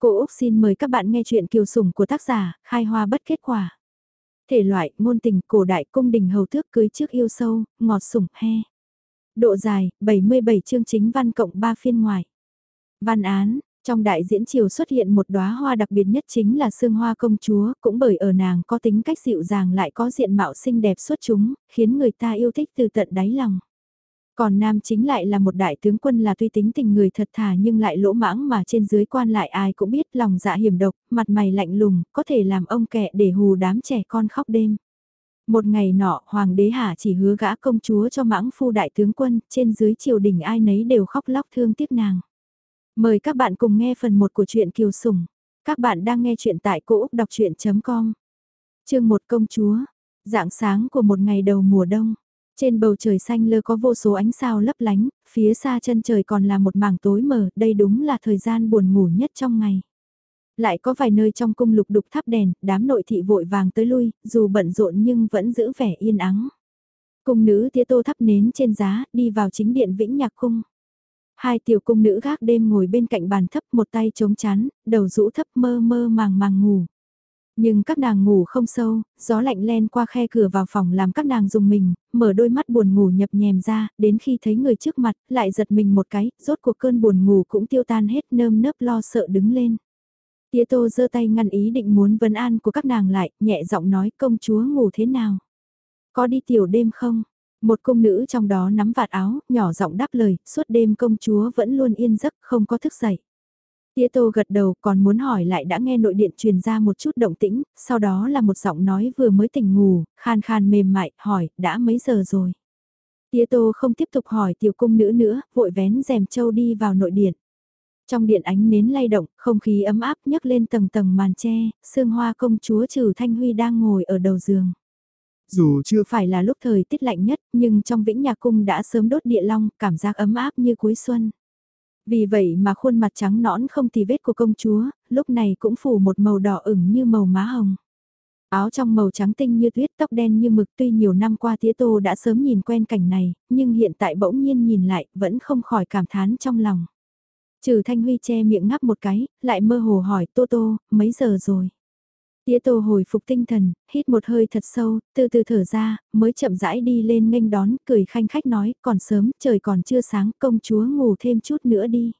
Cô Úc xin mời các bạn nghe chuyện kiều sủng của tác giả, khai hoa bất kết quả. Thể loại, ngôn tình, cổ đại, cung đình hầu tước cưới trước yêu sâu, ngọt sủng, he. Độ dài, 77 chương chính văn cộng 3 phiên ngoài. Văn án, trong đại diễn triều xuất hiện một đóa hoa đặc biệt nhất chính là sương hoa công chúa, cũng bởi ở nàng có tính cách dịu dàng lại có diện mạo xinh đẹp xuất chúng, khiến người ta yêu thích từ tận đáy lòng. Còn nam chính lại là một đại tướng quân là tuy tính tình người thật thà nhưng lại lỗ mãng mà trên dưới quan lại ai cũng biết lòng dạ hiểm độc, mặt mày lạnh lùng, có thể làm ông kẹ để hù đám trẻ con khóc đêm. Một ngày nọ, hoàng đế hạ chỉ hứa gã công chúa cho mãng phu đại tướng quân, trên dưới triều đình ai nấy đều khóc lóc thương tiếc nàng. Mời các bạn cùng nghe phần 1 của truyện Kiều Sùng. Các bạn đang nghe truyện tại cỗ đọc chuyện.com. Chương 1 Công Chúa. Dạng sáng của một ngày đầu mùa đông. Trên bầu trời xanh lơ có vô số ánh sao lấp lánh, phía xa chân trời còn là một mảng tối mờ, đây đúng là thời gian buồn ngủ nhất trong ngày. Lại có vài nơi trong cung lục đục thắp đèn, đám nội thị vội vàng tới lui, dù bận rộn nhưng vẫn giữ vẻ yên ắng. Cung nữ tía tô thắp nến trên giá, đi vào chính điện vĩnh nhạc cung. Hai tiểu cung nữ gác đêm ngồi bên cạnh bàn thấp một tay chống chán, đầu rũ thấp mơ mơ màng màng ngủ. Nhưng các nàng ngủ không sâu, gió lạnh len qua khe cửa vào phòng làm các nàng dùng mình, mở đôi mắt buồn ngủ nhập nhèm ra, đến khi thấy người trước mặt, lại giật mình một cái, rốt cuộc cơn buồn ngủ cũng tiêu tan hết nơm nớp lo sợ đứng lên. Tía tô giơ tay ngăn ý định muốn vấn an của các nàng lại, nhẹ giọng nói công chúa ngủ thế nào? Có đi tiểu đêm không? Một công nữ trong đó nắm vạt áo, nhỏ giọng đáp lời, suốt đêm công chúa vẫn luôn yên giấc, không có thức dậy. Tía tô gật đầu còn muốn hỏi lại đã nghe nội điện truyền ra một chút động tĩnh, sau đó là một giọng nói vừa mới tỉnh ngủ, khan khan mềm mại, hỏi, đã mấy giờ rồi? Tía tô không tiếp tục hỏi tiểu cung nữ nữa, vội vén rèm châu đi vào nội điện. Trong điện ánh nến lay động, không khí ấm áp nhấc lên tầng tầng màn tre, sương hoa công chúa trừ Thanh Huy đang ngồi ở đầu giường. Dù chưa phải là lúc thời tiết lạnh nhất, nhưng trong vĩnh nhạc cung đã sớm đốt địa long, cảm giác ấm áp như cuối xuân. Vì vậy mà khuôn mặt trắng nõn không tì vết của công chúa, lúc này cũng phủ một màu đỏ ửng như màu má hồng. Áo trong màu trắng tinh như tuyết tóc đen như mực tuy nhiều năm qua tía tô đã sớm nhìn quen cảnh này, nhưng hiện tại bỗng nhiên nhìn lại vẫn không khỏi cảm thán trong lòng. Trừ Thanh Huy che miệng ngáp một cái, lại mơ hồ hỏi Tô Tô, mấy giờ rồi? Tía Tô hồi phục tinh thần, hít một hơi thật sâu, từ từ thở ra, mới chậm rãi đi lên nghênh đón, cười khanh khách nói, còn sớm, trời còn chưa sáng, công chúa ngủ thêm chút nữa đi.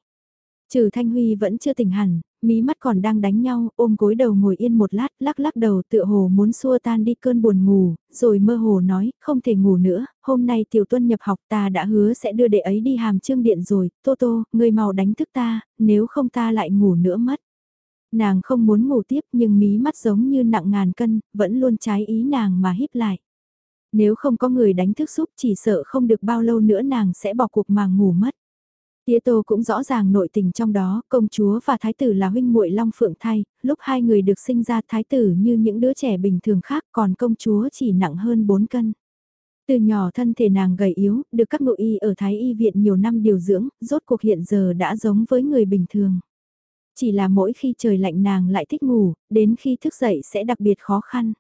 Trừ Thanh Huy vẫn chưa tỉnh hẳn, mí mắt còn đang đánh nhau, ôm gối đầu ngồi yên một lát, lắc lắc đầu tựa hồ muốn xua tan đi cơn buồn ngủ, rồi mơ hồ nói, không thể ngủ nữa, hôm nay tiểu tuân nhập học ta đã hứa sẽ đưa đệ ấy đi hàm trương điện rồi, Tô Tô, người mau đánh thức ta, nếu không ta lại ngủ nữa mất. Nàng không muốn ngủ tiếp nhưng mí mắt giống như nặng ngàn cân, vẫn luôn trái ý nàng mà híp lại. Nếu không có người đánh thức giúp chỉ sợ không được bao lâu nữa nàng sẽ bỏ cuộc mà ngủ mất. Tía Tô cũng rõ ràng nội tình trong đó, công chúa và thái tử là huynh muội Long Phượng thay, lúc hai người được sinh ra thái tử như những đứa trẻ bình thường khác còn công chúa chỉ nặng hơn 4 cân. Từ nhỏ thân thể nàng gầy yếu, được các ngụ y ở Thái Y viện nhiều năm điều dưỡng, rốt cuộc hiện giờ đã giống với người bình thường. Chỉ là mỗi khi trời lạnh nàng lại thích ngủ, đến khi thức dậy sẽ đặc biệt khó khăn.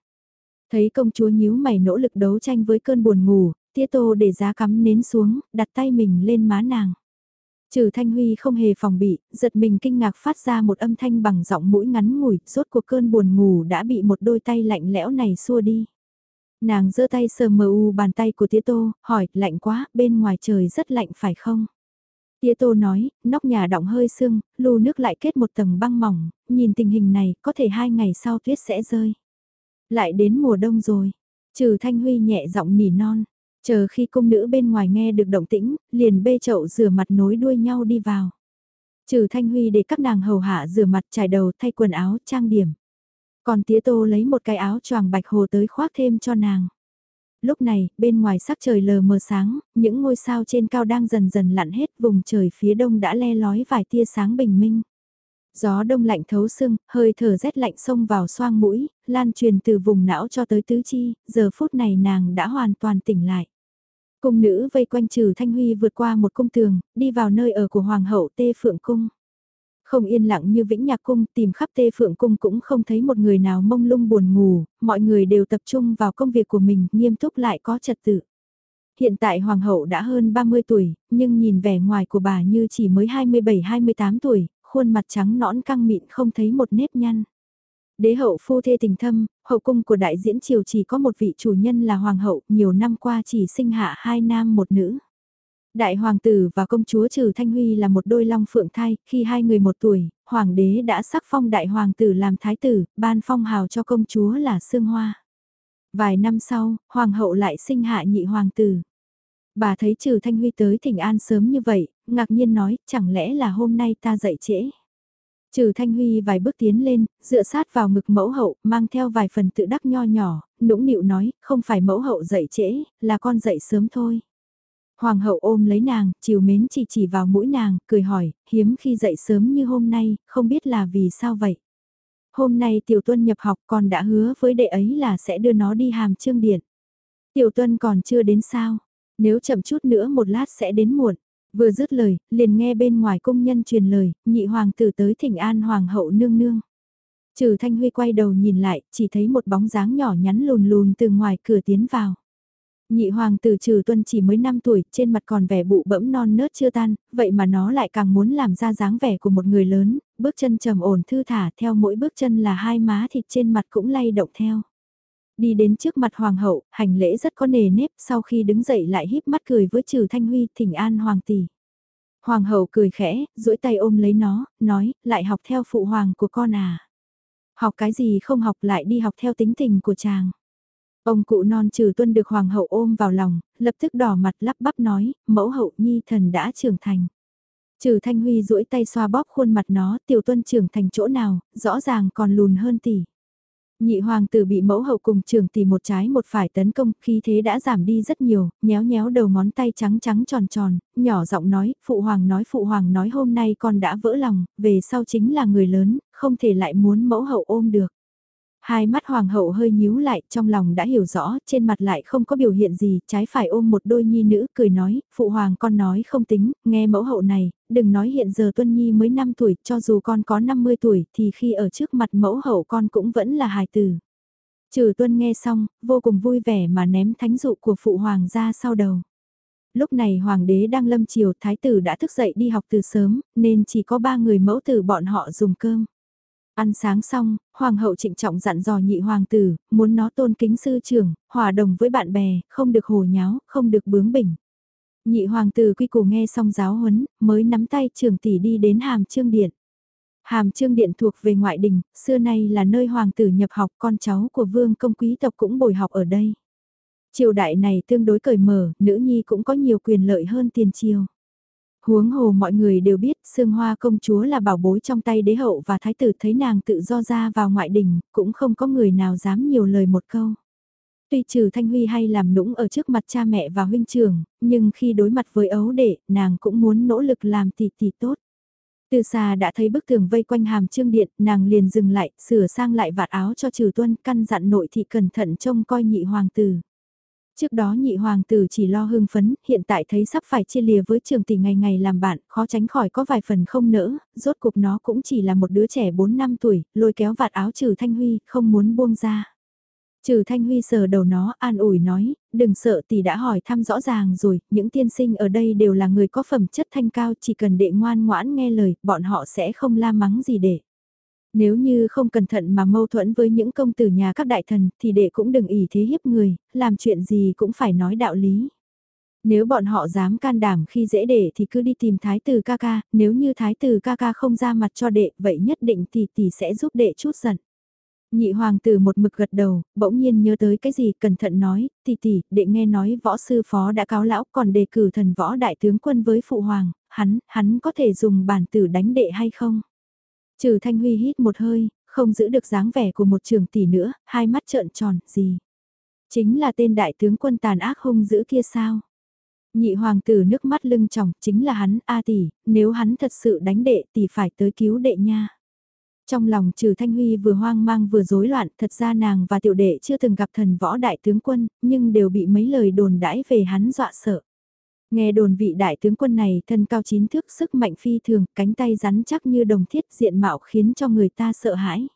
Thấy công chúa nhíu mày nỗ lực đấu tranh với cơn buồn ngủ, tia tô để giá cắm nến xuống, đặt tay mình lên má nàng. Trừ Thanh Huy không hề phòng bị, giật mình kinh ngạc phát ra một âm thanh bằng giọng mũi ngắn ngủi, rốt cuộc cơn buồn ngủ đã bị một đôi tay lạnh lẽo này xua đi. Nàng giơ tay sờ mờ u bàn tay của tía tô, hỏi, lạnh quá, bên ngoài trời rất lạnh phải không? Tía tô nói, nóc nhà đọng hơi sương, lù nước lại kết một tầng băng mỏng, nhìn tình hình này, có thể hai ngày sau tuyết sẽ rơi. Lại đến mùa đông rồi, trừ Thanh Huy nhẹ giọng nỉ non, chờ khi cung nữ bên ngoài nghe được động tĩnh, liền bê chậu rửa mặt nối đuôi nhau đi vào. Trừ Thanh Huy để các nàng hầu hạ rửa mặt trải đầu thay quần áo trang điểm. Còn tía tô lấy một cái áo choàng bạch hồ tới khoác thêm cho nàng. Lúc này, bên ngoài sắc trời lờ mờ sáng, những ngôi sao trên cao đang dần dần lặn hết vùng trời phía đông đã le lói vài tia sáng bình minh. Gió đông lạnh thấu xương, hơi thở rét lạnh xông vào xoang mũi, lan truyền từ vùng não cho tới tứ chi, giờ phút này nàng đã hoàn toàn tỉnh lại. Cung nữ vây quanh trừ Thanh Huy vượt qua một cung tường, đi vào nơi ở của Hoàng hậu Tê Phượng Cung. Không yên lặng như Vĩnh Nhạc Cung, tìm khắp Tê Phượng Cung cũng không thấy một người nào mông lung buồn ngủ, mọi người đều tập trung vào công việc của mình, nghiêm túc lại có trật tự. Hiện tại Hoàng hậu đã hơn 30 tuổi, nhưng nhìn vẻ ngoài của bà như chỉ mới 27-28 tuổi, khuôn mặt trắng nõn căng mịn không thấy một nếp nhăn. Đế hậu phu thê tình thâm, hậu cung của đại diễn triều chỉ có một vị chủ nhân là hoàng hậu, nhiều năm qua chỉ sinh hạ hai nam một nữ. Đại hoàng tử và công chúa Trừ Thanh Huy là một đôi long phượng thai, khi hai người một tuổi, hoàng đế đã sắc phong đại hoàng tử làm thái tử, ban phong hào cho công chúa là Sương Hoa. Vài năm sau, hoàng hậu lại sinh hạ nhị hoàng tử. Bà thấy Trừ Thanh Huy tới thỉnh an sớm như vậy, ngạc nhiên nói, chẳng lẽ là hôm nay ta dậy trễ. Trừ Thanh Huy vài bước tiến lên, dựa sát vào ngực mẫu hậu, mang theo vài phần tự đắc nho nhỏ, nũng nịu nói, không phải mẫu hậu dậy trễ, là con dậy sớm thôi. Hoàng hậu ôm lấy nàng, chiều mến chỉ chỉ vào mũi nàng, cười hỏi, hiếm khi dậy sớm như hôm nay, không biết là vì sao vậy. Hôm nay Tiểu Tuân nhập học còn đã hứa với đệ ấy là sẽ đưa nó đi hàm trương điện. Tiểu Tuân còn chưa đến sao, nếu chậm chút nữa một lát sẽ đến muộn. Vừa dứt lời, liền nghe bên ngoài công nhân truyền lời, nhị hoàng tử tới thỉnh an hoàng hậu nương nương. Trừ Thanh Huy quay đầu nhìn lại, chỉ thấy một bóng dáng nhỏ nhắn lùn lùn từ ngoài cửa tiến vào. Nhị hoàng tử trừ tuân chỉ mới 5 tuổi, trên mặt còn vẻ bụ bẫm non nớt chưa tan, vậy mà nó lại càng muốn làm ra dáng vẻ của một người lớn, bước chân trầm ổn thư thả theo mỗi bước chân là hai má thịt trên mặt cũng lay động theo. Đi đến trước mặt hoàng hậu, hành lễ rất có nề nếp, sau khi đứng dậy lại híp mắt cười với trừ thanh huy thỉnh an hoàng tỷ. Hoàng hậu cười khẽ, duỗi tay ôm lấy nó, nói, lại học theo phụ hoàng của con à. Học cái gì không học lại đi học theo tính tình của chàng. Ông cụ non trừ tuân được hoàng hậu ôm vào lòng, lập tức đỏ mặt lắp bắp nói, mẫu hậu nhi thần đã trưởng thành. Trừ Thanh Huy duỗi tay xoa bóp khuôn mặt nó, tiểu tuân trưởng thành chỗ nào, rõ ràng còn lùn hơn tỷ. Nhị hoàng tử bị mẫu hậu cùng trưởng tỷ một trái một phải tấn công, khí thế đã giảm đi rất nhiều, nhéo nhéo đầu ngón tay trắng trắng tròn tròn, nhỏ giọng nói, phụ hoàng nói phụ hoàng nói hôm nay con đã vỡ lòng, về sau chính là người lớn, không thể lại muốn mẫu hậu ôm được. Hai mắt hoàng hậu hơi nhíu lại, trong lòng đã hiểu rõ, trên mặt lại không có biểu hiện gì, trái phải ôm một đôi nhi nữ, cười nói, phụ hoàng con nói không tính, nghe mẫu hậu này, đừng nói hiện giờ tuân nhi mới 5 tuổi, cho dù con có 50 tuổi, thì khi ở trước mặt mẫu hậu con cũng vẫn là hài tử. Trừ tuân nghe xong, vô cùng vui vẻ mà ném thánh dụ của phụ hoàng ra sau đầu. Lúc này hoàng đế đang lâm chiều, thái tử đã thức dậy đi học từ sớm, nên chỉ có ba người mẫu tử bọn họ dùng cơm. Ăn sáng xong, hoàng hậu trịnh trọng dặn dò nhị hoàng tử, muốn nó tôn kính sư trưởng, hòa đồng với bạn bè, không được hồ nháo, không được bướng bỉnh. Nhị hoàng tử quy củ nghe xong giáo huấn, mới nắm tay trưởng tỷ đi đến hàm trương điện. Hàm trương điện thuộc về ngoại đình, xưa nay là nơi hoàng tử nhập học con cháu của vương công quý tộc cũng bồi học ở đây. Triều đại này tương đối cởi mở, nữ nhi cũng có nhiều quyền lợi hơn tiền triều. Huống hồ mọi người đều biết Sương Hoa công chúa là bảo bối trong tay đế hậu và thái tử thấy nàng tự do ra vào ngoại đình, cũng không có người nào dám nhiều lời một câu. Tuy trừ Thanh Huy hay làm nũng ở trước mặt cha mẹ và huynh trưởng, nhưng khi đối mặt với ấu đệ, nàng cũng muốn nỗ lực làm tỷ tỷ tốt. Từ xa đã thấy bức tường vây quanh hàm trương điện, nàng liền dừng lại, sửa sang lại vạt áo cho trừ tuân, căn dặn nội thị cẩn thận trông coi nhị hoàng tử. Trước đó nhị hoàng tử chỉ lo hưng phấn, hiện tại thấy sắp phải chia lìa với trường tỷ ngày ngày làm bạn, khó tránh khỏi có vài phần không nỡ, rốt cục nó cũng chỉ là một đứa trẻ 4 năm tuổi, lôi kéo vạt áo trừ Thanh Huy, không muốn buông ra. Trừ Thanh Huy sờ đầu nó, an ủi nói, đừng sợ tỷ đã hỏi thăm rõ ràng rồi, những tiên sinh ở đây đều là người có phẩm chất thanh cao, chỉ cần đệ ngoan ngoãn nghe lời, bọn họ sẽ không la mắng gì để. Nếu như không cẩn thận mà mâu thuẫn với những công tử nhà các đại thần thì đệ cũng đừng ỉ thế hiếp người, làm chuyện gì cũng phải nói đạo lý. Nếu bọn họ dám can đảm khi dễ đệ thì cứ đi tìm thái tử ca ca, nếu như thái tử ca ca không ra mặt cho đệ vậy nhất định tỷ tỷ sẽ giúp đệ chút giận. Nhị hoàng tử một mực gật đầu, bỗng nhiên nhớ tới cái gì cẩn thận nói, tỷ tỷ, đệ nghe nói võ sư phó đã cáo lão còn đề cử thần võ đại tướng quân với phụ hoàng, hắn, hắn có thể dùng bản tử đánh đệ hay không? Trừ Thanh Huy hít một hơi, không giữ được dáng vẻ của một trường tỷ nữa, hai mắt trợn tròn, gì? Chính là tên đại tướng quân tàn ác hung dữ kia sao? Nhị hoàng tử nước mắt lưng tròng, chính là hắn, A tỷ, nếu hắn thật sự đánh đệ tỷ phải tới cứu đệ nha. Trong lòng trừ Thanh Huy vừa hoang mang vừa rối loạn, thật ra nàng và tiểu đệ chưa từng gặp thần võ đại tướng quân, nhưng đều bị mấy lời đồn đãi về hắn dọa sợ. Nghe đồn vị đại tướng quân này thân cao chín thước sức mạnh phi thường, cánh tay rắn chắc như đồng thiết diện mạo khiến cho người ta sợ hãi.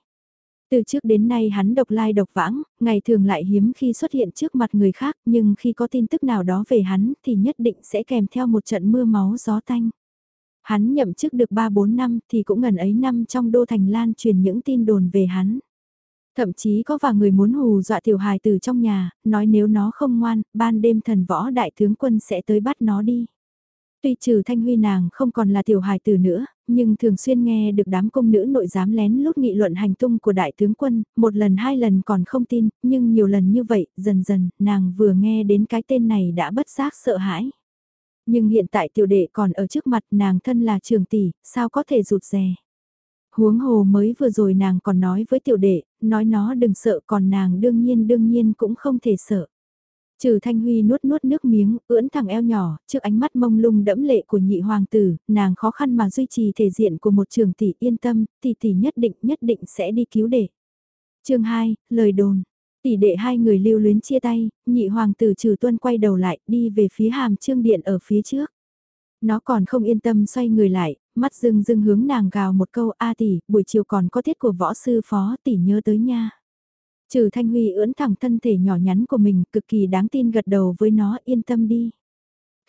Từ trước đến nay hắn độc lai độc vãng, ngày thường lại hiếm khi xuất hiện trước mặt người khác nhưng khi có tin tức nào đó về hắn thì nhất định sẽ kèm theo một trận mưa máu gió tanh. Hắn nhậm chức được 3-4 năm thì cũng ngần ấy năm trong đô thành lan truyền những tin đồn về hắn. Thậm chí có vài người muốn hù dọa tiểu hài từ trong nhà, nói nếu nó không ngoan, ban đêm thần võ đại tướng quân sẽ tới bắt nó đi. Tuy trừ thanh huy nàng không còn là tiểu hài tử nữa, nhưng thường xuyên nghe được đám công nữ nội giám lén lút nghị luận hành tung của đại tướng quân, một lần hai lần còn không tin, nhưng nhiều lần như vậy, dần dần, nàng vừa nghe đến cái tên này đã bất giác sợ hãi. Nhưng hiện tại tiểu đệ còn ở trước mặt nàng thân là trường tỷ, sao có thể rụt rè. Huống hồ mới vừa rồi nàng còn nói với tiểu đệ, nói nó đừng sợ còn nàng đương nhiên đương nhiên cũng không thể sợ. Trừ Thanh Huy nuốt nuốt nước miếng, ưỡn thẳng eo nhỏ, trước ánh mắt mông lung đẫm lệ của nhị hoàng tử, nàng khó khăn mà duy trì thể diện của một trường tỷ yên tâm, tỷ tỷ nhất định nhất định sẽ đi cứu đệ. chương 2, lời đồn. Tỷ đệ hai người lưu luyến chia tay, nhị hoàng tử trừ tuân quay đầu lại, đi về phía hàm trương điện ở phía trước. Nó còn không yên tâm xoay người lại, mắt dưng dưng hướng nàng gào một câu A tỷ, buổi chiều còn có tiết của võ sư phó tỷ nhớ tới nha. Trừ Thanh Huy ưỡn thẳng thân thể nhỏ nhắn của mình cực kỳ đáng tin gật đầu với nó yên tâm đi.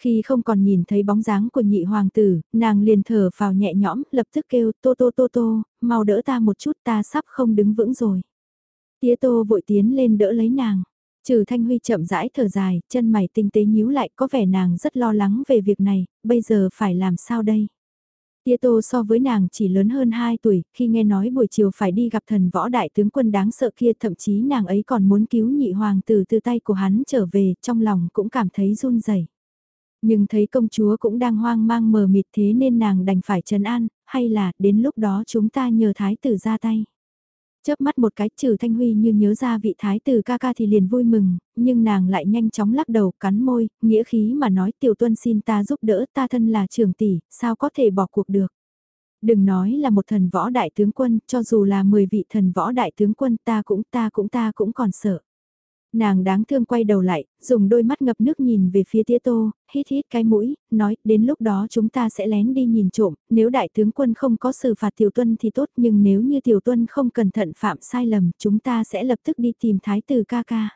Khi không còn nhìn thấy bóng dáng của nhị hoàng tử, nàng liền thở vào nhẹ nhõm, lập tức kêu tô tô tô tô, mau đỡ ta một chút ta sắp không đứng vững rồi. Tía tô vội tiến lên đỡ lấy nàng. Trừ Thanh Huy chậm rãi thở dài, chân mày tinh tế nhíu lại có vẻ nàng rất lo lắng về việc này, bây giờ phải làm sao đây? Tia Tô so với nàng chỉ lớn hơn 2 tuổi, khi nghe nói buổi chiều phải đi gặp thần võ đại tướng quân đáng sợ kia thậm chí nàng ấy còn muốn cứu nhị hoàng tử từ tay của hắn trở về, trong lòng cũng cảm thấy run rẩy. Nhưng thấy công chúa cũng đang hoang mang mờ mịt thế nên nàng đành phải trấn an, hay là đến lúc đó chúng ta nhờ thái tử ra tay. Chớp mắt một cái trừ Thanh Huy như nhớ ra vị thái tử ca ca thì liền vui mừng, nhưng nàng lại nhanh chóng lắc đầu cắn môi, nghĩa khí mà nói tiểu tuân xin ta giúp đỡ ta thân là trưởng tỷ, sao có thể bỏ cuộc được. Đừng nói là một thần võ đại tướng quân, cho dù là 10 vị thần võ đại tướng quân ta cũng ta cũng ta cũng còn sợ. Nàng đáng thương quay đầu lại, dùng đôi mắt ngập nước nhìn về phía tía tô, hít hít cái mũi, nói đến lúc đó chúng ta sẽ lén đi nhìn trộm, nếu đại tướng quân không có xử phạt tiểu tuân thì tốt nhưng nếu như tiểu tuân không cẩn thận phạm sai lầm chúng ta sẽ lập tức đi tìm thái tử ca ca.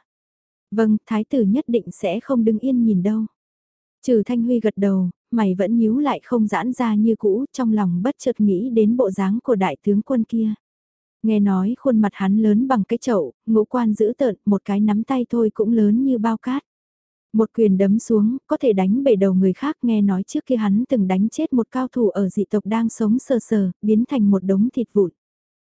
Vâng, thái tử nhất định sẽ không đứng yên nhìn đâu. Trừ Thanh Huy gật đầu, mày vẫn nhíu lại không giãn ra như cũ, trong lòng bất chợt nghĩ đến bộ dáng của đại tướng quân kia. Nghe nói khuôn mặt hắn lớn bằng cái chậu, ngũ quan dữ tợn, một cái nắm tay thôi cũng lớn như bao cát. Một quyền đấm xuống, có thể đánh bể đầu người khác nghe nói trước kia hắn từng đánh chết một cao thủ ở dị tộc đang sống sờ sờ, biến thành một đống thịt vụn.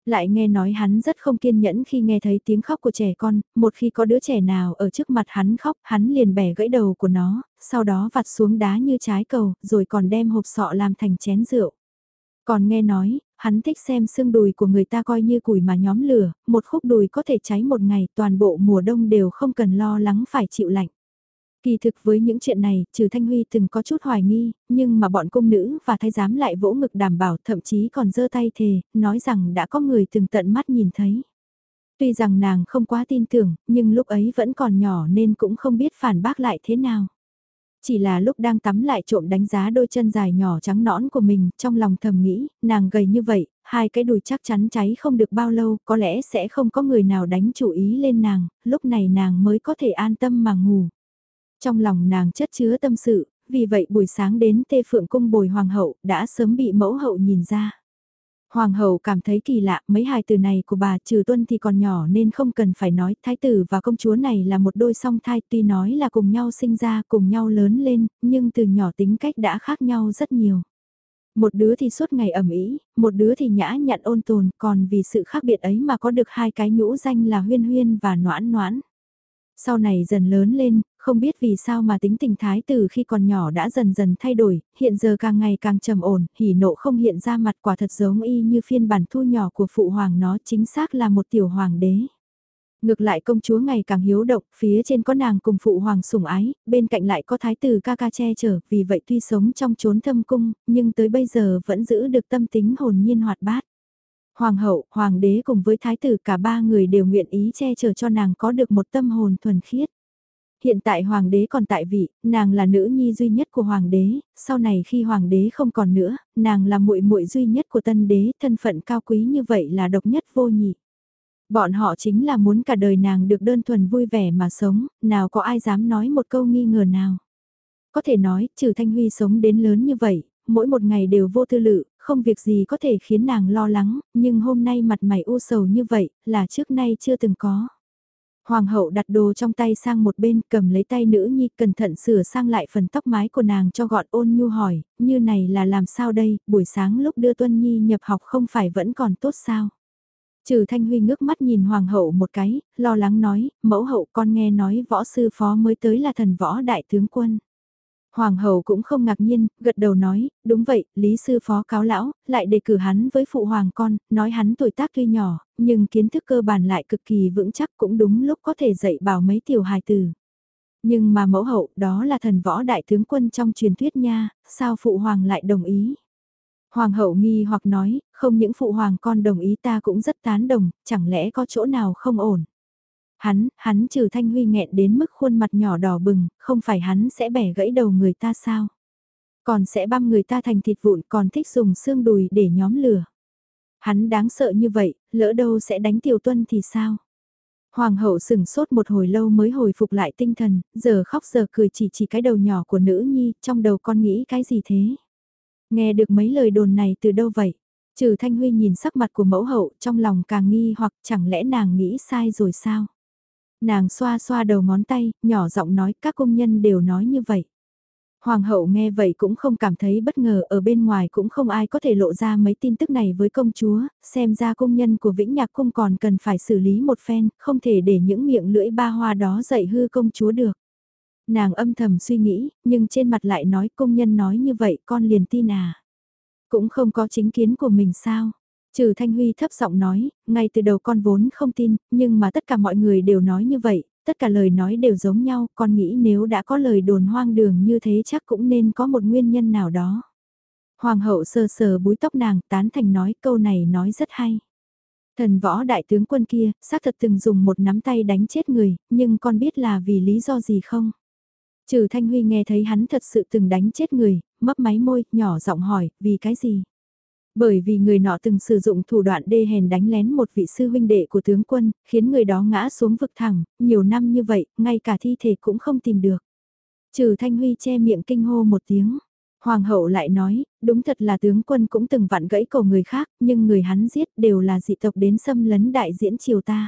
Lại nghe nói hắn rất không kiên nhẫn khi nghe thấy tiếng khóc của trẻ con, một khi có đứa trẻ nào ở trước mặt hắn khóc, hắn liền bẻ gãy đầu của nó, sau đó vặt xuống đá như trái cầu, rồi còn đem hộp sọ làm thành chén rượu. Còn nghe nói, hắn thích xem xương đùi của người ta coi như củi mà nhóm lửa, một khúc đùi có thể cháy một ngày, toàn bộ mùa đông đều không cần lo lắng phải chịu lạnh. Kỳ thực với những chuyện này, trừ Thanh Huy từng có chút hoài nghi, nhưng mà bọn công nữ và thái giám lại vỗ ngực đảm bảo thậm chí còn giơ tay thề, nói rằng đã có người từng tận mắt nhìn thấy. Tuy rằng nàng không quá tin tưởng, nhưng lúc ấy vẫn còn nhỏ nên cũng không biết phản bác lại thế nào. Chỉ là lúc đang tắm lại trộm đánh giá đôi chân dài nhỏ trắng nõn của mình, trong lòng thầm nghĩ, nàng gầy như vậy, hai cái đùi chắc chắn cháy không được bao lâu, có lẽ sẽ không có người nào đánh chủ ý lên nàng, lúc này nàng mới có thể an tâm mà ngủ. Trong lòng nàng chất chứa tâm sự, vì vậy buổi sáng đến tê phượng cung bồi hoàng hậu, đã sớm bị mẫu hậu nhìn ra. Hoàng hậu cảm thấy kỳ lạ, mấy hài từ này của bà trừ tuân thì còn nhỏ nên không cần phải nói, thái tử và công chúa này là một đôi song thai tuy nói là cùng nhau sinh ra, cùng nhau lớn lên, nhưng từ nhỏ tính cách đã khác nhau rất nhiều. Một đứa thì suốt ngày ẩm ý, một đứa thì nhã nhặn ôn tồn, còn vì sự khác biệt ấy mà có được hai cái nhũ danh là huyên huyên và noãn noãn. Sau này dần lớn lên, không biết vì sao mà tính tình thái tử khi còn nhỏ đã dần dần thay đổi, hiện giờ càng ngày càng trầm ổn, hỉ nộ không hiện ra mặt quả thật giống y như phiên bản thu nhỏ của phụ hoàng nó chính xác là một tiểu hoàng đế. Ngược lại công chúa ngày càng hiếu động, phía trên có nàng cùng phụ hoàng sủng ái, bên cạnh lại có thái tử ca ca che chở, vì vậy tuy sống trong chốn thâm cung, nhưng tới bây giờ vẫn giữ được tâm tính hồn nhiên hoạt bát. Hoàng hậu, hoàng đế cùng với thái tử cả ba người đều nguyện ý che chở cho nàng có được một tâm hồn thuần khiết. Hiện tại hoàng đế còn tại vị, nàng là nữ nhi duy nhất của hoàng đế, sau này khi hoàng đế không còn nữa, nàng là muội muội duy nhất của tân đế, thân phận cao quý như vậy là độc nhất vô nhị. Bọn họ chính là muốn cả đời nàng được đơn thuần vui vẻ mà sống, nào có ai dám nói một câu nghi ngờ nào. Có thể nói, trừ Thanh Huy sống đến lớn như vậy, mỗi một ngày đều vô tư lự, không việc gì có thể khiến nàng lo lắng, nhưng hôm nay mặt mày u sầu như vậy, là trước nay chưa từng có. Hoàng hậu đặt đồ trong tay sang một bên cầm lấy tay nữ nhi cẩn thận sửa sang lại phần tóc mái của nàng cho gọn ôn nhu hỏi, như này là làm sao đây, buổi sáng lúc đưa Tuân Nhi nhập học không phải vẫn còn tốt sao? Trừ Thanh Huy ngước mắt nhìn Hoàng hậu một cái, lo lắng nói, mẫu hậu con nghe nói võ sư phó mới tới là thần võ đại tướng quân. Hoàng hậu cũng không ngạc nhiên, gật đầu nói, đúng vậy, lý sư phó cáo lão, lại đề cử hắn với phụ hoàng con, nói hắn tuổi tác tuy nhỏ, nhưng kiến thức cơ bản lại cực kỳ vững chắc cũng đúng lúc có thể dạy bảo mấy tiểu hài tử. Nhưng mà mẫu hậu, đó là thần võ đại tướng quân trong truyền thuyết nha, sao phụ hoàng lại đồng ý? Hoàng hậu nghi hoặc nói, không những phụ hoàng con đồng ý ta cũng rất tán đồng, chẳng lẽ có chỗ nào không ổn? Hắn, hắn trừ Thanh Huy nghẹn đến mức khuôn mặt nhỏ đỏ bừng, không phải hắn sẽ bẻ gãy đầu người ta sao? Còn sẽ băm người ta thành thịt vụn còn thích dùng xương đùi để nhóm lửa. Hắn đáng sợ như vậy, lỡ đâu sẽ đánh tiểu tuân thì sao? Hoàng hậu sừng sốt một hồi lâu mới hồi phục lại tinh thần, giờ khóc giờ cười chỉ chỉ cái đầu nhỏ của nữ nhi, trong đầu con nghĩ cái gì thế? Nghe được mấy lời đồn này từ đâu vậy? Trừ Thanh Huy nhìn sắc mặt của mẫu hậu trong lòng càng nghi hoặc chẳng lẽ nàng nghĩ sai rồi sao? Nàng xoa xoa đầu ngón tay, nhỏ giọng nói các công nhân đều nói như vậy. Hoàng hậu nghe vậy cũng không cảm thấy bất ngờ ở bên ngoài cũng không ai có thể lộ ra mấy tin tức này với công chúa, xem ra công nhân của Vĩnh Nhạc Cung còn cần phải xử lý một phen, không thể để những miệng lưỡi ba hoa đó dậy hư công chúa được. Nàng âm thầm suy nghĩ, nhưng trên mặt lại nói công nhân nói như vậy con liền tin à. Cũng không có chính kiến của mình sao. Trừ Thanh Huy thấp giọng nói, ngay từ đầu con vốn không tin, nhưng mà tất cả mọi người đều nói như vậy, tất cả lời nói đều giống nhau, con nghĩ nếu đã có lời đồn hoang đường như thế chắc cũng nên có một nguyên nhân nào đó. Hoàng hậu sờ sờ búi tóc nàng tán thành nói câu này nói rất hay. Thần võ đại tướng quân kia, xác thật từng dùng một nắm tay đánh chết người, nhưng con biết là vì lý do gì không? Trừ Thanh Huy nghe thấy hắn thật sự từng đánh chết người, mấp máy môi, nhỏ giọng hỏi, vì cái gì? Bởi vì người nọ từng sử dụng thủ đoạn đê hèn đánh lén một vị sư huynh đệ của tướng quân, khiến người đó ngã xuống vực thẳng, nhiều năm như vậy, ngay cả thi thể cũng không tìm được. Trừ Thanh Huy che miệng kinh hô một tiếng. Hoàng hậu lại nói, đúng thật là tướng quân cũng từng vặn gãy cổ người khác, nhưng người hắn giết đều là dị tộc đến xâm lấn đại diễn triều ta.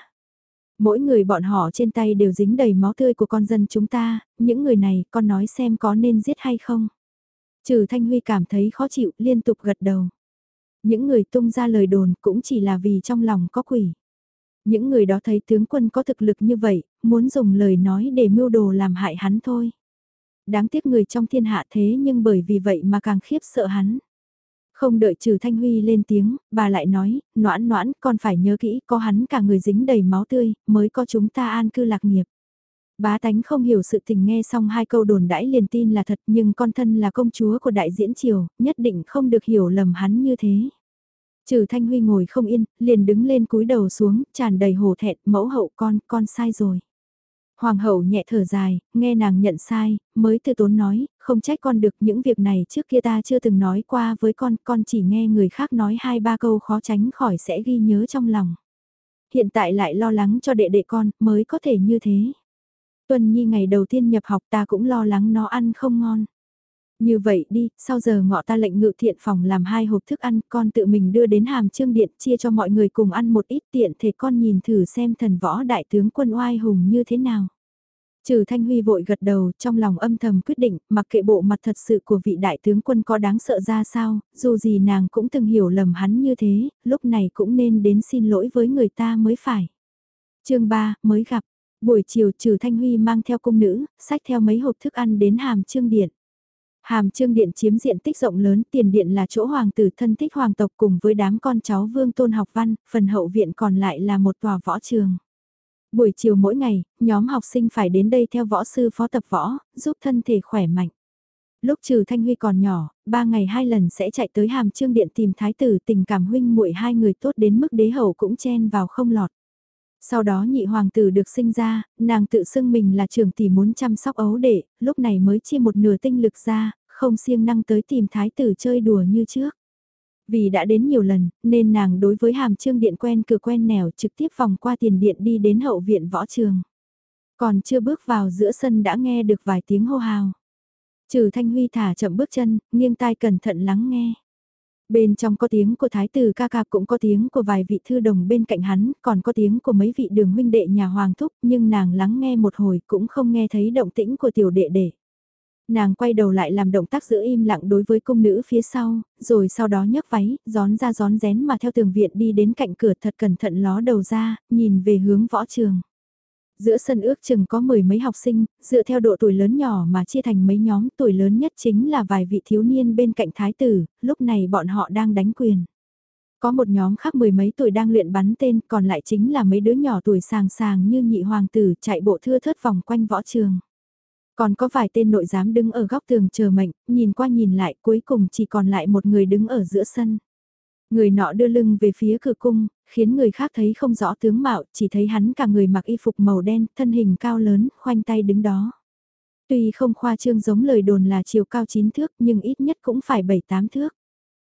Mỗi người bọn họ trên tay đều dính đầy máu tươi của con dân chúng ta, những người này con nói xem có nên giết hay không. Trừ Thanh Huy cảm thấy khó chịu liên tục gật đầu. Những người tung ra lời đồn cũng chỉ là vì trong lòng có quỷ. Những người đó thấy tướng quân có thực lực như vậy, muốn dùng lời nói để mưu đồ làm hại hắn thôi. Đáng tiếc người trong thiên hạ thế nhưng bởi vì vậy mà càng khiếp sợ hắn. Không đợi trừ Thanh Huy lên tiếng, bà lại nói, noãn noãn, con phải nhớ kỹ, có hắn cả người dính đầy máu tươi, mới có chúng ta an cư lạc nghiệp. Bá tánh không hiểu sự tình nghe xong hai câu đồn đãi liền tin là thật nhưng con thân là công chúa của đại diễn triều, nhất định không được hiểu lầm hắn như thế. Trừ Thanh Huy ngồi không yên, liền đứng lên cúi đầu xuống, tràn đầy hổ thẹn, mẫu hậu con, con sai rồi. Hoàng hậu nhẹ thở dài, nghe nàng nhận sai, mới từ tốn nói, không trách con được những việc này trước kia ta chưa từng nói qua với con, con chỉ nghe người khác nói hai ba câu khó tránh khỏi sẽ ghi nhớ trong lòng. Hiện tại lại lo lắng cho đệ đệ con, mới có thể như thế. Tuần Nhi ngày đầu tiên nhập học ta cũng lo lắng nó ăn không ngon. Như vậy đi, sau giờ ngọ ta lệnh ngự thiện phòng làm hai hộp thức ăn, con tự mình đưa đến hàm trương điện chia cho mọi người cùng ăn một ít tiện thể con nhìn thử xem thần võ đại tướng quân oai hùng như thế nào. Trừ Thanh Huy vội gật đầu trong lòng âm thầm quyết định, mặc kệ bộ mặt thật sự của vị đại tướng quân có đáng sợ ra sao, dù gì nàng cũng từng hiểu lầm hắn như thế, lúc này cũng nên đến xin lỗi với người ta mới phải. chương 3, mới gặp, buổi chiều trừ Thanh Huy mang theo cung nữ, sách theo mấy hộp thức ăn đến hàm trương điện. Hàm trương điện chiếm diện tích rộng lớn, tiền điện là chỗ hoàng tử thân thích hoàng tộc cùng với đám con cháu vương tôn học văn, phần hậu viện còn lại là một tòa võ trường. Buổi chiều mỗi ngày, nhóm học sinh phải đến đây theo võ sư phó tập võ, giúp thân thể khỏe mạnh. Lúc trừ Thanh Huy còn nhỏ, ba ngày hai lần sẽ chạy tới hàm trương điện tìm thái tử tình cảm huynh muội hai người tốt đến mức đế hậu cũng chen vào không lọt. Sau đó nhị hoàng tử được sinh ra, nàng tự xưng mình là trưởng tỷ muốn chăm sóc ấu đệ, lúc này mới chia một nửa tinh lực ra, không siêng năng tới tìm thái tử chơi đùa như trước. Vì đã đến nhiều lần, nên nàng đối với hàm trương điện quen cửa quen nẻo trực tiếp vòng qua tiền điện đi đến hậu viện võ trường. Còn chưa bước vào giữa sân đã nghe được vài tiếng hô hào. Trừ Thanh Huy thả chậm bước chân, nghiêng tai cẩn thận lắng nghe. Bên trong có tiếng của thái tử ca ca cũng có tiếng của vài vị thư đồng bên cạnh hắn, còn có tiếng của mấy vị đường huynh đệ nhà hoàng thúc, nhưng nàng lắng nghe một hồi cũng không nghe thấy động tĩnh của tiểu đệ đệ. Nàng quay đầu lại làm động tác giữ im lặng đối với cung nữ phía sau, rồi sau đó nhấc váy, gión ra gión rén mà theo tường viện đi đến cạnh cửa thật cẩn thận ló đầu ra, nhìn về hướng võ trường. Giữa sân ước chừng có mười mấy học sinh, dựa theo độ tuổi lớn nhỏ mà chia thành mấy nhóm tuổi lớn nhất chính là vài vị thiếu niên bên cạnh thái tử, lúc này bọn họ đang đánh quyền. Có một nhóm khác mười mấy tuổi đang luyện bắn tên, còn lại chính là mấy đứa nhỏ tuổi sàng sàng như nhị hoàng tử chạy bộ thưa thớt vòng quanh võ trường. Còn có vài tên nội giám đứng ở góc tường chờ mệnh, nhìn qua nhìn lại cuối cùng chỉ còn lại một người đứng ở giữa sân. Người nọ đưa lưng về phía cửa cung, khiến người khác thấy không rõ tướng mạo, chỉ thấy hắn cả người mặc y phục màu đen, thân hình cao lớn, khoanh tay đứng đó. Tuy không khoa trương giống lời đồn là chiều cao 9 thước nhưng ít nhất cũng phải 7-8 thước.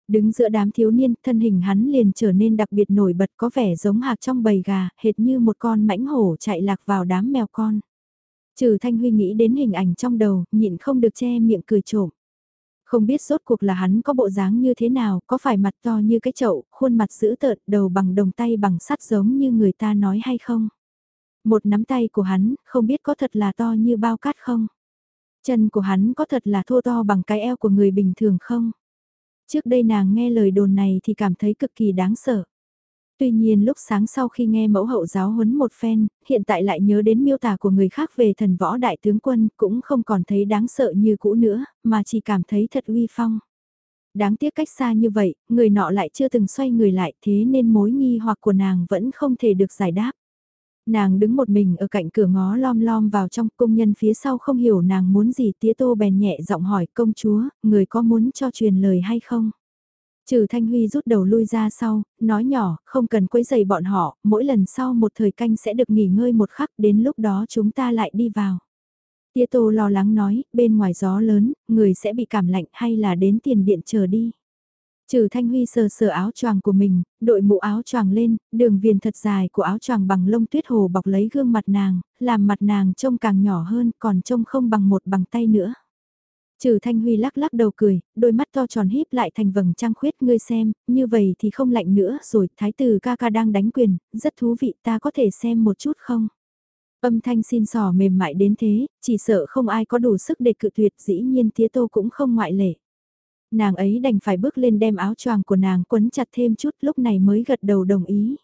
Đứng giữa đám thiếu niên, thân hình hắn liền trở nên đặc biệt nổi bật có vẻ giống hạc trong bầy gà, hệt như một con mãnh hổ chạy lạc vào đám mèo con. Trừ Thanh Huy nghĩ đến hình ảnh trong đầu, nhịn không được che miệng cười trộm. Không biết rốt cuộc là hắn có bộ dáng như thế nào, có phải mặt to như cái chậu, khuôn mặt dữ tợn, đầu bằng đồng tay bằng sắt giống như người ta nói hay không? Một nắm tay của hắn, không biết có thật là to như bao cát không? Chân của hắn có thật là thô to bằng cái eo của người bình thường không? Trước đây nàng nghe lời đồn này thì cảm thấy cực kỳ đáng sợ. Tuy nhiên lúc sáng sau khi nghe mẫu hậu giáo huấn một phen, hiện tại lại nhớ đến miêu tả của người khác về thần võ đại tướng quân cũng không còn thấy đáng sợ như cũ nữa, mà chỉ cảm thấy thật uy phong. Đáng tiếc cách xa như vậy, người nọ lại chưa từng xoay người lại thế nên mối nghi hoặc của nàng vẫn không thể được giải đáp. Nàng đứng một mình ở cạnh cửa ngó lom lom vào trong công nhân phía sau không hiểu nàng muốn gì tía tô bèn nhẹ giọng hỏi công chúa, người có muốn cho truyền lời hay không? Trừ Thanh Huy rút đầu lui ra sau, nói nhỏ, không cần quấy giày bọn họ, mỗi lần sau một thời canh sẽ được nghỉ ngơi một khắc, đến lúc đó chúng ta lại đi vào. tia Tô lo lắng nói, bên ngoài gió lớn, người sẽ bị cảm lạnh hay là đến tiền điện chờ đi. Trừ Thanh Huy sờ sờ áo choàng của mình, đội mũ áo choàng lên, đường viền thật dài của áo choàng bằng lông tuyết hồ bọc lấy gương mặt nàng, làm mặt nàng trông càng nhỏ hơn còn trông không bằng một bằng tay nữa. Trừ Thanh Huy lắc lắc đầu cười, đôi mắt to tròn híp lại thành vầng trăng khuyết ngươi xem, như vậy thì không lạnh nữa rồi, thái tử ca ca đang đánh quyền, rất thú vị ta có thể xem một chút không? Âm thanh xin sò mềm mại đến thế, chỉ sợ không ai có đủ sức để cự tuyệt dĩ nhiên tía tô cũng không ngoại lệ. Nàng ấy đành phải bước lên đem áo choàng của nàng quấn chặt thêm chút lúc này mới gật đầu đồng ý.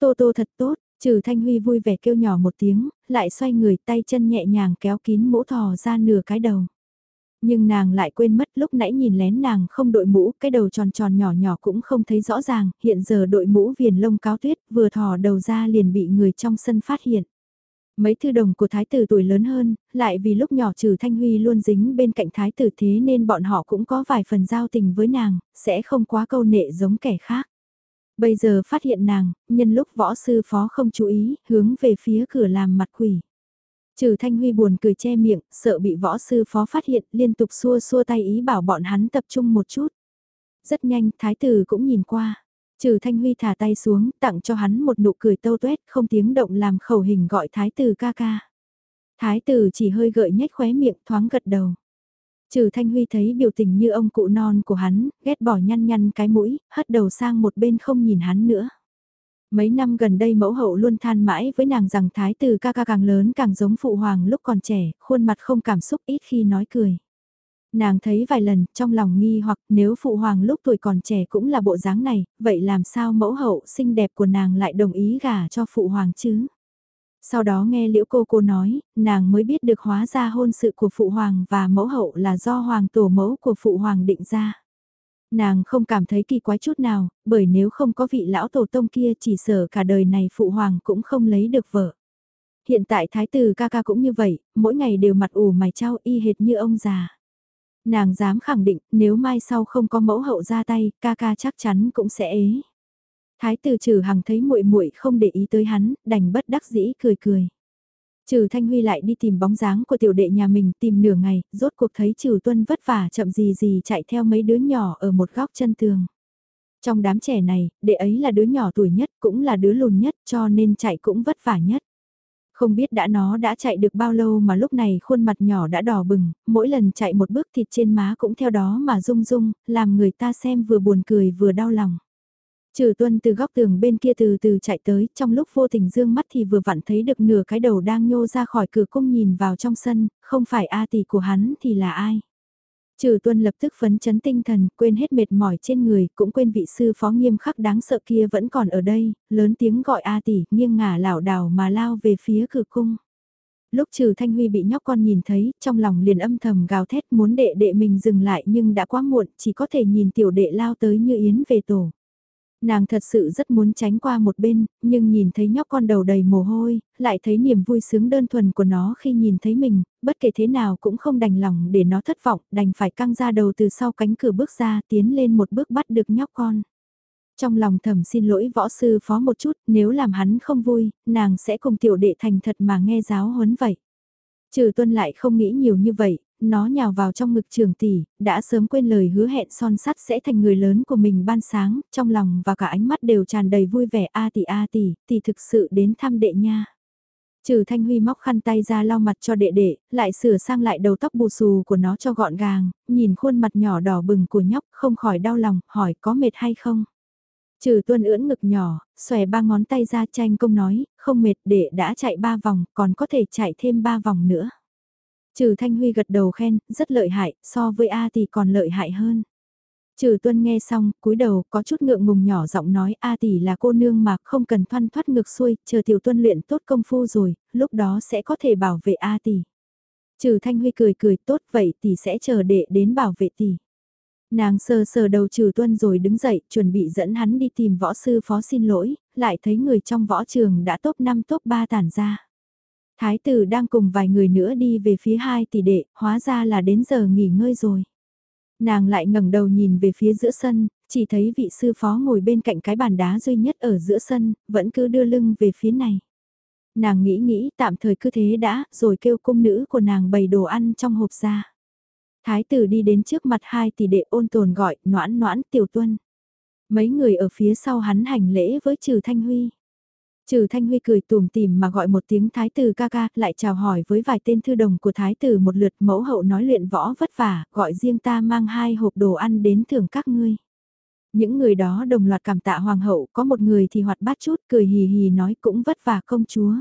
Tô tô thật tốt, trừ Thanh Huy vui vẻ kêu nhỏ một tiếng, lại xoay người tay chân nhẹ nhàng kéo kín mũ thò ra nửa cái đầu. Nhưng nàng lại quên mất lúc nãy nhìn lén nàng không đội mũ, cái đầu tròn tròn nhỏ nhỏ cũng không thấy rõ ràng, hiện giờ đội mũ viền lông cáo tuyết vừa thò đầu ra liền bị người trong sân phát hiện. Mấy thư đồng của thái tử tuổi lớn hơn, lại vì lúc nhỏ trừ Thanh Huy luôn dính bên cạnh thái tử thế nên bọn họ cũng có vài phần giao tình với nàng, sẽ không quá câu nệ giống kẻ khác. Bây giờ phát hiện nàng, nhân lúc võ sư phó không chú ý, hướng về phía cửa làm mặt quỷ. Trừ Thanh Huy buồn cười che miệng, sợ bị võ sư phó phát hiện, liên tục xua xua tay ý bảo bọn hắn tập trung một chút. Rất nhanh, thái tử cũng nhìn qua. Trừ Thanh Huy thả tay xuống, tặng cho hắn một nụ cười tâu tuét, không tiếng động làm khẩu hình gọi thái tử ca ca. Thái tử chỉ hơi gợi nhếch khóe miệng thoáng gật đầu. Trừ Thanh Huy thấy biểu tình như ông cụ non của hắn, ghét bỏ nhăn nhăn cái mũi, hất đầu sang một bên không nhìn hắn nữa. Mấy năm gần đây mẫu hậu luôn than mãi với nàng rằng thái tử ca ca càng lớn càng giống phụ hoàng lúc còn trẻ, khuôn mặt không cảm xúc ít khi nói cười. Nàng thấy vài lần, trong lòng nghi hoặc nếu phụ hoàng lúc tuổi còn trẻ cũng là bộ dáng này, vậy làm sao mẫu hậu xinh đẹp của nàng lại đồng ý gả cho phụ hoàng chứ? Sau đó nghe liễu cô cô nói, nàng mới biết được hóa ra hôn sự của phụ hoàng và mẫu hậu là do hoàng tổ mẫu của phụ hoàng định ra. Nàng không cảm thấy kỳ quái chút nào, bởi nếu không có vị lão tổ tông kia chỉ sợ cả đời này phụ hoàng cũng không lấy được vợ. Hiện tại thái tử ca ca cũng như vậy, mỗi ngày đều mặt ủ mày trao y hệt như ông già. Nàng dám khẳng định nếu mai sau không có mẫu hậu ra tay, ca ca chắc chắn cũng sẽ ế. Thái tử trừ hằng thấy muội muội không để ý tới hắn, đành bất đắc dĩ cười cười. Trừ Thanh Huy lại đi tìm bóng dáng của tiểu đệ nhà mình tìm nửa ngày, rốt cuộc thấy Trừ Tuân vất vả chậm gì gì chạy theo mấy đứa nhỏ ở một góc chân tường. Trong đám trẻ này, đệ ấy là đứa nhỏ tuổi nhất cũng là đứa lùn nhất cho nên chạy cũng vất vả nhất. Không biết đã nó đã chạy được bao lâu mà lúc này khuôn mặt nhỏ đã đỏ bừng, mỗi lần chạy một bước thịt trên má cũng theo đó mà rung rung, làm người ta xem vừa buồn cười vừa đau lòng. Trừ tuân từ góc tường bên kia từ từ chạy tới, trong lúc vô tình dương mắt thì vừa vặn thấy được nửa cái đầu đang nhô ra khỏi cửa cung nhìn vào trong sân, không phải A tỷ của hắn thì là ai. Trừ tuân lập tức phấn chấn tinh thần, quên hết mệt mỏi trên người, cũng quên vị sư phó nghiêm khắc đáng sợ kia vẫn còn ở đây, lớn tiếng gọi A tỷ, nghiêng ngả lảo đảo mà lao về phía cửa cung. Lúc trừ Thanh Huy bị nhóc con nhìn thấy, trong lòng liền âm thầm gào thét muốn đệ đệ mình dừng lại nhưng đã quá muộn, chỉ có thể nhìn tiểu đệ lao tới như yến về tổ. Nàng thật sự rất muốn tránh qua một bên, nhưng nhìn thấy nhóc con đầu đầy mồ hôi, lại thấy niềm vui sướng đơn thuần của nó khi nhìn thấy mình, bất kể thế nào cũng không đành lòng để nó thất vọng, đành phải căng ra đầu từ sau cánh cửa bước ra tiến lên một bước bắt được nhóc con. Trong lòng thầm xin lỗi võ sư phó một chút, nếu làm hắn không vui, nàng sẽ cùng tiểu đệ thành thật mà nghe giáo huấn vậy. Trừ tuân lại không nghĩ nhiều như vậy, nó nhào vào trong ngực trường tỷ, đã sớm quên lời hứa hẹn son sắt sẽ thành người lớn của mình ban sáng, trong lòng và cả ánh mắt đều tràn đầy vui vẻ a tỷ a tỷ, tỷ thực sự đến thăm đệ nha. Trừ Thanh Huy móc khăn tay ra lau mặt cho đệ đệ, lại sửa sang lại đầu tóc bù xù của nó cho gọn gàng, nhìn khuôn mặt nhỏ đỏ bừng của nhóc không khỏi đau lòng, hỏi có mệt hay không. Trừ tuân ưỡn ngực nhỏ, xòe ba ngón tay ra tranh công nói, không mệt đệ đã chạy ba vòng, còn có thể chạy thêm ba vòng nữa. Trừ Thanh Huy gật đầu khen, rất lợi hại, so với A tỷ còn lợi hại hơn. Trừ Tuân nghe xong, cúi đầu có chút ngượng ngùng nhỏ giọng nói A tỷ là cô nương mà không cần thoăn thoát ngược xuôi, chờ tiểu tuân luyện tốt công phu rồi, lúc đó sẽ có thể bảo vệ A tỷ. Trừ Thanh Huy cười cười tốt vậy tỷ sẽ chờ đệ đến bảo vệ tỷ. Nàng sờ sờ đầu trừ tuân rồi đứng dậy, chuẩn bị dẫn hắn đi tìm võ sư phó xin lỗi, lại thấy người trong võ trường đã top 5 top 3 tản ra. Thái tử đang cùng vài người nữa đi về phía hai tỷ đệ, hóa ra là đến giờ nghỉ ngơi rồi. Nàng lại ngẩng đầu nhìn về phía giữa sân, chỉ thấy vị sư phó ngồi bên cạnh cái bàn đá duy nhất ở giữa sân, vẫn cứ đưa lưng về phía này. Nàng nghĩ nghĩ tạm thời cứ thế đã, rồi kêu cung nữ của nàng bày đồ ăn trong hộp ra. Thái tử đi đến trước mặt hai tỷ đệ ôn tồn gọi, noãn noãn tiểu tuân. Mấy người ở phía sau hắn hành lễ với trừ thanh huy. Trừ Thanh Huy cười tùm tìm mà gọi một tiếng thái tử ca ca, lại chào hỏi với vài tên thư đồng của thái tử một lượt mẫu hậu nói luyện võ vất vả, gọi riêng ta mang hai hộp đồ ăn đến thưởng các ngươi. Những người đó đồng loạt cảm tạ hoàng hậu, có một người thì hoạt bát chút, cười hì hì nói cũng vất vả công chúa.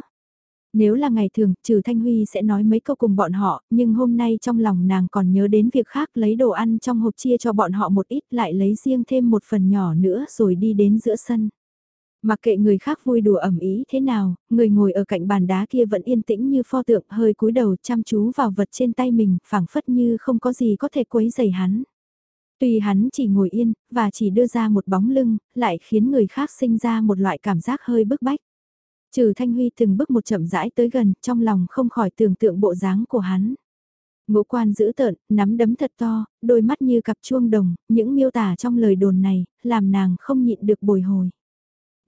Nếu là ngày thường, trừ Thanh Huy sẽ nói mấy câu cùng bọn họ, nhưng hôm nay trong lòng nàng còn nhớ đến việc khác lấy đồ ăn trong hộp chia cho bọn họ một ít lại lấy riêng thêm một phần nhỏ nữa rồi đi đến giữa sân. Mặc kệ người khác vui đùa ẩm ý thế nào, người ngồi ở cạnh bàn đá kia vẫn yên tĩnh như pho tượng hơi cúi đầu chăm chú vào vật trên tay mình, phảng phất như không có gì có thể quấy dày hắn. Tuy hắn chỉ ngồi yên, và chỉ đưa ra một bóng lưng, lại khiến người khác sinh ra một loại cảm giác hơi bức bách. Trừ Thanh Huy từng bước một chậm rãi tới gần, trong lòng không khỏi tưởng tượng bộ dáng của hắn. Ngũ quan dữ tợn, nắm đấm thật to, đôi mắt như cặp chuông đồng, những miêu tả trong lời đồn này, làm nàng không nhịn được bồi hồi.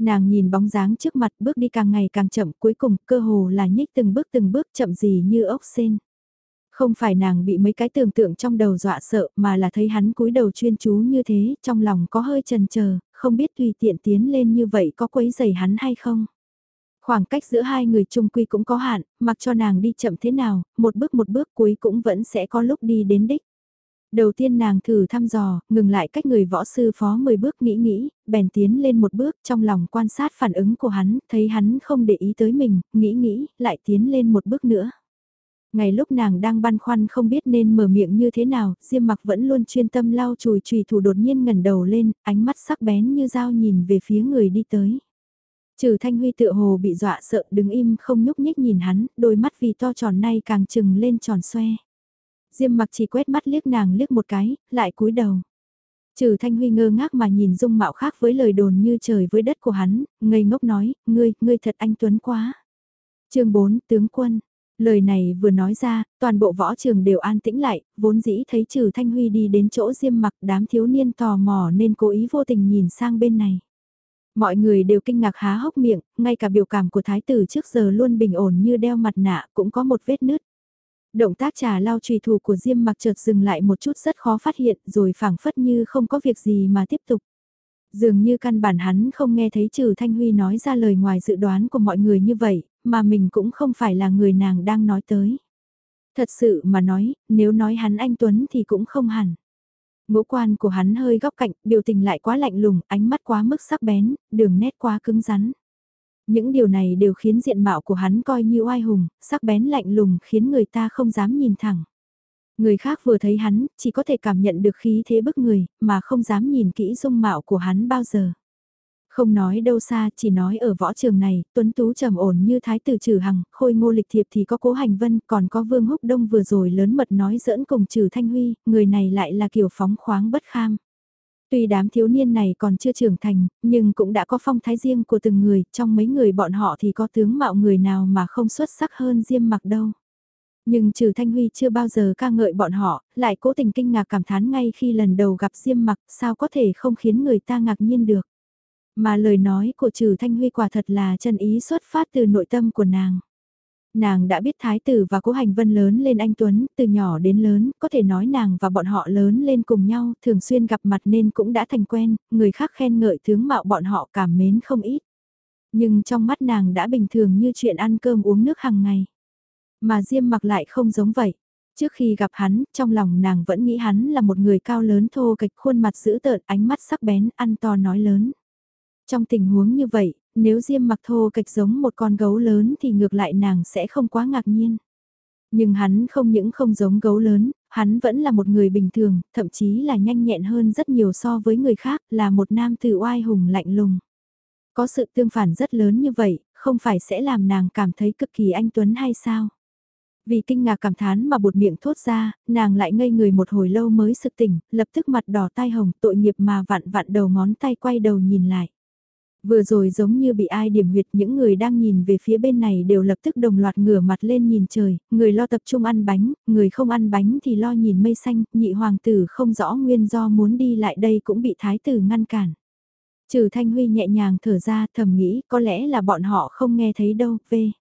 Nàng nhìn bóng dáng trước mặt bước đi càng ngày càng chậm cuối cùng cơ hồ là nhích từng bước từng bước chậm gì như ốc sen. Không phải nàng bị mấy cái tưởng tượng trong đầu dọa sợ mà là thấy hắn cúi đầu chuyên chú như thế, trong lòng có hơi chần chờ, không biết tùy tiện tiến lên như vậy có quấy giày hắn hay không. Khoảng cách giữa hai người chung quy cũng có hạn, mặc cho nàng đi chậm thế nào, một bước một bước cuối cũng vẫn sẽ có lúc đi đến đích. Đầu tiên nàng thử thăm dò, ngừng lại cách người võ sư phó 10 bước nghĩ nghĩ, bèn tiến lên một bước trong lòng quan sát phản ứng của hắn, thấy hắn không để ý tới mình, nghĩ nghĩ, lại tiến lên một bước nữa. Ngày lúc nàng đang băn khoăn không biết nên mở miệng như thế nào, Diêm mặc vẫn luôn chuyên tâm lau chùi chùi thủ đột nhiên ngẩng đầu lên, ánh mắt sắc bén như dao nhìn về phía người đi tới. Trừ Thanh Huy tựa hồ bị dọa sợ đứng im không nhúc nhích nhìn hắn, đôi mắt vì to tròn nay càng trừng lên tròn xoe. Diêm mặc chỉ quét mắt liếc nàng liếc một cái, lại cúi đầu. Trừ Thanh Huy ngơ ngác mà nhìn dung mạo khác với lời đồn như trời với đất của hắn, ngây ngốc nói, ngươi, ngươi thật anh Tuấn quá. chương 4, tướng quân. Lời này vừa nói ra, toàn bộ võ trường đều an tĩnh lại, vốn dĩ thấy trừ Thanh Huy đi đến chỗ diêm mặc đám thiếu niên tò mò nên cố ý vô tình nhìn sang bên này. Mọi người đều kinh ngạc há hốc miệng, ngay cả biểu cảm của thái tử trước giờ luôn bình ổn như đeo mặt nạ cũng có một vết nứt. Động tác trà lau trùy thủ của Diêm mặc chợt dừng lại một chút rất khó phát hiện rồi phảng phất như không có việc gì mà tiếp tục. Dường như căn bản hắn không nghe thấy trừ Thanh Huy nói ra lời ngoài dự đoán của mọi người như vậy, mà mình cũng không phải là người nàng đang nói tới. Thật sự mà nói, nếu nói hắn anh Tuấn thì cũng không hẳn. Ngũ quan của hắn hơi góc cạnh, biểu tình lại quá lạnh lùng, ánh mắt quá mức sắc bén, đường nét quá cứng rắn. Những điều này đều khiến diện mạo của hắn coi như oai hùng, sắc bén lạnh lùng khiến người ta không dám nhìn thẳng. Người khác vừa thấy hắn, chỉ có thể cảm nhận được khí thế bức người, mà không dám nhìn kỹ dung mạo của hắn bao giờ. Không nói đâu xa, chỉ nói ở võ trường này, tuấn tú trầm ổn như thái tử trừ hằng, khôi ngô lịch thiệp thì có cố hành vân, còn có vương húc đông vừa rồi lớn mật nói giỡn cùng trừ thanh huy, người này lại là kiểu phóng khoáng bất kham. Tuy đám thiếu niên này còn chưa trưởng thành, nhưng cũng đã có phong thái riêng của từng người, trong mấy người bọn họ thì có tướng mạo người nào mà không xuất sắc hơn Diêm mặc đâu. Nhưng trừ Thanh Huy chưa bao giờ ca ngợi bọn họ, lại cố tình kinh ngạc cảm thán ngay khi lần đầu gặp Diêm mặc sao có thể không khiến người ta ngạc nhiên được. Mà lời nói của trừ Thanh Huy quả thật là chân ý xuất phát từ nội tâm của nàng. Nàng đã biết Thái tử và Cố Hành Vân lớn lên anh Tuấn, từ nhỏ đến lớn, có thể nói nàng và bọn họ lớn lên cùng nhau, thường xuyên gặp mặt nên cũng đã thành quen, người khác khen ngợi tướng mạo bọn họ cảm mến không ít. Nhưng trong mắt nàng đã bình thường như chuyện ăn cơm uống nước hàng ngày. Mà Diêm mặc lại không giống vậy. Trước khi gặp hắn, trong lòng nàng vẫn nghĩ hắn là một người cao lớn thô kịch khuôn mặt dữ tợn ánh mắt sắc bén ăn to nói lớn. Trong tình huống như vậy, nếu Diêm mặc thô kịch giống một con gấu lớn thì ngược lại nàng sẽ không quá ngạc nhiên. Nhưng hắn không những không giống gấu lớn, hắn vẫn là một người bình thường, thậm chí là nhanh nhẹn hơn rất nhiều so với người khác, là một nam tử oai hùng lạnh lùng. Có sự tương phản rất lớn như vậy, không phải sẽ làm nàng cảm thấy cực kỳ anh Tuấn hay sao? Vì kinh ngạc cảm thán mà bột miệng thốt ra, nàng lại ngây người một hồi lâu mới sực tỉnh, lập tức mặt đỏ tai hồng tội nghiệp mà vặn vặn đầu ngón tay quay đầu nhìn lại. Vừa rồi giống như bị ai điểm huyệt những người đang nhìn về phía bên này đều lập tức đồng loạt ngửa mặt lên nhìn trời, người lo tập trung ăn bánh, người không ăn bánh thì lo nhìn mây xanh, nhị hoàng tử không rõ nguyên do muốn đi lại đây cũng bị thái tử ngăn cản. Trừ Thanh Huy nhẹ nhàng thở ra thầm nghĩ có lẽ là bọn họ không nghe thấy đâu, về.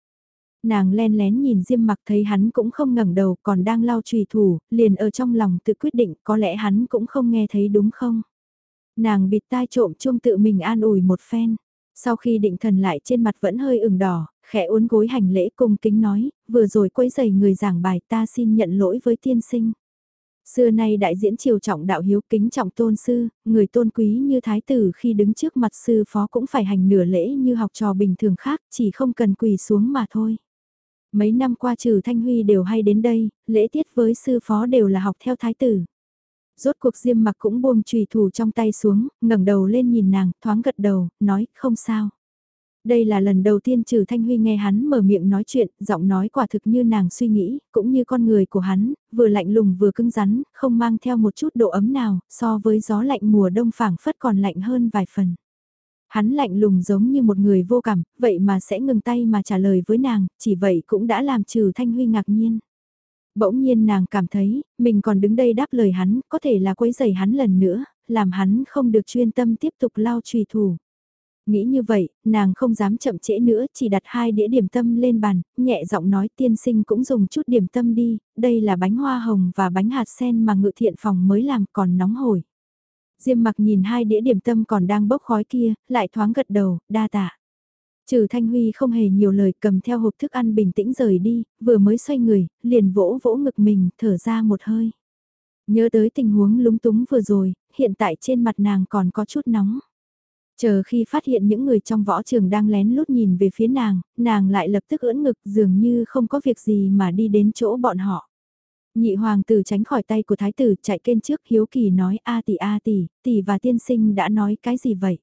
Nàng len lén nhìn Diêm mặc thấy hắn cũng không ngẩng đầu còn đang lau trùy thủ, liền ở trong lòng tự quyết định có lẽ hắn cũng không nghe thấy đúng không? Nàng bịt tai trộm chung tự mình an ủi một phen. Sau khi định thần lại trên mặt vẫn hơi ửng đỏ, khẽ uốn gối hành lễ cung kính nói, vừa rồi quấy giày người giảng bài ta xin nhận lỗi với tiên sinh. Xưa nay đại diễn triều trọng đạo hiếu kính trọng tôn sư, người tôn quý như thái tử khi đứng trước mặt sư phó cũng phải hành nửa lễ như học trò bình thường khác, chỉ không cần quỳ xuống mà thôi. Mấy năm qua trừ Thanh Huy đều hay đến đây, lễ tiết với sư phó đều là học theo thái tử. Rốt cuộc diêm mặc cũng buông trùy thủ trong tay xuống, ngẩng đầu lên nhìn nàng, thoáng gật đầu, nói, không sao. Đây là lần đầu tiên trừ Thanh Huy nghe hắn mở miệng nói chuyện, giọng nói quả thực như nàng suy nghĩ, cũng như con người của hắn, vừa lạnh lùng vừa cứng rắn, không mang theo một chút độ ấm nào, so với gió lạnh mùa đông phảng phất còn lạnh hơn vài phần. Hắn lạnh lùng giống như một người vô cảm, vậy mà sẽ ngừng tay mà trả lời với nàng, chỉ vậy cũng đã làm trừ Thanh Huy ngạc nhiên. Bỗng nhiên nàng cảm thấy, mình còn đứng đây đáp lời hắn, có thể là quấy giày hắn lần nữa, làm hắn không được chuyên tâm tiếp tục lao trùy thủ. Nghĩ như vậy, nàng không dám chậm trễ nữa, chỉ đặt hai đĩa điểm tâm lên bàn, nhẹ giọng nói tiên sinh cũng dùng chút điểm tâm đi, đây là bánh hoa hồng và bánh hạt sen mà ngự thiện phòng mới làm còn nóng hổi. Diêm mặc nhìn hai đĩa điểm tâm còn đang bốc khói kia, lại thoáng gật đầu, đa tạ. Trừ Thanh Huy không hề nhiều lời cầm theo hộp thức ăn bình tĩnh rời đi, vừa mới xoay người, liền vỗ vỗ ngực mình, thở ra một hơi. Nhớ tới tình huống lúng túng vừa rồi, hiện tại trên mặt nàng còn có chút nóng. Chờ khi phát hiện những người trong võ trường đang lén lút nhìn về phía nàng, nàng lại lập tức ưỡn ngực dường như không có việc gì mà đi đến chỗ bọn họ. Nhị hoàng tử tránh khỏi tay của thái tử chạy kênh trước hiếu kỳ nói a tỷ a tỷ, tỷ và tiên sinh đã nói cái gì vậy?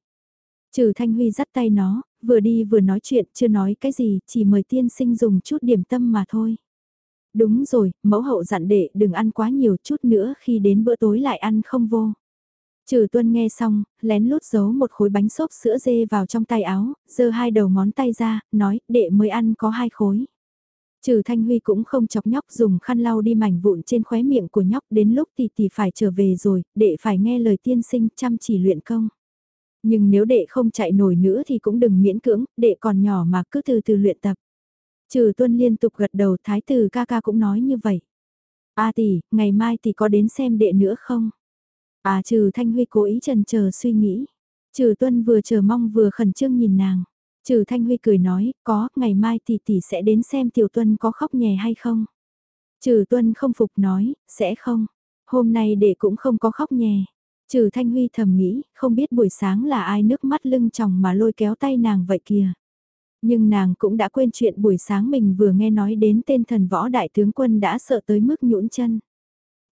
Trừ Thanh Huy dắt tay nó, vừa đi vừa nói chuyện, chưa nói cái gì, chỉ mời tiên sinh dùng chút điểm tâm mà thôi. Đúng rồi, mẫu hậu dặn đệ đừng ăn quá nhiều chút nữa khi đến bữa tối lại ăn không vô. Trừ tuân nghe xong, lén lút giấu một khối bánh xốp sữa dê vào trong tay áo, giơ hai đầu ngón tay ra, nói, đệ mới ăn có hai khối. Trừ Thanh Huy cũng không chọc nhóc dùng khăn lau đi mảnh vụn trên khóe miệng của nhóc đến lúc thì tỷ phải trở về rồi, đệ phải nghe lời tiên sinh chăm chỉ luyện công. Nhưng nếu đệ không chạy nổi nữa thì cũng đừng miễn cưỡng, đệ còn nhỏ mà cứ từ từ luyện tập. Trừ tuân liên tục gật đầu thái tử ca ca cũng nói như vậy. A tỷ, ngày mai tỷ có đến xem đệ nữa không? À trừ Thanh Huy cố ý trần chờ suy nghĩ. Trừ tuân vừa chờ mong vừa khẩn trương nhìn nàng. Trừ Thanh Huy cười nói, có, ngày mai tỷ tỷ sẽ đến xem Tiểu Tuân có khóc nhè hay không. Trừ Tuân không phục nói, sẽ không. Hôm nay đệ cũng không có khóc nhè. Trừ Thanh Huy thầm nghĩ, không biết buổi sáng là ai nước mắt lưng tròng mà lôi kéo tay nàng vậy kìa. Nhưng nàng cũng đã quên chuyện buổi sáng mình vừa nghe nói đến tên thần võ đại tướng quân đã sợ tới mức nhũn chân.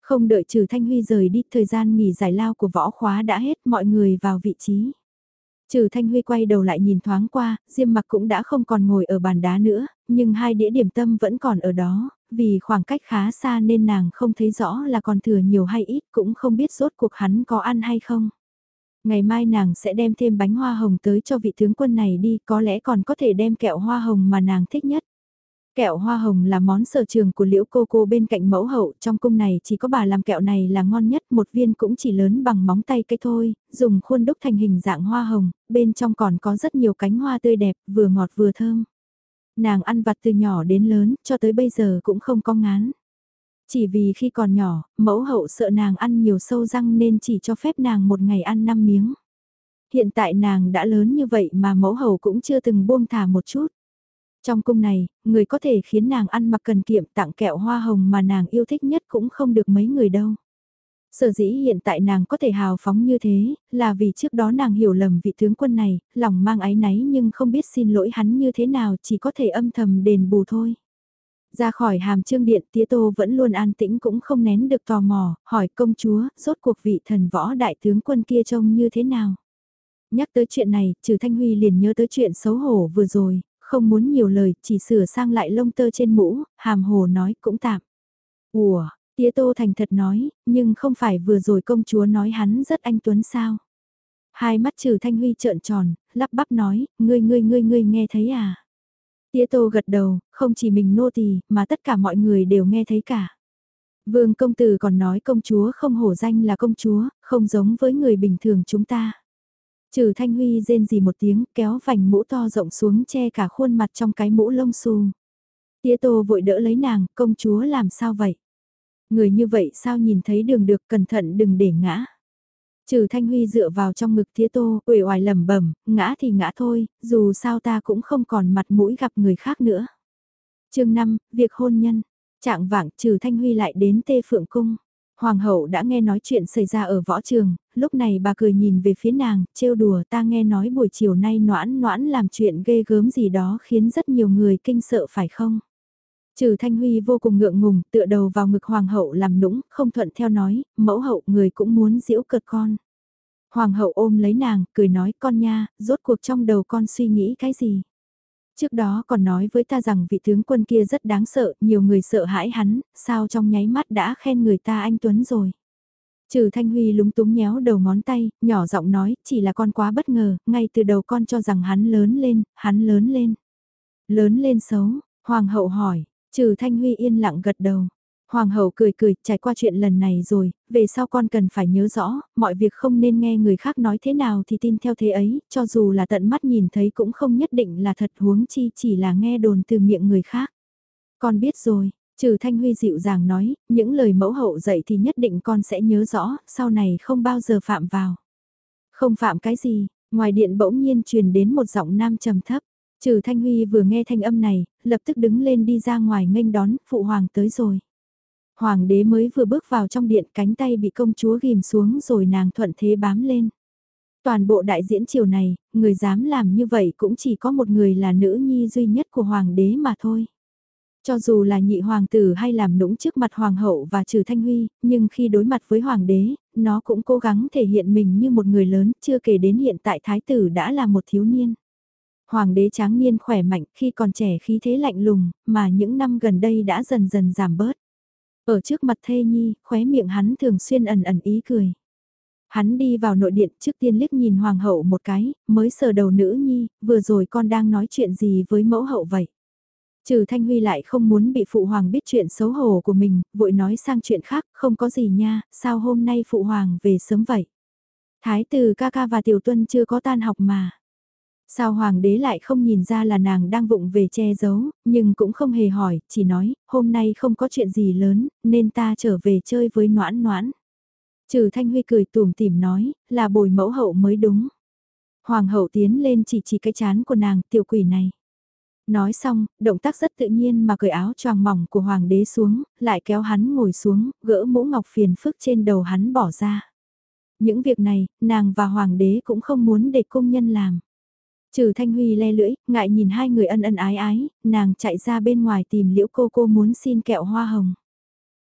Không đợi trừ Thanh Huy rời đi, thời gian nghỉ giải lao của võ khóa đã hết, mọi người vào vị trí. Trừ Thanh Huy quay đầu lại nhìn thoáng qua, Diêm mặc cũng đã không còn ngồi ở bàn đá nữa, nhưng hai đĩa điểm tâm vẫn còn ở đó, vì khoảng cách khá xa nên nàng không thấy rõ là còn thừa nhiều hay ít cũng không biết rốt cuộc hắn có ăn hay không. Ngày mai nàng sẽ đem thêm bánh hoa hồng tới cho vị tướng quân này đi, có lẽ còn có thể đem kẹo hoa hồng mà nàng thích nhất. Kẹo hoa hồng là món sở trường của liễu cô cô bên cạnh mẫu hậu, trong cung này chỉ có bà làm kẹo này là ngon nhất, một viên cũng chỉ lớn bằng móng tay cái thôi, dùng khuôn đúc thành hình dạng hoa hồng, bên trong còn có rất nhiều cánh hoa tươi đẹp, vừa ngọt vừa thơm. Nàng ăn vặt từ nhỏ đến lớn, cho tới bây giờ cũng không có ngán. Chỉ vì khi còn nhỏ, mẫu hậu sợ nàng ăn nhiều sâu răng nên chỉ cho phép nàng một ngày ăn 5 miếng. Hiện tại nàng đã lớn như vậy mà mẫu hậu cũng chưa từng buông thả một chút. Trong cung này, người có thể khiến nàng ăn mặc cần kiệm tặng kẹo hoa hồng mà nàng yêu thích nhất cũng không được mấy người đâu. Sở dĩ hiện tại nàng có thể hào phóng như thế, là vì trước đó nàng hiểu lầm vị tướng quân này, lòng mang ái náy nhưng không biết xin lỗi hắn như thế nào chỉ có thể âm thầm đền bù thôi. Ra khỏi hàm trương điện tía tô vẫn luôn an tĩnh cũng không nén được tò mò, hỏi công chúa, rốt cuộc vị thần võ đại tướng quân kia trông như thế nào. Nhắc tới chuyện này, trừ Thanh Huy liền nhớ tới chuyện xấu hổ vừa rồi, không muốn nhiều lời, chỉ sửa sang lại lông tơ trên mũ, hàm hồ nói cũng tạm. Ủa, tía tô thành thật nói, nhưng không phải vừa rồi công chúa nói hắn rất anh tuấn sao. Hai mắt trừ Thanh Huy trợn tròn, lắp bắp nói, ngươi ngươi ngươi ngươi nghe thấy à. Tía tô gật đầu, không chỉ mình nô tỳ mà tất cả mọi người đều nghe thấy cả. Vương công tử còn nói công chúa không hổ danh là công chúa, không giống với người bình thường chúng ta. Trừ Thanh Huy rên gì một tiếng kéo vành mũ to rộng xuống che cả khuôn mặt trong cái mũ lông xù. Tía tô vội đỡ lấy nàng, công chúa làm sao vậy? Người như vậy sao nhìn thấy đường được cẩn thận đừng để ngã. Trừ Thanh Huy dựa vào trong ngực Thía tô, uể oải lẩm bẩm, ngã thì ngã thôi, dù sao ta cũng không còn mặt mũi gặp người khác nữa. chương 5, việc hôn nhân. Trạng vạng trừ Thanh Huy lại đến Tê Phượng Cung. Hoàng hậu đã nghe nói chuyện xảy ra ở võ trường, lúc này bà cười nhìn về phía nàng, trêu đùa ta nghe nói buổi chiều nay noãn noãn làm chuyện ghê gớm gì đó khiến rất nhiều người kinh sợ phải không? Trừ Thanh Huy vô cùng ngượng ngùng, tựa đầu vào ngực hoàng hậu làm nũng, không thuận theo nói, mẫu hậu người cũng muốn giễu cợt con. Hoàng hậu ôm lấy nàng, cười nói con nha, rốt cuộc trong đầu con suy nghĩ cái gì? Trước đó còn nói với ta rằng vị tướng quân kia rất đáng sợ, nhiều người sợ hãi hắn, sao trong nháy mắt đã khen người ta anh Tuấn rồi. Trừ Thanh Huy lúng túng nhéo đầu ngón tay, nhỏ giọng nói, chỉ là con quá bất ngờ, ngay từ đầu con cho rằng hắn lớn lên, hắn lớn lên. Lớn lên xấu, Hoàng hậu hỏi, trừ Thanh Huy yên lặng gật đầu. Hoàng hậu cười cười, trải qua chuyện lần này rồi, về sau con cần phải nhớ rõ, mọi việc không nên nghe người khác nói thế nào thì tin theo thế ấy, cho dù là tận mắt nhìn thấy cũng không nhất định là thật huống chi chỉ là nghe đồn từ miệng người khác. Con biết rồi, trừ Thanh Huy dịu dàng nói, những lời mẫu hậu dạy thì nhất định con sẽ nhớ rõ, sau này không bao giờ phạm vào. Không phạm cái gì, ngoài điện bỗng nhiên truyền đến một giọng nam trầm thấp. Trừ Thanh Huy vừa nghe thanh âm này, lập tức đứng lên đi ra ngoài nghênh đón, phụ hoàng tới rồi. Hoàng đế mới vừa bước vào trong điện cánh tay bị công chúa ghim xuống rồi nàng thuận thế bám lên. Toàn bộ đại diễn triều này, người dám làm như vậy cũng chỉ có một người là nữ nhi duy nhất của hoàng đế mà thôi. Cho dù là nhị hoàng tử hay làm nũng trước mặt hoàng hậu và trừ thanh huy, nhưng khi đối mặt với hoàng đế, nó cũng cố gắng thể hiện mình như một người lớn, chưa kể đến hiện tại thái tử đã là một thiếu niên. Hoàng đế tráng niên khỏe mạnh khi còn trẻ khí thế lạnh lùng, mà những năm gần đây đã dần dần giảm bớt. Ở trước mặt thê nhi, khóe miệng hắn thường xuyên ẩn ẩn ý cười. Hắn đi vào nội điện trước tiên liếc nhìn hoàng hậu một cái, mới sờ đầu nữ nhi, vừa rồi con đang nói chuyện gì với mẫu hậu vậy. Trừ Thanh Huy lại không muốn bị phụ hoàng biết chuyện xấu hổ của mình, vội nói sang chuyện khác, không có gì nha, sao hôm nay phụ hoàng về sớm vậy. Thái tử ca ca và tiểu tuân chưa có tan học mà. Sao hoàng đế lại không nhìn ra là nàng đang vụng về che giấu, nhưng cũng không hề hỏi, chỉ nói, hôm nay không có chuyện gì lớn, nên ta trở về chơi với noãn noãn. Trừ Thanh Huy cười tùm tìm nói, là bồi mẫu hậu mới đúng. Hoàng hậu tiến lên chỉ chỉ cái chán của nàng, tiểu quỷ này. Nói xong, động tác rất tự nhiên mà cởi áo choàng mỏng của hoàng đế xuống, lại kéo hắn ngồi xuống, gỡ mũ ngọc phiền phức trên đầu hắn bỏ ra. Những việc này, nàng và hoàng đế cũng không muốn để công nhân làm. Trừ Thanh Huy le lưỡi, ngại nhìn hai người ân ân ái ái, nàng chạy ra bên ngoài tìm liễu cô cô muốn xin kẹo hoa hồng.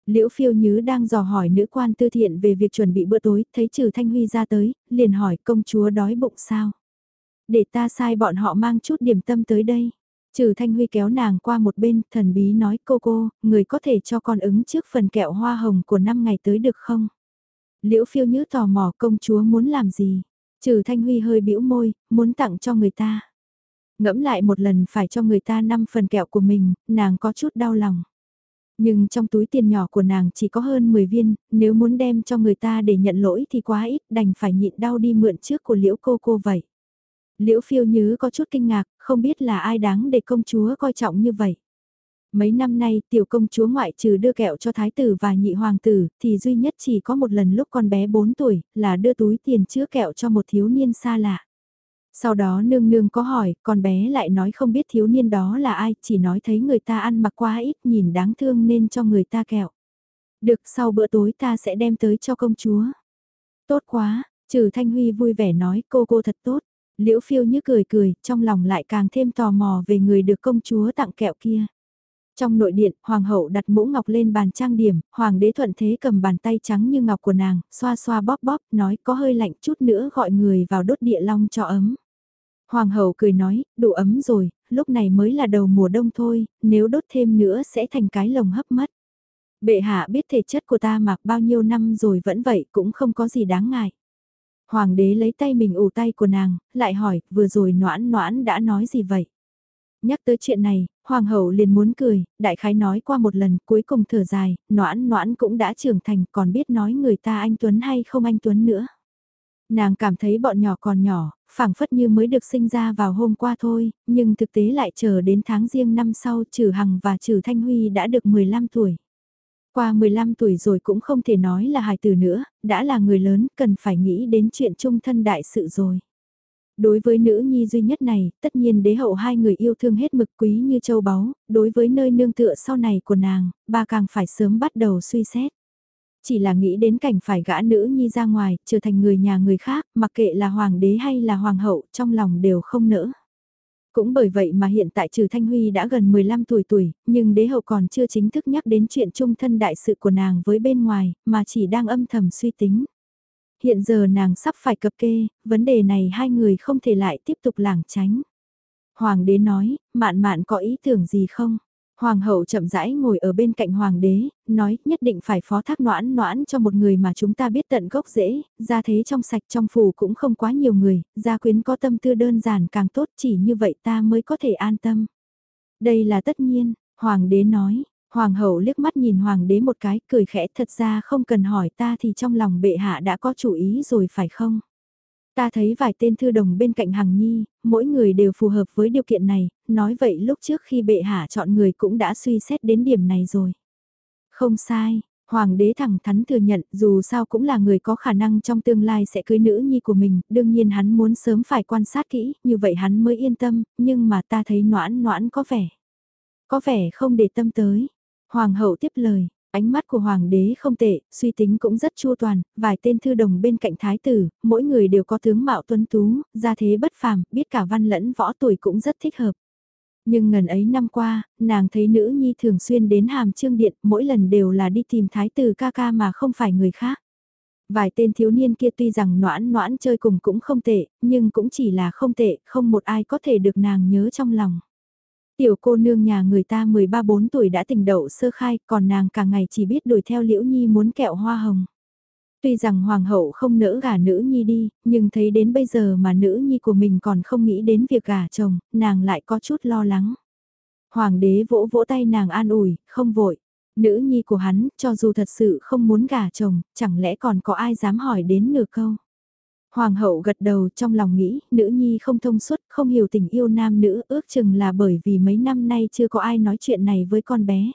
Liễu phiêu nhứ đang dò hỏi nữ quan tư thiện về việc chuẩn bị bữa tối, thấy trừ Thanh Huy ra tới, liền hỏi công chúa đói bụng sao. Để ta sai bọn họ mang chút điểm tâm tới đây. Trừ Thanh Huy kéo nàng qua một bên, thần bí nói cô cô, người có thể cho con ứng trước phần kẹo hoa hồng của năm ngày tới được không? Liễu phiêu nhứ tò mò công chúa muốn làm gì? Trừ Thanh Huy hơi bĩu môi, muốn tặng cho người ta. Ngẫm lại một lần phải cho người ta 5 phần kẹo của mình, nàng có chút đau lòng. Nhưng trong túi tiền nhỏ của nàng chỉ có hơn 10 viên, nếu muốn đem cho người ta để nhận lỗi thì quá ít, đành phải nhịn đau đi mượn trước của liễu cô cô vậy. Liễu phiêu nhứ có chút kinh ngạc, không biết là ai đáng để công chúa coi trọng như vậy. Mấy năm nay tiểu công chúa ngoại trừ đưa kẹo cho thái tử và nhị hoàng tử thì duy nhất chỉ có một lần lúc con bé 4 tuổi là đưa túi tiền chứa kẹo cho một thiếu niên xa lạ. Sau đó nương nương có hỏi, con bé lại nói không biết thiếu niên đó là ai, chỉ nói thấy người ta ăn mặc quá ít nhìn đáng thương nên cho người ta kẹo. Được sau bữa tối ta sẽ đem tới cho công chúa. Tốt quá, trừ Thanh Huy vui vẻ nói cô cô thật tốt. Liễu phiêu như cười cười, trong lòng lại càng thêm tò mò về người được công chúa tặng kẹo kia. Trong nội điện, hoàng hậu đặt mũ ngọc lên bàn trang điểm, hoàng đế thuận thế cầm bàn tay trắng như ngọc của nàng, xoa xoa bóp bóp, nói có hơi lạnh chút nữa gọi người vào đốt địa long cho ấm. Hoàng hậu cười nói, đủ ấm rồi, lúc này mới là đầu mùa đông thôi, nếu đốt thêm nữa sẽ thành cái lồng hấp mất. Bệ hạ biết thể chất của ta mặc bao nhiêu năm rồi vẫn vậy cũng không có gì đáng ngại. Hoàng đế lấy tay mình ủ tay của nàng, lại hỏi, vừa rồi noãn noãn đã nói gì vậy? Nhắc tới chuyện này, hoàng hậu liền muốn cười, đại khái nói qua một lần, cuối cùng thở dài, noãn noãn cũng đã trưởng thành còn biết nói người ta anh Tuấn hay không anh Tuấn nữa. Nàng cảm thấy bọn nhỏ còn nhỏ, phảng phất như mới được sinh ra vào hôm qua thôi, nhưng thực tế lại chờ đến tháng riêng năm sau trừ Hằng và trừ Thanh Huy đã được 15 tuổi. Qua 15 tuổi rồi cũng không thể nói là hài tử nữa, đã là người lớn cần phải nghĩ đến chuyện chung thân đại sự rồi. Đối với nữ nhi duy nhất này, tất nhiên đế hậu hai người yêu thương hết mực quý như châu báu, đối với nơi nương tựa sau này của nàng, bà càng phải sớm bắt đầu suy xét. Chỉ là nghĩ đến cảnh phải gã nữ nhi ra ngoài, trở thành người nhà người khác, mặc kệ là hoàng đế hay là hoàng hậu, trong lòng đều không nỡ. Cũng bởi vậy mà hiện tại trừ Thanh Huy đã gần 15 tuổi tuổi, nhưng đế hậu còn chưa chính thức nhắc đến chuyện chung thân đại sự của nàng với bên ngoài, mà chỉ đang âm thầm suy tính. Hiện giờ nàng sắp phải cập kê, vấn đề này hai người không thể lại tiếp tục lảng tránh. Hoàng đế nói, mạn mạn có ý tưởng gì không? Hoàng hậu chậm rãi ngồi ở bên cạnh hoàng đế, nói nhất định phải phó thác noãn noãn cho một người mà chúng ta biết tận gốc dễ, ra thế trong sạch trong phủ cũng không quá nhiều người, gia quyến có tâm tư đơn giản càng tốt chỉ như vậy ta mới có thể an tâm. Đây là tất nhiên, hoàng đế nói, hoàng hậu liếc mắt nhìn hoàng đế một cái cười khẽ thật ra không cần hỏi ta thì trong lòng bệ hạ đã có chủ ý rồi phải không? Ta thấy vài tên thư đồng bên cạnh Hằng Nhi, mỗi người đều phù hợp với điều kiện này, nói vậy lúc trước khi bệ hạ chọn người cũng đã suy xét đến điểm này rồi. Không sai, Hoàng đế thẳng thắn thừa nhận dù sao cũng là người có khả năng trong tương lai sẽ cưới nữ nhi của mình, đương nhiên hắn muốn sớm phải quan sát kỹ, như vậy hắn mới yên tâm, nhưng mà ta thấy noãn noãn có vẻ. Có vẻ không để tâm tới. Hoàng hậu tiếp lời, Ánh mắt của hoàng đế không tệ, suy tính cũng rất chua toàn, vài tên thư đồng bên cạnh thái tử, mỗi người đều có tướng mạo tuấn tú, gia thế bất phàm, biết cả văn lẫn võ tuổi cũng rất thích hợp. Nhưng ngần ấy năm qua, nàng thấy nữ nhi thường xuyên đến hàm trương điện, mỗi lần đều là đi tìm thái tử ca ca mà không phải người khác. Vài tên thiếu niên kia tuy rằng noãn noãn chơi cùng cũng không tệ, nhưng cũng chỉ là không tệ, không một ai có thể được nàng nhớ trong lòng. Tiểu cô nương nhà người ta 13-4 tuổi đã tình đậu sơ khai, còn nàng cả ngày chỉ biết đuổi theo Liễu Nhi muốn kẹo hoa hồng. Tuy rằng hoàng hậu không nỡ gả nữ nhi đi, nhưng thấy đến bây giờ mà nữ nhi của mình còn không nghĩ đến việc gả chồng, nàng lại có chút lo lắng. Hoàng đế vỗ vỗ tay nàng an ủi, không vội. Nữ nhi của hắn, cho dù thật sự không muốn gả chồng, chẳng lẽ còn có ai dám hỏi đến nửa câu. Hoàng hậu gật đầu trong lòng nghĩ, nữ nhi không thông suốt, không hiểu tình yêu nam nữ, ước chừng là bởi vì mấy năm nay chưa có ai nói chuyện này với con bé.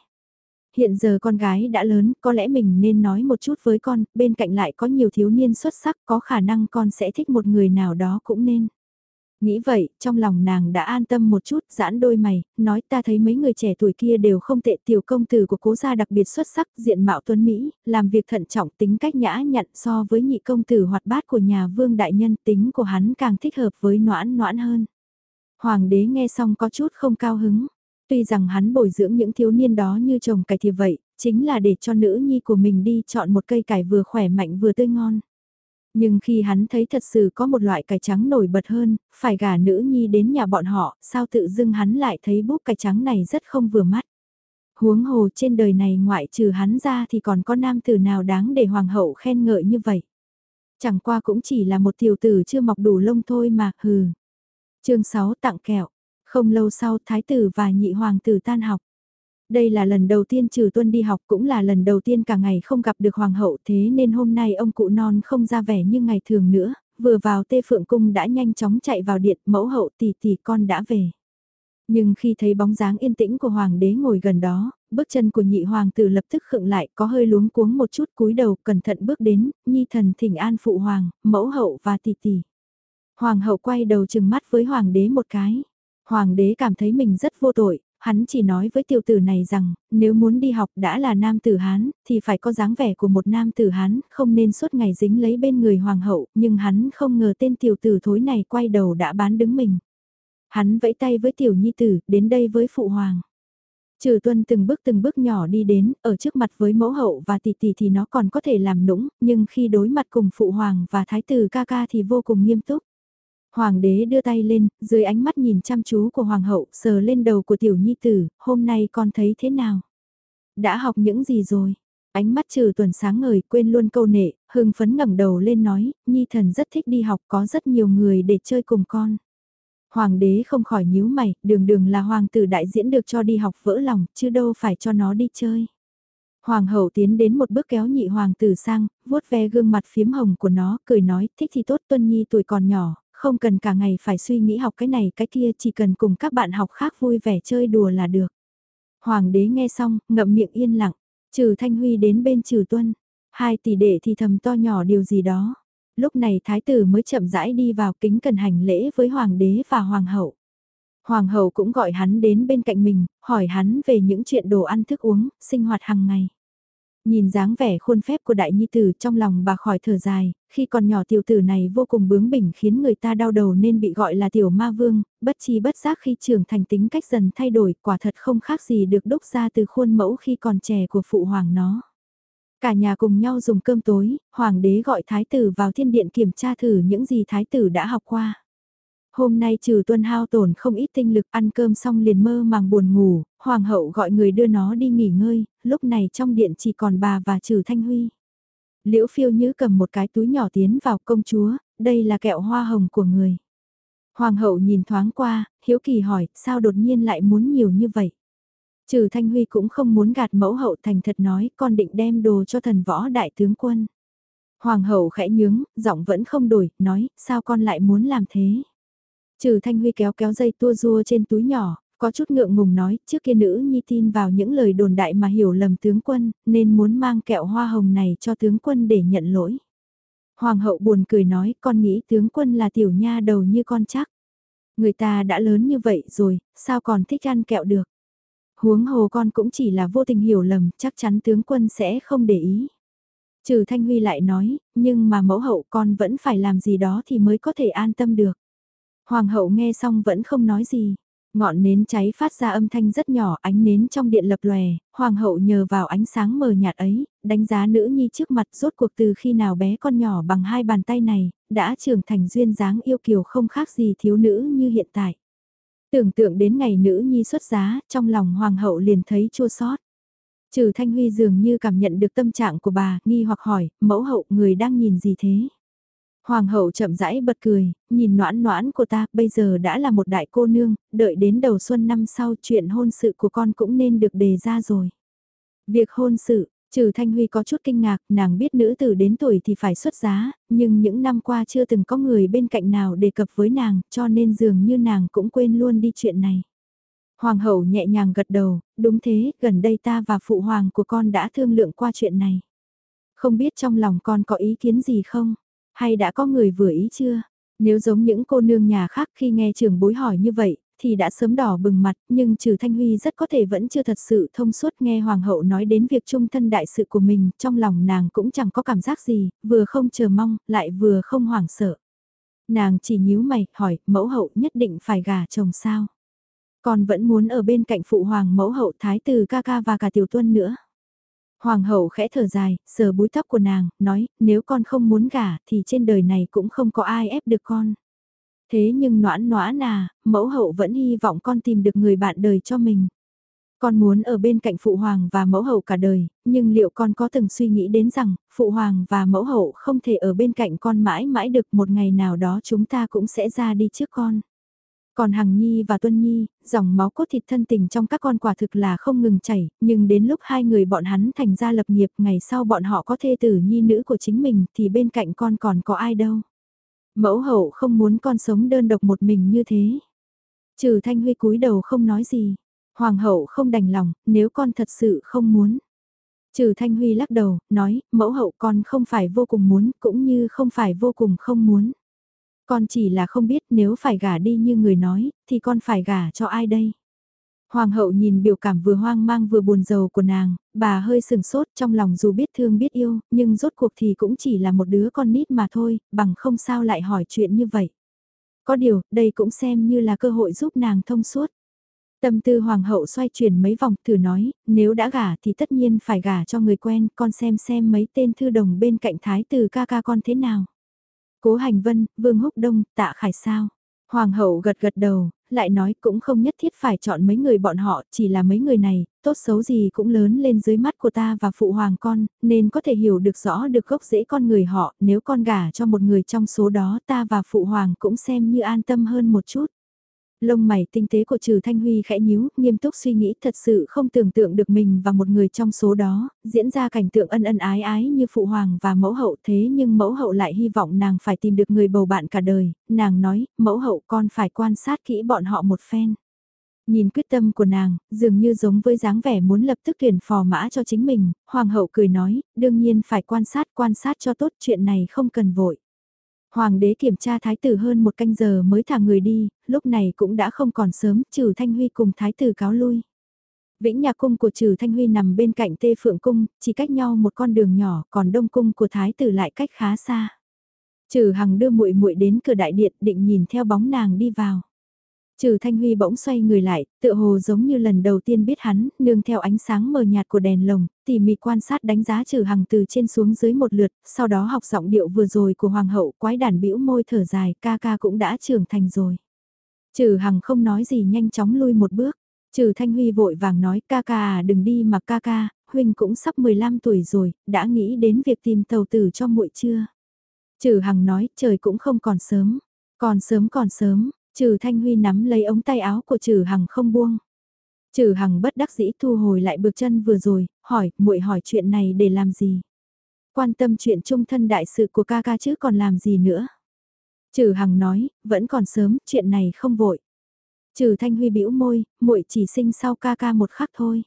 Hiện giờ con gái đã lớn, có lẽ mình nên nói một chút với con, bên cạnh lại có nhiều thiếu niên xuất sắc, có khả năng con sẽ thích một người nào đó cũng nên. Nghĩ vậy, trong lòng nàng đã an tâm một chút, giãn đôi mày, nói ta thấy mấy người trẻ tuổi kia đều không tệ tiểu công tử của cố gia đặc biệt xuất sắc, diện mạo tuấn Mỹ, làm việc thận trọng tính cách nhã nhặn so với nhị công tử hoạt bát của nhà vương đại nhân tính của hắn càng thích hợp với noãn noãn hơn. Hoàng đế nghe xong có chút không cao hứng, tuy rằng hắn bồi dưỡng những thiếu niên đó như chồng cải thì vậy, chính là để cho nữ nhi của mình đi chọn một cây cải vừa khỏe mạnh vừa tươi ngon. Nhưng khi hắn thấy thật sự có một loại cải trắng nổi bật hơn, phải gả nữ nhi đến nhà bọn họ, sao tự dưng hắn lại thấy búp cải trắng này rất không vừa mắt. Huống hồ trên đời này ngoại trừ hắn ra thì còn có nam tử nào đáng để hoàng hậu khen ngợi như vậy. Chẳng qua cũng chỉ là một tiểu tử chưa mọc đủ lông thôi mà, hừ. chương 6 tặng kẹo. Không lâu sau thái tử và nhị hoàng tử tan học. Đây là lần đầu tiên trừ tuân đi học cũng là lần đầu tiên cả ngày không gặp được hoàng hậu thế nên hôm nay ông cụ non không ra vẻ như ngày thường nữa, vừa vào tê phượng cung đã nhanh chóng chạy vào điện mẫu hậu tỷ tỷ con đã về. Nhưng khi thấy bóng dáng yên tĩnh của hoàng đế ngồi gần đó, bước chân của nhị hoàng tử lập tức khựng lại có hơi luống cuống một chút cúi đầu cẩn thận bước đến, nhi thần thỉnh an phụ hoàng, mẫu hậu và tỷ tỷ. Hoàng hậu quay đầu chừng mắt với hoàng đế một cái. Hoàng đế cảm thấy mình rất vô tội, Hắn chỉ nói với tiểu tử này rằng, nếu muốn đi học đã là nam tử Hán, thì phải có dáng vẻ của một nam tử Hán, không nên suốt ngày dính lấy bên người hoàng hậu, nhưng hắn không ngờ tên tiểu tử thối này quay đầu đã bán đứng mình. Hắn vẫy tay với tiểu nhi tử, đến đây với phụ hoàng. Trừ tuân từng bước từng bước nhỏ đi đến, ở trước mặt với mẫu hậu và tỷ tỷ thì nó còn có thể làm nũng, nhưng khi đối mặt cùng phụ hoàng và thái tử ca ca thì vô cùng nghiêm túc. Hoàng đế đưa tay lên, dưới ánh mắt nhìn chăm chú của hoàng hậu, sờ lên đầu của tiểu nhi tử, hôm nay con thấy thế nào? Đã học những gì rồi? Ánh mắt trừ tuần sáng ngời, quên luôn câu nệ, hưng phấn ngẩng đầu lên nói, nhi thần rất thích đi học, có rất nhiều người để chơi cùng con. Hoàng đế không khỏi nhíu mày, đường đường là hoàng tử đại diễn được cho đi học vỡ lòng, chứ đâu phải cho nó đi chơi. Hoàng hậu tiến đến một bước kéo nhị hoàng tử sang, vuốt ve gương mặt phiếm hồng của nó, cười nói, thích thì tốt tuân nhi tuổi còn nhỏ, không cần cả ngày phải suy nghĩ học cái này cái kia chỉ cần cùng các bạn học khác vui vẻ chơi đùa là được. Hoàng đế nghe xong, ngậm miệng yên lặng, trừ Thanh Huy đến bên trừ tuân, hai tỷ đệ thì thầm to nhỏ điều gì đó. Lúc này thái tử mới chậm rãi đi vào kính cần hành lễ với hoàng đế và hoàng hậu. Hoàng hậu cũng gọi hắn đến bên cạnh mình, hỏi hắn về những chuyện đồ ăn thức uống, sinh hoạt hàng ngày. Nhìn dáng vẻ khuôn phép của đại nhi tử trong lòng bà khỏi thở dài, khi còn nhỏ tiểu tử này vô cùng bướng bỉnh khiến người ta đau đầu nên bị gọi là tiểu ma vương, bất chi bất giác khi trưởng thành tính cách dần thay đổi quả thật không khác gì được đúc ra từ khuôn mẫu khi còn trẻ của phụ hoàng nó. Cả nhà cùng nhau dùng cơm tối, hoàng đế gọi thái tử vào thiên điện kiểm tra thử những gì thái tử đã học qua. Hôm nay trừ tuân hao tổn không ít tinh lực ăn cơm xong liền mơ màng buồn ngủ, hoàng hậu gọi người đưa nó đi nghỉ ngơi, lúc này trong điện chỉ còn bà và trừ thanh huy. Liễu phiêu như cầm một cái túi nhỏ tiến vào công chúa, đây là kẹo hoa hồng của người. Hoàng hậu nhìn thoáng qua, hiếu kỳ hỏi, sao đột nhiên lại muốn nhiều như vậy? Trừ Thanh Huy cũng không muốn gạt mẫu hậu thành thật nói, con định đem đồ cho thần võ đại tướng quân. Hoàng hậu khẽ nhướng, giọng vẫn không đổi, nói, sao con lại muốn làm thế? Trừ Thanh Huy kéo kéo dây tua rua trên túi nhỏ, có chút ngượng ngùng nói, trước kia nữ nhi tin vào những lời đồn đại mà hiểu lầm tướng quân, nên muốn mang kẹo hoa hồng này cho tướng quân để nhận lỗi. Hoàng hậu buồn cười nói, con nghĩ tướng quân là tiểu nha đầu như con chắc. Người ta đã lớn như vậy rồi, sao còn thích ăn kẹo được? Huống hồ con cũng chỉ là vô tình hiểu lầm, chắc chắn tướng quân sẽ không để ý. Trừ Thanh Huy lại nói, nhưng mà mẫu hậu con vẫn phải làm gì đó thì mới có thể an tâm được. Hoàng hậu nghe xong vẫn không nói gì. Ngọn nến cháy phát ra âm thanh rất nhỏ, ánh nến trong điện lập lòe, hoàng hậu nhờ vào ánh sáng mờ nhạt ấy, đánh giá nữ nhi trước mặt rốt cuộc từ khi nào bé con nhỏ bằng hai bàn tay này, đã trưởng thành duyên dáng yêu kiều không khác gì thiếu nữ như hiện tại. Tưởng tượng đến ngày nữ nhi xuất giá, trong lòng hoàng hậu liền thấy chua xót. Trừ Thanh Huy dường như cảm nhận được tâm trạng của bà, nghi hoặc hỏi, mẫu hậu người đang nhìn gì thế? Hoàng hậu chậm rãi bật cười, nhìn noãn noãn của ta, bây giờ đã là một đại cô nương, đợi đến đầu xuân năm sau chuyện hôn sự của con cũng nên được đề ra rồi. Việc hôn sự, trừ Thanh Huy có chút kinh ngạc, nàng biết nữ tử đến tuổi thì phải xuất giá, nhưng những năm qua chưa từng có người bên cạnh nào đề cập với nàng, cho nên dường như nàng cũng quên luôn đi chuyện này. Hoàng hậu nhẹ nhàng gật đầu, đúng thế, gần đây ta và phụ hoàng của con đã thương lượng qua chuyện này. Không biết trong lòng con có ý kiến gì không? Hay đã có người vừa ý chưa? Nếu giống những cô nương nhà khác khi nghe trường bối hỏi như vậy, thì đã sớm đỏ bừng mặt, nhưng trừ Thanh Huy rất có thể vẫn chưa thật sự thông suốt nghe Hoàng hậu nói đến việc trung thân đại sự của mình, trong lòng nàng cũng chẳng có cảm giác gì, vừa không chờ mong, lại vừa không hoảng sợ. Nàng chỉ nhíu mày, hỏi, mẫu hậu nhất định phải gả chồng sao? Còn vẫn muốn ở bên cạnh phụ hoàng mẫu hậu thái tử ca ca và cả tiểu tuân nữa. Hoàng hậu khẽ thở dài, sờ búi tóc của nàng, nói, nếu con không muốn gả thì trên đời này cũng không có ai ép được con. Thế nhưng noãn noãn à, mẫu hậu vẫn hy vọng con tìm được người bạn đời cho mình. Con muốn ở bên cạnh phụ hoàng và mẫu hậu cả đời, nhưng liệu con có từng suy nghĩ đến rằng, phụ hoàng và mẫu hậu không thể ở bên cạnh con mãi mãi được một ngày nào đó chúng ta cũng sẽ ra đi trước con. Còn Hằng Nhi và Tuân Nhi, dòng máu cốt thịt thân tình trong các con quả thực là không ngừng chảy, nhưng đến lúc hai người bọn hắn thành ra lập nghiệp ngày sau bọn họ có thê tử nhi nữ của chính mình thì bên cạnh con còn có ai đâu. Mẫu hậu không muốn con sống đơn độc một mình như thế. Trừ Thanh Huy cúi đầu không nói gì. Hoàng hậu không đành lòng, nếu con thật sự không muốn. Trừ Thanh Huy lắc đầu, nói, mẫu hậu con không phải vô cùng muốn, cũng như không phải vô cùng không muốn. Con chỉ là không biết nếu phải gả đi như người nói, thì con phải gả cho ai đây? Hoàng hậu nhìn biểu cảm vừa hoang mang vừa buồn rầu của nàng, bà hơi sừng sốt trong lòng dù biết thương biết yêu, nhưng rốt cuộc thì cũng chỉ là một đứa con nít mà thôi, bằng không sao lại hỏi chuyện như vậy. Có điều, đây cũng xem như là cơ hội giúp nàng thông suốt. Tâm tư hoàng hậu xoay chuyển mấy vòng thử nói, nếu đã gả thì tất nhiên phải gả cho người quen, con xem xem mấy tên thư đồng bên cạnh thái tử ca ca con thế nào. Cố Hành Vân, Vương Húc Đông, Tạ Khải sao? Hoàng hậu gật gật đầu, lại nói cũng không nhất thiết phải chọn mấy người bọn họ, chỉ là mấy người này, tốt xấu gì cũng lớn lên dưới mắt của ta và phụ hoàng con, nên có thể hiểu được rõ được gốc rễ con người họ, nếu con gả cho một người trong số đó ta và phụ hoàng cũng xem như an tâm hơn một chút. Lông mày tinh tế của Trừ Thanh Huy khẽ nhíu, nghiêm túc suy nghĩ thật sự không tưởng tượng được mình và một người trong số đó, diễn ra cảnh tượng ân ân ái ái như phụ hoàng và mẫu hậu thế nhưng mẫu hậu lại hy vọng nàng phải tìm được người bầu bạn cả đời, nàng nói, mẫu hậu con phải quan sát kỹ bọn họ một phen. Nhìn quyết tâm của nàng, dường như giống với dáng vẻ muốn lập tức tuyển phò mã cho chính mình, hoàng hậu cười nói, đương nhiên phải quan sát quan sát cho tốt chuyện này không cần vội. Hoàng đế kiểm tra thái tử hơn một canh giờ mới thả người đi, lúc này cũng đã không còn sớm, trừ Thanh Huy cùng thái tử cáo lui. Vĩnh nhạc cung của trừ Thanh Huy nằm bên cạnh tê phượng cung, chỉ cách nhau một con đường nhỏ, còn đông cung của thái tử lại cách khá xa. Trừ Hằng đưa muội muội đến cửa đại điện định nhìn theo bóng nàng đi vào. Trừ Thanh Huy bỗng xoay người lại, tựa hồ giống như lần đầu tiên biết hắn, nương theo ánh sáng mờ nhạt của đèn lồng, tỉ mỉ quan sát đánh giá Trừ Hằng từ trên xuống dưới một lượt, sau đó học giọng điệu vừa rồi của Hoàng hậu quái đàn bĩu môi thở dài, ca ca cũng đã trưởng thành rồi. Trừ Hằng không nói gì nhanh chóng lui một bước, Trừ Thanh Huy vội vàng nói ca ca à đừng đi mà ca ca, Huynh cũng sắp 15 tuổi rồi, đã nghĩ đến việc tìm tàu tử cho muội chưa? Trừ Hằng nói trời cũng không còn sớm, còn sớm còn sớm, Trừ Thanh Huy nắm lấy ống tay áo của Trừ Hằng không buông. Trừ Hằng bất đắc dĩ thu hồi lại bước chân vừa rồi, hỏi, muội hỏi chuyện này để làm gì? Quan tâm chuyện trung thân đại sự của ca ca chứ còn làm gì nữa? Trừ Hằng nói, vẫn còn sớm, chuyện này không vội. Trừ Thanh Huy bĩu môi, muội chỉ sinh sau ca ca một khắc thôi.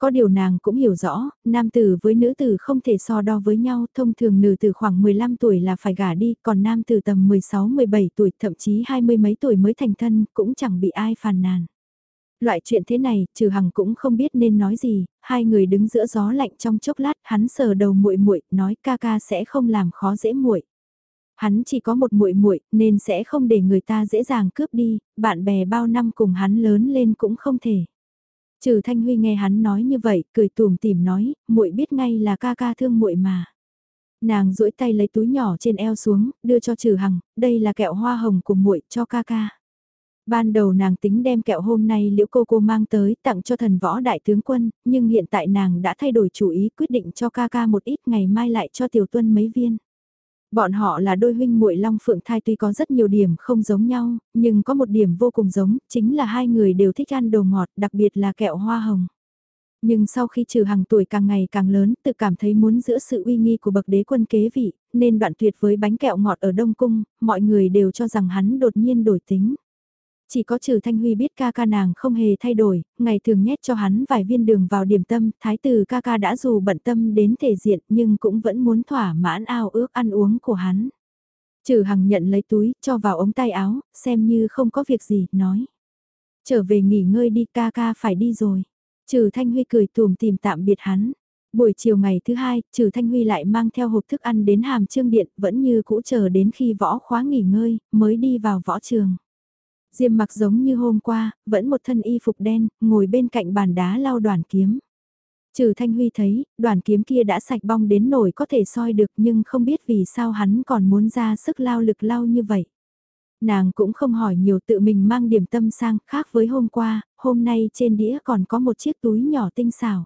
Có điều nàng cũng hiểu rõ, nam tử với nữ tử không thể so đo với nhau, thông thường nữ tử khoảng 15 tuổi là phải gả đi, còn nam tử tầm 16-17 tuổi, thậm chí hai mươi mấy tuổi mới thành thân, cũng chẳng bị ai phàn nàn. Loại chuyện thế này, trừ hằng cũng không biết nên nói gì, hai người đứng giữa gió lạnh trong chốc lát, hắn sờ đầu muội muội, nói ca ca sẽ không làm khó dễ muội. Hắn chỉ có một muội muội, nên sẽ không để người ta dễ dàng cướp đi, bạn bè bao năm cùng hắn lớn lên cũng không thể. Trừ Thanh Huy nghe hắn nói như vậy, cười tùm tìm nói, muội biết ngay là ca ca thương muội mà. Nàng duỗi tay lấy túi nhỏ trên eo xuống, đưa cho Trừ Hằng, đây là kẹo hoa hồng của muội cho ca ca. Ban đầu nàng tính đem kẹo hôm nay liễu cô cô mang tới tặng cho thần võ đại tướng quân, nhưng hiện tại nàng đã thay đổi chủ ý quyết định cho ca ca một ít ngày mai lại cho tiểu tuân mấy viên. Bọn họ là đôi huynh muội Long Phượng Thai tuy có rất nhiều điểm không giống nhau, nhưng có một điểm vô cùng giống, chính là hai người đều thích ăn đồ ngọt, đặc biệt là kẹo hoa hồng. Nhưng sau khi trừ hàng tuổi càng ngày càng lớn, tự cảm thấy muốn giữ sự uy nghi của bậc đế quân kế vị, nên đoạn tuyệt với bánh kẹo ngọt ở Đông Cung, mọi người đều cho rằng hắn đột nhiên đổi tính. Chỉ có trừ Thanh Huy biết ca ca nàng không hề thay đổi, ngày thường nhét cho hắn vài viên đường vào điểm tâm, thái tử ca ca đã dù bận tâm đến thể diện nhưng cũng vẫn muốn thỏa mãn ao ước ăn uống của hắn. Trừ Hằng nhận lấy túi, cho vào ống tay áo, xem như không có việc gì, nói. Trở về nghỉ ngơi đi ca ca phải đi rồi. Trừ Thanh Huy cười tùm tìm tạm biệt hắn. Buổi chiều ngày thứ hai, Trừ Thanh Huy lại mang theo hộp thức ăn đến hàm trương điện, vẫn như cũ chờ đến khi võ khóa nghỉ ngơi, mới đi vào võ trường. Diêm mặc giống như hôm qua, vẫn một thân y phục đen, ngồi bên cạnh bàn đá lau đoàn kiếm. Trừ Thanh Huy thấy, đoàn kiếm kia đã sạch bong đến nổi có thể soi được nhưng không biết vì sao hắn còn muốn ra sức lao lực lao như vậy. Nàng cũng không hỏi nhiều tự mình mang điểm tâm sang, khác với hôm qua, hôm nay trên đĩa còn có một chiếc túi nhỏ tinh xảo.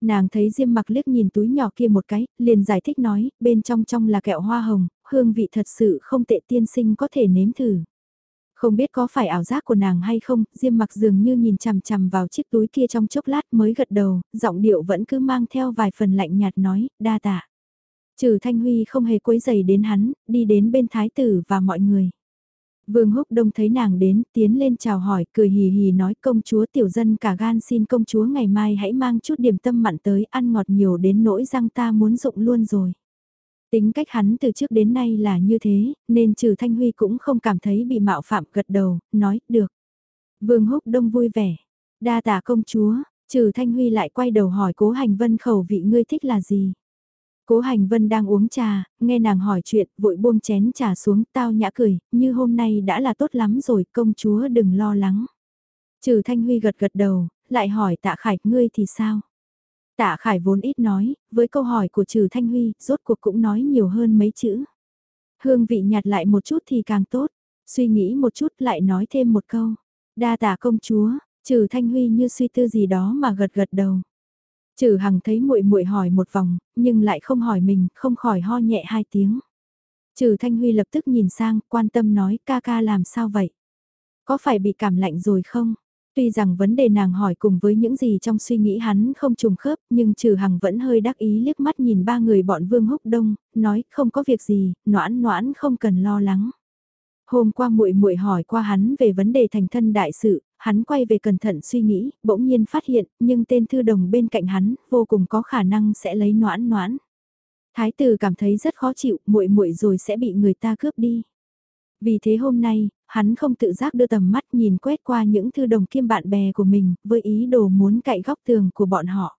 Nàng thấy Diêm mặc liếc nhìn túi nhỏ kia một cái, liền giải thích nói, bên trong trong là kẹo hoa hồng, hương vị thật sự không tệ tiên sinh có thể nếm thử. Không biết có phải ảo giác của nàng hay không, Diêm mặc dường như nhìn chằm chằm vào chiếc túi kia trong chốc lát mới gật đầu, giọng điệu vẫn cứ mang theo vài phần lạnh nhạt nói, đa tạ. Trừ Thanh Huy không hề quấy giày đến hắn, đi đến bên thái tử và mọi người. Vương Húc Đông thấy nàng đến, tiến lên chào hỏi, cười hì hì nói công chúa tiểu dân cả gan xin công chúa ngày mai hãy mang chút điểm tâm mặn tới ăn ngọt nhiều đến nỗi răng ta muốn rụng luôn rồi. Tính cách hắn từ trước đến nay là như thế, nên trừ Thanh Huy cũng không cảm thấy bị mạo phạm gật đầu, nói, được. Vương Húc Đông vui vẻ, đa tả công chúa, trừ Thanh Huy lại quay đầu hỏi cố hành vân khẩu vị ngươi thích là gì. Cố hành vân đang uống trà, nghe nàng hỏi chuyện, vội buông chén trà xuống, tao nhã cười, như hôm nay đã là tốt lắm rồi, công chúa đừng lo lắng. Trừ Thanh Huy gật gật đầu, lại hỏi tạ khải, ngươi thì sao? Tạ khải vốn ít nói, với câu hỏi của trừ Thanh Huy, rốt cuộc cũng nói nhiều hơn mấy chữ. Hương vị nhạt lại một chút thì càng tốt, suy nghĩ một chút lại nói thêm một câu. Đa tạ công chúa, trừ Thanh Huy như suy tư gì đó mà gật gật đầu. Trừ Hằng thấy muội muội hỏi một vòng, nhưng lại không hỏi mình, không khỏi ho nhẹ hai tiếng. Trừ Thanh Huy lập tức nhìn sang, quan tâm nói ca ca làm sao vậy? Có phải bị cảm lạnh rồi không? Tuy rằng vấn đề nàng hỏi cùng với những gì trong suy nghĩ hắn không trùng khớp, nhưng Trừ Hằng vẫn hơi đắc ý liếc mắt nhìn ba người bọn Vương Húc Đông, nói không có việc gì, noãn noãn không cần lo lắng. Hôm qua muội muội hỏi qua hắn về vấn đề thành thân đại sự, hắn quay về cẩn thận suy nghĩ, bỗng nhiên phát hiện, nhưng tên thư đồng bên cạnh hắn, vô cùng có khả năng sẽ lấy noãn noãn. Thái tử cảm thấy rất khó chịu, muội muội rồi sẽ bị người ta cướp đi. Vì thế hôm nay, hắn không tự giác đưa tầm mắt nhìn quét qua những thư đồng kiêm bạn bè của mình, với ý đồ muốn cậy góc tường của bọn họ.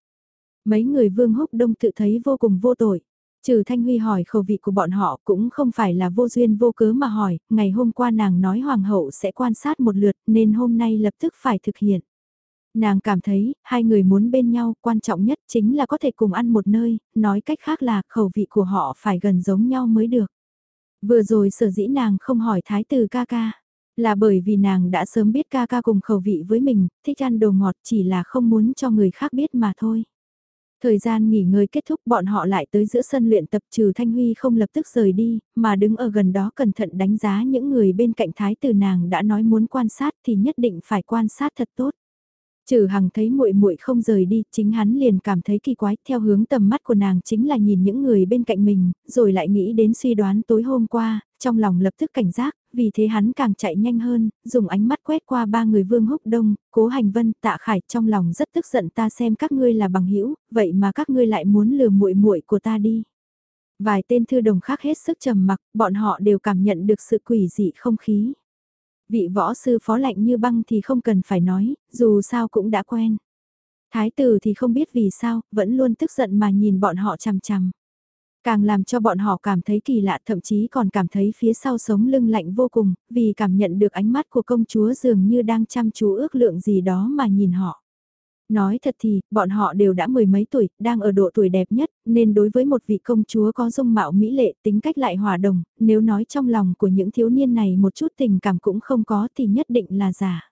Mấy người vương húc đông tự thấy vô cùng vô tội. Trừ Thanh Huy hỏi khẩu vị của bọn họ cũng không phải là vô duyên vô cớ mà hỏi, ngày hôm qua nàng nói hoàng hậu sẽ quan sát một lượt nên hôm nay lập tức phải thực hiện. Nàng cảm thấy, hai người muốn bên nhau, quan trọng nhất chính là có thể cùng ăn một nơi, nói cách khác là khẩu vị của họ phải gần giống nhau mới được. Vừa rồi sở dĩ nàng không hỏi thái tử ca ca, là bởi vì nàng đã sớm biết ca ca cùng khẩu vị với mình, thích ăn đồ ngọt chỉ là không muốn cho người khác biết mà thôi. Thời gian nghỉ ngơi kết thúc bọn họ lại tới giữa sân luyện tập trừ Thanh Huy không lập tức rời đi, mà đứng ở gần đó cẩn thận đánh giá những người bên cạnh thái tử nàng đã nói muốn quan sát thì nhất định phải quan sát thật tốt. Trừ Hằng thấy muội muội không rời đi, chính hắn liền cảm thấy kỳ quái, theo hướng tầm mắt của nàng chính là nhìn những người bên cạnh mình, rồi lại nghĩ đến suy đoán tối hôm qua, trong lòng lập tức cảnh giác, vì thế hắn càng chạy nhanh hơn, dùng ánh mắt quét qua ba người Vương Húc Đông, Cố Hành Vân, Tạ Khải, trong lòng rất tức giận ta xem các ngươi là bằng hữu, vậy mà các ngươi lại muốn lừa muội muội của ta đi. Vài tên thư đồng khác hết sức trầm mặc, bọn họ đều cảm nhận được sự quỷ dị không khí. Vị võ sư phó lạnh như băng thì không cần phải nói, dù sao cũng đã quen. Thái tử thì không biết vì sao, vẫn luôn tức giận mà nhìn bọn họ chằm chằm. Càng làm cho bọn họ cảm thấy kỳ lạ thậm chí còn cảm thấy phía sau sống lưng lạnh vô cùng, vì cảm nhận được ánh mắt của công chúa dường như đang chăm chú ước lượng gì đó mà nhìn họ. Nói thật thì, bọn họ đều đã mười mấy tuổi, đang ở độ tuổi đẹp nhất, nên đối với một vị công chúa có dung mạo mỹ lệ, tính cách lại hòa đồng, nếu nói trong lòng của những thiếu niên này một chút tình cảm cũng không có thì nhất định là giả.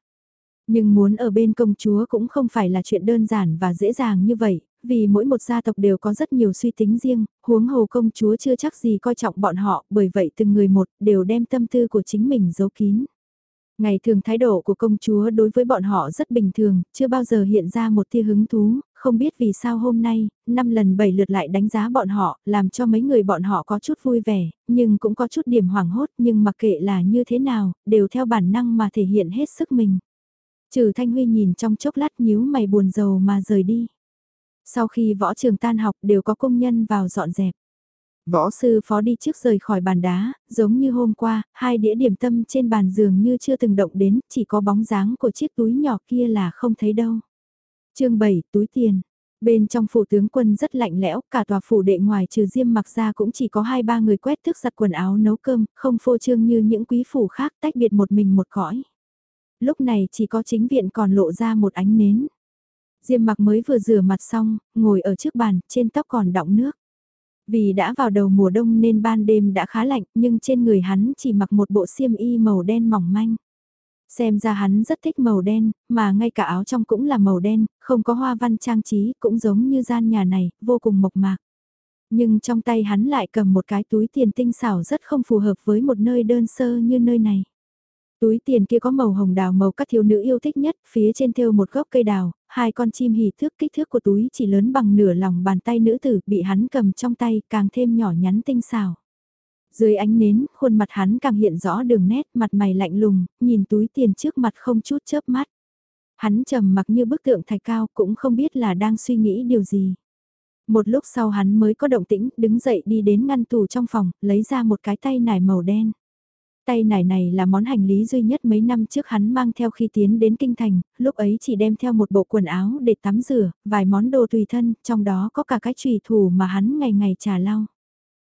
Nhưng muốn ở bên công chúa cũng không phải là chuyện đơn giản và dễ dàng như vậy, vì mỗi một gia tộc đều có rất nhiều suy tính riêng, huống hồ công chúa chưa chắc gì coi trọng bọn họ, bởi vậy từng người một đều đem tâm tư của chính mình giấu kín. Ngày thường thái độ của công chúa đối với bọn họ rất bình thường, chưa bao giờ hiện ra một tia hứng thú, không biết vì sao hôm nay, năm lần bảy lượt lại đánh giá bọn họ, làm cho mấy người bọn họ có chút vui vẻ, nhưng cũng có chút điểm hoảng hốt, nhưng mặc kệ là như thế nào, đều theo bản năng mà thể hiện hết sức mình. Trừ Thanh Huy nhìn trong chốc lát nhíu mày buồn rầu mà rời đi. Sau khi võ trường tan học đều có công nhân vào dọn dẹp. Võ sư phó đi trước rời khỏi bàn đá, giống như hôm qua, hai đĩa điểm tâm trên bàn giường như chưa từng động đến, chỉ có bóng dáng của chiếc túi nhỏ kia là không thấy đâu. chương 7, túi tiền. Bên trong phủ tướng quân rất lạnh lẽo, cả tòa phủ đệ ngoài trừ diêm mặc ra cũng chỉ có hai ba người quét thức giặt quần áo nấu cơm, không phô trương như những quý phủ khác tách biệt một mình một cõi. Lúc này chỉ có chính viện còn lộ ra một ánh nến. Diêm mặc mới vừa rửa mặt xong, ngồi ở trước bàn, trên tóc còn đọng nước. Vì đã vào đầu mùa đông nên ban đêm đã khá lạnh, nhưng trên người hắn chỉ mặc một bộ xiêm y màu đen mỏng manh. Xem ra hắn rất thích màu đen, mà ngay cả áo trong cũng là màu đen, không có hoa văn trang trí, cũng giống như gian nhà này, vô cùng mộc mạc. Nhưng trong tay hắn lại cầm một cái túi tiền tinh xảo rất không phù hợp với một nơi đơn sơ như nơi này. Túi tiền kia có màu hồng đào màu các thiếu nữ yêu thích nhất, phía trên thêu một gốc cây đào, hai con chim hỉ thước kích thước của túi chỉ lớn bằng nửa lòng bàn tay nữ tử bị hắn cầm trong tay càng thêm nhỏ nhắn tinh xảo. Dưới ánh nến, khuôn mặt hắn càng hiện rõ đường nét, mặt mày lạnh lùng, nhìn túi tiền trước mặt không chút chớp mắt. Hắn trầm mặc như bức tượng thạch cao cũng không biết là đang suy nghĩ điều gì. Một lúc sau hắn mới có động tĩnh, đứng dậy đi đến ngăn tủ trong phòng, lấy ra một cái tay nải màu đen. Tay nải này là món hành lý duy nhất mấy năm trước hắn mang theo khi tiến đến kinh thành, lúc ấy chỉ đem theo một bộ quần áo để tắm rửa, vài món đồ tùy thân, trong đó có cả cái trùy thủ mà hắn ngày ngày trả lau.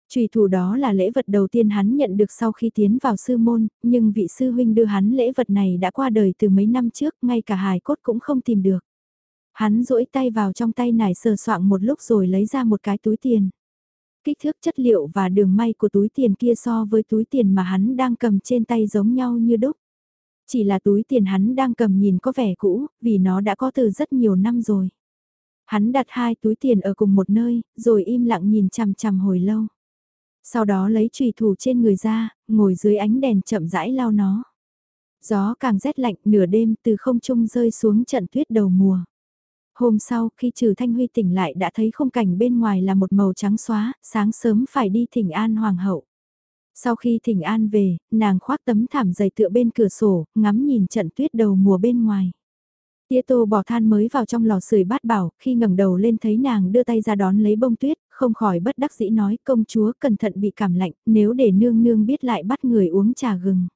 Trùy thủ đó là lễ vật đầu tiên hắn nhận được sau khi tiến vào sư môn, nhưng vị sư huynh đưa hắn lễ vật này đã qua đời từ mấy năm trước, ngay cả hài cốt cũng không tìm được. Hắn duỗi tay vào trong tay nải sờ soạng một lúc rồi lấy ra một cái túi tiền. Kích thước chất liệu và đường may của túi tiền kia so với túi tiền mà hắn đang cầm trên tay giống nhau như đúc. Chỉ là túi tiền hắn đang cầm nhìn có vẻ cũ, vì nó đã có từ rất nhiều năm rồi. Hắn đặt hai túi tiền ở cùng một nơi, rồi im lặng nhìn chằm chằm hồi lâu. Sau đó lấy trùy thủ trên người ra, ngồi dưới ánh đèn chậm rãi lau nó. Gió càng rét lạnh nửa đêm từ không trung rơi xuống trận tuyết đầu mùa. Hôm sau, khi trừ Thanh Huy tỉnh lại đã thấy khung cảnh bên ngoài là một màu trắng xóa, sáng sớm phải đi thỉnh an hoàng hậu. Sau khi thỉnh an về, nàng khoác tấm thảm dày tựa bên cửa sổ, ngắm nhìn trận tuyết đầu mùa bên ngoài. Tía tô bỏ than mới vào trong lò sưởi bát bảo, khi ngẩng đầu lên thấy nàng đưa tay ra đón lấy bông tuyết, không khỏi bất đắc dĩ nói công chúa cẩn thận bị cảm lạnh, nếu để nương nương biết lại bắt người uống trà gừng.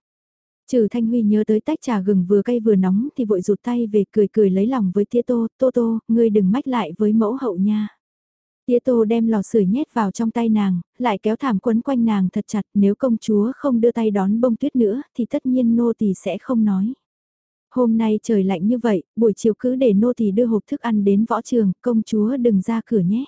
Trừ Thanh Huy nhớ tới tách trà gừng vừa cay vừa nóng thì vội rụt tay về cười cười lấy lòng với tía tô, tô tô, ngươi đừng mách lại với mẫu hậu nha. Tía tô đem lò sưởi nhét vào trong tay nàng, lại kéo thảm quấn quanh nàng thật chặt nếu công chúa không đưa tay đón bông tuyết nữa thì tất nhiên nô tỳ sẽ không nói. Hôm nay trời lạnh như vậy, buổi chiều cứ để nô tỳ đưa hộp thức ăn đến võ trường, công chúa đừng ra cửa nhé.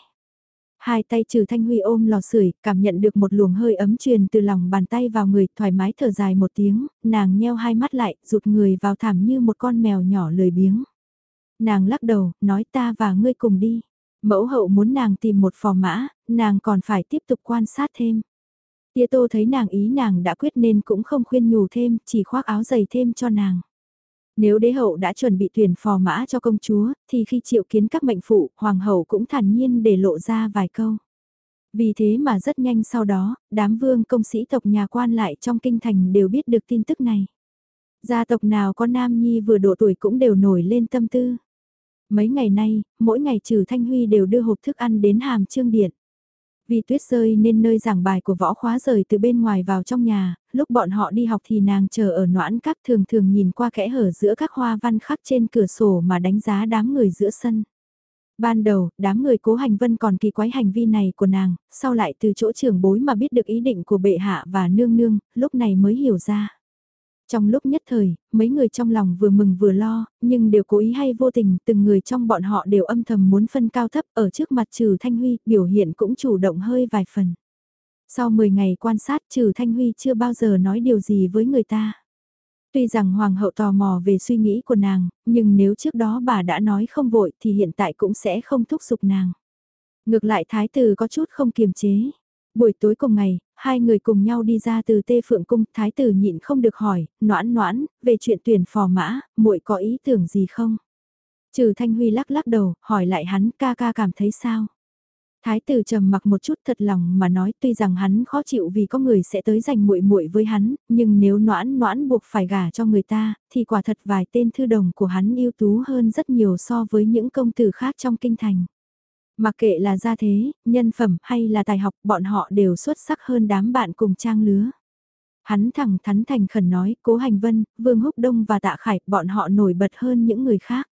Hai tay trừ Thanh Huy ôm lò sưởi, cảm nhận được một luồng hơi ấm truyền từ lòng bàn tay vào người, thoải mái thở dài một tiếng, nàng nheo hai mắt lại, rụt người vào thảm như một con mèo nhỏ lười biếng. Nàng lắc đầu, nói ta và ngươi cùng đi. Mẫu hậu muốn nàng tìm một phò mã, nàng còn phải tiếp tục quan sát thêm. Tia tô thấy nàng ý nàng đã quyết nên cũng không khuyên nhủ thêm, chỉ khoác áo giày thêm cho nàng. Nếu đế hậu đã chuẩn bị thuyền phò mã cho công chúa, thì khi triệu kiến các mệnh phụ, hoàng hậu cũng thản nhiên để lộ ra vài câu. Vì thế mà rất nhanh sau đó, đám vương công sĩ tộc nhà quan lại trong kinh thành đều biết được tin tức này. Gia tộc nào có nam nhi vừa độ tuổi cũng đều nổi lên tâm tư. Mấy ngày nay, mỗi ngày trừ Thanh Huy đều đưa hộp thức ăn đến hàm trương điện. Vì tuyết rơi nên nơi giảng bài của võ khóa rời từ bên ngoài vào trong nhà, lúc bọn họ đi học thì nàng chờ ở noãn các thường thường nhìn qua kẽ hở giữa các hoa văn khắc trên cửa sổ mà đánh giá đám người giữa sân. Ban đầu, đám người cố hành vân còn kỳ quái hành vi này của nàng, sau lại từ chỗ trưởng bối mà biết được ý định của bệ hạ và nương nương, lúc này mới hiểu ra. Trong lúc nhất thời, mấy người trong lòng vừa mừng vừa lo, nhưng đều cố ý hay vô tình, từng người trong bọn họ đều âm thầm muốn phân cao thấp ở trước mặt trừ Thanh Huy, biểu hiện cũng chủ động hơi vài phần. Sau 10 ngày quan sát trừ Thanh Huy chưa bao giờ nói điều gì với người ta. Tuy rằng Hoàng hậu tò mò về suy nghĩ của nàng, nhưng nếu trước đó bà đã nói không vội thì hiện tại cũng sẽ không thúc giục nàng. Ngược lại thái tử có chút không kiềm chế. Buổi tối cùng ngày, hai người cùng nhau đi ra từ tê phượng cung, thái tử nhịn không được hỏi, noãn noãn, về chuyện tuyển phò mã, muội có ý tưởng gì không? Trừ Thanh Huy lắc lắc đầu, hỏi lại hắn ca ca cảm thấy sao? Thái tử trầm mặc một chút thật lòng mà nói tuy rằng hắn khó chịu vì có người sẽ tới giành muội muội với hắn, nhưng nếu noãn noãn buộc phải gả cho người ta, thì quả thật vài tên thư đồng của hắn ưu tú hơn rất nhiều so với những công tử khác trong kinh thành. Mặc kệ là gia thế, nhân phẩm hay là tài học, bọn họ đều xuất sắc hơn đám bạn cùng trang lứa. Hắn thẳng thắn thành khẩn nói, cố hành vân, vương húc đông và tạ khải, bọn họ nổi bật hơn những người khác.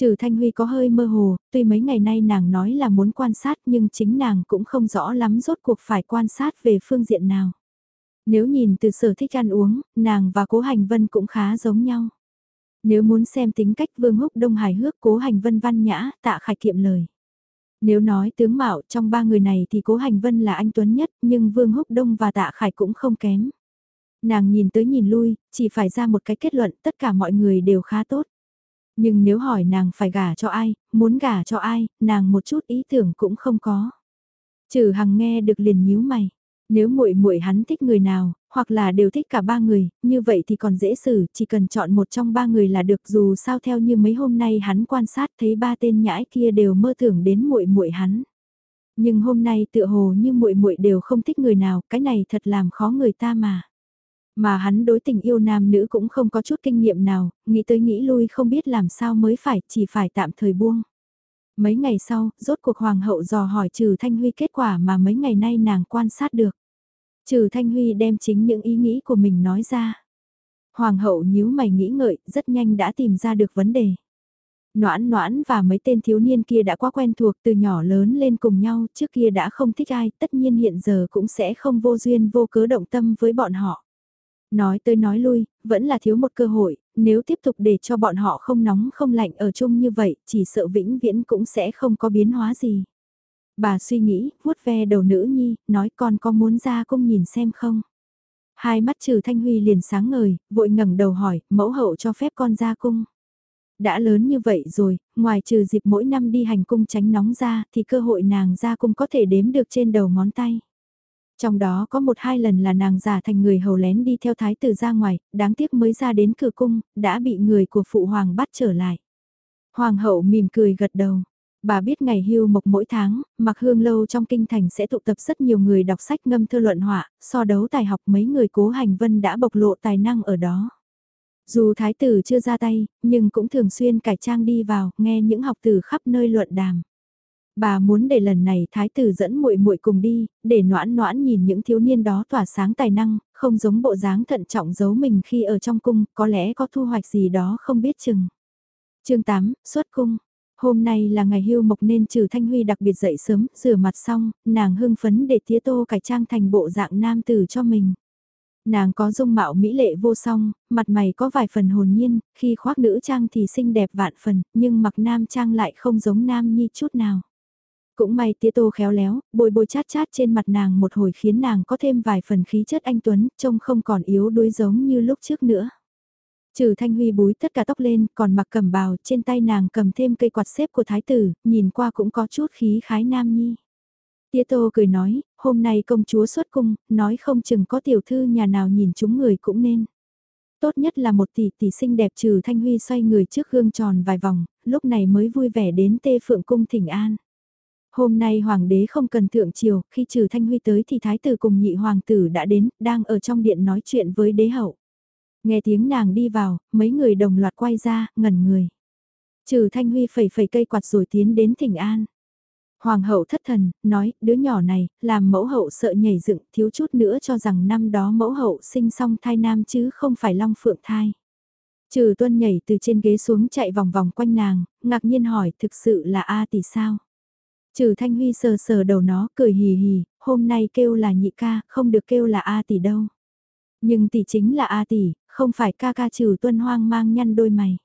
Trừ Thanh Huy có hơi mơ hồ, tuy mấy ngày nay nàng nói là muốn quan sát nhưng chính nàng cũng không rõ lắm rốt cuộc phải quan sát về phương diện nào. Nếu nhìn từ sở thích ăn uống, nàng và cố hành vân cũng khá giống nhau. Nếu muốn xem tính cách vương húc đông hài hước cố hành vân văn nhã, tạ khải kiệm lời. Nếu nói tướng mạo trong ba người này thì cố hành vân là anh Tuấn nhất nhưng vương húc đông và tạ khải cũng không kém. Nàng nhìn tới nhìn lui, chỉ phải ra một cái kết luận tất cả mọi người đều khá tốt. Nhưng nếu hỏi nàng phải gả cho ai, muốn gả cho ai, nàng một chút ý tưởng cũng không có. Trừ hằng nghe được liền nhíu mày. Nếu muội muội hắn thích người nào, hoặc là đều thích cả ba người, như vậy thì còn dễ xử, chỉ cần chọn một trong ba người là được dù sao theo như mấy hôm nay hắn quan sát thấy ba tên nhãi kia đều mơ tưởng đến muội muội hắn. Nhưng hôm nay tựa hồ như muội muội đều không thích người nào, cái này thật làm khó người ta mà. Mà hắn đối tình yêu nam nữ cũng không có chút kinh nghiệm nào, nghĩ tới nghĩ lui không biết làm sao mới phải, chỉ phải tạm thời buông. Mấy ngày sau, rốt cuộc hoàng hậu dò hỏi trừ Thanh Huy kết quả mà mấy ngày nay nàng quan sát được. Trừ Thanh Huy đem chính những ý nghĩ của mình nói ra. Hoàng hậu nhíu mày nghĩ ngợi, rất nhanh đã tìm ra được vấn đề. Noãn noãn và mấy tên thiếu niên kia đã quá quen thuộc từ nhỏ lớn lên cùng nhau, trước kia đã không thích ai, tất nhiên hiện giờ cũng sẽ không vô duyên vô cớ động tâm với bọn họ. Nói tới nói lui, vẫn là thiếu một cơ hội, nếu tiếp tục để cho bọn họ không nóng không lạnh ở chung như vậy, chỉ sợ vĩnh viễn cũng sẽ không có biến hóa gì. Bà suy nghĩ, vuốt ve đầu nữ nhi, nói con có muốn ra cung nhìn xem không? Hai mắt trừ Thanh Huy liền sáng ngời, vội ngẩng đầu hỏi, mẫu hậu cho phép con ra cung. Đã lớn như vậy rồi, ngoài trừ dịp mỗi năm đi hành cung tránh nóng ra thì cơ hội nàng ra cung có thể đếm được trên đầu ngón tay. Trong đó có một hai lần là nàng giả thành người hầu lén đi theo thái tử ra ngoài, đáng tiếc mới ra đến cửa cung, đã bị người của phụ hoàng bắt trở lại. Hoàng hậu mỉm cười gật đầu. Bà biết ngày hưu mộc mỗi tháng, mặc hương lâu trong kinh thành sẽ tụ tập rất nhiều người đọc sách ngâm thơ luận họa, so đấu tài học mấy người cố hành vân đã bộc lộ tài năng ở đó. Dù thái tử chưa ra tay, nhưng cũng thường xuyên cải trang đi vào, nghe những học tử khắp nơi luận đàm. Bà muốn để lần này thái tử dẫn muội muội cùng đi, để noãn noãn nhìn những thiếu niên đó tỏa sáng tài năng, không giống bộ dáng thận trọng giấu mình khi ở trong cung, có lẽ có thu hoạch gì đó không biết chừng. chương 8, xuất cung. Hôm nay là ngày hưu mộc nên trừ Thanh Huy đặc biệt dậy sớm, rửa mặt xong, nàng hưng phấn để tía tô cải trang thành bộ dạng nam tử cho mình. Nàng có dung mạo mỹ lệ vô song, mặt mày có vài phần hồn nhiên, khi khoác nữ trang thì xinh đẹp vạn phần, nhưng mặc nam trang lại không giống nam nhi chút nào. Cũng may tía tô khéo léo, bôi bôi chát chát trên mặt nàng một hồi khiến nàng có thêm vài phần khí chất anh Tuấn, trông không còn yếu đuối giống như lúc trước nữa. Trừ Thanh Huy búi tất cả tóc lên, còn mặc cầm bào, trên tay nàng cầm thêm cây quạt xếp của thái tử, nhìn qua cũng có chút khí khái nam nhi. Tía Tô cười nói, hôm nay công chúa xuất cung, nói không chừng có tiểu thư nhà nào nhìn chúng người cũng nên. Tốt nhất là một tỷ tỷ xinh đẹp trừ Thanh Huy xoay người trước gương tròn vài vòng, lúc này mới vui vẻ đến tê phượng cung thỉnh an. Hôm nay hoàng đế không cần thượng triều, khi trừ Thanh Huy tới thì thái tử cùng nhị hoàng tử đã đến, đang ở trong điện nói chuyện với đế hậu. Nghe tiếng nàng đi vào, mấy người đồng loạt quay ra, ngẩn người. Trừ Thanh Huy phẩy phẩy cây quạt rồi tiến đến thỉnh an. Hoàng hậu thất thần, nói, đứa nhỏ này, làm mẫu hậu sợ nhảy dựng, thiếu chút nữa cho rằng năm đó mẫu hậu sinh xong thai nam chứ không phải long phượng thai. Trừ tuân nhảy từ trên ghế xuống chạy vòng vòng quanh nàng, ngạc nhiên hỏi thực sự là A tỷ sao? Trừ Thanh Huy sờ sờ đầu nó, cười hì hì, hôm nay kêu là nhị ca, không được kêu là A tỷ đâu. Nhưng tỷ chính là A tỷ, không phải ca ca trừ tuân hoang mang nhăn đôi mày.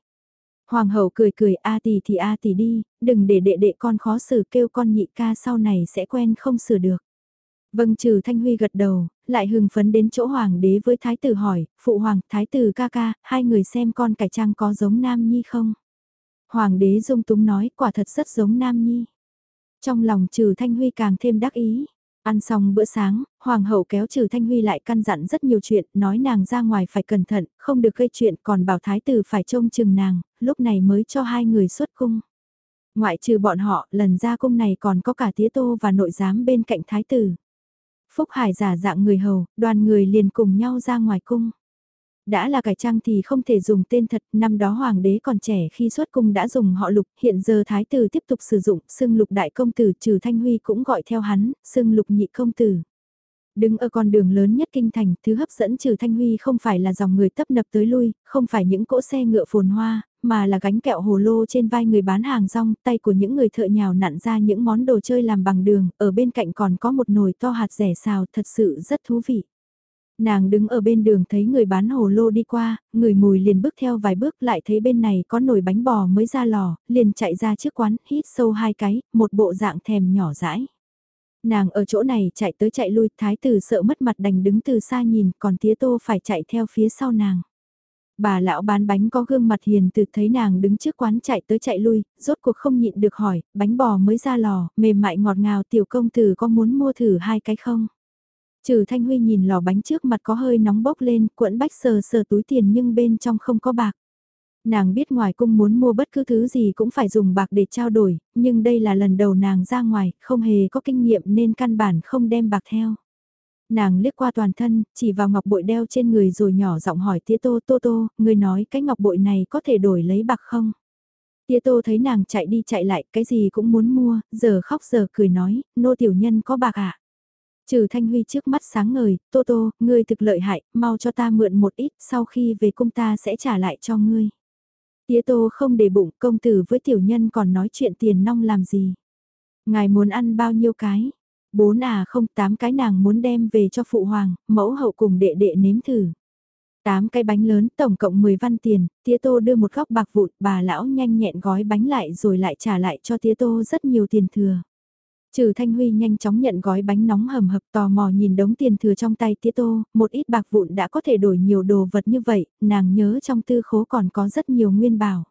Hoàng hậu cười cười A tỷ thì A tỷ đi, đừng để đệ đệ con khó xử kêu con nhị ca sau này sẽ quen không sửa được. Vâng trừ Thanh Huy gật đầu, lại hưng phấn đến chỗ hoàng đế với thái tử hỏi, phụ hoàng, thái tử ca ca, hai người xem con cải trang có giống nam nhi không? Hoàng đế dung túng nói, quả thật rất giống nam nhi. Trong lòng trừ Thanh Huy càng thêm đắc ý. Ăn xong bữa sáng, Hoàng hậu kéo trừ Thanh Huy lại căn dặn rất nhiều chuyện, nói nàng ra ngoài phải cẩn thận, không được gây chuyện, còn bảo thái tử phải trông chừng nàng, lúc này mới cho hai người xuất cung. Ngoại trừ bọn họ, lần ra cung này còn có cả tía tô và nội giám bên cạnh thái tử. Phúc Hải giả dạng người hầu, đoàn người liền cùng nhau ra ngoài cung. Đã là cải trang thì không thể dùng tên thật, năm đó hoàng đế còn trẻ khi xuất cung đã dùng họ lục, hiện giờ thái tử tiếp tục sử dụng, xưng lục đại công tử trừ thanh huy cũng gọi theo hắn, xưng lục nhị công tử. Đứng ở con đường lớn nhất kinh thành, thứ hấp dẫn trừ Thanh Huy không phải là dòng người tấp nập tới lui, không phải những cỗ xe ngựa phồn hoa, mà là gánh kẹo hồ lô trên vai người bán hàng rong, tay của những người thợ nhào nặn ra những món đồ chơi làm bằng đường, ở bên cạnh còn có một nồi to hạt rẻ xào thật sự rất thú vị. Nàng đứng ở bên đường thấy người bán hồ lô đi qua, người mùi liền bước theo vài bước lại thấy bên này có nồi bánh bò mới ra lò, liền chạy ra trước quán, hít sâu hai cái, một bộ dạng thèm nhỏ rãi. Nàng ở chỗ này chạy tới chạy lui, thái tử sợ mất mặt đành đứng từ xa nhìn, còn tía tô phải chạy theo phía sau nàng. Bà lão bán bánh có gương mặt hiền từ thấy nàng đứng trước quán chạy tới chạy lui, rốt cuộc không nhịn được hỏi, bánh bò mới ra lò, mềm mại ngọt ngào tiểu công tử có muốn mua thử hai cái không? Trừ Thanh Huy nhìn lò bánh trước mặt có hơi nóng bốc lên, cuộn bách sờ sờ túi tiền nhưng bên trong không có bạc. Nàng biết ngoài cung muốn mua bất cứ thứ gì cũng phải dùng bạc để trao đổi, nhưng đây là lần đầu nàng ra ngoài, không hề có kinh nghiệm nên căn bản không đem bạc theo. Nàng liếc qua toàn thân, chỉ vào ngọc bội đeo trên người rồi nhỏ giọng hỏi tía tô tô tô, người nói cái ngọc bội này có thể đổi lấy bạc không? Tía tô thấy nàng chạy đi chạy lại, cái gì cũng muốn mua, giờ khóc giờ cười nói, nô tiểu nhân có bạc ạ. À? Trừ Thanh Huy trước mắt sáng ngời, Tô Tô, ngươi thực lợi hại, mau cho ta mượn một ít, sau khi về cung ta sẽ trả lại cho ngươi. Tía Tô không để bụng, công tử với tiểu nhân còn nói chuyện tiền nong làm gì. Ngài muốn ăn bao nhiêu cái? Bốn à không, tám cái nàng muốn đem về cho phụ hoàng, mẫu hậu cùng đệ đệ nếm thử. Tám cái bánh lớn, tổng cộng 10 văn tiền, tía tô đưa một góc bạc vụn, bà lão nhanh nhẹn gói bánh lại rồi lại trả lại cho tía tô rất nhiều tiền thừa. Trừ Thanh Huy nhanh chóng nhận gói bánh nóng hầm hập tò mò nhìn đống tiền thừa trong tay tía tô, một ít bạc vụn đã có thể đổi nhiều đồ vật như vậy, nàng nhớ trong tư khố còn có rất nhiều nguyên bảo.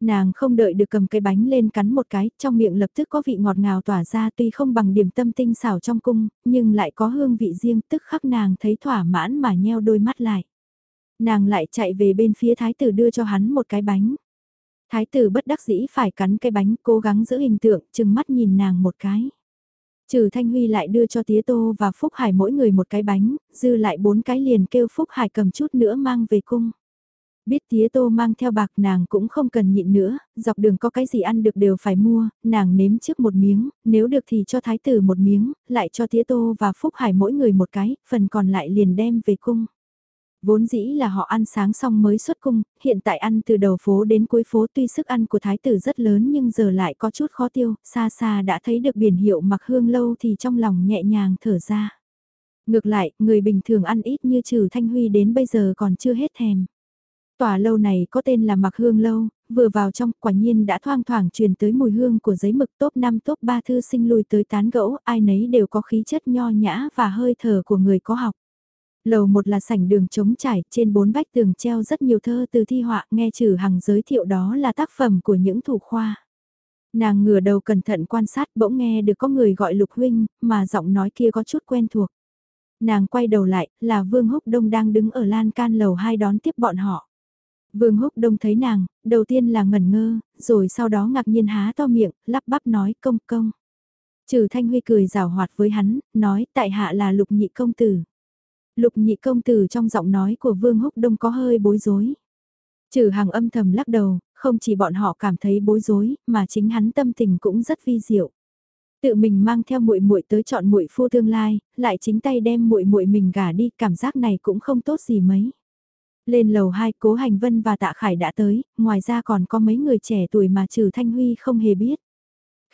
Nàng không đợi được cầm cái bánh lên cắn một cái, trong miệng lập tức có vị ngọt ngào tỏa ra tuy không bằng điểm tâm tinh xảo trong cung, nhưng lại có hương vị riêng tức khắc nàng thấy thỏa mãn mà nheo đôi mắt lại. Nàng lại chạy về bên phía thái tử đưa cho hắn một cái bánh. Thái tử bất đắc dĩ phải cắn cái bánh cố gắng giữ hình tượng, chừng mắt nhìn nàng một cái. Trừ Thanh Huy lại đưa cho Tía Tô và Phúc Hải mỗi người một cái bánh, dư lại bốn cái liền kêu Phúc Hải cầm chút nữa mang về cung. Biết tía tô mang theo bạc nàng cũng không cần nhịn nữa, dọc đường có cái gì ăn được đều phải mua, nàng nếm trước một miếng, nếu được thì cho thái tử một miếng, lại cho tía tô và phúc hải mỗi người một cái, phần còn lại liền đem về cung. Vốn dĩ là họ ăn sáng xong mới xuất cung, hiện tại ăn từ đầu phố đến cuối phố tuy sức ăn của thái tử rất lớn nhưng giờ lại có chút khó tiêu, xa xa đã thấy được biển hiệu mặc hương lâu thì trong lòng nhẹ nhàng thở ra. Ngược lại, người bình thường ăn ít như trừ Thanh Huy đến bây giờ còn chưa hết thèm. Tòa lâu này có tên là Mặc Hương Lâu, vừa vào trong quả nhiên đã thoang thoảng truyền tới mùi hương của giấy mực top 5 top 3 thư sinh lùi tới tán gẫu, ai nấy đều có khí chất nho nhã và hơi thở của người có học. Lầu một là sảnh đường trống trải, trên bốn vách tường treo rất nhiều thơ từ thi họa, nghe trừ hằng giới thiệu đó là tác phẩm của những thủ khoa. Nàng ngửa đầu cẩn thận quan sát bỗng nghe được có người gọi lục huynh, mà giọng nói kia có chút quen thuộc. Nàng quay đầu lại, là Vương Húc Đông đang đứng ở lan can lầu hai đón tiếp bọn họ. Vương Húc Đông thấy nàng, đầu tiên là ngẩn ngơ, rồi sau đó ngạc nhiên há to miệng, lắp bắp nói công công. Trừ Thanh Huy cười rào hoạt với hắn, nói tại hạ là lục nhị công tử. Lục nhị công tử trong giọng nói của Vương Húc Đông có hơi bối rối. Trừ hàng âm thầm lắc đầu, không chỉ bọn họ cảm thấy bối rối, mà chính hắn tâm tình cũng rất vi diệu. Tự mình mang theo muội muội tới chọn muội phu tương lai, lại chính tay đem muội muội mình gả đi, cảm giác này cũng không tốt gì mấy. Lên lầu 2 Cố Hành Vân và Tạ Khải đã tới, ngoài ra còn có mấy người trẻ tuổi mà Trừ Thanh Huy không hề biết.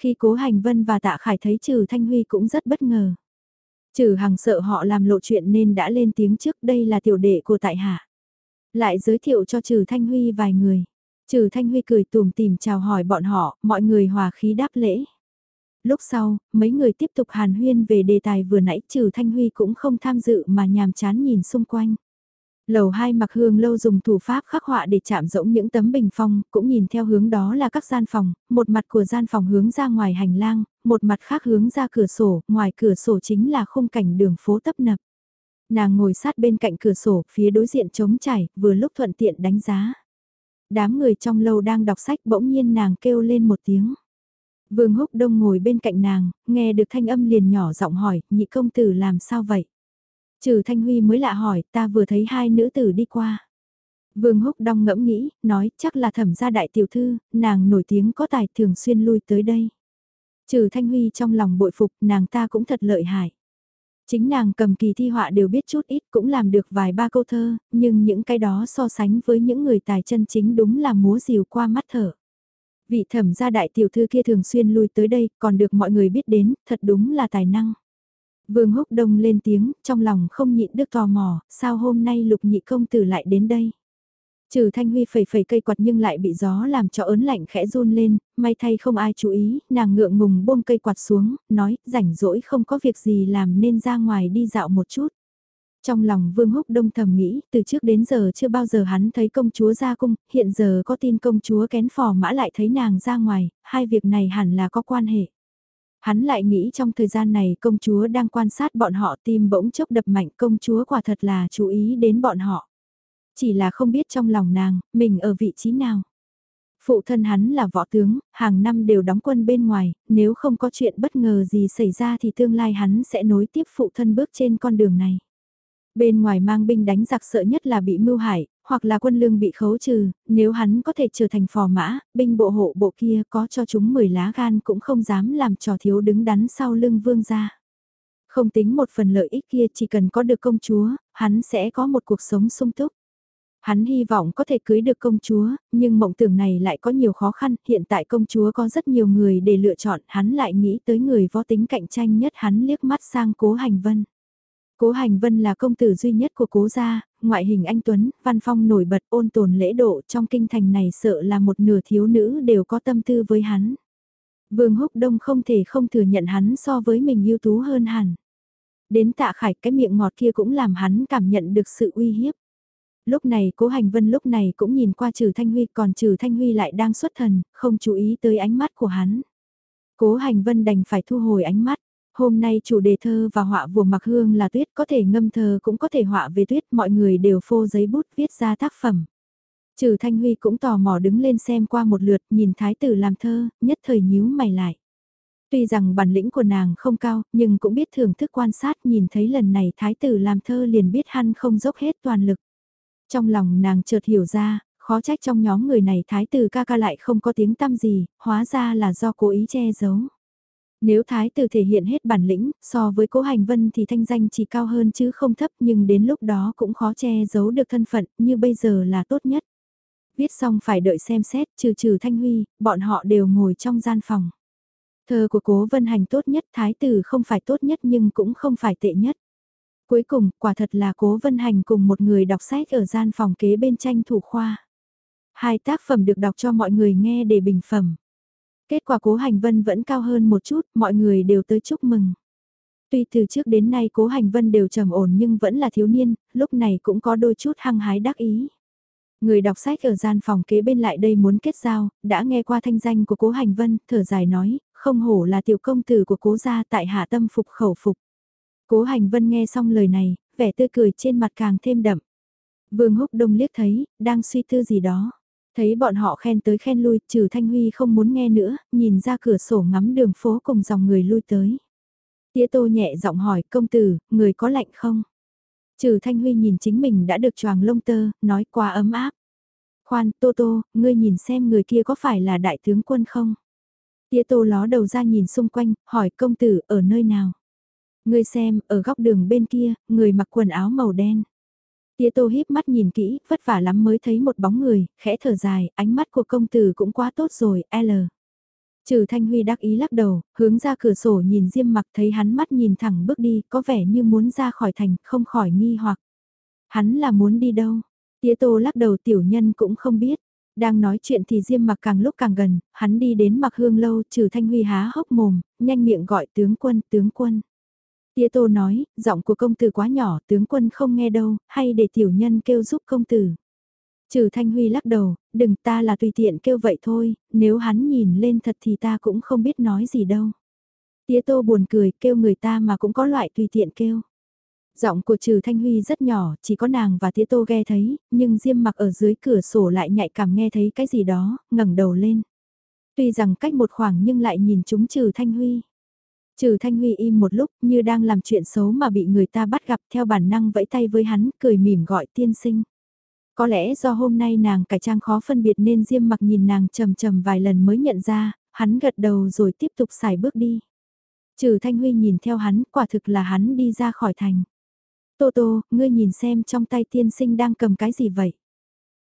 Khi Cố Hành Vân và Tạ Khải thấy Trừ Thanh Huy cũng rất bất ngờ. Trừ Hằng sợ họ làm lộ chuyện nên đã lên tiếng trước đây là tiểu đệ của Tại Hạ. Lại giới thiệu cho Trừ Thanh Huy vài người. Trừ Thanh Huy cười tùm tìm chào hỏi bọn họ, mọi người hòa khí đáp lễ. Lúc sau, mấy người tiếp tục hàn huyên về đề tài vừa nãy Trừ Thanh Huy cũng không tham dự mà nhàm chán nhìn xung quanh. Lầu hai mặc hương lâu dùng thủ pháp khắc họa để chạm rỗng những tấm bình phong, cũng nhìn theo hướng đó là các gian phòng, một mặt của gian phòng hướng ra ngoài hành lang, một mặt khác hướng ra cửa sổ, ngoài cửa sổ chính là khung cảnh đường phố tấp nập. Nàng ngồi sát bên cạnh cửa sổ, phía đối diện trống chảy, vừa lúc thuận tiện đánh giá. Đám người trong lâu đang đọc sách bỗng nhiên nàng kêu lên một tiếng. Vương Húc Đông ngồi bên cạnh nàng, nghe được thanh âm liền nhỏ giọng hỏi, nhị công tử làm sao vậy? Trừ Thanh Huy mới lạ hỏi, ta vừa thấy hai nữ tử đi qua. Vương Húc Đong ngẫm nghĩ, nói chắc là thẩm gia đại tiểu thư, nàng nổi tiếng có tài thường xuyên lui tới đây. Trừ Thanh Huy trong lòng bội phục, nàng ta cũng thật lợi hại. Chính nàng cầm kỳ thi họa đều biết chút ít cũng làm được vài ba câu thơ, nhưng những cái đó so sánh với những người tài chân chính đúng là múa rìu qua mắt thở. Vị thẩm gia đại tiểu thư kia thường xuyên lui tới đây, còn được mọi người biết đến, thật đúng là tài năng. Vương Húc Đông lên tiếng, trong lòng không nhịn được tò mò, sao hôm nay lục nhị công tử lại đến đây. Trừ Thanh Huy phẩy phẩy cây quạt nhưng lại bị gió làm cho ớn lạnh khẽ run lên, may thay không ai chú ý, nàng ngượng ngùng buông cây quạt xuống, nói, rảnh rỗi không có việc gì làm nên ra ngoài đi dạo một chút. Trong lòng Vương Húc Đông thầm nghĩ, từ trước đến giờ chưa bao giờ hắn thấy công chúa ra cung, hiện giờ có tin công chúa kén phò mã lại thấy nàng ra ngoài, hai việc này hẳn là có quan hệ. Hắn lại nghĩ trong thời gian này công chúa đang quan sát bọn họ tim bỗng chốc đập mạnh công chúa quả thật là chú ý đến bọn họ. Chỉ là không biết trong lòng nàng, mình ở vị trí nào. Phụ thân hắn là võ tướng, hàng năm đều đóng quân bên ngoài, nếu không có chuyện bất ngờ gì xảy ra thì tương lai hắn sẽ nối tiếp phụ thân bước trên con đường này. Bên ngoài mang binh đánh giặc sợ nhất là bị mưu hại, hoặc là quân lương bị khấu trừ, nếu hắn có thể trở thành phò mã, binh bộ hộ bộ kia có cho chúng 10 lá gan cũng không dám làm trò thiếu đứng đắn sau lưng vương gia. Không tính một phần lợi ích kia chỉ cần có được công chúa, hắn sẽ có một cuộc sống sung túc. Hắn hy vọng có thể cưới được công chúa, nhưng mộng tưởng này lại có nhiều khó khăn, hiện tại công chúa có rất nhiều người để lựa chọn, hắn lại nghĩ tới người vô tính cạnh tranh nhất hắn liếc mắt sang cố hành vân. Cố Hành Vân là công tử duy nhất của cố gia, ngoại hình anh Tuấn, văn phong nổi bật ôn tồn lễ độ trong kinh thành này sợ là một nửa thiếu nữ đều có tâm tư với hắn. Vương Húc Đông không thể không thừa nhận hắn so với mình ưu tú hơn hẳn. Đến tạ khải cái miệng ngọt kia cũng làm hắn cảm nhận được sự uy hiếp. Lúc này cố hành vân lúc này cũng nhìn qua trừ Thanh Huy còn trừ Thanh Huy lại đang xuất thần, không chú ý tới ánh mắt của hắn. Cố hành vân đành phải thu hồi ánh mắt. Hôm nay chủ đề thơ và họa vùa mặc hương là tuyết có thể ngâm thơ cũng có thể họa về tuyết mọi người đều phô giấy bút viết ra tác phẩm. Trừ Thanh Huy cũng tò mò đứng lên xem qua một lượt nhìn thái tử làm thơ, nhất thời nhíu mày lại. Tuy rằng bản lĩnh của nàng không cao, nhưng cũng biết thưởng thức quan sát nhìn thấy lần này thái tử làm thơ liền biết hắn không dốc hết toàn lực. Trong lòng nàng chợt hiểu ra, khó trách trong nhóm người này thái tử ca ca lại không có tiếng tăm gì, hóa ra là do cố ý che giấu. Nếu thái tử thể hiện hết bản lĩnh, so với cố hành vân thì thanh danh chỉ cao hơn chứ không thấp nhưng đến lúc đó cũng khó che giấu được thân phận như bây giờ là tốt nhất. Viết xong phải đợi xem xét trừ trừ thanh huy, bọn họ đều ngồi trong gian phòng. Thơ của cố vân hành tốt nhất thái tử không phải tốt nhất nhưng cũng không phải tệ nhất. Cuối cùng, quả thật là cố vân hành cùng một người đọc sách ở gian phòng kế bên tranh thủ khoa. Hai tác phẩm được đọc cho mọi người nghe để bình phẩm. Kết quả cố hành vân vẫn cao hơn một chút, mọi người đều tới chúc mừng. Tuy từ trước đến nay cố hành vân đều trầm ổn nhưng vẫn là thiếu niên, lúc này cũng có đôi chút hăng hái đắc ý. Người đọc sách ở gian phòng kế bên lại đây muốn kết giao, đã nghe qua thanh danh của cố hành vân, thở dài nói, không hổ là tiểu công tử của cố gia tại hạ tâm phục khẩu phục. Cố hành vân nghe xong lời này, vẻ tươi cười trên mặt càng thêm đậm. Vương húc đông liếc thấy, đang suy tư gì đó. Thấy bọn họ khen tới khen lui, trừ Thanh Huy không muốn nghe nữa, nhìn ra cửa sổ ngắm đường phố cùng dòng người lui tới. Tía tô nhẹ giọng hỏi công tử, người có lạnh không? Trừ Thanh Huy nhìn chính mình đã được choàng lông tơ, nói quá ấm áp. Khoan, Tô Tô, ngươi nhìn xem người kia có phải là đại tướng quân không? Tía Tô ló đầu ra nhìn xung quanh, hỏi công tử ở nơi nào? Ngươi xem, ở góc đường bên kia, người mặc quần áo màu đen. Tía tô híp mắt nhìn kỹ, vất vả lắm mới thấy một bóng người, khẽ thở dài, ánh mắt của công tử cũng quá tốt rồi, L. Trừ Thanh Huy đắc ý lắc đầu, hướng ra cửa sổ nhìn Diêm mặc thấy hắn mắt nhìn thẳng bước đi, có vẻ như muốn ra khỏi thành, không khỏi nghi hoặc. Hắn là muốn đi đâu? Tía tô lắc đầu tiểu nhân cũng không biết. Đang nói chuyện thì Diêm mặc càng lúc càng gần, hắn đi đến mặc hương lâu, trừ Thanh Huy há hốc mồm, nhanh miệng gọi tướng quân, tướng quân. Tía tô nói, giọng của công tử quá nhỏ, tướng quân không nghe đâu, hay để tiểu nhân kêu giúp công tử. Trừ Thanh Huy lắc đầu, đừng ta là tùy tiện kêu vậy thôi, nếu hắn nhìn lên thật thì ta cũng không biết nói gì đâu. Tía tô buồn cười, kêu người ta mà cũng có loại tùy tiện kêu. Giọng của trừ Thanh Huy rất nhỏ, chỉ có nàng và tía tô nghe thấy, nhưng Diêm mặc ở dưới cửa sổ lại nhạy cảm nghe thấy cái gì đó, ngẩng đầu lên. Tuy rằng cách một khoảng nhưng lại nhìn chúng trừ Thanh Huy. Trừ Thanh Huy im một lúc như đang làm chuyện xấu mà bị người ta bắt gặp theo bản năng vẫy tay với hắn, cười mỉm gọi tiên sinh. Có lẽ do hôm nay nàng cải trang khó phân biệt nên Diêm mặc nhìn nàng trầm trầm vài lần mới nhận ra, hắn gật đầu rồi tiếp tục xài bước đi. Trừ Thanh Huy nhìn theo hắn, quả thực là hắn đi ra khỏi thành. Tô Tô, ngươi nhìn xem trong tay tiên sinh đang cầm cái gì vậy?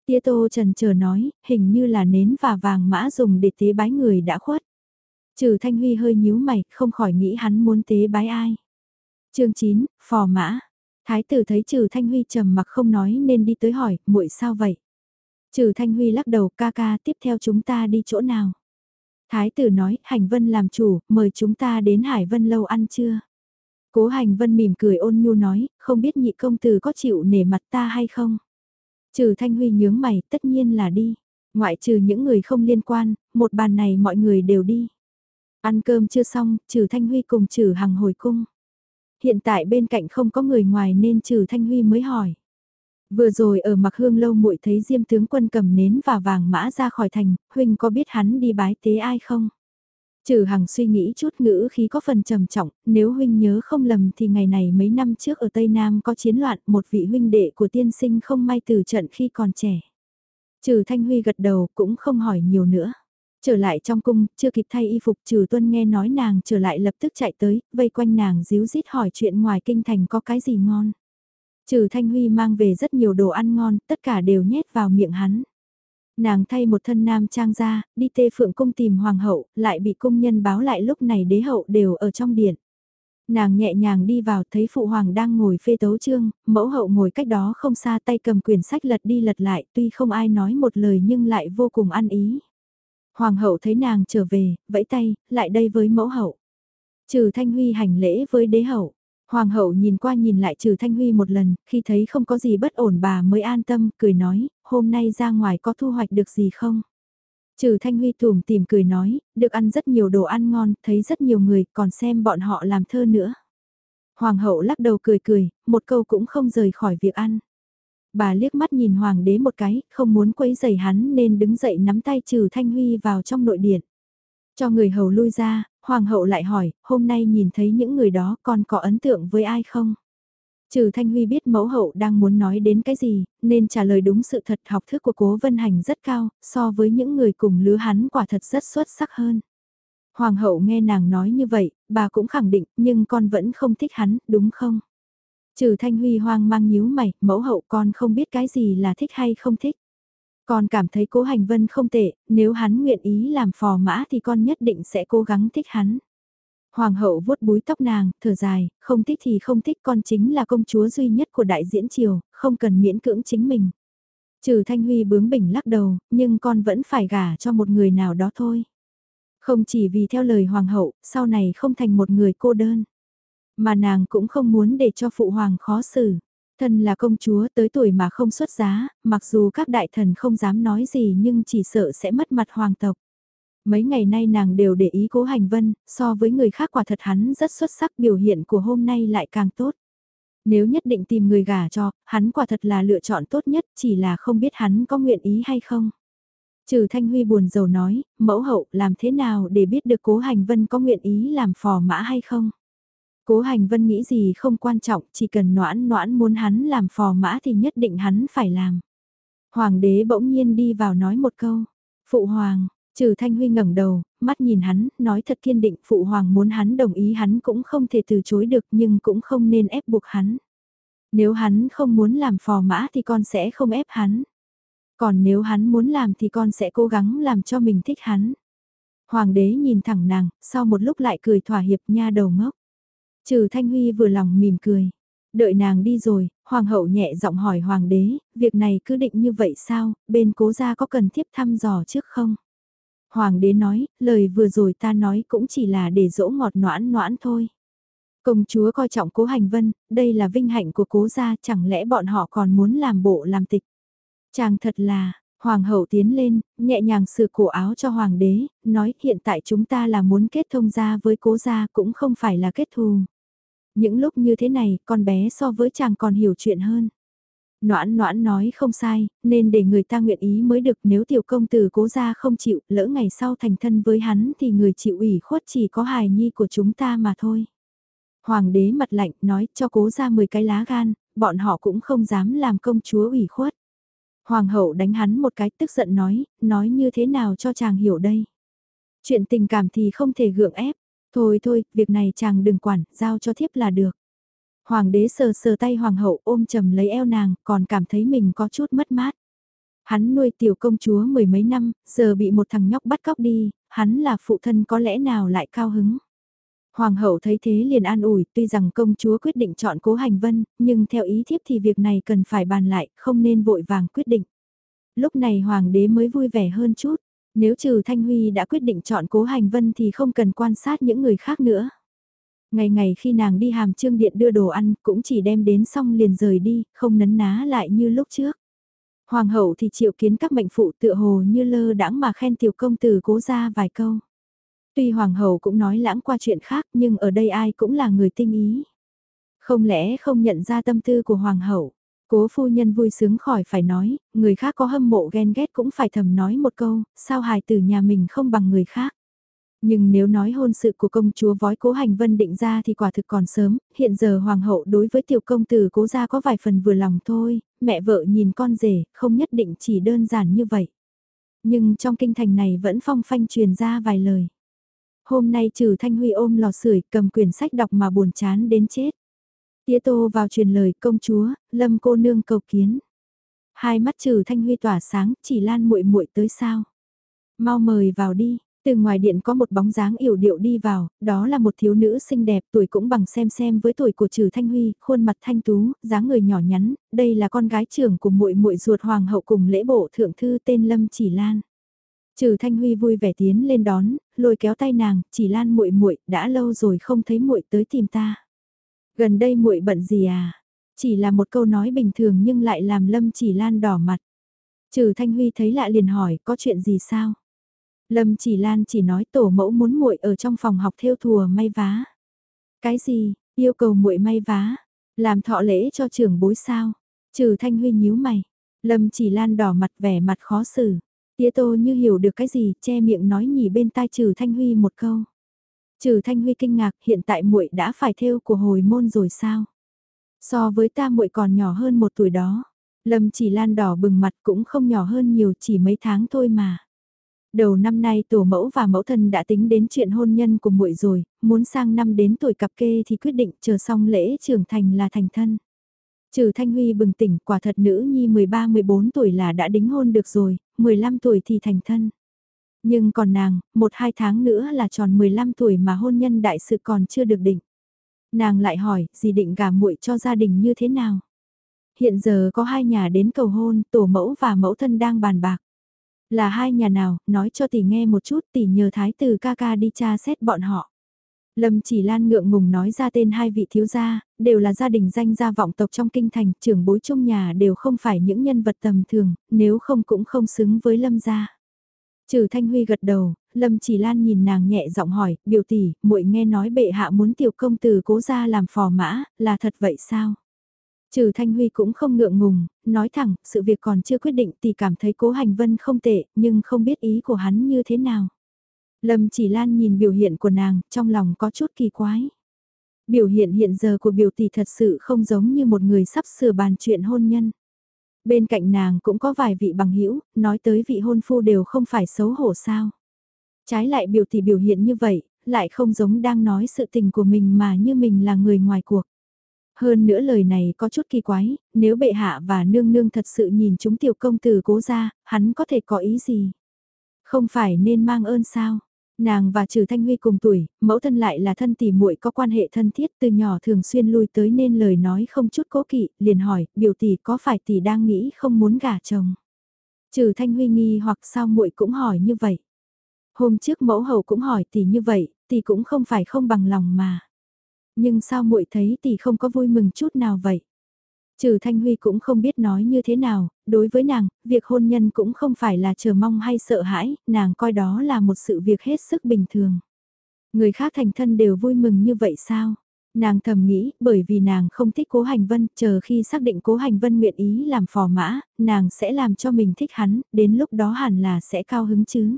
Tía Tô trần chờ nói, hình như là nến và vàng mã dùng để tế bái người đã khuất. Trừ Thanh Huy hơi nhíu mày, không khỏi nghĩ hắn muốn tế bái ai. chương 9, Phò Mã. Thái tử thấy Trừ Thanh Huy trầm mặc không nói nên đi tới hỏi, muội sao vậy? Trừ Thanh Huy lắc đầu ca ca tiếp theo chúng ta đi chỗ nào? Thái tử nói, Hành Vân làm chủ, mời chúng ta đến Hải Vân lâu ăn trưa. Cố Hành Vân mỉm cười ôn nhu nói, không biết nhị công tử có chịu nể mặt ta hay không? Trừ Thanh Huy nhướng mày, tất nhiên là đi. Ngoại trừ những người không liên quan, một bàn này mọi người đều đi. Ăn cơm chưa xong, trừ Thanh Huy cùng trừ Hằng hồi cung. Hiện tại bên cạnh không có người ngoài nên trừ Thanh Huy mới hỏi. Vừa rồi ở mặc hương lâu muội thấy diêm tướng quân cầm nến và vàng mã ra khỏi thành, huynh có biết hắn đi bái tế ai không? Trừ hằng suy nghĩ chút ngữ khí có phần trầm trọng, nếu huynh nhớ không lầm thì ngày này mấy năm trước ở Tây Nam có chiến loạn một vị huynh đệ của tiên sinh không may từ trận khi còn trẻ. Trừ Thanh Huy gật đầu cũng không hỏi nhiều nữa. Trở lại trong cung, chưa kịp thay y phục trừ tuân nghe nói nàng trở lại lập tức chạy tới, vây quanh nàng díu dít hỏi chuyện ngoài kinh thành có cái gì ngon. Trừ Thanh Huy mang về rất nhiều đồ ăn ngon, tất cả đều nhét vào miệng hắn. Nàng thay một thân nam trang ra, đi tê phượng cung tìm hoàng hậu, lại bị cung nhân báo lại lúc này đế hậu đều ở trong điện. Nàng nhẹ nhàng đi vào thấy phụ hoàng đang ngồi phê tấu chương, mẫu hậu ngồi cách đó không xa tay cầm quyển sách lật đi lật lại tuy không ai nói một lời nhưng lại vô cùng ăn ý. Hoàng hậu thấy nàng trở về, vẫy tay, lại đây với mẫu hậu. Trừ Thanh Huy hành lễ với đế hậu. Hoàng hậu nhìn qua nhìn lại trừ Thanh Huy một lần, khi thấy không có gì bất ổn bà mới an tâm, cười nói, hôm nay ra ngoài có thu hoạch được gì không? Trừ Thanh Huy tùm tìm cười nói, được ăn rất nhiều đồ ăn ngon, thấy rất nhiều người, còn xem bọn họ làm thơ nữa. Hoàng hậu lắc đầu cười cười, một câu cũng không rời khỏi việc ăn. Bà liếc mắt nhìn hoàng đế một cái, không muốn quấy rầy hắn nên đứng dậy nắm tay trừ Thanh Huy vào trong nội điện. Cho người hầu lui ra, hoàng hậu lại hỏi, hôm nay nhìn thấy những người đó còn có ấn tượng với ai không? Trừ Thanh Huy biết mẫu hậu đang muốn nói đến cái gì, nên trả lời đúng sự thật học thức của cố Vân Hành rất cao, so với những người cùng lứa hắn quả thật rất xuất sắc hơn. Hoàng hậu nghe nàng nói như vậy, bà cũng khẳng định, nhưng con vẫn không thích hắn, đúng không? Trừ Thanh Huy hoang mang nhíu mày, mẫu hậu con không biết cái gì là thích hay không thích. Con cảm thấy cố hành vân không tệ, nếu hắn nguyện ý làm phò mã thì con nhất định sẽ cố gắng thích hắn. Hoàng hậu vuốt búi tóc nàng, thở dài, không thích thì không thích con chính là công chúa duy nhất của đại diễn triều, không cần miễn cưỡng chính mình. Trừ Thanh Huy bướng bỉnh lắc đầu, nhưng con vẫn phải gả cho một người nào đó thôi. Không chỉ vì theo lời hoàng hậu, sau này không thành một người cô đơn. Mà nàng cũng không muốn để cho phụ hoàng khó xử. Thân là công chúa tới tuổi mà không xuất giá, mặc dù các đại thần không dám nói gì nhưng chỉ sợ sẽ mất mặt hoàng tộc. Mấy ngày nay nàng đều để ý cố hành vân, so với người khác quả thật hắn rất xuất sắc biểu hiện của hôm nay lại càng tốt. Nếu nhất định tìm người gả cho, hắn quả thật là lựa chọn tốt nhất, chỉ là không biết hắn có nguyện ý hay không. Trừ Thanh Huy buồn rầu nói, mẫu hậu làm thế nào để biết được cố hành vân có nguyện ý làm phò mã hay không? Cố hành vân nghĩ gì không quan trọng, chỉ cần noãn noãn muốn hắn làm phò mã thì nhất định hắn phải làm. Hoàng đế bỗng nhiên đi vào nói một câu, phụ hoàng, trừ thanh huy ngẩng đầu, mắt nhìn hắn, nói thật kiên định phụ hoàng muốn hắn đồng ý hắn cũng không thể từ chối được nhưng cũng không nên ép buộc hắn. Nếu hắn không muốn làm phò mã thì con sẽ không ép hắn. Còn nếu hắn muốn làm thì con sẽ cố gắng làm cho mình thích hắn. Hoàng đế nhìn thẳng nàng, sau một lúc lại cười thỏa hiệp nha đầu ngốc. Trừ Thanh Huy vừa lòng mỉm cười. Đợi nàng đi rồi, hoàng hậu nhẹ giọng hỏi hoàng đế, việc này cứ định như vậy sao, bên cố gia có cần thiếp thăm dò trước không? Hoàng đế nói, lời vừa rồi ta nói cũng chỉ là để dỗ ngọt noãn noãn thôi. Công chúa coi trọng cố hành vân, đây là vinh hạnh của cố gia, chẳng lẽ bọn họ còn muốn làm bộ làm tịch? Chàng thật là, Hoàng hậu tiến lên, nhẹ nhàng sửa cổ áo cho hoàng đế, nói hiện tại chúng ta là muốn kết thông gia với cố gia cũng không phải là kết thù. Những lúc như thế này, con bé so với chàng còn hiểu chuyện hơn. Noãn noãn nói không sai, nên để người ta nguyện ý mới được nếu tiểu công tử cố ra không chịu, lỡ ngày sau thành thân với hắn thì người chịu ủy khuất chỉ có hài nhi của chúng ta mà thôi. Hoàng đế mặt lạnh nói cho cố ra 10 cái lá gan, bọn họ cũng không dám làm công chúa ủy khuất. Hoàng hậu đánh hắn một cái tức giận nói, nói như thế nào cho chàng hiểu đây. Chuyện tình cảm thì không thể gượng ép, thôi thôi, việc này chàng đừng quản, giao cho thiếp là được. Hoàng đế sờ sờ tay hoàng hậu ôm chầm lấy eo nàng, còn cảm thấy mình có chút mất mát. Hắn nuôi tiểu công chúa mười mấy năm, giờ bị một thằng nhóc bắt cóc đi, hắn là phụ thân có lẽ nào lại cao hứng. Hoàng hậu thấy thế liền an ủi, tuy rằng công chúa quyết định chọn cố hành vân, nhưng theo ý thiếp thì việc này cần phải bàn lại, không nên vội vàng quyết định. Lúc này hoàng đế mới vui vẻ hơn chút, nếu trừ Thanh Huy đã quyết định chọn cố hành vân thì không cần quan sát những người khác nữa. Ngày ngày khi nàng đi hàm trương điện đưa đồ ăn cũng chỉ đem đến xong liền rời đi, không nấn ná lại như lúc trước. Hoàng hậu thì chịu kiến các mệnh phụ tựa hồ như lơ đãng mà khen tiểu công tử cố ra vài câu. Tuy hoàng hậu cũng nói lãng qua chuyện khác nhưng ở đây ai cũng là người tinh ý. Không lẽ không nhận ra tâm tư của hoàng hậu? Cố phu nhân vui sướng khỏi phải nói, người khác có hâm mộ ghen ghét cũng phải thầm nói một câu, sao hài tử nhà mình không bằng người khác. Nhưng nếu nói hôn sự của công chúa vói cố hành vân định ra thì quả thực còn sớm, hiện giờ hoàng hậu đối với tiểu công tử cố gia có vài phần vừa lòng thôi, mẹ vợ nhìn con rể, không nhất định chỉ đơn giản như vậy. Nhưng trong kinh thành này vẫn phong phanh truyền ra vài lời. Hôm nay trừ Thanh Huy ôm lò sưởi cầm quyển sách đọc mà buồn chán đến chết. Tía Tô vào truyền lời công chúa, lâm cô nương cầu kiến. Hai mắt trừ Thanh Huy tỏa sáng, chỉ lan muội muội tới sao. Mau mời vào đi, từ ngoài điện có một bóng dáng yểu điệu đi vào, đó là một thiếu nữ xinh đẹp tuổi cũng bằng xem xem với tuổi của Trừ Thanh Huy, khuôn mặt thanh tú, dáng người nhỏ nhắn, đây là con gái trưởng của muội muội ruột hoàng hậu cùng lễ bộ thượng thư tên Lâm Chỉ Lan. Trừ Thanh Huy vui vẻ tiến lên đón, lôi kéo tay nàng, "Chỉ Lan muội muội, đã lâu rồi không thấy muội tới tìm ta." Gần đây muội bận gì à? Chỉ là một câu nói bình thường nhưng lại làm Lâm Chỉ Lan đỏ mặt. Trừ Thanh Huy thấy lạ liền hỏi, "Có chuyện gì sao?" Lâm Chỉ Lan chỉ nói tổ mẫu muốn muội ở trong phòng học theo thùa may vá. Cái gì, yêu cầu muội may vá, làm thọ lễ cho trưởng bối sao? Trừ Thanh Huy nhíu mày. Lâm Chỉ Lan đỏ mặt vẻ mặt khó xử. Tía Tô như hiểu được cái gì, che miệng nói nhỉ bên tai Trừ Thanh Huy một câu. Trừ Thanh Huy kinh ngạc, hiện tại muội đã phải theo của hồi môn rồi sao? So với ta muội còn nhỏ hơn một tuổi đó. Lâm Chỉ Lan đỏ bừng mặt cũng không nhỏ hơn nhiều chỉ mấy tháng thôi mà. Đầu năm nay tổ mẫu và mẫu thân đã tính đến chuyện hôn nhân của muội rồi, muốn sang năm đến tuổi cặp kê thì quyết định chờ xong lễ trưởng thành là thành thân. Trừ Thanh Huy bừng tỉnh quả thật nữ nhi 13-14 tuổi là đã đính hôn được rồi, 15 tuổi thì thành thân. Nhưng còn nàng, một hai tháng nữa là tròn 15 tuổi mà hôn nhân đại sự còn chưa được định. Nàng lại hỏi, gì định gả muội cho gia đình như thế nào? Hiện giờ có hai nhà đến cầu hôn, tổ mẫu và mẫu thân đang bàn bạc. Là hai nhà nào, nói cho tỷ nghe một chút tỷ nhờ thái tử ca ca đi tra xét bọn họ. Lâm chỉ lan ngượng ngùng nói ra tên hai vị thiếu gia, đều là gia đình danh gia vọng tộc trong kinh thành, trưởng bối trong nhà đều không phải những nhân vật tầm thường, nếu không cũng không xứng với Lâm gia. Trừ Thanh Huy gật đầu, Lâm Chỉ Lan nhìn nàng nhẹ giọng hỏi, biểu tỷ, muội nghe nói bệ hạ muốn tiểu công tử cố gia làm phò mã, là thật vậy sao? Trừ Thanh Huy cũng không ngượng ngùng, nói thẳng, sự việc còn chưa quyết định thì cảm thấy cố hành vân không tệ, nhưng không biết ý của hắn như thế nào. Lâm chỉ lan nhìn biểu hiện của nàng, trong lòng có chút kỳ quái. Biểu hiện hiện giờ của biểu tỷ thật sự không giống như một người sắp sửa bàn chuyện hôn nhân. Bên cạnh nàng cũng có vài vị bằng hữu nói tới vị hôn phu đều không phải xấu hổ sao. Trái lại biểu thì biểu hiện như vậy, lại không giống đang nói sự tình của mình mà như mình là người ngoài cuộc. Hơn nữa lời này có chút kỳ quái, nếu bệ hạ và nương nương thật sự nhìn chúng tiểu công tử cố ra, hắn có thể có ý gì? Không phải nên mang ơn sao? Nàng và Trừ Thanh Huy cùng tuổi, mẫu thân lại là thân tỷ muội có quan hệ thân thiết từ nhỏ thường xuyên lui tới nên lời nói không chút cố kỵ, liền hỏi, biểu tỷ có phải tỷ đang nghĩ không muốn gả chồng? Trừ Thanh Huy nghi hoặc sao muội cũng hỏi như vậy. Hôm trước mẫu hầu cũng hỏi tỷ như vậy, tỷ cũng không phải không bằng lòng mà. Nhưng sao muội thấy tỷ không có vui mừng chút nào vậy? Trừ Thanh Huy cũng không biết nói như thế nào, đối với nàng, việc hôn nhân cũng không phải là chờ mong hay sợ hãi, nàng coi đó là một sự việc hết sức bình thường. Người khác thành thân đều vui mừng như vậy sao? Nàng thầm nghĩ, bởi vì nàng không thích cố hành vân, chờ khi xác định cố hành vân nguyện ý làm phò mã, nàng sẽ làm cho mình thích hắn, đến lúc đó hẳn là sẽ cao hứng chứ.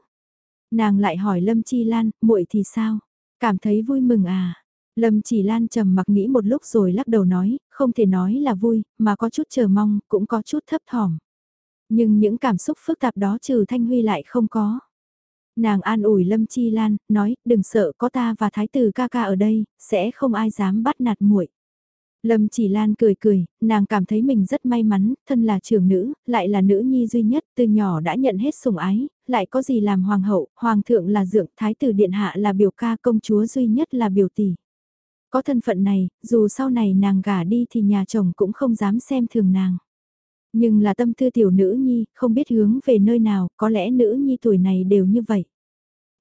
Nàng lại hỏi Lâm Chi Lan, muội thì sao? Cảm thấy vui mừng à? Lâm Chỉ Lan trầm mặc nghĩ một lúc rồi lắc đầu nói, không thể nói là vui, mà có chút chờ mong, cũng có chút thấp thỏm. Nhưng những cảm xúc phức tạp đó trừ Thanh Huy lại không có. Nàng an ủi Lâm Chi Lan, nói, đừng sợ có ta và Thái tử ca ca ở đây, sẽ không ai dám bắt nạt muội. Lâm Chỉ Lan cười cười, nàng cảm thấy mình rất may mắn, thân là trưởng nữ, lại là nữ nhi duy nhất, từ nhỏ đã nhận hết sủng ái, lại có gì làm hoàng hậu, hoàng thượng là dượng, thái tử điện hạ là biểu ca, công chúa duy nhất là biểu tỷ. Có thân phận này, dù sau này nàng gả đi thì nhà chồng cũng không dám xem thường nàng. Nhưng là tâm tư tiểu nữ nhi, không biết hướng về nơi nào, có lẽ nữ nhi tuổi này đều như vậy.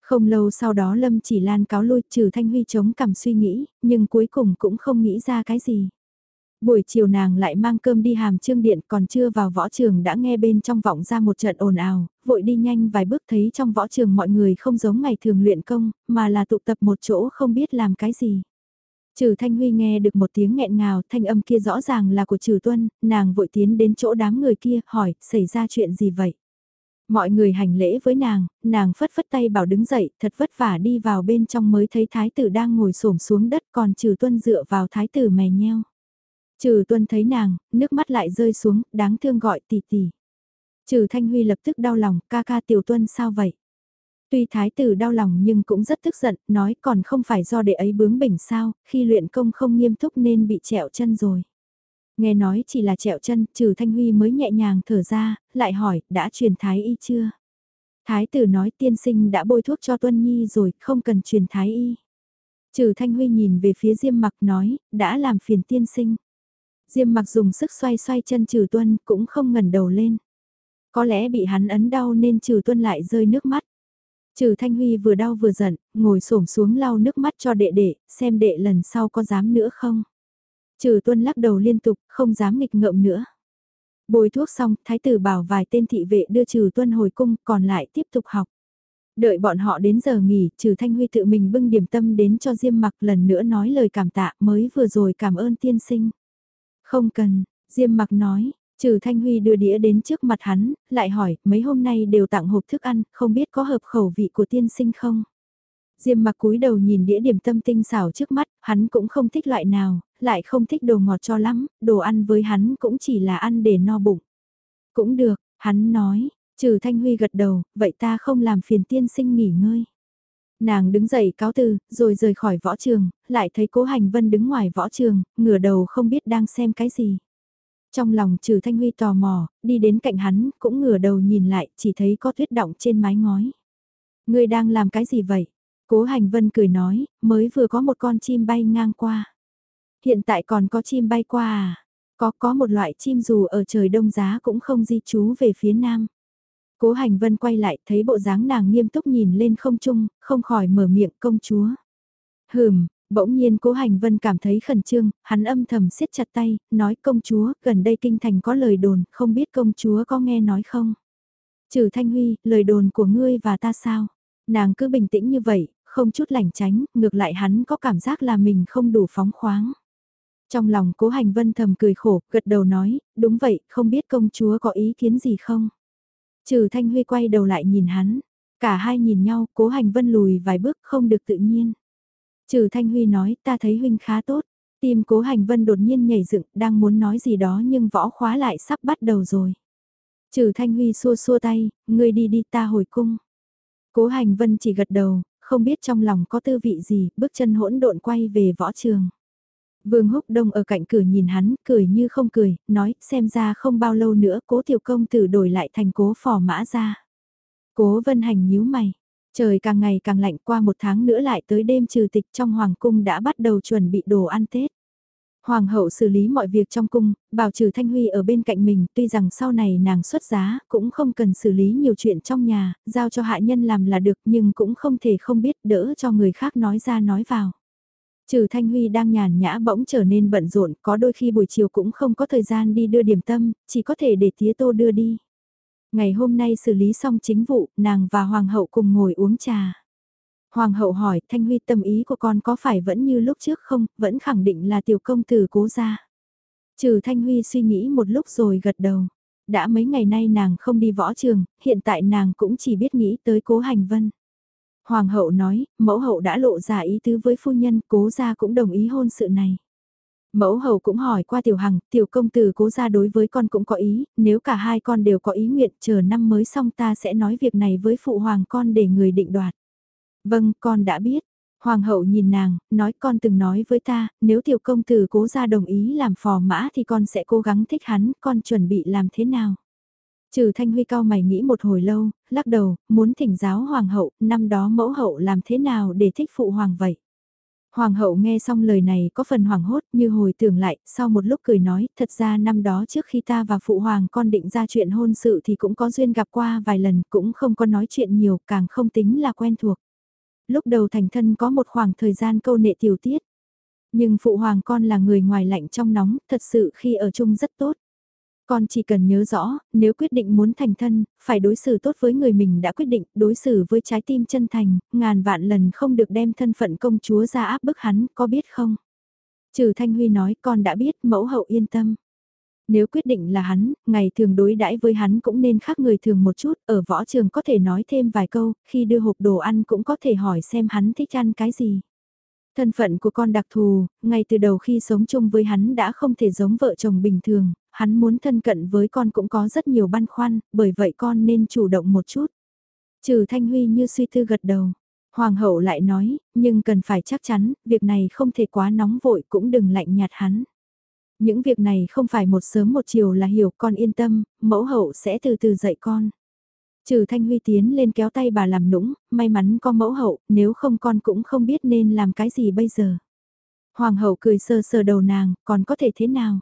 Không lâu sau đó Lâm chỉ lan cáo lui trừ Thanh Huy chống cằm suy nghĩ, nhưng cuối cùng cũng không nghĩ ra cái gì. Buổi chiều nàng lại mang cơm đi hàm trương điện còn chưa vào võ trường đã nghe bên trong vọng ra một trận ồn ào, vội đi nhanh vài bước thấy trong võ trường mọi người không giống ngày thường luyện công, mà là tụ tập một chỗ không biết làm cái gì. Trừ Thanh Huy nghe được một tiếng nghẹn ngào, thanh âm kia rõ ràng là của Trừ Tuân, nàng vội tiến đến chỗ đám người kia, hỏi, xảy ra chuyện gì vậy? Mọi người hành lễ với nàng, nàng phất phất tay bảo đứng dậy, thật vất vả đi vào bên trong mới thấy thái tử đang ngồi xổm xuống đất còn Trừ Tuân dựa vào thái tử mè nheo. Trừ Tuân thấy nàng, nước mắt lại rơi xuống, đáng thương gọi tỷ tỷ. Trừ Thanh Huy lập tức đau lòng, ca ca tiểu Tuân sao vậy? Tuy thái tử đau lòng nhưng cũng rất tức giận, nói còn không phải do đệ ấy bướng bỉnh sao, khi luyện công không nghiêm túc nên bị trẹo chân rồi. Nghe nói chỉ là trẹo chân, trừ Thanh Huy mới nhẹ nhàng thở ra, lại hỏi, đã truyền thái y chưa? Thái tử nói tiên sinh đã bôi thuốc cho Tuân Nhi rồi, không cần truyền thái y. Trừ Thanh Huy nhìn về phía Diêm mặc nói, đã làm phiền tiên sinh. Diêm mặc dùng sức xoay xoay chân trừ Tuân, cũng không ngẩn đầu lên. Có lẽ bị hắn ấn đau nên trừ Tuân lại rơi nước mắt. Trừ Thanh Huy vừa đau vừa giận, ngồi xổm xuống lau nước mắt cho đệ đệ, xem đệ lần sau có dám nữa không. Trừ Tuân lắc đầu liên tục, không dám nghịch ngợm nữa. Bồi thuốc xong, Thái tử bảo vài tên thị vệ đưa Trừ Tuân hồi cung, còn lại tiếp tục học. Đợi bọn họ đến giờ nghỉ, Trừ Thanh Huy tự mình bưng điểm tâm đến cho Diêm mặc lần nữa nói lời cảm tạ mới vừa rồi cảm ơn tiên sinh. Không cần, Diêm mặc nói, Trừ Thanh Huy đưa đĩa đến trước mặt hắn, lại hỏi, mấy hôm nay đều tặng hộp thức ăn, không biết có hợp khẩu vị của tiên sinh không? Diêm mặc cúi đầu nhìn đĩa điểm tâm tinh xảo trước mắt, hắn cũng không thích loại nào, lại không thích đồ ngọt cho lắm, đồ ăn với hắn cũng chỉ là ăn để no bụng. Cũng được, hắn nói, trừ Thanh Huy gật đầu, vậy ta không làm phiền tiên sinh nghỉ ngơi. Nàng đứng dậy cáo từ, rồi rời khỏi võ trường, lại thấy cố hành vân đứng ngoài võ trường, ngửa đầu không biết đang xem cái gì. Trong lòng trừ Thanh Huy tò mò, đi đến cạnh hắn, cũng ngửa đầu nhìn lại, chỉ thấy có tuyết động trên mái ngói. ngươi đang làm cái gì vậy? Cố Hành Vân cười nói, mới vừa có một con chim bay ngang qua. Hiện tại còn có chim bay qua à? Có có một loại chim dù ở trời đông giá cũng không di trú về phía nam. Cố Hành Vân quay lại thấy bộ dáng nàng nghiêm túc nhìn lên không trung, không khỏi mở miệng công chúa. Hừm, Bỗng nhiên cố hành vân cảm thấy khẩn trương, hắn âm thầm siết chặt tay, nói công chúa, gần đây kinh thành có lời đồn, không biết công chúa có nghe nói không? Trừ Thanh Huy, lời đồn của ngươi và ta sao? Nàng cứ bình tĩnh như vậy, không chút lảnh tránh, ngược lại hắn có cảm giác là mình không đủ phóng khoáng. Trong lòng cố hành vân thầm cười khổ, gật đầu nói, đúng vậy, không biết công chúa có ý kiến gì không? Trừ Thanh Huy quay đầu lại nhìn hắn, cả hai nhìn nhau, cố hành vân lùi vài bước không được tự nhiên. Trừ Thanh Huy nói, ta thấy huynh khá tốt. Tim cố hành vân đột nhiên nhảy dựng, đang muốn nói gì đó nhưng võ khóa lại sắp bắt đầu rồi. Trừ Thanh Huy xua xua tay, ngươi đi đi ta hồi cung. Cố hành vân chỉ gật đầu, không biết trong lòng có tư vị gì, bước chân hỗn độn quay về võ trường. Vương Húc Đông ở cạnh cửa nhìn hắn, cười như không cười, nói, xem ra không bao lâu nữa cố tiểu công tử đổi lại thành cố phò mã ra. Cố vân hành nhíu mày, Trời càng ngày càng lạnh qua một tháng nữa lại tới đêm trừ tịch trong hoàng cung đã bắt đầu chuẩn bị đồ ăn Tết. Hoàng hậu xử lý mọi việc trong cung, bảo trừ Thanh Huy ở bên cạnh mình, tuy rằng sau này nàng xuất giá, cũng không cần xử lý nhiều chuyện trong nhà, giao cho hạ nhân làm là được nhưng cũng không thể không biết đỡ cho người khác nói ra nói vào. Trừ Thanh Huy đang nhàn nhã bỗng trở nên bận rộn, có đôi khi buổi chiều cũng không có thời gian đi đưa điểm tâm, chỉ có thể để tía tô đưa đi. Ngày hôm nay xử lý xong chính vụ, nàng và hoàng hậu cùng ngồi uống trà. Hoàng hậu hỏi, Thanh Huy tâm ý của con có phải vẫn như lúc trước không, vẫn khẳng định là tiểu công tử cố gia. Trừ Thanh Huy suy nghĩ một lúc rồi gật đầu. Đã mấy ngày nay nàng không đi võ trường, hiện tại nàng cũng chỉ biết nghĩ tới cố hành vân. Hoàng hậu nói, mẫu hậu đã lộ ra ý tứ với phu nhân, cố gia cũng đồng ý hôn sự này. Mẫu hậu cũng hỏi qua tiểu hằng, tiểu công tử cố gia đối với con cũng có ý, nếu cả hai con đều có ý nguyện chờ năm mới xong ta sẽ nói việc này với phụ hoàng con để người định đoạt. Vâng, con đã biết. Hoàng hậu nhìn nàng, nói con từng nói với ta, nếu tiểu công tử cố gia đồng ý làm phò mã thì con sẽ cố gắng thích hắn, con chuẩn bị làm thế nào? Trừ Thanh Huy cao mày nghĩ một hồi lâu, lắc đầu, muốn thỉnh giáo hoàng hậu, năm đó mẫu hậu làm thế nào để thích phụ hoàng vậy? Hoàng hậu nghe xong lời này có phần hoảng hốt như hồi tưởng lại, sau một lúc cười nói, thật ra năm đó trước khi ta và phụ hoàng con định ra chuyện hôn sự thì cũng có duyên gặp qua vài lần, cũng không có nói chuyện nhiều, càng không tính là quen thuộc. Lúc đầu thành thân có một khoảng thời gian câu nệ tiểu tiết. Nhưng phụ hoàng con là người ngoài lạnh trong nóng, thật sự khi ở chung rất tốt. Con chỉ cần nhớ rõ, nếu quyết định muốn thành thân, phải đối xử tốt với người mình đã quyết định, đối xử với trái tim chân thành, ngàn vạn lần không được đem thân phận công chúa ra áp bức hắn, có biết không? Trừ Thanh Huy nói con đã biết, mẫu hậu yên tâm. Nếu quyết định là hắn, ngày thường đối đãi với hắn cũng nên khác người thường một chút, ở võ trường có thể nói thêm vài câu, khi đưa hộp đồ ăn cũng có thể hỏi xem hắn thích ăn cái gì. Thân phận của con đặc thù, ngay từ đầu khi sống chung với hắn đã không thể giống vợ chồng bình thường, hắn muốn thân cận với con cũng có rất nhiều băn khoăn, bởi vậy con nên chủ động một chút. Trừ Thanh Huy như suy tư gật đầu. Hoàng hậu lại nói, nhưng cần phải chắc chắn, việc này không thể quá nóng vội cũng đừng lạnh nhạt hắn. Những việc này không phải một sớm một chiều là hiểu con yên tâm, mẫu hậu sẽ từ từ dạy con. Trừ Thanh Huy tiến lên kéo tay bà làm nũng, may mắn có mẫu hậu, nếu không con cũng không biết nên làm cái gì bây giờ. Hoàng hậu cười sờ sờ đầu nàng, còn có thể thế nào?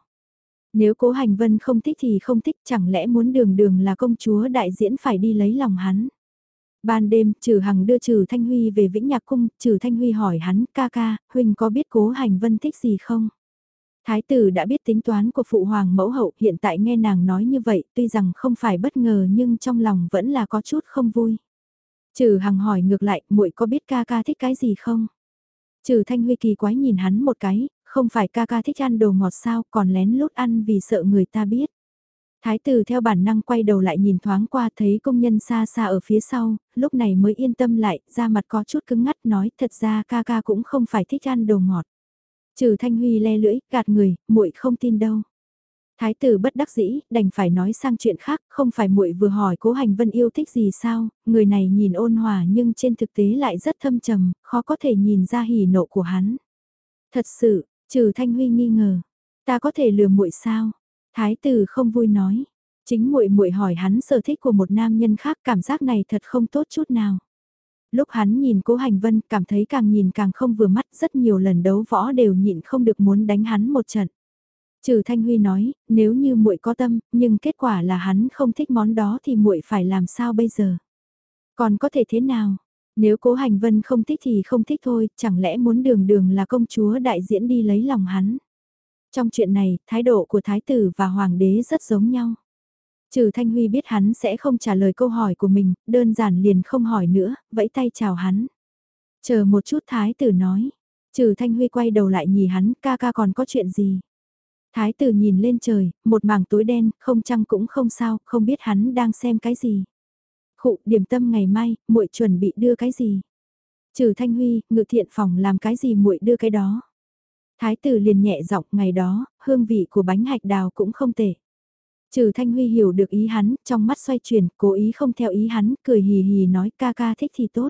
Nếu cố hành vân không thích thì không thích chẳng lẽ muốn đường đường là công chúa đại diễn phải đi lấy lòng hắn. Ban đêm, Trừ Hằng đưa Trừ Thanh Huy về Vĩnh Nhạc Cung, Trừ Thanh Huy hỏi hắn, ca ca, Huynh có biết cố hành vân thích gì không? Thái tử đã biết tính toán của phụ hoàng mẫu hậu hiện tại nghe nàng nói như vậy tuy rằng không phải bất ngờ nhưng trong lòng vẫn là có chút không vui. Trừ hằng hỏi ngược lại muội có biết ca ca thích cái gì không? Trừ thanh huy kỳ quái nhìn hắn một cái, không phải ca ca thích ăn đồ ngọt sao còn lén lút ăn vì sợ người ta biết. Thái tử theo bản năng quay đầu lại nhìn thoáng qua thấy công nhân xa xa ở phía sau, lúc này mới yên tâm lại, ra mặt có chút cứng ngắt nói thật ra ca ca cũng không phải thích ăn đồ ngọt. Trừ Thanh Huy le lưỡi, gạt người, muội không tin đâu. Thái tử bất đắc dĩ, đành phải nói sang chuyện khác, không phải muội vừa hỏi Cố Hành Vân yêu thích gì sao, người này nhìn ôn hòa nhưng trên thực tế lại rất thâm trầm, khó có thể nhìn ra hỉ nộ của hắn. Thật sự, Trừ Thanh Huy nghi ngờ, ta có thể lừa muội sao? Thái tử không vui nói, chính muội muội hỏi hắn sở thích của một nam nhân khác, cảm giác này thật không tốt chút nào lúc hắn nhìn cố hành vân cảm thấy càng nhìn càng không vừa mắt rất nhiều lần đấu võ đều nhịn không được muốn đánh hắn một trận. Trừ Thanh Huy nói, nếu như muội có tâm, nhưng kết quả là hắn không thích món đó thì muội phải làm sao bây giờ? Còn có thể thế nào? Nếu cố hành vân không thích thì không thích thôi, chẳng lẽ muốn đường đường là công chúa đại diễn đi lấy lòng hắn? Trong chuyện này, thái độ của thái tử và hoàng đế rất giống nhau. Trừ Thanh Huy biết hắn sẽ không trả lời câu hỏi của mình, đơn giản liền không hỏi nữa, vẫy tay chào hắn. Chờ một chút thái tử nói. Trừ Thanh Huy quay đầu lại nhìn hắn, ca ca còn có chuyện gì? Thái tử nhìn lên trời, một mảng tối đen, không chăng cũng không sao, không biết hắn đang xem cái gì. Khụ, điểm tâm ngày mai, muội chuẩn bị đưa cái gì? Trừ Thanh Huy, ngự thiện phòng làm cái gì muội đưa cái đó? Thái tử liền nhẹ giọng ngày đó, hương vị của bánh hạch đào cũng không tệ. Trừ Thanh Huy hiểu được ý hắn, trong mắt xoay chuyển, cố ý không theo ý hắn, cười hì hì nói ca ca thích thì tốt.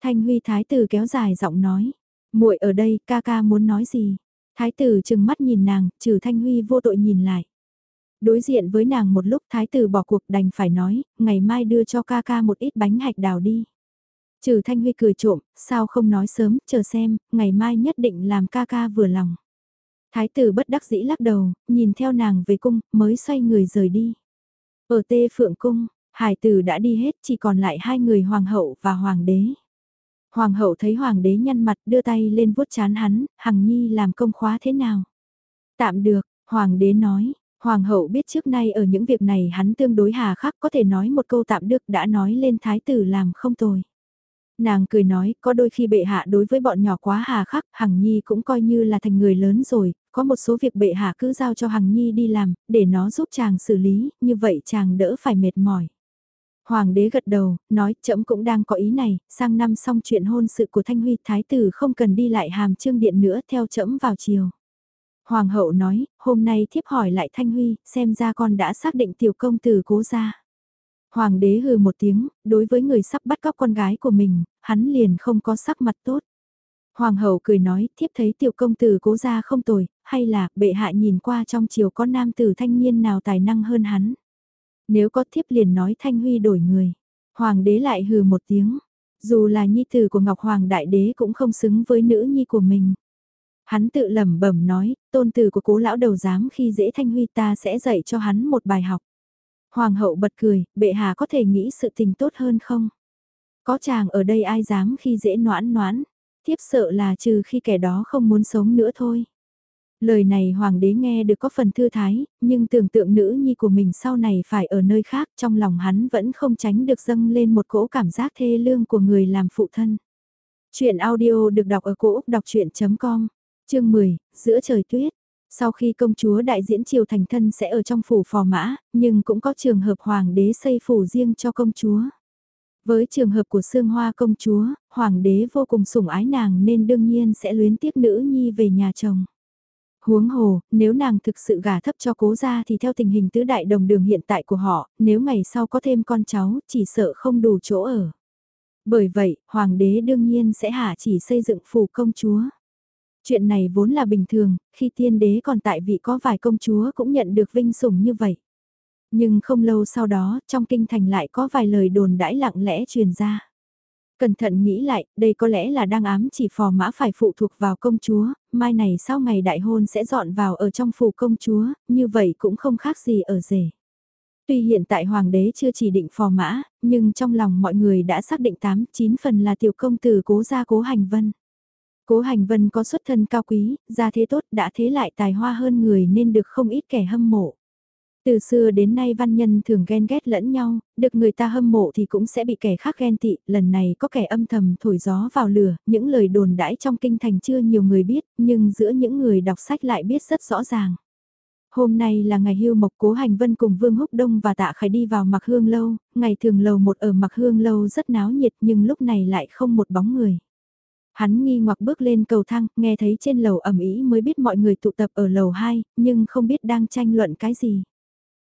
Thanh Huy thái tử kéo dài giọng nói, muội ở đây, ca ca muốn nói gì? Thái tử chừng mắt nhìn nàng, trừ Thanh Huy vô tội nhìn lại. Đối diện với nàng một lúc thái tử bỏ cuộc đành phải nói, ngày mai đưa cho ca ca một ít bánh hạch đào đi. Trừ Thanh Huy cười trộm, sao không nói sớm, chờ xem, ngày mai nhất định làm ca ca vừa lòng. Thái tử bất đắc dĩ lắc đầu, nhìn theo nàng về cung, mới xoay người rời đi. Ở tê phượng cung, hải tử đã đi hết chỉ còn lại hai người hoàng hậu và hoàng đế. Hoàng hậu thấy hoàng đế nhăn mặt đưa tay lên vuốt chán hắn, hằng nhi làm công khóa thế nào. Tạm được, hoàng đế nói, hoàng hậu biết trước nay ở những việc này hắn tương đối hà khắc có thể nói một câu tạm được đã nói lên thái tử làm không tồi. Nàng cười nói, có đôi khi bệ hạ đối với bọn nhỏ quá hà khắc, Hằng Nhi cũng coi như là thành người lớn rồi, có một số việc bệ hạ cứ giao cho Hằng Nhi đi làm, để nó giúp chàng xử lý, như vậy chàng đỡ phải mệt mỏi. Hoàng đế gật đầu, nói trẫm cũng đang có ý này, sang năm xong chuyện hôn sự của Thanh Huy Thái tử không cần đi lại hàm trương điện nữa theo trẫm vào chiều. Hoàng hậu nói, hôm nay thiếp hỏi lại Thanh Huy, xem ra con đã xác định tiểu công tử cố ra. Hoàng đế hừ một tiếng, đối với người sắp bắt cóc con gái của mình, hắn liền không có sắc mặt tốt. Hoàng hậu cười nói, thiếp thấy tiểu công tử cố ra không tồi, hay là bệ hạ nhìn qua trong chiều có nam tử thanh niên nào tài năng hơn hắn. Nếu có thiếp liền nói Thanh Huy đổi người. Hoàng đế lại hừ một tiếng. Dù là nhi tử của Ngọc Hoàng Đại Đế cũng không xứng với nữ nhi của mình. Hắn tự lẩm bẩm nói, tôn tử của cố lão đầu dám khi dễ Thanh Huy ta sẽ dạy cho hắn một bài học. Hoàng hậu bật cười, bệ hạ có thể nghĩ sự tình tốt hơn không? Có chàng ở đây ai dám khi dễ noãn noãn, tiếp sợ là trừ khi kẻ đó không muốn sống nữa thôi. Lời này hoàng đế nghe được có phần thư thái, nhưng tưởng tượng nữ nhi của mình sau này phải ở nơi khác trong lòng hắn vẫn không tránh được dâng lên một cỗ cảm giác thê lương của người làm phụ thân. Chuyện audio được đọc ở cổ Úc đọc chuyện.com, chương 10, giữa trời tuyết. Sau khi công chúa đại diễn triều thành thân sẽ ở trong phủ phò mã, nhưng cũng có trường hợp hoàng đế xây phủ riêng cho công chúa. Với trường hợp của Sương Hoa công chúa, hoàng đế vô cùng sủng ái nàng nên đương nhiên sẽ luyến tiếc nữ nhi về nhà chồng. Huống hồ, nếu nàng thực sự gả thấp cho cố gia thì theo tình hình tứ đại đồng đường hiện tại của họ, nếu ngày sau có thêm con cháu, chỉ sợ không đủ chỗ ở. Bởi vậy, hoàng đế đương nhiên sẽ hạ chỉ xây dựng phủ công chúa. Chuyện này vốn là bình thường, khi tiên đế còn tại vị có vài công chúa cũng nhận được vinh sủng như vậy. Nhưng không lâu sau đó, trong kinh thành lại có vài lời đồn đãi lặng lẽ truyền ra. Cẩn thận nghĩ lại, đây có lẽ là đang ám chỉ phò mã phải phụ thuộc vào công chúa, mai này sau ngày đại hôn sẽ dọn vào ở trong phủ công chúa, như vậy cũng không khác gì ở rể. Tuy hiện tại hoàng đế chưa chỉ định phò mã, nhưng trong lòng mọi người đã xác định 8-9 phần là tiểu công tử cố gia cố hành vân. Cố hành vân có xuất thân cao quý, gia thế tốt đã thế lại tài hoa hơn người nên được không ít kẻ hâm mộ. Từ xưa đến nay văn nhân thường ghen ghét lẫn nhau, được người ta hâm mộ thì cũng sẽ bị kẻ khác ghen tị, lần này có kẻ âm thầm thổi gió vào lửa, những lời đồn đãi trong kinh thành chưa nhiều người biết, nhưng giữa những người đọc sách lại biết rất rõ ràng. Hôm nay là ngày hưu mộc cố hành vân cùng Vương Húc Đông và Tạ Khải đi vào mặc hương lâu, ngày thường lầu một ở mặc hương lâu rất náo nhiệt nhưng lúc này lại không một bóng người. Hắn nghi ngoặc bước lên cầu thang, nghe thấy trên lầu ẩm ý mới biết mọi người tụ tập ở lầu 2, nhưng không biết đang tranh luận cái gì.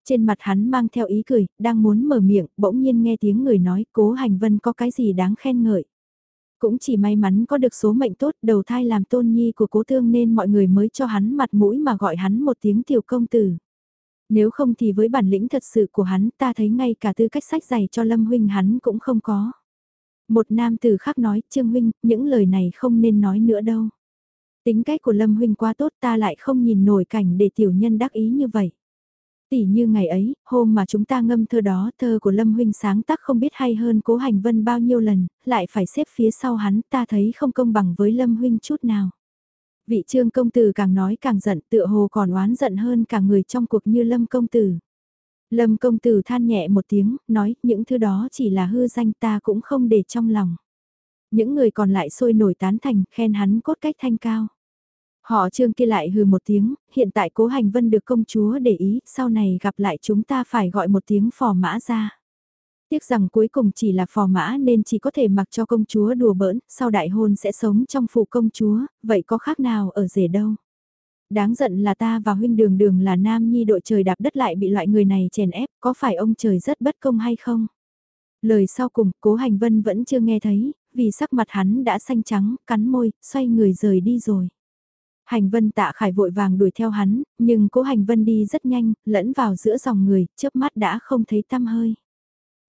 Trên mặt hắn mang theo ý cười, đang muốn mở miệng, bỗng nhiên nghe tiếng người nói cố hành vân có cái gì đáng khen ngợi. Cũng chỉ may mắn có được số mệnh tốt đầu thai làm tôn nhi của cố thương nên mọi người mới cho hắn mặt mũi mà gọi hắn một tiếng tiểu công tử. Nếu không thì với bản lĩnh thật sự của hắn ta thấy ngay cả tư cách sách giày cho Lâm Huynh hắn cũng không có. Một nam tử khác nói, Trương Huynh, những lời này không nên nói nữa đâu. Tính cách của Lâm Huynh quá tốt ta lại không nhìn nổi cảnh để tiểu nhân đắc ý như vậy. Tỷ như ngày ấy, hôm mà chúng ta ngâm thơ đó, thơ của Lâm Huynh sáng tác không biết hay hơn cố hành vân bao nhiêu lần, lại phải xếp phía sau hắn, ta thấy không công bằng với Lâm Huynh chút nào. Vị trương công tử càng nói càng giận tựa hồ còn oán giận hơn cả người trong cuộc như Lâm công tử. Lâm công tử than nhẹ một tiếng, nói những thứ đó chỉ là hư danh ta cũng không để trong lòng. Những người còn lại sôi nổi tán thành, khen hắn cốt cách thanh cao. Họ trương kia lại hừ một tiếng, hiện tại cố hành vân được công chúa để ý, sau này gặp lại chúng ta phải gọi một tiếng phò mã ra. Tiếc rằng cuối cùng chỉ là phò mã nên chỉ có thể mặc cho công chúa đùa bỡn, sau đại hôn sẽ sống trong phủ công chúa, vậy có khác nào ở rể đâu. Đáng giận là ta và huynh đường đường là nam nhi đội trời đạp đất lại bị loại người này chèn ép, có phải ông trời rất bất công hay không? Lời sau cùng, cố hành vân vẫn chưa nghe thấy, vì sắc mặt hắn đã xanh trắng, cắn môi, xoay người rời đi rồi. Hành vân tạ khải vội vàng đuổi theo hắn, nhưng cố hành vân đi rất nhanh, lẫn vào giữa dòng người, chớp mắt đã không thấy tăm hơi.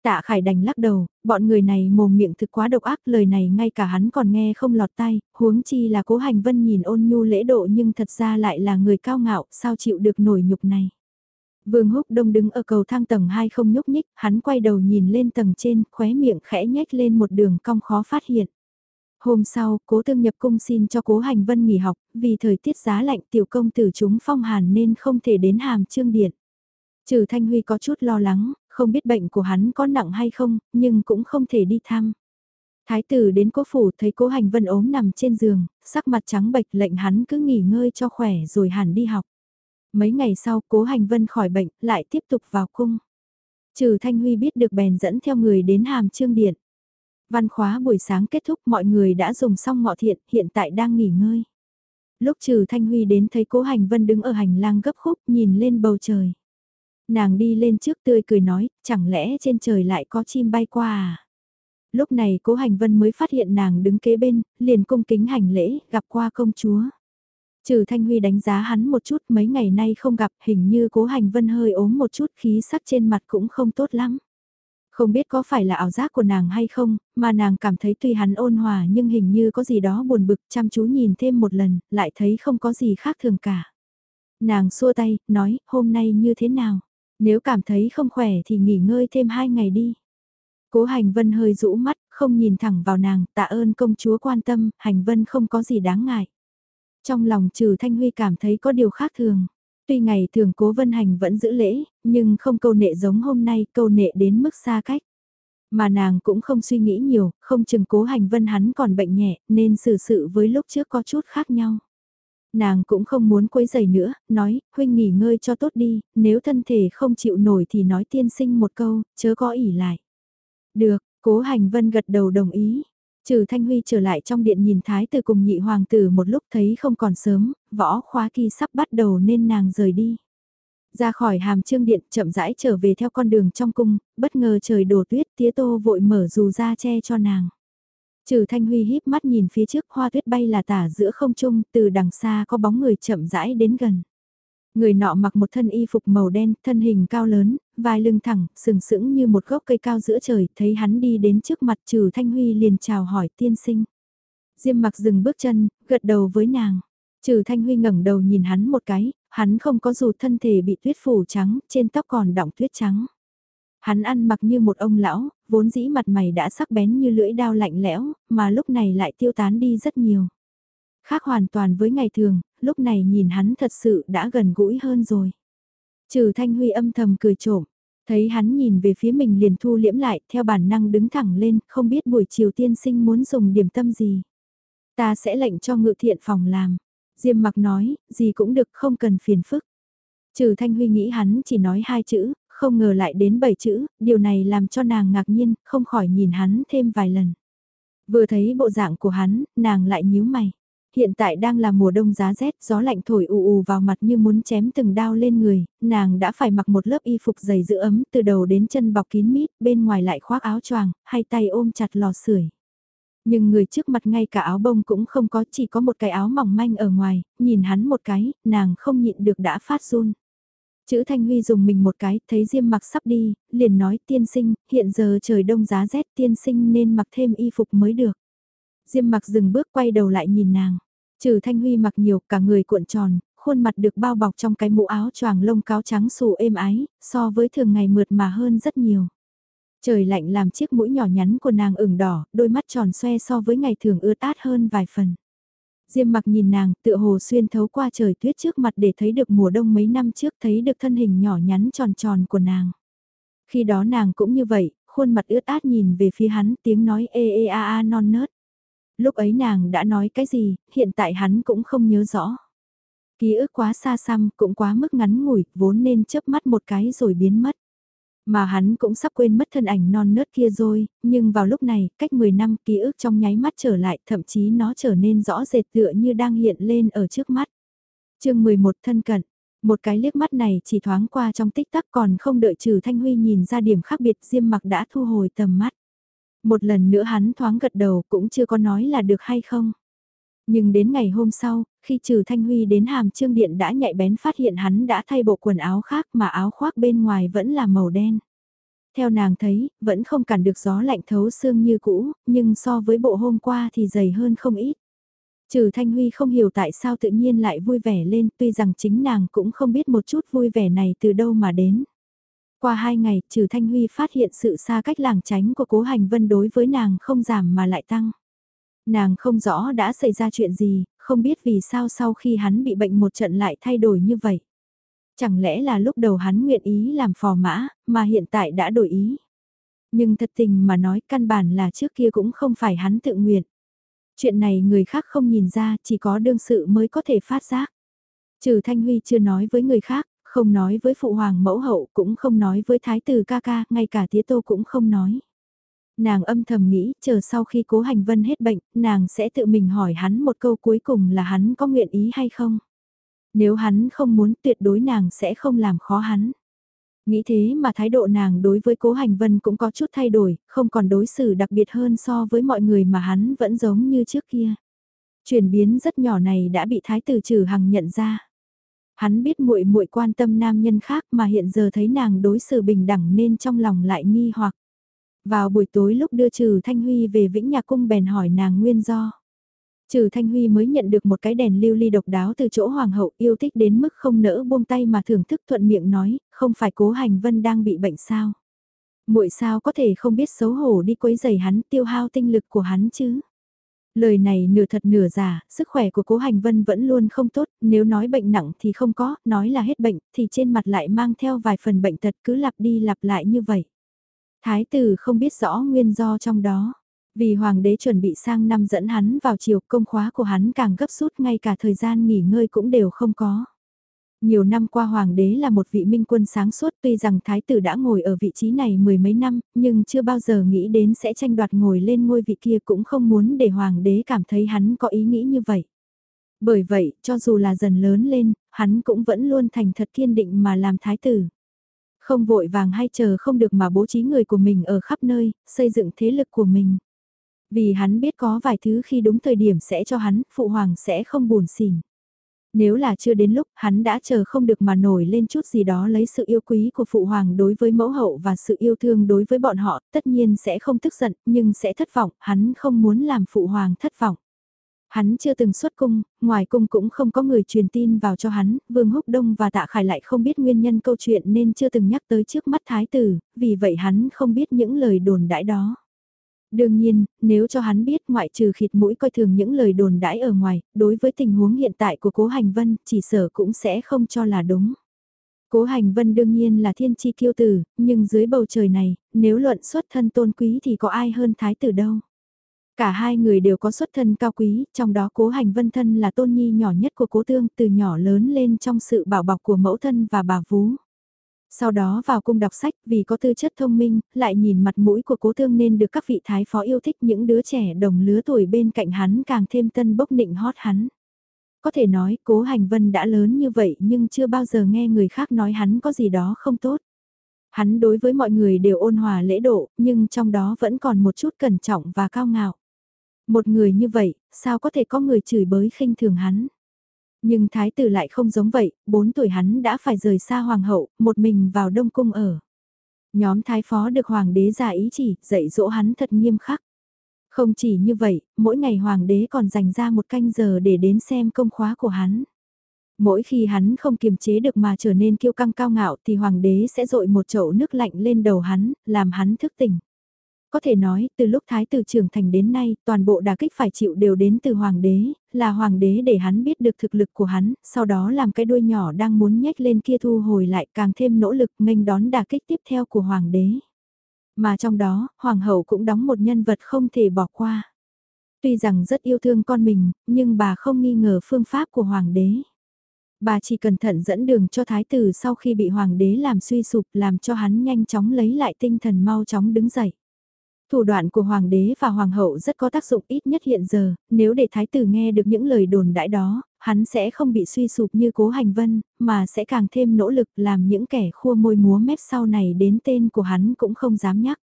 Tạ khải đành lắc đầu, bọn người này mồm miệng thực quá độc ác, lời này ngay cả hắn còn nghe không lọt tay, huống chi là cố hành vân nhìn ôn nhu lễ độ nhưng thật ra lại là người cao ngạo, sao chịu được nổi nhục này. Vương Húc Đông đứng ở cầu thang tầng 2 không nhúc nhích, hắn quay đầu nhìn lên tầng trên, khóe miệng khẽ nhếch lên một đường cong khó phát hiện. Hôm sau, cố tương nhập cung xin cho cố hành vân nghỉ học, vì thời tiết giá lạnh tiểu công tử chúng phong hàn nên không thể đến hàm trương điện. Trừ Thanh Huy có chút lo lắng, không biết bệnh của hắn có nặng hay không, nhưng cũng không thể đi thăm. Thái tử đến cố phủ thấy cố hành vân ốm nằm trên giường, sắc mặt trắng bệch lệnh hắn cứ nghỉ ngơi cho khỏe rồi hẳn đi học. Mấy ngày sau cố hành vân khỏi bệnh lại tiếp tục vào cung. Trừ Thanh Huy biết được bèn dẫn theo người đến hàm trương điện. Văn khóa buổi sáng kết thúc mọi người đã dùng xong ngọ thiện, hiện tại đang nghỉ ngơi. Lúc trừ Thanh Huy đến thấy cố hành vân đứng ở hành lang gấp khúc nhìn lên bầu trời. Nàng đi lên trước tươi cười nói, chẳng lẽ trên trời lại có chim bay qua à? Lúc này cố hành vân mới phát hiện nàng đứng kế bên, liền cung kính hành lễ, gặp qua công chúa. Trừ Thanh Huy đánh giá hắn một chút mấy ngày nay không gặp hình như cố hành vân hơi ốm một chút khí sắc trên mặt cũng không tốt lắm. Không biết có phải là ảo giác của nàng hay không, mà nàng cảm thấy tuy hắn ôn hòa nhưng hình như có gì đó buồn bực chăm chú nhìn thêm một lần, lại thấy không có gì khác thường cả. Nàng xua tay, nói, hôm nay như thế nào? Nếu cảm thấy không khỏe thì nghỉ ngơi thêm hai ngày đi. Cố hành vân hơi rũ mắt, không nhìn thẳng vào nàng, tạ ơn công chúa quan tâm, hành vân không có gì đáng ngại. Trong lòng trừ Thanh Huy cảm thấy có điều khác thường. Tuy ngày thường cố vân hành vẫn giữ lễ, nhưng không câu nệ giống hôm nay câu nệ đến mức xa cách. Mà nàng cũng không suy nghĩ nhiều, không chừng cố hành vân hắn còn bệnh nhẹ, nên xử sự với lúc trước có chút khác nhau. Nàng cũng không muốn quấy giày nữa, nói, huynh nghỉ ngơi cho tốt đi, nếu thân thể không chịu nổi thì nói tiên sinh một câu, chớ có ỉ lại. Được, cố hành vân gật đầu đồng ý. Trừ Thanh Huy trở lại trong điện nhìn Thái tử cùng nhị hoàng tử một lúc thấy không còn sớm, võ khóa kỳ sắp bắt đầu nên nàng rời đi. Ra khỏi hàm trương điện chậm rãi trở về theo con đường trong cung, bất ngờ trời đổ tuyết tía tô vội mở dù ra che cho nàng. Trừ Thanh Huy híp mắt nhìn phía trước hoa tuyết bay là tả giữa không trung, từ đằng xa có bóng người chậm rãi đến gần. Người nọ mặc một thân y phục màu đen, thân hình cao lớn, vai lưng thẳng, sừng sững như một gốc cây cao giữa trời, thấy hắn đi đến trước mặt trừ Thanh Huy liền chào hỏi tiên sinh. Diêm mặc dừng bước chân, gật đầu với nàng. Trừ Thanh Huy ngẩng đầu nhìn hắn một cái, hắn không có dù thân thể bị tuyết phủ trắng, trên tóc còn đọng tuyết trắng. Hắn ăn mặc như một ông lão, vốn dĩ mặt mày đã sắc bén như lưỡi đao lạnh lẽo, mà lúc này lại tiêu tán đi rất nhiều. Khác hoàn toàn với ngày thường, lúc này nhìn hắn thật sự đã gần gũi hơn rồi. Trừ Thanh Huy âm thầm cười trộm, thấy hắn nhìn về phía mình liền thu liễm lại, theo bản năng đứng thẳng lên, không biết buổi chiều tiên sinh muốn dùng điểm tâm gì. Ta sẽ lệnh cho ngự thiện phòng làm. Diêm mặc nói, gì cũng được không cần phiền phức. Trừ Thanh Huy nghĩ hắn chỉ nói hai chữ, không ngờ lại đến bảy chữ, điều này làm cho nàng ngạc nhiên, không khỏi nhìn hắn thêm vài lần. Vừa thấy bộ dạng của hắn, nàng lại nhíu mày. Hiện tại đang là mùa đông giá rét, gió lạnh thổi ù ù vào mặt như muốn chém từng đao lên người, nàng đã phải mặc một lớp y phục dày giữ ấm từ đầu đến chân bọc kín mít, bên ngoài lại khoác áo choàng, hai tay ôm chặt lò sưởi. Nhưng người trước mặt ngay cả áo bông cũng không có, chỉ có một cái áo mỏng manh ở ngoài, nhìn hắn một cái, nàng không nhịn được đã phát run. Chữ Thanh Huy dùng mình một cái, thấy Diêm mặc sắp đi, liền nói tiên sinh, hiện giờ trời đông giá rét tiên sinh nên mặc thêm y phục mới được. Diêm mặc dừng bước quay đầu lại nhìn nàng. Trừ Thanh Huy mặc nhiều cả người cuộn tròn, khuôn mặt được bao bọc trong cái mũ áo choàng lông cáo trắng xù êm ái, so với thường ngày mượt mà hơn rất nhiều. Trời lạnh làm chiếc mũi nhỏ nhắn của nàng ửng đỏ, đôi mắt tròn xoe so với ngày thường ướt át hơn vài phần. Diêm mặc nhìn nàng tựa hồ xuyên thấu qua trời tuyết trước mặt để thấy được mùa đông mấy năm trước thấy được thân hình nhỏ nhắn tròn tròn của nàng. Khi đó nàng cũng như vậy, khuôn mặt ướt át nhìn về phía hắn tiếng nói ê ê a a non nớt. Lúc ấy nàng đã nói cái gì, hiện tại hắn cũng không nhớ rõ. Ký ức quá xa xăm, cũng quá mức ngắn ngủi, vốn nên chớp mắt một cái rồi biến mất. Mà hắn cũng sắp quên mất thân ảnh non nớt kia rồi, nhưng vào lúc này, cách 10 năm ký ức trong nháy mắt trở lại, thậm chí nó trở nên rõ rệt tựa như đang hiện lên ở trước mắt. chương 11 thân cận, một cái liếc mắt này chỉ thoáng qua trong tích tắc còn không đợi trừ Thanh Huy nhìn ra điểm khác biệt Diêm mặc đã thu hồi tầm mắt. Một lần nữa hắn thoáng gật đầu cũng chưa có nói là được hay không. Nhưng đến ngày hôm sau, khi trừ Thanh Huy đến hàm trương điện đã nhạy bén phát hiện hắn đã thay bộ quần áo khác mà áo khoác bên ngoài vẫn là màu đen. Theo nàng thấy, vẫn không cản được gió lạnh thấu xương như cũ, nhưng so với bộ hôm qua thì dày hơn không ít. Trừ Thanh Huy không hiểu tại sao tự nhiên lại vui vẻ lên tuy rằng chính nàng cũng không biết một chút vui vẻ này từ đâu mà đến. Qua hai ngày, trừ Thanh Huy phát hiện sự xa cách làng tránh của cố hành vân đối với nàng không giảm mà lại tăng. Nàng không rõ đã xảy ra chuyện gì, không biết vì sao sau khi hắn bị bệnh một trận lại thay đổi như vậy. Chẳng lẽ là lúc đầu hắn nguyện ý làm phò mã, mà hiện tại đã đổi ý. Nhưng thật tình mà nói căn bản là trước kia cũng không phải hắn tự nguyện. Chuyện này người khác không nhìn ra, chỉ có đương sự mới có thể phát giác. Trừ Thanh Huy chưa nói với người khác, không nói với phụ hoàng mẫu hậu, cũng không nói với thái tử ca ca, ngay cả tía tô cũng không nói. Nàng âm thầm nghĩ, chờ sau khi cố hành vân hết bệnh, nàng sẽ tự mình hỏi hắn một câu cuối cùng là hắn có nguyện ý hay không. Nếu hắn không muốn tuyệt đối nàng sẽ không làm khó hắn. Nghĩ thế mà thái độ nàng đối với cố hành vân cũng có chút thay đổi, không còn đối xử đặc biệt hơn so với mọi người mà hắn vẫn giống như trước kia. Chuyển biến rất nhỏ này đã bị thái tử trừ hằng nhận ra. Hắn biết muội muội quan tâm nam nhân khác mà hiện giờ thấy nàng đối xử bình đẳng nên trong lòng lại nghi hoặc. Vào buổi tối lúc đưa trừ Thanh Huy về Vĩnh Nhạc Cung bèn hỏi nàng nguyên do. Trừ Thanh Huy mới nhận được một cái đèn lưu ly độc đáo từ chỗ hoàng hậu yêu thích đến mức không nỡ buông tay mà thưởng thức thuận miệng nói, không phải cố hành vân đang bị bệnh sao. muội sao có thể không biết xấu hổ đi quấy giày hắn tiêu hao tinh lực của hắn chứ. Lời này nửa thật nửa giả, sức khỏe của cố hành vân vẫn luôn không tốt, nếu nói bệnh nặng thì không có, nói là hết bệnh thì trên mặt lại mang theo vài phần bệnh tật cứ lặp đi lặp lại như vậy. Thái tử không biết rõ nguyên do trong đó. Vì hoàng đế chuẩn bị sang năm dẫn hắn vào chiều công khóa của hắn càng gấp rút ngay cả thời gian nghỉ ngơi cũng đều không có. Nhiều năm qua hoàng đế là một vị minh quân sáng suốt tuy rằng thái tử đã ngồi ở vị trí này mười mấy năm, nhưng chưa bao giờ nghĩ đến sẽ tranh đoạt ngồi lên ngôi vị kia cũng không muốn để hoàng đế cảm thấy hắn có ý nghĩ như vậy. Bởi vậy, cho dù là dần lớn lên, hắn cũng vẫn luôn thành thật kiên định mà làm thái tử. Không vội vàng hay chờ không được mà bố trí người của mình ở khắp nơi, xây dựng thế lực của mình. Vì hắn biết có vài thứ khi đúng thời điểm sẽ cho hắn, phụ hoàng sẽ không buồn xỉn. Nếu là chưa đến lúc hắn đã chờ không được mà nổi lên chút gì đó lấy sự yêu quý của phụ hoàng đối với mẫu hậu và sự yêu thương đối với bọn họ, tất nhiên sẽ không tức giận, nhưng sẽ thất vọng, hắn không muốn làm phụ hoàng thất vọng. Hắn chưa từng xuất cung, ngoài cung cũng không có người truyền tin vào cho hắn, Vương Húc Đông và Tạ Khải lại không biết nguyên nhân câu chuyện nên chưa từng nhắc tới trước mắt thái tử, vì vậy hắn không biết những lời đồn đãi đó. Đương nhiên, nếu cho hắn biết ngoại trừ khịt mũi coi thường những lời đồn đãi ở ngoài, đối với tình huống hiện tại của cố hành vân, chỉ sở cũng sẽ không cho là đúng. Cố hành vân đương nhiên là thiên chi kiêu tử, nhưng dưới bầu trời này, nếu luận xuất thân tôn quý thì có ai hơn thái tử đâu. Cả hai người đều có xuất thân cao quý, trong đó cố hành vân thân là tôn nhi nhỏ nhất của cố tương từ nhỏ lớn lên trong sự bảo bọc của mẫu thân và bà vú. Sau đó vào cung đọc sách vì có tư chất thông minh, lại nhìn mặt mũi của cố tương nên được các vị thái phó yêu thích những đứa trẻ đồng lứa tuổi bên cạnh hắn càng thêm tân bốc nịnh hót hắn. Có thể nói cố hành vân đã lớn như vậy nhưng chưa bao giờ nghe người khác nói hắn có gì đó không tốt. Hắn đối với mọi người đều ôn hòa lễ độ, nhưng trong đó vẫn còn một chút cẩn trọng và cao ngạo. Một người như vậy, sao có thể có người chửi bới khinh thường hắn? Nhưng thái tử lại không giống vậy, 4 tuổi hắn đã phải rời xa hoàng hậu, một mình vào đông cung ở. Nhóm thái phó được hoàng đế ra ý chỉ, dạy dỗ hắn thật nghiêm khắc. Không chỉ như vậy, mỗi ngày hoàng đế còn dành ra một canh giờ để đến xem công khóa của hắn. Mỗi khi hắn không kiềm chế được mà trở nên kiêu căng cao ngạo thì hoàng đế sẽ dội một chậu nước lạnh lên đầu hắn, làm hắn thức tỉnh. Có thể nói, từ lúc thái tử trưởng thành đến nay, toàn bộ đả kích phải chịu đều đến từ hoàng đế, là hoàng đế để hắn biết được thực lực của hắn, sau đó làm cái đuôi nhỏ đang muốn nhếch lên kia thu hồi lại càng thêm nỗ lực nghênh đón đả kích tiếp theo của hoàng đế. Mà trong đó, hoàng hậu cũng đóng một nhân vật không thể bỏ qua. Tuy rằng rất yêu thương con mình, nhưng bà không nghi ngờ phương pháp của hoàng đế. Bà chỉ cẩn thận dẫn đường cho thái tử sau khi bị hoàng đế làm suy sụp làm cho hắn nhanh chóng lấy lại tinh thần mau chóng đứng dậy. Thủ đoạn của hoàng đế và hoàng hậu rất có tác dụng ít nhất hiện giờ, nếu để thái tử nghe được những lời đồn đãi đó, hắn sẽ không bị suy sụp như cố hành vân, mà sẽ càng thêm nỗ lực làm những kẻ khua môi múa mép sau này đến tên của hắn cũng không dám nhắc.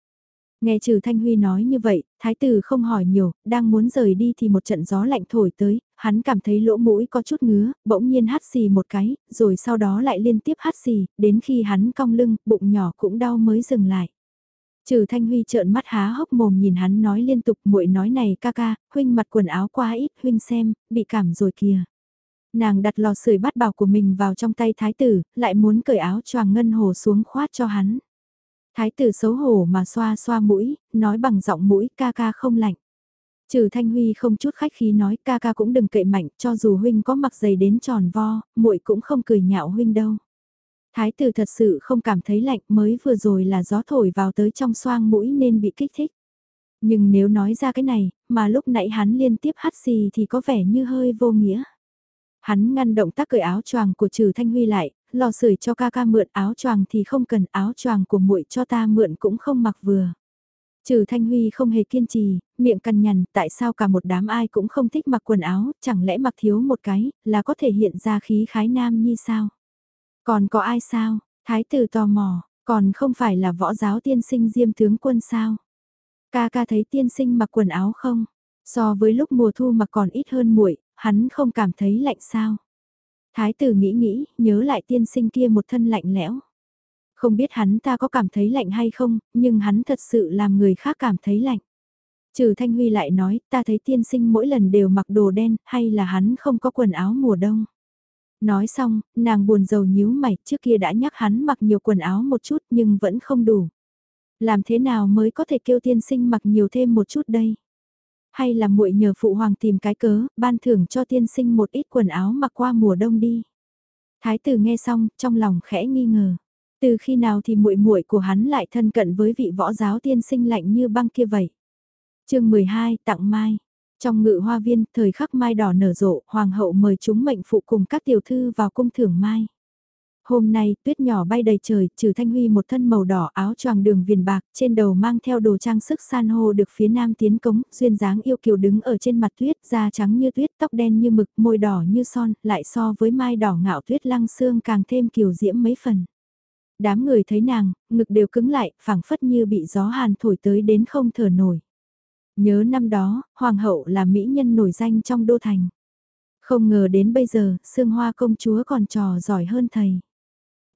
Nghe trừ Thanh Huy nói như vậy, thái tử không hỏi nhiều, đang muốn rời đi thì một trận gió lạnh thổi tới, hắn cảm thấy lỗ mũi có chút ngứa, bỗng nhiên hắt xì một cái, rồi sau đó lại liên tiếp hắt xì, đến khi hắn cong lưng, bụng nhỏ cũng đau mới dừng lại. Trừ Thanh Huy trợn mắt há hốc mồm nhìn hắn nói liên tục muội nói này ca ca, huynh mặt quần áo quá ít, huynh xem, bị cảm rồi kìa. Nàng đặt lò sưởi bắt bảo của mình vào trong tay thái tử, lại muốn cởi áo choàng ngân hồ xuống khoát cho hắn. Thái tử xấu hổ mà xoa xoa mũi, nói bằng giọng mũi ca ca không lạnh. Trừ Thanh Huy không chút khách khí nói ca ca cũng đừng cậy mạnh, cho dù huynh có mặc giày đến tròn vo, muội cũng không cười nhạo huynh đâu. Thái tử thật sự không cảm thấy lạnh mới vừa rồi là gió thổi vào tới trong xoang mũi nên bị kích thích. Nhưng nếu nói ra cái này, mà lúc nãy hắn liên tiếp hắt xì thì có vẻ như hơi vô nghĩa. Hắn ngăn động tác cởi áo choàng của Trừ Thanh Huy lại, lò sưởi cho ca ca mượn áo choàng thì không cần áo choàng của muội cho ta mượn cũng không mặc vừa. Trừ Thanh Huy không hề kiên trì, miệng cằn nhằn, tại sao cả một đám ai cũng không thích mặc quần áo, chẳng lẽ mặc thiếu một cái, là có thể hiện ra khí khái nam như sao? Còn có ai sao? Thái tử tò mò, còn không phải là võ giáo tiên sinh diêm tướng quân sao? Ca ca thấy tiên sinh mặc quần áo không? So với lúc mùa thu mặc còn ít hơn muội, hắn không cảm thấy lạnh sao? Thái tử nghĩ nghĩ, nhớ lại tiên sinh kia một thân lạnh lẽo. Không biết hắn ta có cảm thấy lạnh hay không, nhưng hắn thật sự làm người khác cảm thấy lạnh. Trừ Thanh Huy lại nói, ta thấy tiên sinh mỗi lần đều mặc đồ đen, hay là hắn không có quần áo mùa đông. Nói xong, nàng buồn rầu nhíu mày, trước kia đã nhắc hắn mặc nhiều quần áo một chút nhưng vẫn không đủ. Làm thế nào mới có thể kêu tiên sinh mặc nhiều thêm một chút đây? Hay là muội nhờ phụ hoàng tìm cái cớ, ban thưởng cho tiên sinh một ít quần áo mặc qua mùa đông đi. Thái tử nghe xong, trong lòng khẽ nghi ngờ. Từ khi nào thì muội muội của hắn lại thân cận với vị võ giáo tiên sinh lạnh như băng kia vậy? chương 12, tặng mai. Trong ngự hoa viên, thời khắc mai đỏ nở rộ, hoàng hậu mời chúng mệnh phụ cùng các tiểu thư vào cung thưởng mai. Hôm nay, tuyết nhỏ bay đầy trời, trừ Thanh Huy một thân màu đỏ áo choàng đường viền bạc, trên đầu mang theo đồ trang sức san hô được phía nam tiến cống, duyên dáng yêu kiều đứng ở trên mặt tuyết, da trắng như tuyết, tóc đen như mực, môi đỏ như son, lại so với mai đỏ ngạo tuyết lăng xương càng thêm kiều diễm mấy phần. Đám người thấy nàng, ngực đều cứng lại, phảng phất như bị gió hàn thổi tới đến không thở nổi. Nhớ năm đó, hoàng hậu là mỹ nhân nổi danh trong đô thành. Không ngờ đến bây giờ, Sương Hoa công chúa còn trò giỏi hơn thầy.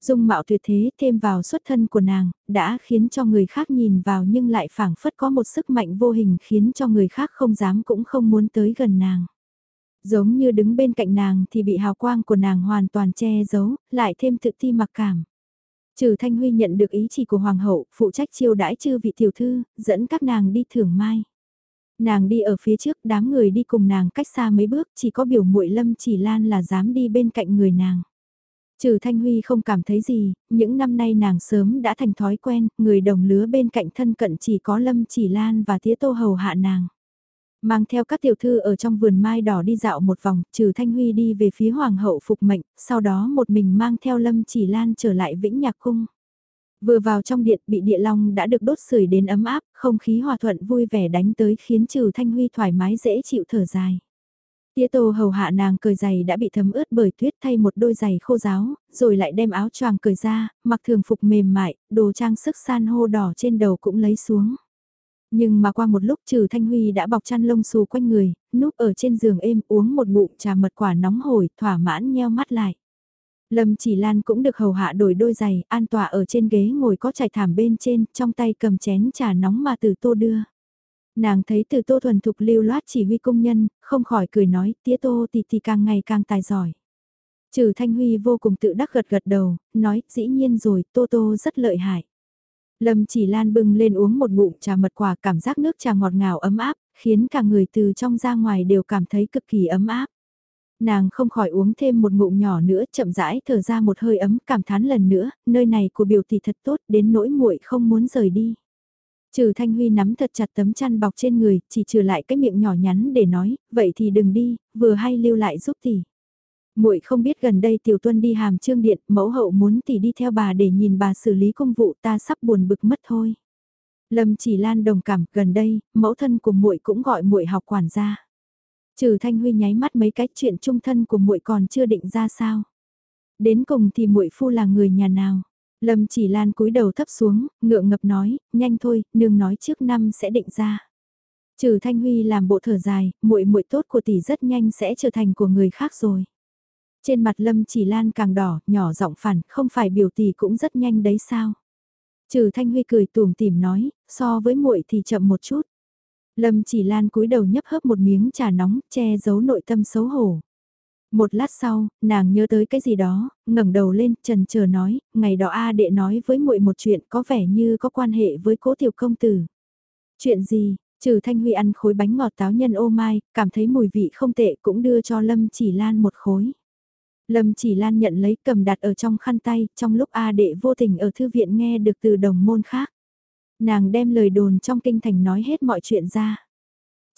Dung mạo tuyệt thế thêm vào xuất thân của nàng, đã khiến cho người khác nhìn vào nhưng lại phảng phất có một sức mạnh vô hình khiến cho người khác không dám cũng không muốn tới gần nàng. Giống như đứng bên cạnh nàng thì bị hào quang của nàng hoàn toàn che giấu, lại thêm tự ti mặc cảm. Trừ Thanh Huy nhận được ý chỉ của Hoàng hậu, phụ trách chiêu đãi chư vị tiểu thư, dẫn các nàng đi thưởng mai. Nàng đi ở phía trước, đám người đi cùng nàng cách xa mấy bước, chỉ có biểu muội Lâm Chỉ Lan là dám đi bên cạnh người nàng. Trừ Thanh Huy không cảm thấy gì, những năm nay nàng sớm đã thành thói quen, người đồng lứa bên cạnh thân cận chỉ có Lâm Chỉ Lan và Tía Tô Hầu hạ nàng. Mang theo các tiểu thư ở trong vườn mai đỏ đi dạo một vòng, trừ Thanh Huy đi về phía Hoàng hậu phục mệnh, sau đó một mình mang theo Lâm Chỉ Lan trở lại Vĩnh Nhạc Cung. Vừa vào trong điện bị địa long đã được đốt sưởi đến ấm áp, không khí hòa thuận vui vẻ đánh tới khiến trừ Thanh Huy thoải mái dễ chịu thở dài. Tía tô hầu hạ nàng cởi giày đã bị thấm ướt bởi tuyết thay một đôi giày khô ráo, rồi lại đem áo choàng cởi ra, mặc thường phục mềm mại, đồ trang sức san hô đỏ trên đầu cũng lấy xuống. Nhưng mà qua một lúc trừ Thanh Huy đã bọc chăn lông xù quanh người, núp ở trên giường êm uống một ngụm trà mật quả nóng hổi, thỏa mãn nheo mắt lại. Lâm chỉ lan cũng được hầu hạ đổi đôi giày, an tọa ở trên ghế ngồi có trải thảm bên trên, trong tay cầm chén trà nóng mà từ tô đưa. Nàng thấy từ tô thuần thục lưu loát chỉ huy công nhân, không khỏi cười nói, tía tô thì thì càng ngày càng tài giỏi. Trừ Thanh Huy vô cùng tự đắc gật gật đầu, nói, dĩ nhiên rồi, tô tô rất lợi hại. Lâm chỉ lan bưng lên uống một ngụm trà mật quả cảm giác nước trà ngọt ngào ấm áp, khiến cả người từ trong ra ngoài đều cảm thấy cực kỳ ấm áp. Nàng không khỏi uống thêm một ngụm nhỏ nữa, chậm rãi thở ra một hơi ấm, cảm thán lần nữa, nơi này của biểu tỷ thật tốt, đến nỗi muội không muốn rời đi. Trừ Thanh Huy nắm thật chặt tấm chăn bọc trên người, chỉ trừ lại cái miệng nhỏ nhắn để nói, vậy thì đừng đi, vừa hay lưu lại giúp tỷ. Muội không biết gần đây Tiểu Tuân đi hàm trương điện, mẫu hậu muốn tỷ đi theo bà để nhìn bà xử lý công vụ, ta sắp buồn bực mất thôi. Lâm Chỉ Lan đồng cảm, gần đây, mẫu thân của muội cũng gọi muội học quản gia. Trừ Thanh Huy nháy mắt mấy cái chuyện trung thân của muội còn chưa định ra sao. Đến cùng thì muội phu là người nhà nào? Lâm Chỉ Lan cúi đầu thấp xuống, ngượng ngập nói, nhanh thôi, nương nói trước năm sẽ định ra. Trừ Thanh Huy làm bộ thở dài, muội muội tốt của tỷ rất nhanh sẽ trở thành của người khác rồi. Trên mặt Lâm Chỉ Lan càng đỏ, nhỏ giọng phản, không phải biểu tỷ cũng rất nhanh đấy sao? Trừ Thanh Huy cười tủm tỉm nói, so với muội thì chậm một chút. Lâm Chỉ Lan cúi đầu nhấp hớp một miếng trà nóng, che giấu nội tâm xấu hổ. Một lát sau, nàng nhớ tới cái gì đó, ngẩng đầu lên, trần chờ nói, ngày đó A đệ nói với muội một chuyện có vẻ như có quan hệ với cố tiểu công tử. Chuyện gì? Trừ Thanh Huy ăn khối bánh ngọt táo nhân ô mai, cảm thấy mùi vị không tệ cũng đưa cho Lâm Chỉ Lan một khối. Lâm chỉ lan nhận lấy cầm đặt ở trong khăn tay, trong lúc A đệ vô tình ở thư viện nghe được từ đồng môn khác. Nàng đem lời đồn trong kinh thành nói hết mọi chuyện ra.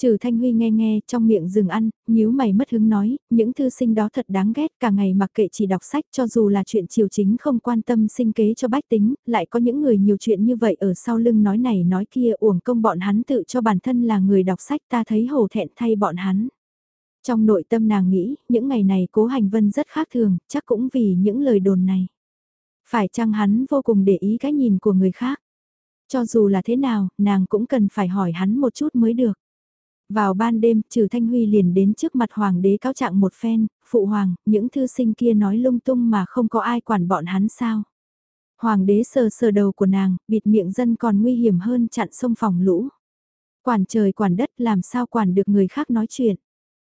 Trừ Thanh Huy nghe nghe trong miệng dừng ăn, nhíu mày mất hứng nói, những thư sinh đó thật đáng ghét cả ngày mặc kệ chỉ đọc sách cho dù là chuyện triều chính không quan tâm sinh kế cho bách tính, lại có những người nhiều chuyện như vậy ở sau lưng nói này nói kia uổng công bọn hắn tự cho bản thân là người đọc sách ta thấy hổ thẹn thay bọn hắn. Trong nội tâm nàng nghĩ, những ngày này cố hành vân rất khác thường, chắc cũng vì những lời đồn này. Phải chăng hắn vô cùng để ý cái nhìn của người khác? Cho dù là thế nào, nàng cũng cần phải hỏi hắn một chút mới được. Vào ban đêm, trừ Thanh Huy liền đến trước mặt hoàng đế cáo trạng một phen, phụ hoàng, những thư sinh kia nói lung tung mà không có ai quản bọn hắn sao. Hoàng đế sờ sờ đầu của nàng, bịt miệng dân còn nguy hiểm hơn chặn sông phòng lũ. Quản trời quản đất làm sao quản được người khác nói chuyện.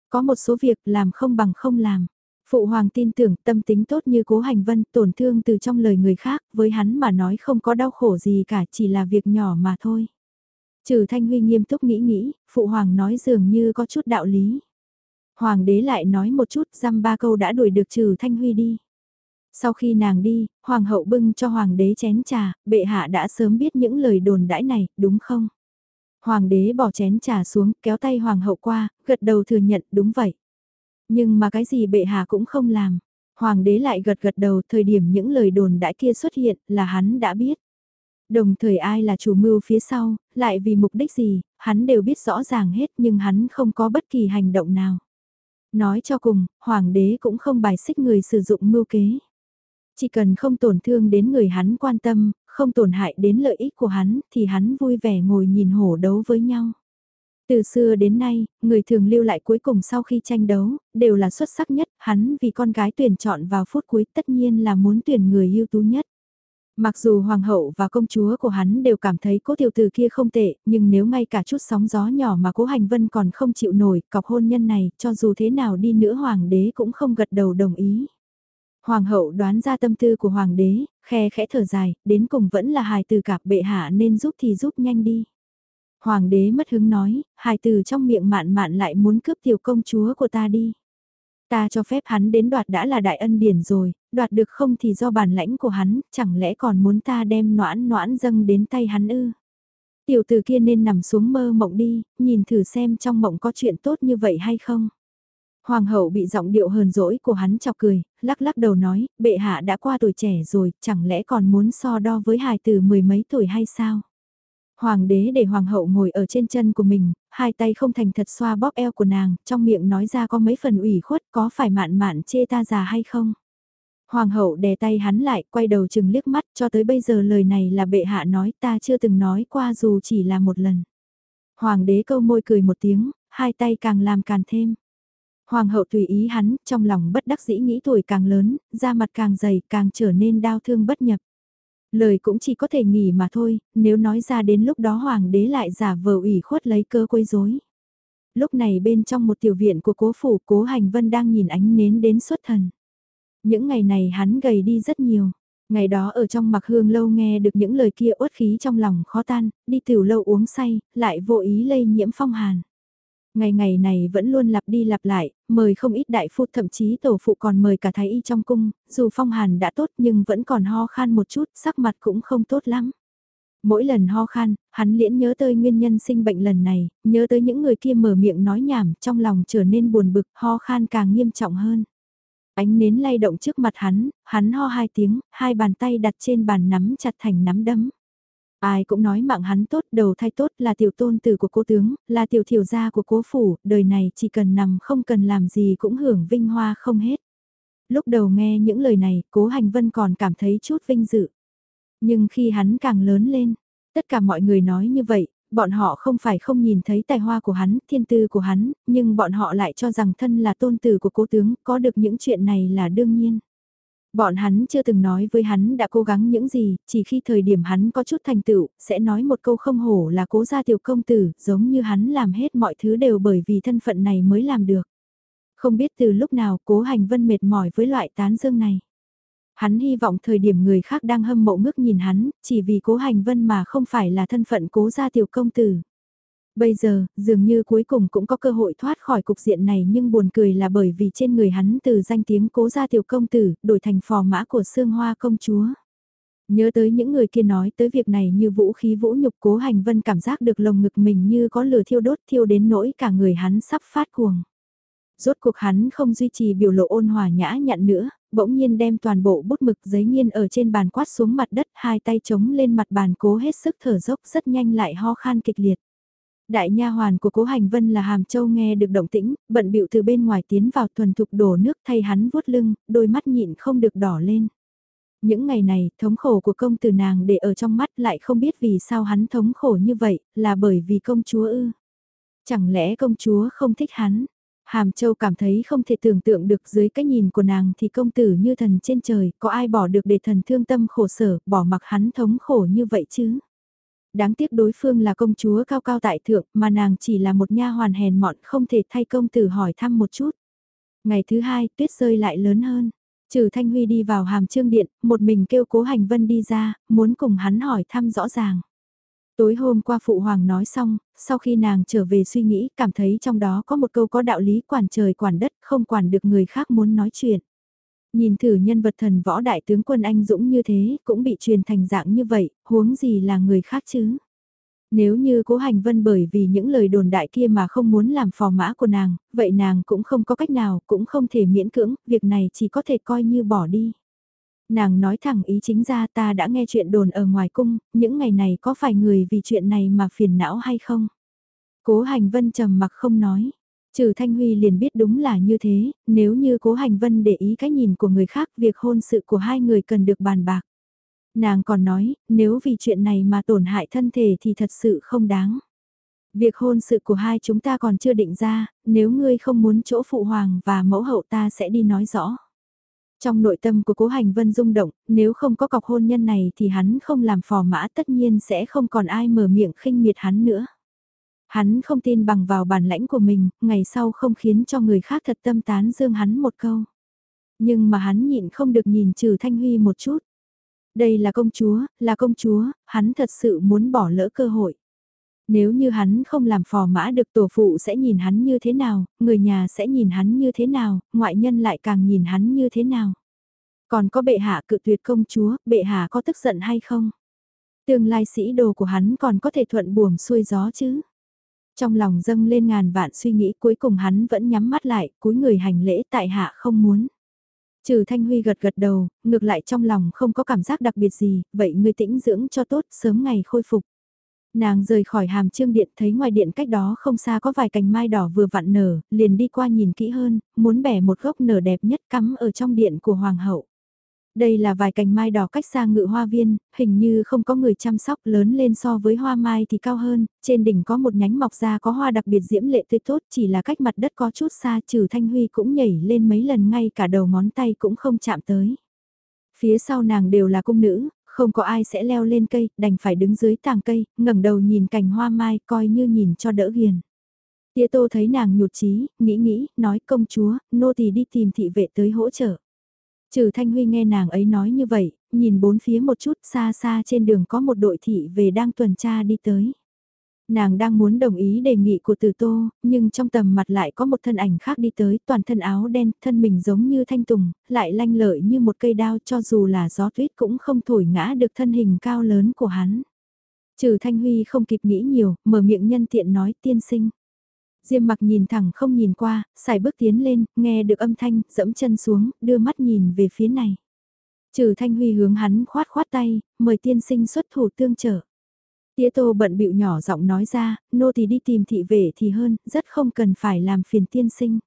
Có một số việc làm không bằng không làm. Phụ hoàng tin tưởng tâm tính tốt như cố hành vân tổn thương từ trong lời người khác với hắn mà nói không có đau khổ gì cả chỉ là việc nhỏ mà thôi. Trừ Thanh Huy nghiêm túc nghĩ nghĩ, Phụ Hoàng nói dường như có chút đạo lý. Hoàng đế lại nói một chút dăm ba câu đã đuổi được Trừ Thanh Huy đi. Sau khi nàng đi, Hoàng hậu bưng cho Hoàng đế chén trà, bệ hạ đã sớm biết những lời đồn đãi này, đúng không? Hoàng đế bỏ chén trà xuống, kéo tay Hoàng hậu qua, gật đầu thừa nhận đúng vậy. Nhưng mà cái gì bệ hạ cũng không làm. Hoàng đế lại gật gật đầu thời điểm những lời đồn đãi kia xuất hiện là hắn đã biết. Đồng thời ai là chủ mưu phía sau, lại vì mục đích gì, hắn đều biết rõ ràng hết nhưng hắn không có bất kỳ hành động nào. Nói cho cùng, hoàng đế cũng không bài xích người sử dụng mưu kế. Chỉ cần không tổn thương đến người hắn quan tâm, không tổn hại đến lợi ích của hắn thì hắn vui vẻ ngồi nhìn hổ đấu với nhau. Từ xưa đến nay, người thường lưu lại cuối cùng sau khi tranh đấu, đều là xuất sắc nhất, hắn vì con gái tuyển chọn vào phút cuối tất nhiên là muốn tuyển người ưu tú nhất. Mặc dù hoàng hậu và công chúa của hắn đều cảm thấy cố tiểu tử kia không tệ, nhưng nếu ngay cả chút sóng gió nhỏ mà cố hành vân còn không chịu nổi, cọc hôn nhân này, cho dù thế nào đi nữa hoàng đế cũng không gật đầu đồng ý. Hoàng hậu đoán ra tâm tư của hoàng đế, khe khẽ thở dài, đến cùng vẫn là hài từ cạp bệ hạ nên giúp thì giúp nhanh đi. Hoàng đế mất hứng nói, hài từ trong miệng mạn mạn lại muốn cướp tiểu công chúa của ta đi. Ta cho phép hắn đến đoạt đã là đại ân điển rồi, đoạt được không thì do bản lãnh của hắn, chẳng lẽ còn muốn ta đem noãn noãn dâng đến tay hắn ư? Tiểu tử kia nên nằm xuống mơ mộng đi, nhìn thử xem trong mộng có chuyện tốt như vậy hay không? Hoàng hậu bị giọng điệu hờn dỗi của hắn chọc cười, lắc lắc đầu nói, bệ hạ đã qua tuổi trẻ rồi, chẳng lẽ còn muốn so đo với hài tử mười mấy tuổi hay sao? Hoàng đế để hoàng hậu ngồi ở trên chân của mình, hai tay không thành thật xoa bóp eo của nàng, trong miệng nói ra có mấy phần ủy khuất có phải mạn mạn chê ta già hay không. Hoàng hậu đè tay hắn lại, quay đầu chừng liếc mắt, cho tới bây giờ lời này là bệ hạ nói ta chưa từng nói qua dù chỉ là một lần. Hoàng đế câu môi cười một tiếng, hai tay càng làm càng thêm. Hoàng hậu tùy ý hắn, trong lòng bất đắc dĩ nghĩ tuổi càng lớn, da mặt càng dày, càng trở nên đau thương bất nhập. Lời cũng chỉ có thể nghỉ mà thôi, nếu nói ra đến lúc đó hoàng đế lại giả vờ ủy khuất lấy cơ quấy rối. Lúc này bên trong một tiểu viện của cố phủ cố hành vân đang nhìn ánh nến đến xuất thần. Những ngày này hắn gầy đi rất nhiều. Ngày đó ở trong mặc hương lâu nghe được những lời kia uất khí trong lòng khó tan, đi tiểu lâu uống say, lại vô ý lây nhiễm phong hàn. Ngày ngày này vẫn luôn lặp đi lặp lại, mời không ít đại phu thậm chí tổ phụ còn mời cả thái y trong cung, dù phong hàn đã tốt nhưng vẫn còn ho khan một chút, sắc mặt cũng không tốt lắm. Mỗi lần ho khan, hắn liễn nhớ tới nguyên nhân sinh bệnh lần này, nhớ tới những người kia mở miệng nói nhảm, trong lòng trở nên buồn bực, ho khan càng nghiêm trọng hơn. Ánh nến lay động trước mặt hắn, hắn ho hai tiếng, hai bàn tay đặt trên bàn nắm chặt thành nắm đấm. Ai cũng nói mạng hắn tốt, đầu thai tốt là tiểu tôn tử của cố tướng, là tiểu thiểu gia của cố phủ, đời này chỉ cần nằm không cần làm gì cũng hưởng vinh hoa không hết. Lúc đầu nghe những lời này, cố hành vân còn cảm thấy chút vinh dự. Nhưng khi hắn càng lớn lên, tất cả mọi người nói như vậy, bọn họ không phải không nhìn thấy tài hoa của hắn, thiên tư của hắn, nhưng bọn họ lại cho rằng thân là tôn tử của cố tướng, có được những chuyện này là đương nhiên. Bọn hắn chưa từng nói với hắn đã cố gắng những gì, chỉ khi thời điểm hắn có chút thành tựu, sẽ nói một câu không hổ là cố gia tiểu công tử, giống như hắn làm hết mọi thứ đều bởi vì thân phận này mới làm được. Không biết từ lúc nào cố hành vân mệt mỏi với loại tán dương này. Hắn hy vọng thời điểm người khác đang hâm mộ ngước nhìn hắn, chỉ vì cố hành vân mà không phải là thân phận cố gia tiểu công tử. Bây giờ, dường như cuối cùng cũng có cơ hội thoát khỏi cục diện này nhưng buồn cười là bởi vì trên người hắn từ danh tiếng cố gia tiểu công tử, đổi thành phò mã của Sương Hoa công chúa. Nhớ tới những người kia nói tới việc này như vũ khí vũ nhục cố hành vân cảm giác được lồng ngực mình như có lửa thiêu đốt thiêu đến nỗi cả người hắn sắp phát cuồng. Rốt cuộc hắn không duy trì biểu lộ ôn hòa nhã nhặn nữa, bỗng nhiên đem toàn bộ bút mực giấy nghiên ở trên bàn quát xuống mặt đất hai tay chống lên mặt bàn cố hết sức thở dốc rất nhanh lại ho khan kịch liệt. Đại nha hoàn của cố hành vân là Hàm Châu nghe được động tĩnh, bận bịu từ bên ngoài tiến vào thuần thục đổ nước thay hắn vuốt lưng, đôi mắt nhịn không được đỏ lên. Những ngày này, thống khổ của công tử nàng để ở trong mắt lại không biết vì sao hắn thống khổ như vậy, là bởi vì công chúa ư. Chẳng lẽ công chúa không thích hắn? Hàm Châu cảm thấy không thể tưởng tượng được dưới cái nhìn của nàng thì công tử như thần trên trời, có ai bỏ được để thần thương tâm khổ sở, bỏ mặc hắn thống khổ như vậy chứ? Đáng tiếc đối phương là công chúa cao cao tại thượng mà nàng chỉ là một nha hoàn hèn mọn không thể thay công tử hỏi thăm một chút. Ngày thứ hai tuyết rơi lại lớn hơn. Trừ Thanh Huy đi vào hàm trương điện, một mình kêu cố hành vân đi ra, muốn cùng hắn hỏi thăm rõ ràng. Tối hôm qua Phụ Hoàng nói xong, sau khi nàng trở về suy nghĩ cảm thấy trong đó có một câu có đạo lý quản trời quản đất không quản được người khác muốn nói chuyện. Nhìn thử nhân vật thần võ đại tướng quân anh dũng như thế cũng bị truyền thành dạng như vậy, huống gì là người khác chứ. Nếu như cố hành vân bởi vì những lời đồn đại kia mà không muốn làm phò mã của nàng, vậy nàng cũng không có cách nào, cũng không thể miễn cưỡng, việc này chỉ có thể coi như bỏ đi. Nàng nói thẳng ý chính ra ta đã nghe chuyện đồn ở ngoài cung, những ngày này có phải người vì chuyện này mà phiền não hay không? Cố hành vân trầm mặc không nói. Trừ Thanh Huy liền biết đúng là như thế, nếu như cố hành vân để ý cái nhìn của người khác việc hôn sự của hai người cần được bàn bạc. Nàng còn nói, nếu vì chuyện này mà tổn hại thân thể thì thật sự không đáng. Việc hôn sự của hai chúng ta còn chưa định ra, nếu ngươi không muốn chỗ phụ hoàng và mẫu hậu ta sẽ đi nói rõ. Trong nội tâm của cố hành vân rung động, nếu không có cọc hôn nhân này thì hắn không làm phò mã tất nhiên sẽ không còn ai mở miệng khinh miệt hắn nữa. Hắn không tin bằng vào bản lãnh của mình, ngày sau không khiến cho người khác thật tâm tán dương hắn một câu. Nhưng mà hắn nhịn không được nhìn trừ Thanh Huy một chút. Đây là công chúa, là công chúa, hắn thật sự muốn bỏ lỡ cơ hội. Nếu như hắn không làm phò mã được tổ phụ sẽ nhìn hắn như thế nào, người nhà sẽ nhìn hắn như thế nào, ngoại nhân lại càng nhìn hắn như thế nào. Còn có bệ hạ cự tuyệt công chúa, bệ hạ có tức giận hay không? Tương lai sĩ đồ của hắn còn có thể thuận buồm xuôi gió chứ? Trong lòng dâng lên ngàn vạn suy nghĩ cuối cùng hắn vẫn nhắm mắt lại, cúi người hành lễ tại hạ không muốn. Trừ Thanh Huy gật gật đầu, ngược lại trong lòng không có cảm giác đặc biệt gì, vậy ngươi tĩnh dưỡng cho tốt, sớm ngày khôi phục. Nàng rời khỏi hàm trương điện thấy ngoài điện cách đó không xa có vài cành mai đỏ vừa vặn nở, liền đi qua nhìn kỹ hơn, muốn bẻ một gốc nở đẹp nhất cắm ở trong điện của hoàng hậu. Đây là vài cành mai đỏ cách xa ngự hoa viên, hình như không có người chăm sóc lớn lên so với hoa mai thì cao hơn, trên đỉnh có một nhánh mọc ra có hoa đặc biệt diễm lệ tươi tốt chỉ là cách mặt đất có chút xa trừ Thanh Huy cũng nhảy lên mấy lần ngay cả đầu ngón tay cũng không chạm tới. Phía sau nàng đều là cung nữ, không có ai sẽ leo lên cây, đành phải đứng dưới tàng cây, ngẩng đầu nhìn cành hoa mai coi như nhìn cho đỡ hiền. Tía tô thấy nàng nhụt chí, nghĩ nghĩ, nói công chúa, nô tỳ đi tìm thị vệ tới hỗ trợ. Trừ Thanh Huy nghe nàng ấy nói như vậy, nhìn bốn phía một chút xa xa trên đường có một đội thị về đang tuần tra đi tới. Nàng đang muốn đồng ý đề nghị của Từ Tô, nhưng trong tầm mặt lại có một thân ảnh khác đi tới, toàn thân áo đen, thân mình giống như thanh tùng, lại lanh lợi như một cây đao cho dù là gió tuyết cũng không thổi ngã được thân hình cao lớn của hắn. Trừ Thanh Huy không kịp nghĩ nhiều, mở miệng nhân tiện nói tiên sinh. Diêm mặc nhìn thẳng không nhìn qua, xài bước tiến lên, nghe được âm thanh, dẫm chân xuống, đưa mắt nhìn về phía này. Trừ Thanh Huy hướng hắn khoát khoát tay, mời tiên sinh xuất thủ tương trợ. Tía tô bận bịu nhỏ giọng nói ra, nô thì đi tìm thị vệ thì hơn, rất không cần phải làm phiền tiên sinh.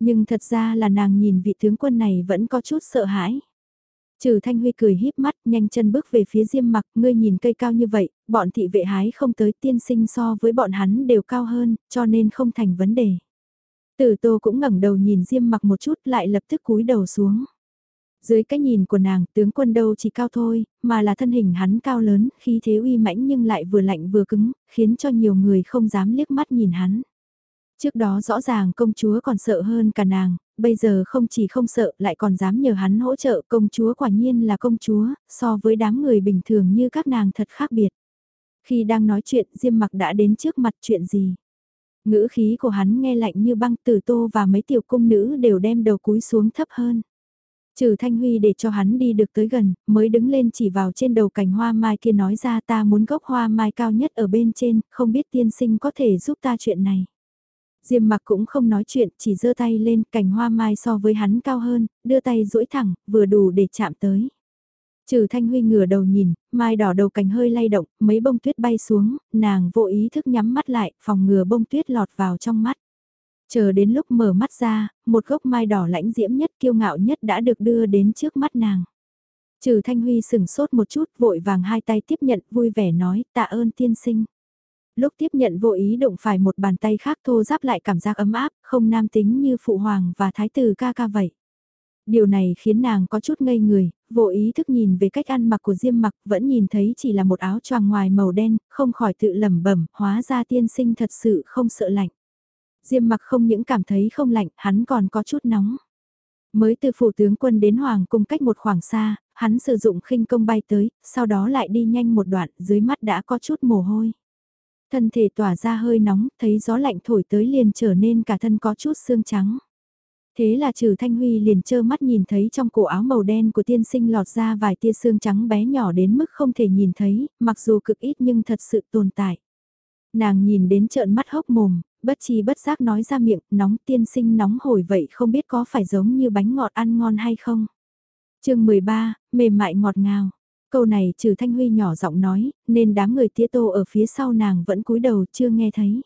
Nhưng thật ra là nàng nhìn vị tướng quân này vẫn có chút sợ hãi. Trừ Thanh Huy cười híp mắt, nhanh chân bước về phía Diêm Mặc, ngươi nhìn cây cao như vậy, bọn thị vệ hái không tới tiên sinh so với bọn hắn đều cao hơn, cho nên không thành vấn đề. Tử Tô cũng ngẩng đầu nhìn Diêm Mặc một chút lại lập tức cúi đầu xuống. Dưới cái nhìn của nàng, tướng quân đâu chỉ cao thôi, mà là thân hình hắn cao lớn, khi thế uy mãnh nhưng lại vừa lạnh vừa cứng, khiến cho nhiều người không dám liếc mắt nhìn hắn. Trước đó rõ ràng công chúa còn sợ hơn cả nàng, bây giờ không chỉ không sợ lại còn dám nhờ hắn hỗ trợ công chúa quả nhiên là công chúa, so với đám người bình thường như các nàng thật khác biệt. Khi đang nói chuyện, Diêm mặc đã đến trước mặt chuyện gì. Ngữ khí của hắn nghe lạnh như băng tử tô và mấy tiểu cung nữ đều đem đầu cúi xuống thấp hơn. Trừ Thanh Huy để cho hắn đi được tới gần, mới đứng lên chỉ vào trên đầu cành hoa mai kia nói ra ta muốn gốc hoa mai cao nhất ở bên trên, không biết tiên sinh có thể giúp ta chuyện này. Diêm mặc cũng không nói chuyện, chỉ giơ tay lên, cành hoa mai so với hắn cao hơn, đưa tay duỗi thẳng, vừa đủ để chạm tới. Trừ Thanh Huy ngửa đầu nhìn, mai đỏ đầu cành hơi lay động, mấy bông tuyết bay xuống, nàng vô ý thức nhắm mắt lại, phòng ngừa bông tuyết lọt vào trong mắt. Chờ đến lúc mở mắt ra, một gốc mai đỏ lãnh diễm nhất kiêu ngạo nhất đã được đưa đến trước mắt nàng. Trừ Thanh Huy sừng sốt một chút vội vàng hai tay tiếp nhận vui vẻ nói tạ ơn tiên sinh. Lúc tiếp nhận vô ý đụng phải một bàn tay khác thô giáp lại cảm giác ấm áp, không nam tính như phụ hoàng và thái tử ca ca vậy. Điều này khiến nàng có chút ngây người, vô ý thức nhìn về cách ăn mặc của Diêm mặc vẫn nhìn thấy chỉ là một áo choàng ngoài màu đen, không khỏi tự lẩm bẩm hóa ra tiên sinh thật sự không sợ lạnh. Diêm mặc không những cảm thấy không lạnh, hắn còn có chút nóng. Mới từ phủ tướng quân đến Hoàng cung cách một khoảng xa, hắn sử dụng khinh công bay tới, sau đó lại đi nhanh một đoạn, dưới mắt đã có chút mồ hôi. Thân thể tỏa ra hơi nóng, thấy gió lạnh thổi tới liền trở nên cả thân có chút xương trắng. Thế là trừ Thanh Huy liền trơ mắt nhìn thấy trong cổ áo màu đen của tiên sinh lọt ra vài tia xương trắng bé nhỏ đến mức không thể nhìn thấy, mặc dù cực ít nhưng thật sự tồn tại. Nàng nhìn đến trợn mắt hốc mồm, bất chi bất giác nói ra miệng, nóng tiên sinh nóng hổi vậy không biết có phải giống như bánh ngọt ăn ngon hay không. chương 13, mềm mại ngọt ngào. Câu này trừ Thanh Huy nhỏ giọng nói, nên đám người tía tô ở phía sau nàng vẫn cúi đầu chưa nghe thấy.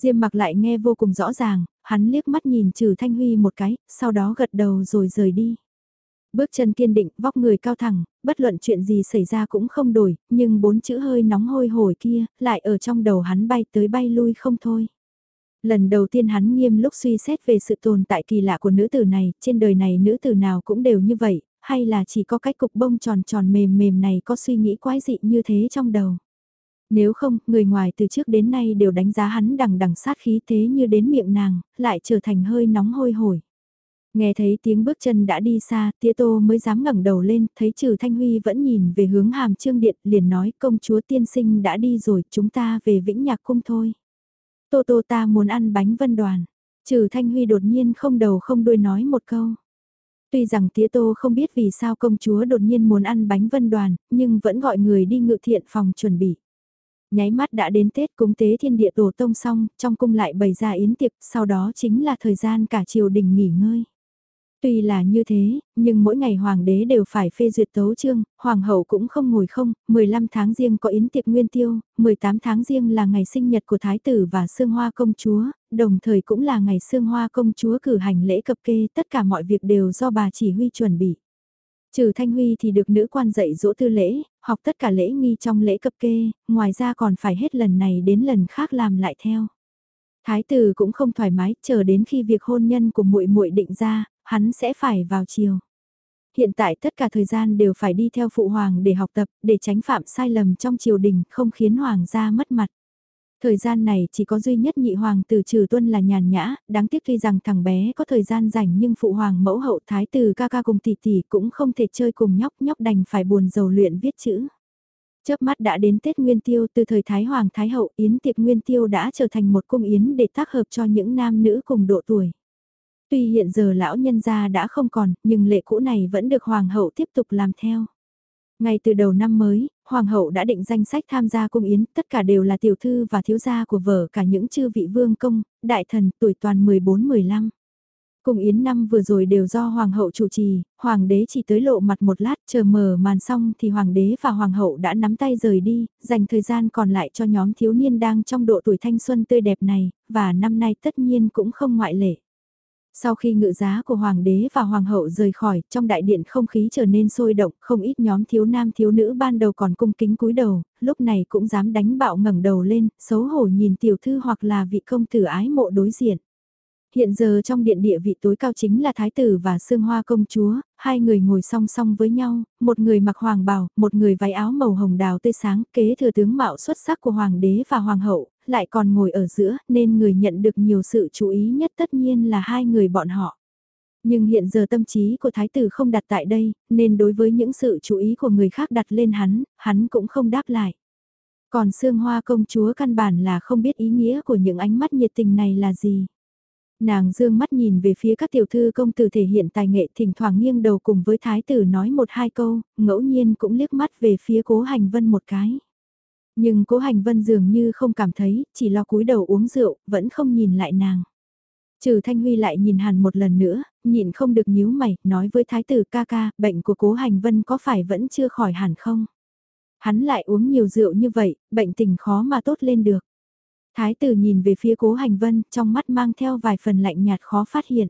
Diêm mặc lại nghe vô cùng rõ ràng, hắn liếc mắt nhìn trừ Thanh Huy một cái, sau đó gật đầu rồi rời đi. Bước chân kiên định, vóc người cao thẳng, bất luận chuyện gì xảy ra cũng không đổi, nhưng bốn chữ hơi nóng hôi hổi kia, lại ở trong đầu hắn bay tới bay lui không thôi. Lần đầu tiên hắn nghiêm lúc suy xét về sự tồn tại kỳ lạ của nữ tử này, trên đời này nữ tử nào cũng đều như vậy, hay là chỉ có cái cục bông tròn tròn mềm mềm này có suy nghĩ quái dị như thế trong đầu. Nếu không, người ngoài từ trước đến nay đều đánh giá hắn đằng đằng sát khí thế như đến miệng nàng, lại trở thành hơi nóng hôi hổi. Nghe thấy tiếng bước chân đã đi xa, tía tô mới dám ngẩng đầu lên, thấy trừ Thanh Huy vẫn nhìn về hướng hàm trương điện, liền nói công chúa tiên sinh đã đi rồi, chúng ta về Vĩnh Nhạc Cung thôi. Tô tô ta muốn ăn bánh vân đoàn. Trừ Thanh Huy đột nhiên không đầu không đuôi nói một câu. Tuy rằng tía tô không biết vì sao công chúa đột nhiên muốn ăn bánh vân đoàn, nhưng vẫn gọi người đi ngự thiện phòng chuẩn bị. Nháy mắt đã đến Tết cúng tế thiên địa tổ tông xong, trong cung lại bày ra yến tiệc, sau đó chính là thời gian cả triều đình nghỉ ngơi. Tuy là như thế, nhưng mỗi ngày hoàng đế đều phải phê duyệt tấu chương, hoàng hậu cũng không ngồi không, 15 tháng riêng có yến tiệc nguyên tiêu, 18 tháng riêng là ngày sinh nhật của thái tử và sương hoa công chúa, đồng thời cũng là ngày sương hoa công chúa cử hành lễ cập kê, tất cả mọi việc đều do bà chỉ huy chuẩn bị. Trừ Thanh Huy thì được nữ quan dạy dỗ tư lễ, học tất cả lễ nghi trong lễ cập kê, ngoài ra còn phải hết lần này đến lần khác làm lại theo. Thái tử cũng không thoải mái, chờ đến khi việc hôn nhân của muội muội định ra, hắn sẽ phải vào chiều. Hiện tại tất cả thời gian đều phải đi theo phụ hoàng để học tập, để tránh phạm sai lầm trong triều đình, không khiến hoàng gia mất mặt. Thời gian này chỉ có duy nhất nhị hoàng tử trừ tuân là nhàn nhã, đáng tiếc tuy rằng thằng bé có thời gian rảnh nhưng phụ hoàng mẫu hậu thái tử ca ca cùng tỷ tỷ cũng không thể chơi cùng nhóc nhóc đành phải buồn dầu luyện viết chữ. Chớp mắt đã đến Tết Nguyên Tiêu từ thời Thái Hoàng Thái Hậu Yến tiệc Nguyên Tiêu đã trở thành một cung yến để tác hợp cho những nam nữ cùng độ tuổi. Tuy hiện giờ lão nhân gia đã không còn, nhưng lệ cũ này vẫn được Hoàng hậu tiếp tục làm theo. Ngay từ đầu năm mới, Hoàng hậu đã định danh sách tham gia cung yến, tất cả đều là tiểu thư và thiếu gia của vợ cả những chư vị vương công, đại thần tuổi toàn 14-15. Cung yến năm vừa rồi đều do Hoàng hậu chủ trì, Hoàng đế chỉ tới lộ mặt một lát chờ mở màn xong thì Hoàng đế và Hoàng hậu đã nắm tay rời đi, dành thời gian còn lại cho nhóm thiếu niên đang trong độ tuổi thanh xuân tươi đẹp này, và năm nay tất nhiên cũng không ngoại lệ. Sau khi ngự giá của hoàng đế và hoàng hậu rời khỏi, trong đại điện không khí trở nên sôi động, không ít nhóm thiếu nam thiếu nữ ban đầu còn cung kính cúi đầu, lúc này cũng dám đánh bạo ngẩng đầu lên, xấu hổ nhìn tiểu thư hoặc là vị công tử ái mộ đối diện. Hiện giờ trong điện địa vị tối cao chính là thái tử và sương hoa công chúa, hai người ngồi song song với nhau, một người mặc hoàng bào, một người váy áo màu hồng đào tươi sáng, kế thừa tướng mạo xuất sắc của hoàng đế và hoàng hậu, lại còn ngồi ở giữa, nên người nhận được nhiều sự chú ý nhất tất nhiên là hai người bọn họ. Nhưng hiện giờ tâm trí của thái tử không đặt tại đây, nên đối với những sự chú ý của người khác đặt lên hắn, hắn cũng không đáp lại. Còn Sương Hoa công chúa căn bản là không biết ý nghĩa của những ánh mắt nhiệt tình này là gì. Nàng dương mắt nhìn về phía các tiểu thư công tử thể hiện tài nghệ thỉnh thoảng nghiêng đầu cùng với thái tử nói một hai câu, ngẫu nhiên cũng liếc mắt về phía cố hành vân một cái. Nhưng cố hành vân dường như không cảm thấy, chỉ lo cúi đầu uống rượu, vẫn không nhìn lại nàng. Trừ Thanh Huy lại nhìn hàn một lần nữa, nhịn không được nhíu mày, nói với thái tử ca ca, bệnh của cố hành vân có phải vẫn chưa khỏi hẳn không? Hắn lại uống nhiều rượu như vậy, bệnh tình khó mà tốt lên được. Thái tử nhìn về phía cố hành vân, trong mắt mang theo vài phần lạnh nhạt khó phát hiện.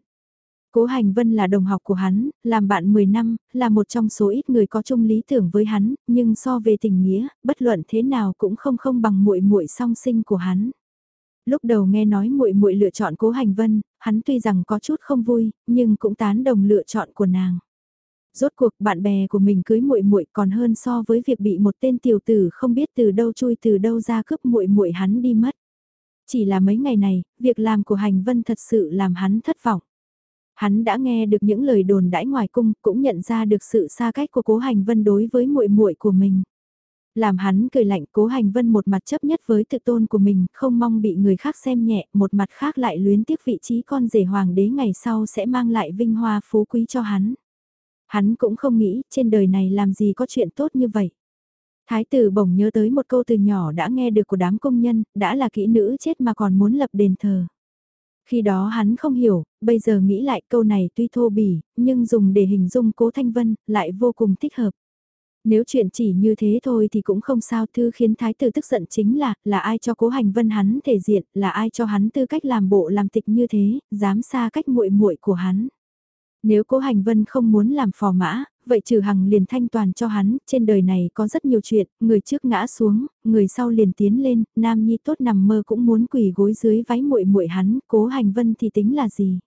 Cố Hành Vân là đồng học của hắn, làm bạn 10 năm, là một trong số ít người có chung lý tưởng với hắn, nhưng so về tình nghĩa, bất luận thế nào cũng không không bằng muội muội song sinh của hắn. Lúc đầu nghe nói muội muội lựa chọn Cố Hành Vân, hắn tuy rằng có chút không vui, nhưng cũng tán đồng lựa chọn của nàng. Rốt cuộc bạn bè của mình cưới muội muội còn hơn so với việc bị một tên tiểu tử không biết từ đâu chui từ đâu ra cướp muội muội hắn đi mất. Chỉ là mấy ngày này, việc làm của Hành Vân thật sự làm hắn thất vọng. Hắn đã nghe được những lời đồn đãi ngoài cung, cũng nhận ra được sự xa cách của Cố Hành Vân đối với muội muội của mình. Làm hắn cười lạnh Cố Hành Vân một mặt chấp nhất với tự tôn của mình, không mong bị người khác xem nhẹ, một mặt khác lại luyến tiếc vị trí con rể hoàng đế ngày sau sẽ mang lại vinh hoa phú quý cho hắn. Hắn cũng không nghĩ trên đời này làm gì có chuyện tốt như vậy. Thái tử bỗng nhớ tới một câu từ nhỏ đã nghe được của đám công nhân, đã là kỹ nữ chết mà còn muốn lập đền thờ. Khi đó hắn không hiểu, bây giờ nghĩ lại câu này tuy thô bỉ, nhưng dùng để hình dung cố Thanh Vân, lại vô cùng thích hợp. Nếu chuyện chỉ như thế thôi thì cũng không sao thư khiến thái tử tức giận chính là, là ai cho cố hành vân hắn thể diện, là ai cho hắn tư cách làm bộ làm tịch như thế, dám xa cách muội muội của hắn. Nếu cố hành vân không muốn làm phò mã, vậy trừ hằng liền thanh toàn cho hắn, trên đời này có rất nhiều chuyện, người trước ngã xuống, người sau liền tiến lên, nam nhi tốt nằm mơ cũng muốn quỳ gối dưới váy muội muội hắn, cố hành vân thì tính là gì?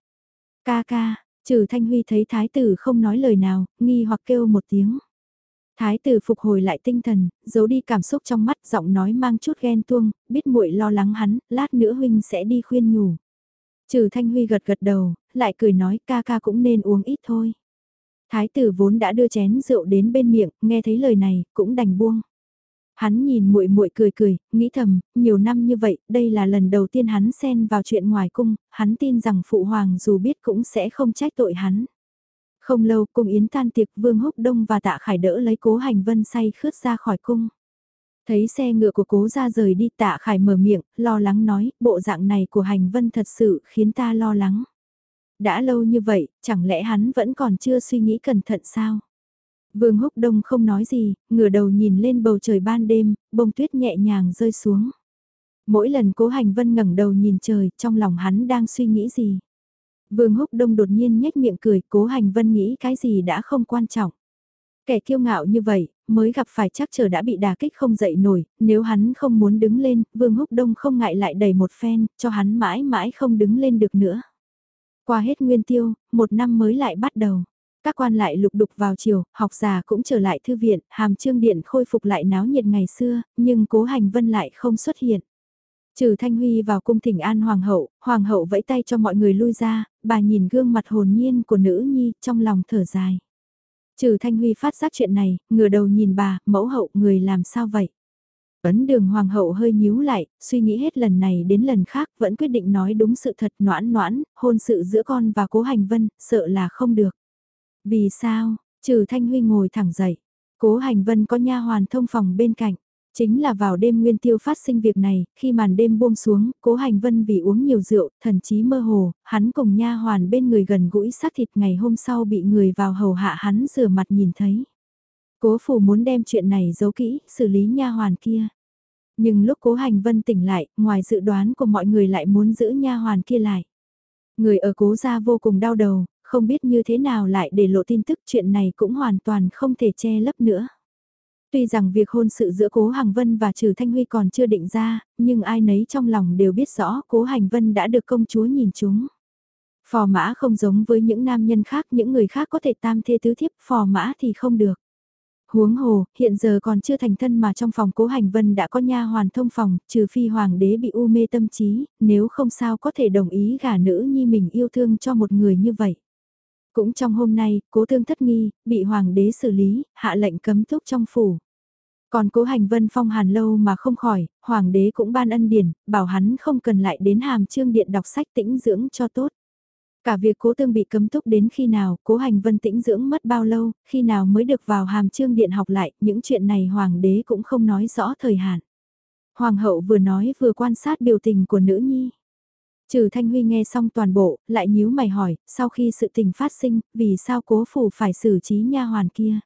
Ca ca, trừ thanh huy thấy thái tử không nói lời nào, nghi hoặc kêu một tiếng. Thái tử phục hồi lại tinh thần, giấu đi cảm xúc trong mắt, giọng nói mang chút ghen tuông, biết muội lo lắng hắn, lát nữa huynh sẽ đi khuyên nhủ. Trừ Thanh Huy gật gật đầu, lại cười nói ca ca cũng nên uống ít thôi. Thái tử vốn đã đưa chén rượu đến bên miệng, nghe thấy lời này, cũng đành buông. Hắn nhìn muội muội cười cười, nghĩ thầm, nhiều năm như vậy, đây là lần đầu tiên hắn xen vào chuyện ngoài cung, hắn tin rằng phụ hoàng dù biết cũng sẽ không trách tội hắn. Không lâu, cung yến tan tiệc, Vương Húc Đông và Tạ Khải đỡ lấy Cố Hành Vân say khướt ra khỏi cung. Thấy xe ngựa của Cố ra rời đi, Tạ Khải mở miệng, lo lắng nói, bộ dạng này của Hành Vân thật sự khiến ta lo lắng. Đã lâu như vậy, chẳng lẽ hắn vẫn còn chưa suy nghĩ cẩn thận sao? Vương Húc Đông không nói gì, ngửa đầu nhìn lên bầu trời ban đêm, bông tuyết nhẹ nhàng rơi xuống. Mỗi lần cố hành vân ngẩng đầu nhìn trời, trong lòng hắn đang suy nghĩ gì? Vương Húc Đông đột nhiên nhếch miệng cười, cố hành vân nghĩ cái gì đã không quan trọng. Kẻ kiêu ngạo như vậy, mới gặp phải chắc chờ đã bị đà kích không dậy nổi, nếu hắn không muốn đứng lên, Vương Húc Đông không ngại lại đầy một phen, cho hắn mãi mãi không đứng lên được nữa. Qua hết nguyên tiêu, một năm mới lại bắt đầu. Các quan lại lục đục vào chiều, học giả cũng trở lại thư viện, hàm trương điện khôi phục lại náo nhiệt ngày xưa, nhưng cố hành vân lại không xuất hiện. Trừ Thanh Huy vào cung thỉnh an hoàng hậu, hoàng hậu vẫy tay cho mọi người lui ra, bà nhìn gương mặt hồn nhiên của nữ nhi, trong lòng thở dài. Trừ Thanh Huy phát giác chuyện này, ngửa đầu nhìn bà, mẫu hậu người làm sao vậy? Ấn đường hoàng hậu hơi nhíu lại, suy nghĩ hết lần này đến lần khác vẫn quyết định nói đúng sự thật noãn noãn, hôn sự giữa con và cố hành vân, sợ là không được. Vì sao, trừ thanh huy ngồi thẳng dậy, cố hành vân có nha hoàn thông phòng bên cạnh. Chính là vào đêm nguyên tiêu phát sinh việc này, khi màn đêm buông xuống, cố hành vân vì uống nhiều rượu, thần chí mơ hồ, hắn cùng nha hoàn bên người gần gũi xác thịt ngày hôm sau bị người vào hầu hạ hắn rửa mặt nhìn thấy. Cố phủ muốn đem chuyện này giấu kỹ, xử lý nha hoàn kia. Nhưng lúc cố hành vân tỉnh lại, ngoài dự đoán của mọi người lại muốn giữ nha hoàn kia lại. Người ở cố gia vô cùng đau đầu, không biết như thế nào lại để lộ tin tức chuyện này cũng hoàn toàn không thể che lấp nữa. Tuy rằng việc hôn sự giữa Cố Hành Vân và Trừ Thanh Huy còn chưa định ra, nhưng ai nấy trong lòng đều biết rõ Cố Hành Vân đã được công chúa nhìn chúng. Phò mã không giống với những nam nhân khác, những người khác có thể tam thê tứ thiếp, phò mã thì không được. Huống hồ, hiện giờ còn chưa thành thân mà trong phòng cố hành vân đã có nha hoàn thông phòng, trừ phi hoàng đế bị u mê tâm trí, nếu không sao có thể đồng ý gả nữ nhi mình yêu thương cho một người như vậy. Cũng trong hôm nay, cố thương thất nghi, bị hoàng đế xử lý, hạ lệnh cấm túc trong phủ. Còn cố hành vân phong hàn lâu mà không khỏi, hoàng đế cũng ban ân điển, bảo hắn không cần lại đến hàm trương điện đọc sách tĩnh dưỡng cho tốt. Cả việc cố tương bị cấm túc đến khi nào, cố hành vân tĩnh dưỡng mất bao lâu, khi nào mới được vào hàm trương điện học lại, những chuyện này hoàng đế cũng không nói rõ thời hạn. Hoàng hậu vừa nói vừa quan sát biểu tình của nữ nhi. Trừ Thanh Huy nghe xong toàn bộ, lại nhíu mày hỏi, sau khi sự tình phát sinh, vì sao cố phủ phải xử trí nha hoàn kia?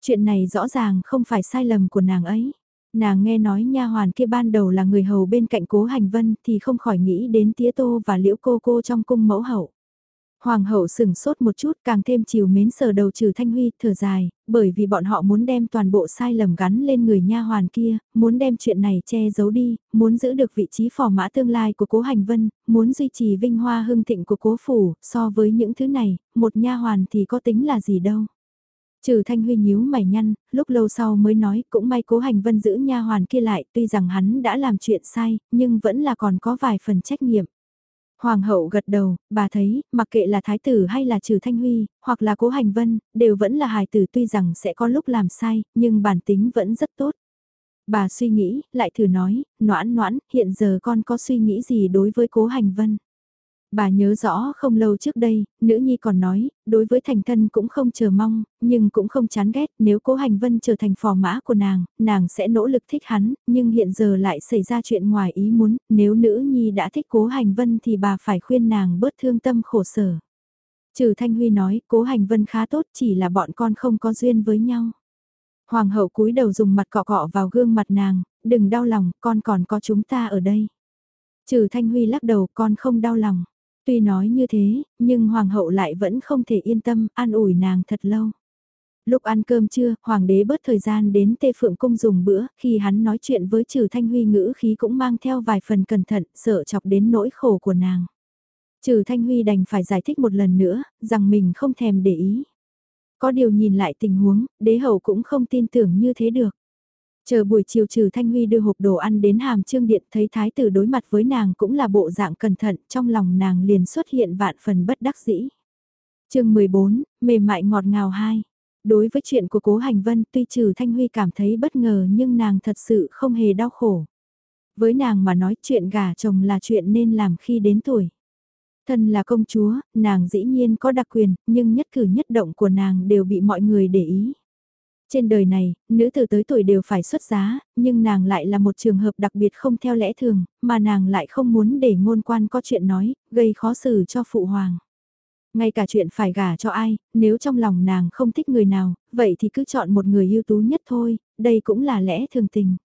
Chuyện này rõ ràng không phải sai lầm của nàng ấy. Nàng nghe nói nha hoàn kia ban đầu là người hầu bên cạnh cố hành vân thì không khỏi nghĩ đến tía tô và liễu cô cô trong cung mẫu hậu. Hoàng hậu sừng sốt một chút càng thêm chiều mến sờ đầu trừ thanh huy thở dài, bởi vì bọn họ muốn đem toàn bộ sai lầm gắn lên người nha hoàn kia, muốn đem chuyện này che giấu đi, muốn giữ được vị trí phò mã tương lai của cố hành vân, muốn duy trì vinh hoa hưng thịnh của cố phủ, so với những thứ này, một nha hoàn thì có tính là gì đâu. Trừ thanh huy nhíu mày nhăn, lúc lâu sau mới nói cũng may cố hành vân giữ nha hoàn kia lại tuy rằng hắn đã làm chuyện sai, nhưng vẫn là còn có vài phần trách nhiệm. Hoàng hậu gật đầu, bà thấy, mặc kệ là thái tử hay là trừ thanh huy, hoặc là cố hành vân, đều vẫn là hài tử tuy rằng sẽ có lúc làm sai, nhưng bản tính vẫn rất tốt. Bà suy nghĩ, lại thử nói, noãn noãn, hiện giờ con có suy nghĩ gì đối với cố hành vân? Bà nhớ rõ không lâu trước đây, nữ nhi còn nói, đối với thành thân cũng không chờ mong, nhưng cũng không chán ghét, nếu cố hành vân trở thành phò mã của nàng, nàng sẽ nỗ lực thích hắn, nhưng hiện giờ lại xảy ra chuyện ngoài ý muốn, nếu nữ nhi đã thích cố hành vân thì bà phải khuyên nàng bớt thương tâm khổ sở. Trừ Thanh Huy nói, cố hành vân khá tốt chỉ là bọn con không có duyên với nhau. Hoàng hậu cúi đầu dùng mặt cọ cọ vào gương mặt nàng, đừng đau lòng, con còn có chúng ta ở đây. Trừ Thanh Huy lắc đầu, con không đau lòng. Tuy nói như thế, nhưng hoàng hậu lại vẫn không thể yên tâm, an ủi nàng thật lâu. Lúc ăn cơm trưa, hoàng đế bớt thời gian đến tê phượng cung dùng bữa, khi hắn nói chuyện với trừ thanh huy ngữ khí cũng mang theo vài phần cẩn thận, sợ chọc đến nỗi khổ của nàng. Trừ thanh huy đành phải giải thích một lần nữa, rằng mình không thèm để ý. Có điều nhìn lại tình huống, đế hậu cũng không tin tưởng như thế được. Chờ buổi chiều trừ Thanh Huy đưa hộp đồ ăn đến hàm trương điện thấy thái tử đối mặt với nàng cũng là bộ dạng cẩn thận, trong lòng nàng liền xuất hiện vạn phần bất đắc dĩ. chương 14, mềm mại ngọt ngào hai. Đối với chuyện của cố hành vân tuy trừ Thanh Huy cảm thấy bất ngờ nhưng nàng thật sự không hề đau khổ. Với nàng mà nói chuyện gả chồng là chuyện nên làm khi đến tuổi. Thân là công chúa, nàng dĩ nhiên có đặc quyền, nhưng nhất cử nhất động của nàng đều bị mọi người để ý. Trên đời này, nữ tử tới tuổi đều phải xuất giá, nhưng nàng lại là một trường hợp đặc biệt không theo lẽ thường, mà nàng lại không muốn để ngôn quan có chuyện nói, gây khó xử cho phụ hoàng. Ngay cả chuyện phải gả cho ai, nếu trong lòng nàng không thích người nào, vậy thì cứ chọn một người ưu tú nhất thôi, đây cũng là lẽ thường tình.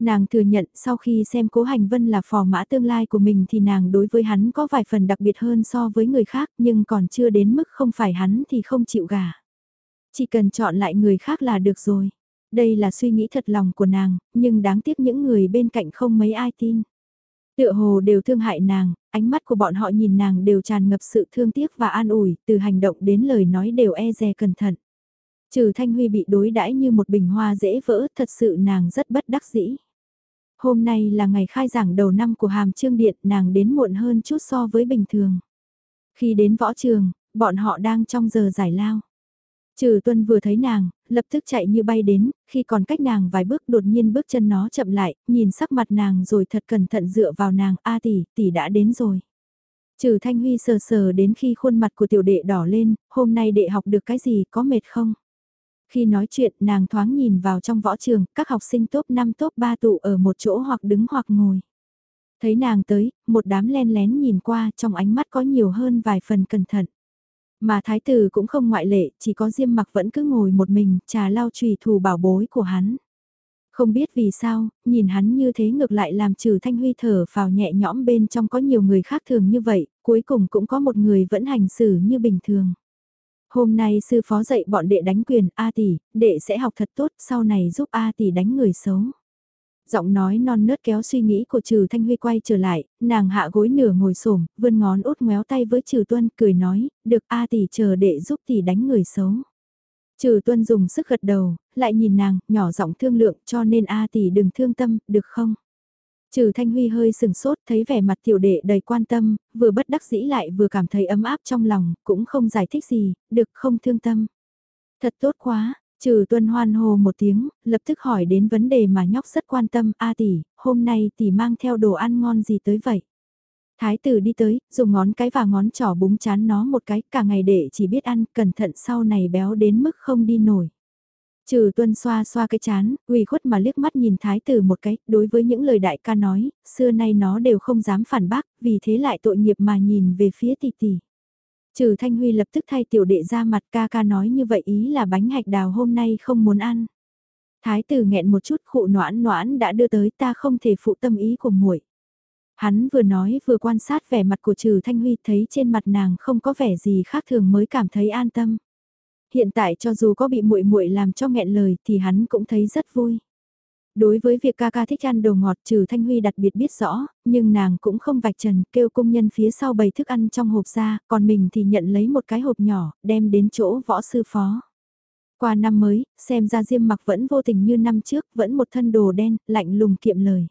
Nàng thừa nhận sau khi xem cố hành vân là phò mã tương lai của mình thì nàng đối với hắn có vài phần đặc biệt hơn so với người khác nhưng còn chưa đến mức không phải hắn thì không chịu gả. Chỉ cần chọn lại người khác là được rồi. Đây là suy nghĩ thật lòng của nàng, nhưng đáng tiếc những người bên cạnh không mấy ai tin. Tựa hồ đều thương hại nàng, ánh mắt của bọn họ nhìn nàng đều tràn ngập sự thương tiếc và an ủi, từ hành động đến lời nói đều e dè cẩn thận. Trừ Thanh Huy bị đối đãi như một bình hoa dễ vỡ, thật sự nàng rất bất đắc dĩ. Hôm nay là ngày khai giảng đầu năm của Hàm Trương Điện, nàng đến muộn hơn chút so với bình thường. Khi đến võ trường, bọn họ đang trong giờ giải lao. Trừ tuân vừa thấy nàng, lập tức chạy như bay đến, khi còn cách nàng vài bước đột nhiên bước chân nó chậm lại, nhìn sắc mặt nàng rồi thật cẩn thận dựa vào nàng, a tỷ, tỷ đã đến rồi. Trừ Thanh Huy sờ sờ đến khi khuôn mặt của tiểu đệ đỏ lên, hôm nay đệ học được cái gì, có mệt không? Khi nói chuyện, nàng thoáng nhìn vào trong võ trường, các học sinh top 5 top 3 tụ ở một chỗ hoặc đứng hoặc ngồi. Thấy nàng tới, một đám len lén nhìn qua, trong ánh mắt có nhiều hơn vài phần cẩn thận. Mà thái tử cũng không ngoại lệ, chỉ có Diêm mặc vẫn cứ ngồi một mình, trà lau trùy thù bảo bối của hắn. Không biết vì sao, nhìn hắn như thế ngược lại làm trừ thanh huy thở vào nhẹ nhõm bên trong có nhiều người khác thường như vậy, cuối cùng cũng có một người vẫn hành xử như bình thường. Hôm nay sư phó dạy bọn đệ đánh quyền A tỷ, đệ sẽ học thật tốt sau này giúp A tỷ đánh người xấu. Giọng nói non nớt kéo suy nghĩ của Trừ Thanh Huy quay trở lại, nàng hạ gối nửa ngồi xổm vươn ngón út ngoéo tay với Trừ Tuân, cười nói, được A tỷ chờ đệ giúp tỷ đánh người xấu. Trừ Tuân dùng sức gật đầu, lại nhìn nàng, nhỏ giọng thương lượng cho nên A tỷ đừng thương tâm, được không? Trừ Thanh Huy hơi sừng sốt thấy vẻ mặt tiểu đệ đầy quan tâm, vừa bất đắc dĩ lại vừa cảm thấy ấm áp trong lòng, cũng không giải thích gì, được không thương tâm. Thật tốt quá, Trừ tuân hoan hồ một tiếng, lập tức hỏi đến vấn đề mà nhóc rất quan tâm, A tỷ, hôm nay tỷ mang theo đồ ăn ngon gì tới vậy? Thái tử đi tới, dùng ngón cái và ngón trỏ búng chán nó một cái, cả ngày để chỉ biết ăn, cẩn thận sau này béo đến mức không đi nổi. Trừ tuân xoa xoa cái chán, quỳ khuất mà liếc mắt nhìn thái tử một cái, đối với những lời đại ca nói, xưa nay nó đều không dám phản bác, vì thế lại tội nghiệp mà nhìn về phía tỷ tỷ. Trừ Thanh Huy lập tức thay tiểu đệ ra mặt ca ca nói như vậy ý là bánh hạch đào hôm nay không muốn ăn. Thái tử nghẹn một chút khụ noãn noãn đã đưa tới ta không thể phụ tâm ý của muội. Hắn vừa nói vừa quan sát vẻ mặt của Trừ Thanh Huy thấy trên mặt nàng không có vẻ gì khác thường mới cảm thấy an tâm. Hiện tại cho dù có bị muội muội làm cho nghẹn lời thì hắn cũng thấy rất vui. Đối với việc ca ca thích ăn đồ ngọt trừ Thanh Huy đặc biệt biết rõ, nhưng nàng cũng không vạch trần kêu công nhân phía sau bày thức ăn trong hộp ra, còn mình thì nhận lấy một cái hộp nhỏ, đem đến chỗ võ sư phó. Qua năm mới, xem ra Diêm mặc vẫn vô tình như năm trước, vẫn một thân đồ đen, lạnh lùng kiệm lời.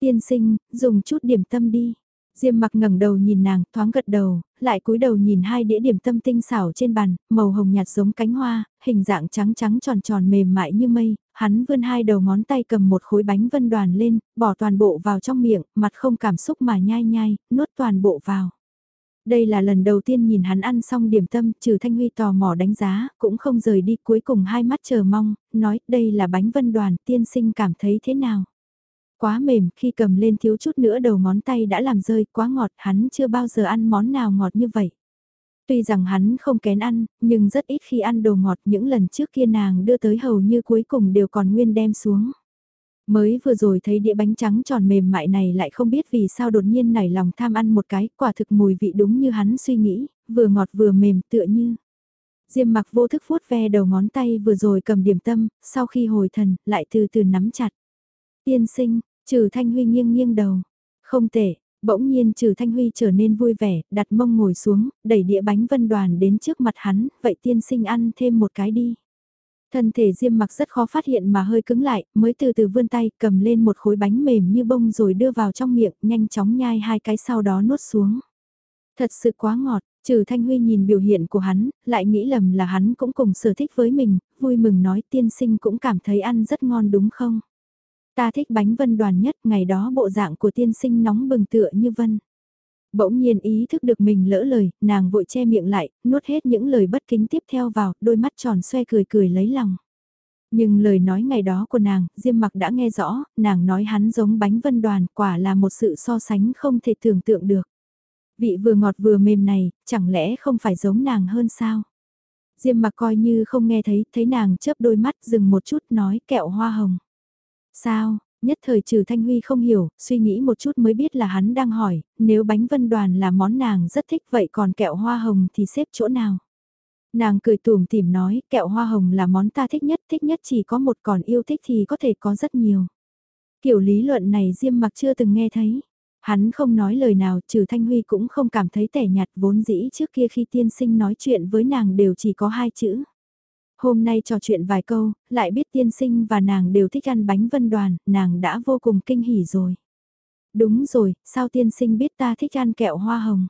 Tiên sinh, dùng chút điểm tâm đi. Diêm mặc ngẩng đầu nhìn nàng, thoáng gật đầu, lại cúi đầu nhìn hai đĩa điểm tâm tinh xảo trên bàn, màu hồng nhạt giống cánh hoa, hình dạng trắng trắng tròn tròn mềm mại như mây, hắn vươn hai đầu ngón tay cầm một khối bánh vân đoàn lên, bỏ toàn bộ vào trong miệng, mặt không cảm xúc mà nhai nhai, nuốt toàn bộ vào. Đây là lần đầu tiên nhìn hắn ăn xong điểm tâm, trừ Thanh Huy tò mò đánh giá, cũng không rời đi cuối cùng hai mắt chờ mong, nói đây là bánh vân đoàn, tiên sinh cảm thấy thế nào? Quá mềm, khi cầm lên thiếu chút nữa đầu ngón tay đã làm rơi, quá ngọt, hắn chưa bao giờ ăn món nào ngọt như vậy. Tuy rằng hắn không kén ăn, nhưng rất ít khi ăn đồ ngọt những lần trước kia nàng đưa tới hầu như cuối cùng đều còn nguyên đem xuống. Mới vừa rồi thấy đĩa bánh trắng tròn mềm mại này lại không biết vì sao đột nhiên nảy lòng tham ăn một cái, quả thực mùi vị đúng như hắn suy nghĩ, vừa ngọt vừa mềm tựa như. Diêm mặc vô thức vuốt ve đầu ngón tay vừa rồi cầm điểm tâm, sau khi hồi thần, lại từ từ nắm chặt. Tiên sinh, trừ Thanh Huy nghiêng nghiêng đầu. Không tệ, bỗng nhiên trừ Thanh Huy trở nên vui vẻ, đặt mông ngồi xuống, đẩy đĩa bánh vân đoàn đến trước mặt hắn, vậy tiên sinh ăn thêm một cái đi. Thân thể Diêm mặc rất khó phát hiện mà hơi cứng lại, mới từ từ vươn tay, cầm lên một khối bánh mềm như bông rồi đưa vào trong miệng, nhanh chóng nhai hai cái sau đó nuốt xuống. Thật sự quá ngọt, trừ Thanh Huy nhìn biểu hiện của hắn, lại nghĩ lầm là hắn cũng cùng sở thích với mình, vui mừng nói tiên sinh cũng cảm thấy ăn rất ngon đúng không? Ta thích bánh vân đoàn nhất, ngày đó bộ dạng của tiên sinh nóng bừng tựa như vân. Bỗng nhiên ý thức được mình lỡ lời, nàng vội che miệng lại, nuốt hết những lời bất kính tiếp theo vào, đôi mắt tròn xoe cười cười lấy lòng. Nhưng lời nói ngày đó của nàng, Diêm mặc đã nghe rõ, nàng nói hắn giống bánh vân đoàn, quả là một sự so sánh không thể tưởng tượng được. Vị vừa ngọt vừa mềm này, chẳng lẽ không phải giống nàng hơn sao? Diêm mặc coi như không nghe thấy, thấy nàng chớp đôi mắt dừng một chút nói kẹo hoa hồng. Sao, nhất thời trừ Thanh Huy không hiểu, suy nghĩ một chút mới biết là hắn đang hỏi, nếu bánh vân đoàn là món nàng rất thích vậy còn kẹo hoa hồng thì xếp chỗ nào? Nàng cười tùm tìm nói, kẹo hoa hồng là món ta thích nhất, thích nhất chỉ có một còn yêu thích thì có thể có rất nhiều. Kiểu lý luận này Diêm mặc chưa từng nghe thấy. Hắn không nói lời nào, trừ Thanh Huy cũng không cảm thấy tẻ nhạt vốn dĩ trước kia khi tiên sinh nói chuyện với nàng đều chỉ có hai chữ. Hôm nay trò chuyện vài câu, lại biết tiên sinh và nàng đều thích ăn bánh vân đoàn, nàng đã vô cùng kinh hỉ rồi. Đúng rồi, sao tiên sinh biết ta thích ăn kẹo hoa hồng?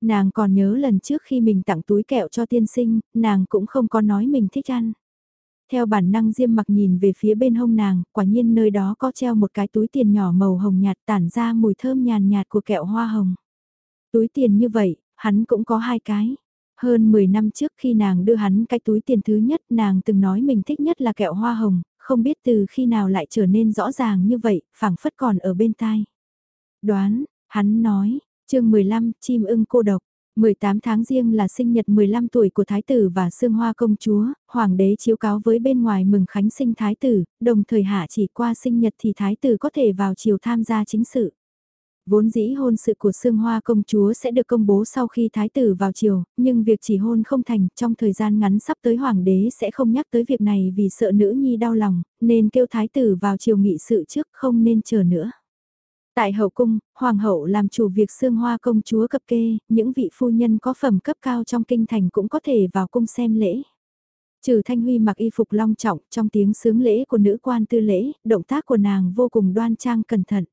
Nàng còn nhớ lần trước khi mình tặng túi kẹo cho tiên sinh, nàng cũng không có nói mình thích ăn. Theo bản năng Diêm mặc nhìn về phía bên hông nàng, quả nhiên nơi đó có treo một cái túi tiền nhỏ màu hồng nhạt tản ra mùi thơm nhàn nhạt của kẹo hoa hồng. Túi tiền như vậy, hắn cũng có hai cái. Hơn 10 năm trước khi nàng đưa hắn cái túi tiền thứ nhất nàng từng nói mình thích nhất là kẹo hoa hồng, không biết từ khi nào lại trở nên rõ ràng như vậy, phảng phất còn ở bên tai. Đoán, hắn nói, chương 15, chim ưng cô độc. 18 tháng riêng là sinh nhật 15 tuổi của Thái tử và Sương Hoa công chúa, Hoàng đế chiếu cáo với bên ngoài mừng khánh sinh Thái tử, đồng thời hạ chỉ qua sinh nhật thì Thái tử có thể vào chiều tham gia chính sự. Vốn dĩ hôn sự của Sương Hoa công chúa sẽ được công bố sau khi thái tử vào triều, nhưng việc chỉ hôn không thành trong thời gian ngắn sắp tới hoàng đế sẽ không nhắc tới việc này vì sợ nữ nhi đau lòng, nên kêu thái tử vào triều nghị sự trước không nên chờ nữa. Tại hậu cung, hoàng hậu làm chủ việc Sương Hoa công chúa cập kê, những vị phu nhân có phẩm cấp cao trong kinh thành cũng có thể vào cung xem lễ. Trừ Thanh Huy mặc y phục long trọng trong tiếng sướng lễ của nữ quan tư lễ, động tác của nàng vô cùng đoan trang cẩn thận.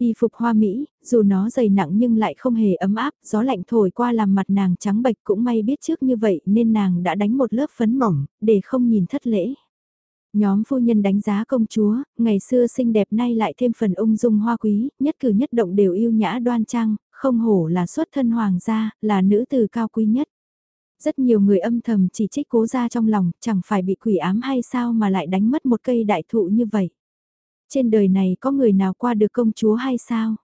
Y phục hoa Mỹ, dù nó dày nặng nhưng lại không hề ấm áp, gió lạnh thổi qua làm mặt nàng trắng bệch cũng may biết trước như vậy nên nàng đã đánh một lớp phấn mỏng, để không nhìn thất lễ. Nhóm phu nhân đánh giá công chúa, ngày xưa xinh đẹp nay lại thêm phần ung dung hoa quý, nhất cử nhất động đều yêu nhã đoan trang, không hổ là xuất thân hoàng gia, là nữ từ cao quý nhất. Rất nhiều người âm thầm chỉ trích cố gia trong lòng, chẳng phải bị quỷ ám hay sao mà lại đánh mất một cây đại thụ như vậy. Trên đời này có người nào qua được công chúa hay sao?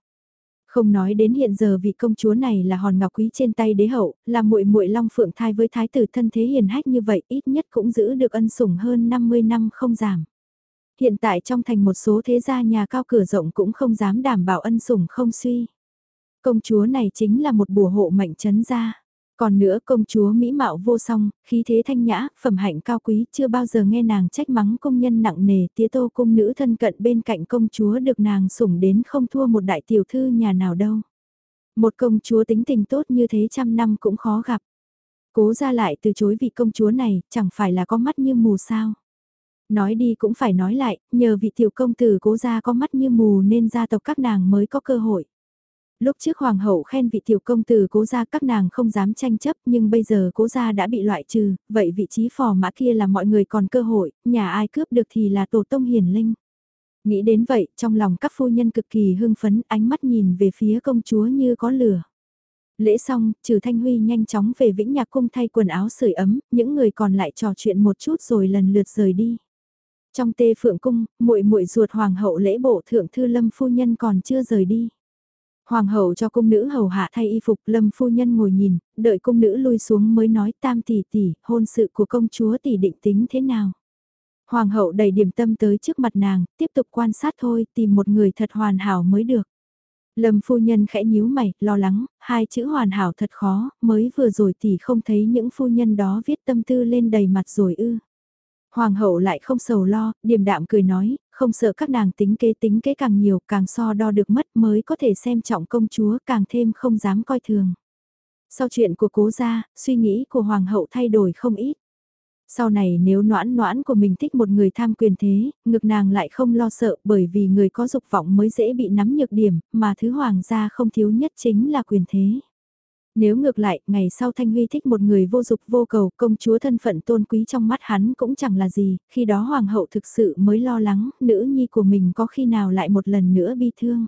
Không nói đến hiện giờ vị công chúa này là hòn ngọc quý trên tay đế hậu, là muội muội long phượng thai với thái tử thân thế hiền hách như vậy ít nhất cũng giữ được ân sủng hơn 50 năm không giảm. Hiện tại trong thành một số thế gia nhà cao cửa rộng cũng không dám đảm bảo ân sủng không suy. Công chúa này chính là một bùa hộ mệnh chấn gia. Còn nữa công chúa mỹ mạo vô song, khí thế thanh nhã, phẩm hạnh cao quý, chưa bao giờ nghe nàng trách mắng công nhân nặng nề, tía tô cung nữ thân cận bên cạnh công chúa được nàng sủng đến không thua một đại tiểu thư nhà nào đâu. Một công chúa tính tình tốt như thế trăm năm cũng khó gặp. Cố ra lại từ chối vị công chúa này, chẳng phải là có mắt như mù sao. Nói đi cũng phải nói lại, nhờ vị tiểu công tử cố ra có mắt như mù nên gia tộc các nàng mới có cơ hội. Lúc trước hoàng hậu khen vị tiểu công tử cố gia các nàng không dám tranh chấp nhưng bây giờ cố gia đã bị loại trừ, vậy vị trí phò mã kia là mọi người còn cơ hội, nhà ai cướp được thì là tổ tông hiển linh. Nghĩ đến vậy, trong lòng các phu nhân cực kỳ hưng phấn, ánh mắt nhìn về phía công chúa như có lửa. Lễ xong, trừ Thanh Huy nhanh chóng về Vĩnh Nhạc Cung thay quần áo sưởi ấm, những người còn lại trò chuyện một chút rồi lần lượt rời đi. Trong tê phượng cung, muội muội ruột hoàng hậu lễ bộ thượng thư lâm phu nhân còn chưa rời đi. Hoàng hậu cho cung nữ hầu hạ thay y phục lâm phu nhân ngồi nhìn, đợi cung nữ lui xuống mới nói tam tỷ tỷ, hôn sự của công chúa tỷ định tính thế nào. Hoàng hậu đầy điểm tâm tới trước mặt nàng, tiếp tục quan sát thôi, tìm một người thật hoàn hảo mới được. Lâm phu nhân khẽ nhíu mày, lo lắng, hai chữ hoàn hảo thật khó, mới vừa rồi tỷ không thấy những phu nhân đó viết tâm tư lên đầy mặt rồi ư. Hoàng hậu lại không sầu lo, điềm đạm cười nói, không sợ các nàng tính kế tính kế càng nhiều, càng so đo được mất mới có thể xem trọng công chúa càng thêm không dám coi thường. Sau chuyện của cố gia, suy nghĩ của hoàng hậu thay đổi không ít. Sau này nếu noãn noãn của mình thích một người tham quyền thế, ngực nàng lại không lo sợ bởi vì người có dục vọng mới dễ bị nắm nhược điểm, mà thứ hoàng gia không thiếu nhất chính là quyền thế. Nếu ngược lại, ngày sau Thanh Huy thích một người vô dục vô cầu, công chúa thân phận tôn quý trong mắt hắn cũng chẳng là gì, khi đó hoàng hậu thực sự mới lo lắng, nữ nhi của mình có khi nào lại một lần nữa bi thương.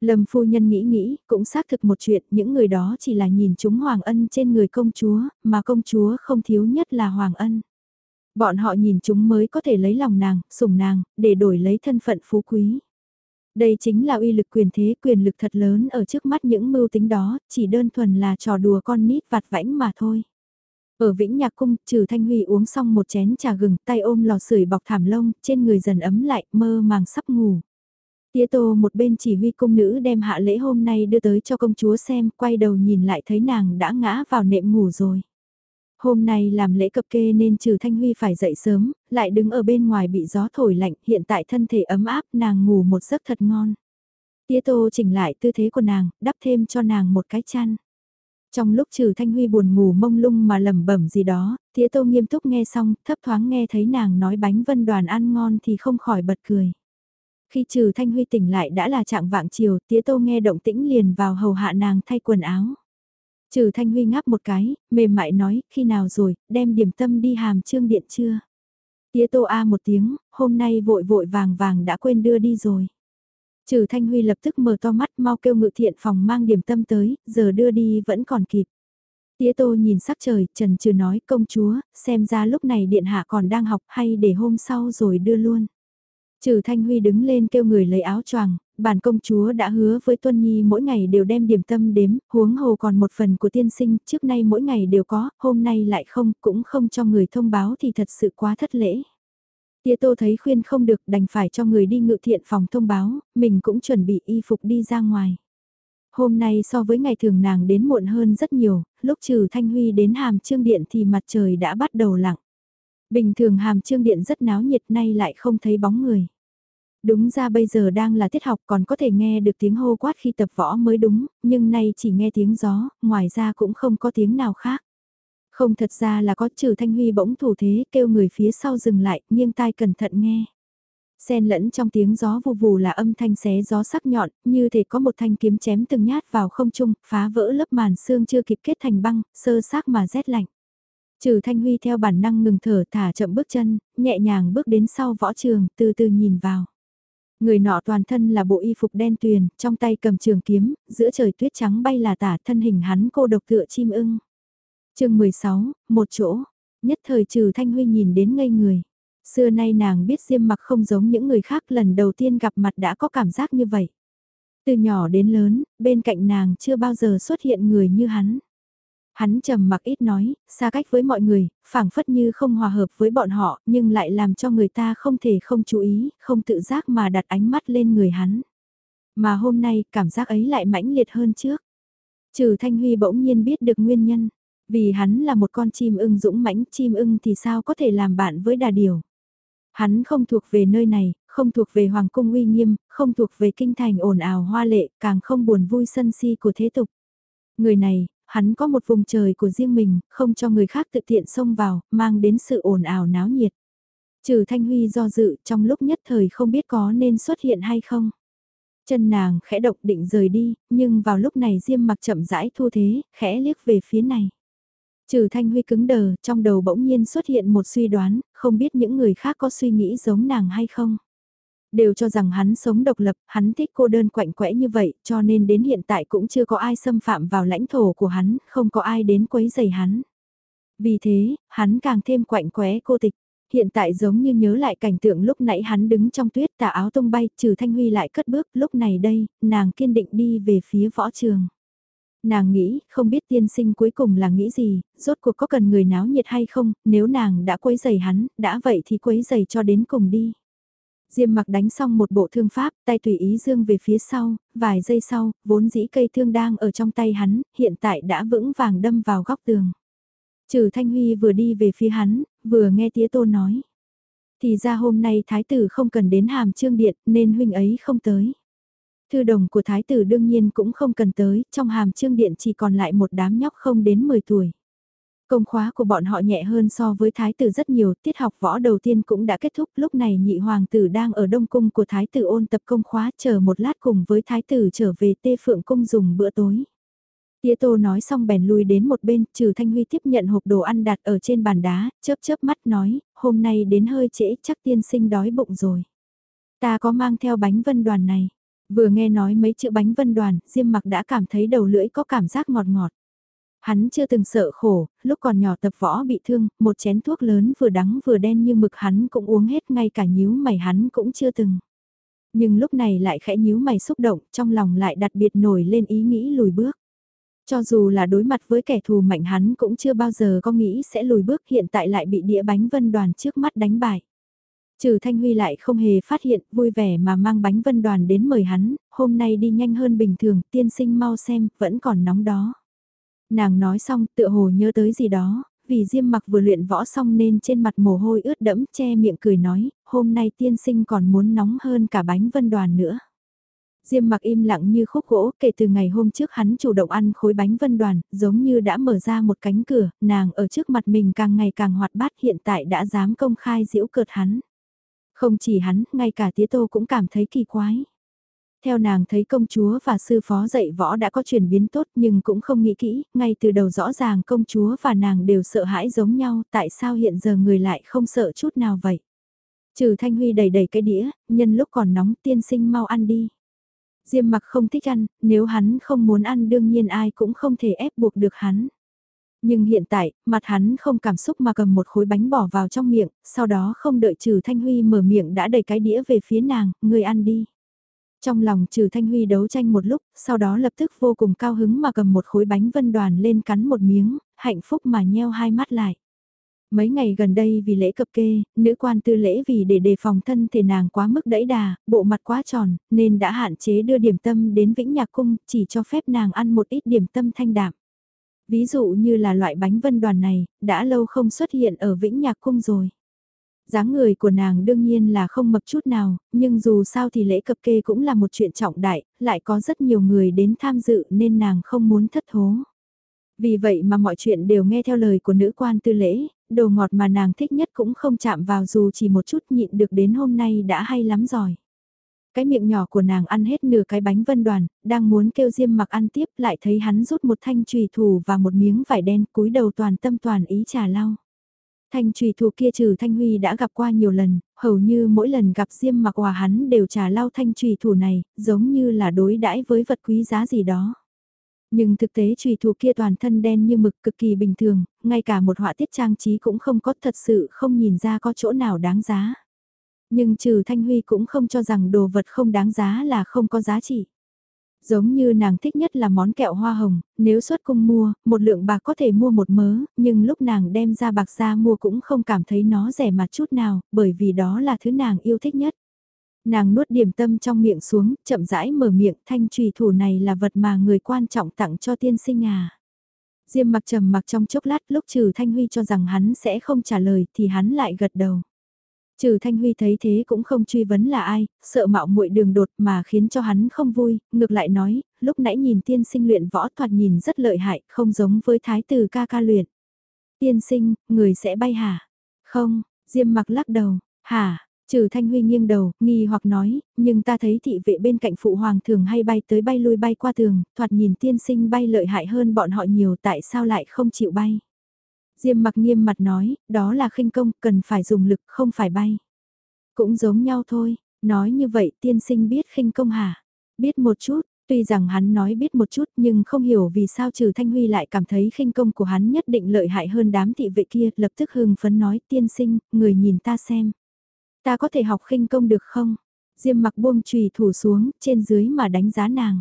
Lâm phu nhân nghĩ nghĩ, cũng xác thực một chuyện, những người đó chỉ là nhìn chúng hoàng ân trên người công chúa, mà công chúa không thiếu nhất là hoàng ân. Bọn họ nhìn chúng mới có thể lấy lòng nàng, sủng nàng, để đổi lấy thân phận phú quý. Đây chính là uy lực quyền thế quyền lực thật lớn ở trước mắt những mưu tính đó, chỉ đơn thuần là trò đùa con nít vặt vãnh mà thôi. Ở Vĩnh Nhạc Cung, trừ Thanh Huy uống xong một chén trà gừng, tay ôm lò sưởi bọc thảm lông, trên người dần ấm lại, mơ màng sắp ngủ. Tía Tô một bên chỉ huy cung nữ đem hạ lễ hôm nay đưa tới cho công chúa xem, quay đầu nhìn lại thấy nàng đã ngã vào nệm ngủ rồi. Hôm nay làm lễ cập kê nên trừ Thanh Huy phải dậy sớm, lại đứng ở bên ngoài bị gió thổi lạnh, hiện tại thân thể ấm áp, nàng ngủ một giấc thật ngon. Tía Tô chỉnh lại tư thế của nàng, đắp thêm cho nàng một cái chăn. Trong lúc trừ Thanh Huy buồn ngủ mông lung mà lẩm bẩm gì đó, Tía Tô nghiêm túc nghe xong, thấp thoáng nghe thấy nàng nói bánh vân đoàn ăn ngon thì không khỏi bật cười. Khi trừ Thanh Huy tỉnh lại đã là trạng vạng chiều, Tía Tô nghe động tĩnh liền vào hầu hạ nàng thay quần áo. Trừ Thanh Huy ngáp một cái, mềm mại nói, khi nào rồi, đem điểm tâm đi hàm trương điện chưa? Tía Tô A một tiếng, hôm nay vội vội vàng vàng đã quên đưa đi rồi. Trừ Thanh Huy lập tức mở to mắt mau kêu ngự thiện phòng mang điểm tâm tới, giờ đưa đi vẫn còn kịp. Tía Tô nhìn sắc trời, trần trừ nói công chúa, xem ra lúc này điện hạ còn đang học hay để hôm sau rồi đưa luôn. Trừ Thanh Huy đứng lên kêu người lấy áo choàng, bản công chúa đã hứa với Tuân Nhi mỗi ngày đều đem điểm tâm đếm, huống hồ còn một phần của tiên sinh, trước nay mỗi ngày đều có, hôm nay lại không, cũng không cho người thông báo thì thật sự quá thất lễ. tia Tô thấy khuyên không được đành phải cho người đi ngự thiện phòng thông báo, mình cũng chuẩn bị y phục đi ra ngoài. Hôm nay so với ngày thường nàng đến muộn hơn rất nhiều, lúc trừ Thanh Huy đến hàm trương điện thì mặt trời đã bắt đầu lặng. Bình thường hàm trương điện rất náo nhiệt nay lại không thấy bóng người. Đúng ra bây giờ đang là tiết học còn có thể nghe được tiếng hô quát khi tập võ mới đúng, nhưng nay chỉ nghe tiếng gió, ngoài ra cũng không có tiếng nào khác. Không thật ra là có trừ Thanh Huy bỗng thủ thế kêu người phía sau dừng lại, nghiêng tai cẩn thận nghe. Xen lẫn trong tiếng gió vù vù là âm thanh xé gió sắc nhọn, như thể có một thanh kiếm chém từng nhát vào không trung, phá vỡ lớp màn xương chưa kịp kết thành băng, sơ xác mà rét lạnh. Trừ Thanh Huy theo bản năng ngừng thở thả chậm bước chân, nhẹ nhàng bước đến sau võ trường, từ từ nhìn vào. Người nọ toàn thân là bộ y phục đen tuyền, trong tay cầm trường kiếm, giữa trời tuyết trắng bay là tả thân hình hắn cô độc tựa chim ưng. chương 16, một chỗ, nhất thời trừ Thanh Huy nhìn đến ngây người. Xưa nay nàng biết Diêm mặc không giống những người khác lần đầu tiên gặp mặt đã có cảm giác như vậy. Từ nhỏ đến lớn, bên cạnh nàng chưa bao giờ xuất hiện người như hắn. Hắn trầm mặc ít nói, xa cách với mọi người, phảng phất như không hòa hợp với bọn họ, nhưng lại làm cho người ta không thể không chú ý, không tự giác mà đặt ánh mắt lên người hắn. Mà hôm nay, cảm giác ấy lại mãnh liệt hơn trước. Trừ Thanh Huy bỗng nhiên biết được nguyên nhân, vì hắn là một con chim ưng dũng mãnh, chim ưng thì sao có thể làm bạn với đà điểu. Hắn không thuộc về nơi này, không thuộc về hoàng cung uy nghiêm, không thuộc về kinh thành ồn ào hoa lệ, càng không buồn vui sân si của thế tục. Người này, hắn có một vùng trời của riêng mình, không cho người khác tự tiện xông vào, mang đến sự ồn ào náo nhiệt. Trừ Thanh Huy do dự trong lúc nhất thời không biết có nên xuất hiện hay không. Chân nàng khẽ động định rời đi, nhưng vào lúc này Diêm mặc chậm rãi thu thế, khẽ liếc về phía này. Trừ Thanh Huy cứng đờ, trong đầu bỗng nhiên xuất hiện một suy đoán, không biết những người khác có suy nghĩ giống nàng hay không. Đều cho rằng hắn sống độc lập, hắn thích cô đơn quạnh quẽ như vậy, cho nên đến hiện tại cũng chưa có ai xâm phạm vào lãnh thổ của hắn, không có ai đến quấy rầy hắn. Vì thế, hắn càng thêm quạnh quẽ cô tịch. Hiện tại giống như nhớ lại cảnh tượng lúc nãy hắn đứng trong tuyết tà áo tung bay, trừ Thanh Huy lại cất bước, lúc này đây, nàng kiên định đi về phía võ trường. Nàng nghĩ, không biết tiên sinh cuối cùng là nghĩ gì, rốt cuộc có cần người náo nhiệt hay không, nếu nàng đã quấy giày hắn, đã vậy thì quấy giày cho đến cùng đi. Diêm mặc đánh xong một bộ thương pháp, tay tùy ý dương về phía sau, vài giây sau, vốn dĩ cây thương đang ở trong tay hắn, hiện tại đã vững vàng đâm vào góc tường. Trừ Thanh Huy vừa đi về phía hắn, vừa nghe tía tô nói. Thì ra hôm nay thái tử không cần đến hàm trương điện nên huynh ấy không tới. Thư đồng của thái tử đương nhiên cũng không cần tới, trong hàm trương điện chỉ còn lại một đám nhóc không đến 10 tuổi. Công khóa của bọn họ nhẹ hơn so với thái tử rất nhiều, tiết học võ đầu tiên cũng đã kết thúc, lúc này nhị hoàng tử đang ở đông cung của thái tử ôn tập công khóa chờ một lát cùng với thái tử trở về tê phượng cung dùng bữa tối. Tía tô nói xong bèn lui đến một bên, trừ Thanh Huy tiếp nhận hộp đồ ăn đặt ở trên bàn đá, chớp chớp mắt nói, hôm nay đến hơi trễ chắc tiên sinh đói bụng rồi. Ta có mang theo bánh vân đoàn này. Vừa nghe nói mấy chữ bánh vân đoàn, Diêm mặc đã cảm thấy đầu lưỡi có cảm giác ngọt ngọt. Hắn chưa từng sợ khổ, lúc còn nhỏ tập võ bị thương, một chén thuốc lớn vừa đắng vừa đen như mực hắn cũng uống hết ngay cả nhíu mày hắn cũng chưa từng. Nhưng lúc này lại khẽ nhíu mày xúc động, trong lòng lại đặc biệt nổi lên ý nghĩ lùi bước. Cho dù là đối mặt với kẻ thù mạnh hắn cũng chưa bao giờ có nghĩ sẽ lùi bước hiện tại lại bị đĩa bánh vân đoàn trước mắt đánh bại. Trừ Thanh Huy lại không hề phát hiện, vui vẻ mà mang bánh vân đoàn đến mời hắn, hôm nay đi nhanh hơn bình thường, tiên sinh mau xem, vẫn còn nóng đó. Nàng nói xong, tựa hồ nhớ tới gì đó, vì Diêm mặc vừa luyện võ xong nên trên mặt mồ hôi ướt đẫm che miệng cười nói, hôm nay tiên sinh còn muốn nóng hơn cả bánh vân đoàn nữa. Diêm mặc im lặng như khúc gỗ, kể từ ngày hôm trước hắn chủ động ăn khối bánh vân đoàn, giống như đã mở ra một cánh cửa, nàng ở trước mặt mình càng ngày càng hoạt bát hiện tại đã dám công khai giễu cợt hắn. Không chỉ hắn, ngay cả tía tô cũng cảm thấy kỳ quái. Theo nàng thấy công chúa và sư phó dạy võ đã có chuyển biến tốt nhưng cũng không nghĩ kỹ, ngay từ đầu rõ ràng công chúa và nàng đều sợ hãi giống nhau, tại sao hiện giờ người lại không sợ chút nào vậy? Trừ Thanh Huy đầy đầy cái đĩa, nhân lúc còn nóng tiên sinh mau ăn đi. Diêm mặc không thích ăn, nếu hắn không muốn ăn đương nhiên ai cũng không thể ép buộc được hắn. Nhưng hiện tại, mặt hắn không cảm xúc mà cầm một khối bánh bỏ vào trong miệng, sau đó không đợi trừ Thanh Huy mở miệng đã đầy cái đĩa về phía nàng, người ăn đi. Trong lòng trừ Thanh Huy đấu tranh một lúc, sau đó lập tức vô cùng cao hứng mà cầm một khối bánh vân đoàn lên cắn một miếng, hạnh phúc mà nheo hai mắt lại. Mấy ngày gần đây vì lễ cập kê, nữ quan tư lễ vì để đề phòng thân thể nàng quá mức đẫy đà, bộ mặt quá tròn, nên đã hạn chế đưa điểm tâm đến Vĩnh Nhạc Cung, chỉ cho phép nàng ăn một ít điểm tâm thanh đạm. Ví dụ như là loại bánh vân đoàn này, đã lâu không xuất hiện ở Vĩnh Nhạc Cung rồi dáng người của nàng đương nhiên là không mập chút nào, nhưng dù sao thì lễ cập kê cũng là một chuyện trọng đại, lại có rất nhiều người đến tham dự nên nàng không muốn thất thố. Vì vậy mà mọi chuyện đều nghe theo lời của nữ quan tư lễ, đồ ngọt mà nàng thích nhất cũng không chạm vào dù chỉ một chút nhịn được đến hôm nay đã hay lắm rồi. Cái miệng nhỏ của nàng ăn hết nửa cái bánh vân đoàn, đang muốn kêu Diêm mặc ăn tiếp lại thấy hắn rút một thanh trùy thủ và một miếng vải đen cúi đầu toàn tâm toàn ý trà lau. Thanh trùy thủ kia trừ Thanh Huy đã gặp qua nhiều lần, hầu như mỗi lần gặp Diêm mặc hòa hắn đều trả lau thanh trùy thủ này, giống như là đối đãi với vật quý giá gì đó. Nhưng thực tế trùy thủ kia toàn thân đen như mực cực kỳ bình thường, ngay cả một họa tiết trang trí cũng không có thật sự không nhìn ra có chỗ nào đáng giá. Nhưng trừ Thanh Huy cũng không cho rằng đồ vật không đáng giá là không có giá trị. Giống như nàng thích nhất là món kẹo hoa hồng, nếu xuất cung mua, một lượng bạc có thể mua một mớ, nhưng lúc nàng đem ra bạc ra mua cũng không cảm thấy nó rẻ mặt chút nào, bởi vì đó là thứ nàng yêu thích nhất. Nàng nuốt điểm tâm trong miệng xuống, chậm rãi mở miệng thanh trùy thủ này là vật mà người quan trọng tặng cho tiên sinh à. Diêm mặc trầm mặc trong chốc lát lúc trừ Thanh Huy cho rằng hắn sẽ không trả lời thì hắn lại gật đầu. Trừ Thanh Huy thấy thế cũng không truy vấn là ai, sợ mạo muội đường đột mà khiến cho hắn không vui, ngược lại nói, lúc nãy nhìn tiên sinh luyện võ thoạt nhìn rất lợi hại, không giống với thái tử ca ca luyện. Tiên sinh, người sẽ bay hả? Không, Diêm mặc lắc đầu, hả? Trừ Thanh Huy nghiêng đầu, nghi hoặc nói, nhưng ta thấy thị vệ bên cạnh phụ hoàng thường hay bay tới bay lui bay qua tường, thoạt nhìn tiên sinh bay lợi hại hơn bọn họ nhiều tại sao lại không chịu bay. Diêm mặc nghiêm mặt nói, đó là khinh công, cần phải dùng lực, không phải bay. Cũng giống nhau thôi, nói như vậy tiên sinh biết khinh công hả? Biết một chút, tuy rằng hắn nói biết một chút nhưng không hiểu vì sao trừ Thanh Huy lại cảm thấy khinh công của hắn nhất định lợi hại hơn đám thị vệ kia, lập tức hưng phấn nói tiên sinh, người nhìn ta xem. Ta có thể học khinh công được không? Diêm mặc buông trùy thủ xuống, trên dưới mà đánh giá nàng.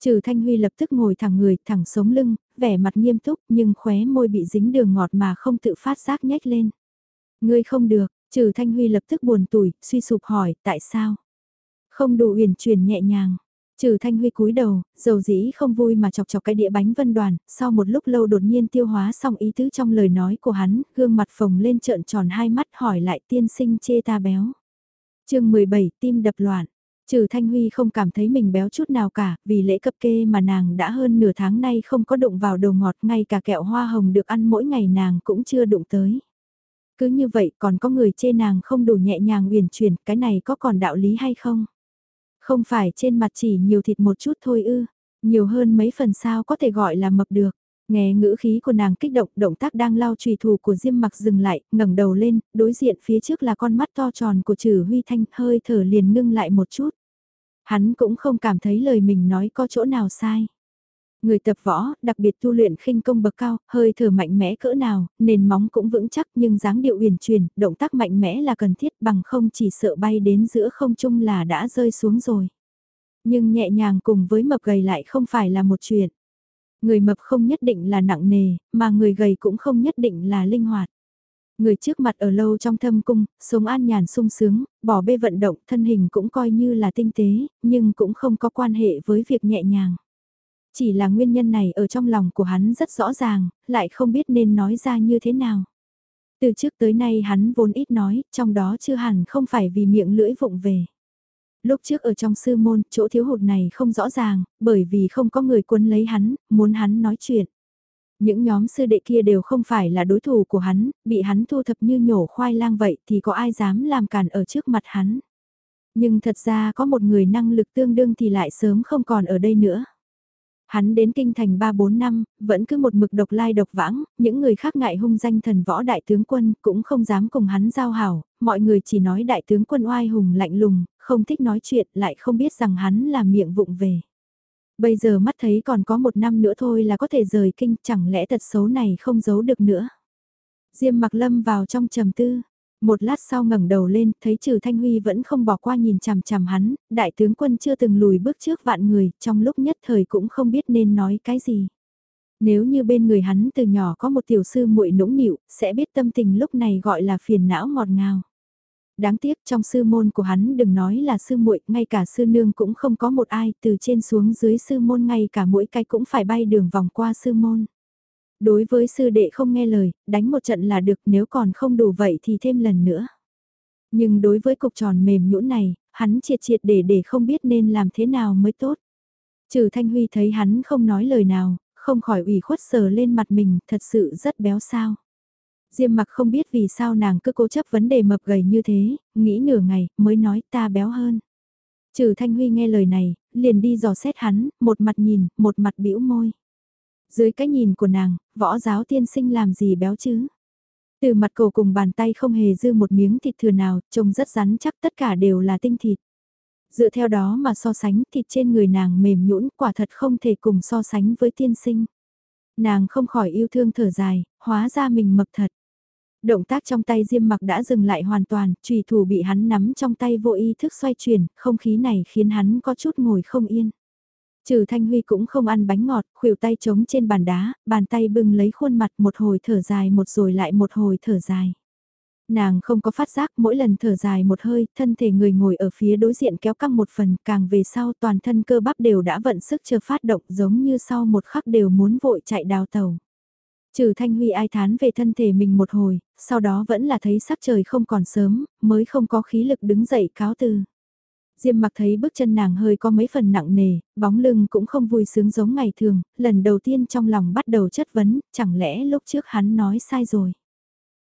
Trừ Thanh Huy lập tức ngồi thẳng người, thẳng sống lưng, vẻ mặt nghiêm túc nhưng khóe môi bị dính đường ngọt mà không tự phát giác nhếch lên. Ngươi không được, trừ Thanh Huy lập tức buồn tủi, suy sụp hỏi, tại sao? Không đủ uyển chuyển nhẹ nhàng. Trừ Thanh Huy cúi đầu, dầu dĩ không vui mà chọc chọc cái đĩa bánh vân đoàn, sau một lúc lâu đột nhiên tiêu hóa xong ý tứ trong lời nói của hắn, gương mặt phồng lên trợn tròn hai mắt hỏi lại tiên sinh chê ta béo. chương 17 tim đập loạn. Trừ Thanh Huy không cảm thấy mình béo chút nào cả, vì lễ cập kê mà nàng đã hơn nửa tháng nay không có đụng vào đồ ngọt, ngay cả kẹo hoa hồng được ăn mỗi ngày nàng cũng chưa đụng tới. Cứ như vậy còn có người chê nàng không đủ nhẹ nhàng uyển chuyển, cái này có còn đạo lý hay không? Không phải trên mặt chỉ nhiều thịt một chút thôi ư, nhiều hơn mấy phần sao có thể gọi là mập được. Nghe ngữ khí của nàng kích động, động tác đang lao trùy thủ của Diêm mặc dừng lại, ngẩng đầu lên, đối diện phía trước là con mắt to tròn của trừ Huy Thanh, hơi thở liền ngưng lại một chút. Hắn cũng không cảm thấy lời mình nói có chỗ nào sai. Người tập võ, đặc biệt tu luyện khinh công bậc cao, hơi thở mạnh mẽ cỡ nào, nền móng cũng vững chắc nhưng dáng điệu uyển chuyển, động tác mạnh mẽ là cần thiết bằng không chỉ sợ bay đến giữa không trung là đã rơi xuống rồi. Nhưng nhẹ nhàng cùng với mập gầy lại không phải là một chuyện. Người mập không nhất định là nặng nề, mà người gầy cũng không nhất định là linh hoạt. Người trước mặt ở lâu trong thâm cung, sống an nhàn sung sướng, bỏ bê vận động, thân hình cũng coi như là tinh tế, nhưng cũng không có quan hệ với việc nhẹ nhàng. Chỉ là nguyên nhân này ở trong lòng của hắn rất rõ ràng, lại không biết nên nói ra như thế nào. Từ trước tới nay hắn vốn ít nói, trong đó chưa hẳn không phải vì miệng lưỡi vụng về. Lúc trước ở trong sư môn, chỗ thiếu hụt này không rõ ràng, bởi vì không có người quân lấy hắn, muốn hắn nói chuyện. Những nhóm sư đệ kia đều không phải là đối thủ của hắn, bị hắn thu thập như nhổ khoai lang vậy thì có ai dám làm cản ở trước mặt hắn. Nhưng thật ra có một người năng lực tương đương thì lại sớm không còn ở đây nữa. Hắn đến kinh thành 3-4 năm, vẫn cứ một mực độc lai độc vãng, những người khác ngại hung danh thần võ đại tướng quân cũng không dám cùng hắn giao hảo, mọi người chỉ nói đại tướng quân oai hùng lạnh lùng, không thích nói chuyện lại không biết rằng hắn là miệng vụng về. Bây giờ mắt thấy còn có một năm nữa thôi là có thể rời kinh, chẳng lẽ tật xấu này không giấu được nữa. Diêm mặc lâm vào trong trầm tư, một lát sau ngẩng đầu lên, thấy trừ Thanh Huy vẫn không bỏ qua nhìn chằm chằm hắn, đại tướng quân chưa từng lùi bước trước vạn người, trong lúc nhất thời cũng không biết nên nói cái gì. Nếu như bên người hắn từ nhỏ có một tiểu sư muội nũng nịu, sẽ biết tâm tình lúc này gọi là phiền não ngọt ngào. Đáng tiếc trong sư môn của hắn đừng nói là sư muội, ngay cả sư nương cũng không có một ai, từ trên xuống dưới sư môn ngay cả mỗi cái cũng phải bay đường vòng qua sư môn. Đối với sư đệ không nghe lời, đánh một trận là được nếu còn không đủ vậy thì thêm lần nữa. Nhưng đối với cục tròn mềm nhũn này, hắn triệt triệt để để không biết nên làm thế nào mới tốt. Trừ Thanh Huy thấy hắn không nói lời nào, không khỏi ủy khuất sờ lên mặt mình, thật sự rất béo sao. Diêm mặc không biết vì sao nàng cứ cố chấp vấn đề mập gầy như thế, nghĩ nửa ngày, mới nói ta béo hơn. Trừ Thanh Huy nghe lời này, liền đi dò xét hắn, một mặt nhìn, một mặt bĩu môi. Dưới cái nhìn của nàng, võ giáo tiên sinh làm gì béo chứ? Từ mặt cổ cùng bàn tay không hề dư một miếng thịt thừa nào, trông rất rắn chắc tất cả đều là tinh thịt. Dựa theo đó mà so sánh thịt trên người nàng mềm nhũn quả thật không thể cùng so sánh với tiên sinh. Nàng không khỏi yêu thương thở dài, hóa ra mình mập thật. Động tác trong tay Diêm mặc đã dừng lại hoàn toàn, chùy thủ bị hắn nắm trong tay vô ý thức xoay chuyển, không khí này khiến hắn có chút ngồi không yên. Trừ Thanh Huy cũng không ăn bánh ngọt, khuỷu tay trống trên bàn đá, bàn tay bưng lấy khuôn mặt một hồi thở dài một rồi lại một hồi thở dài. Nàng không có phát giác mỗi lần thở dài một hơi, thân thể người ngồi ở phía đối diện kéo căng một phần, càng về sau toàn thân cơ bắp đều đã vận sức chờ phát động giống như sau một khắc đều muốn vội chạy đào tàu. Trừ Thanh Huy ai thán về thân thể mình một hồi, sau đó vẫn là thấy sắc trời không còn sớm, mới không có khí lực đứng dậy cáo từ. Diêm mặc thấy bước chân nàng hơi có mấy phần nặng nề, bóng lưng cũng không vui sướng giống ngày thường, lần đầu tiên trong lòng bắt đầu chất vấn, chẳng lẽ lúc trước hắn nói sai rồi.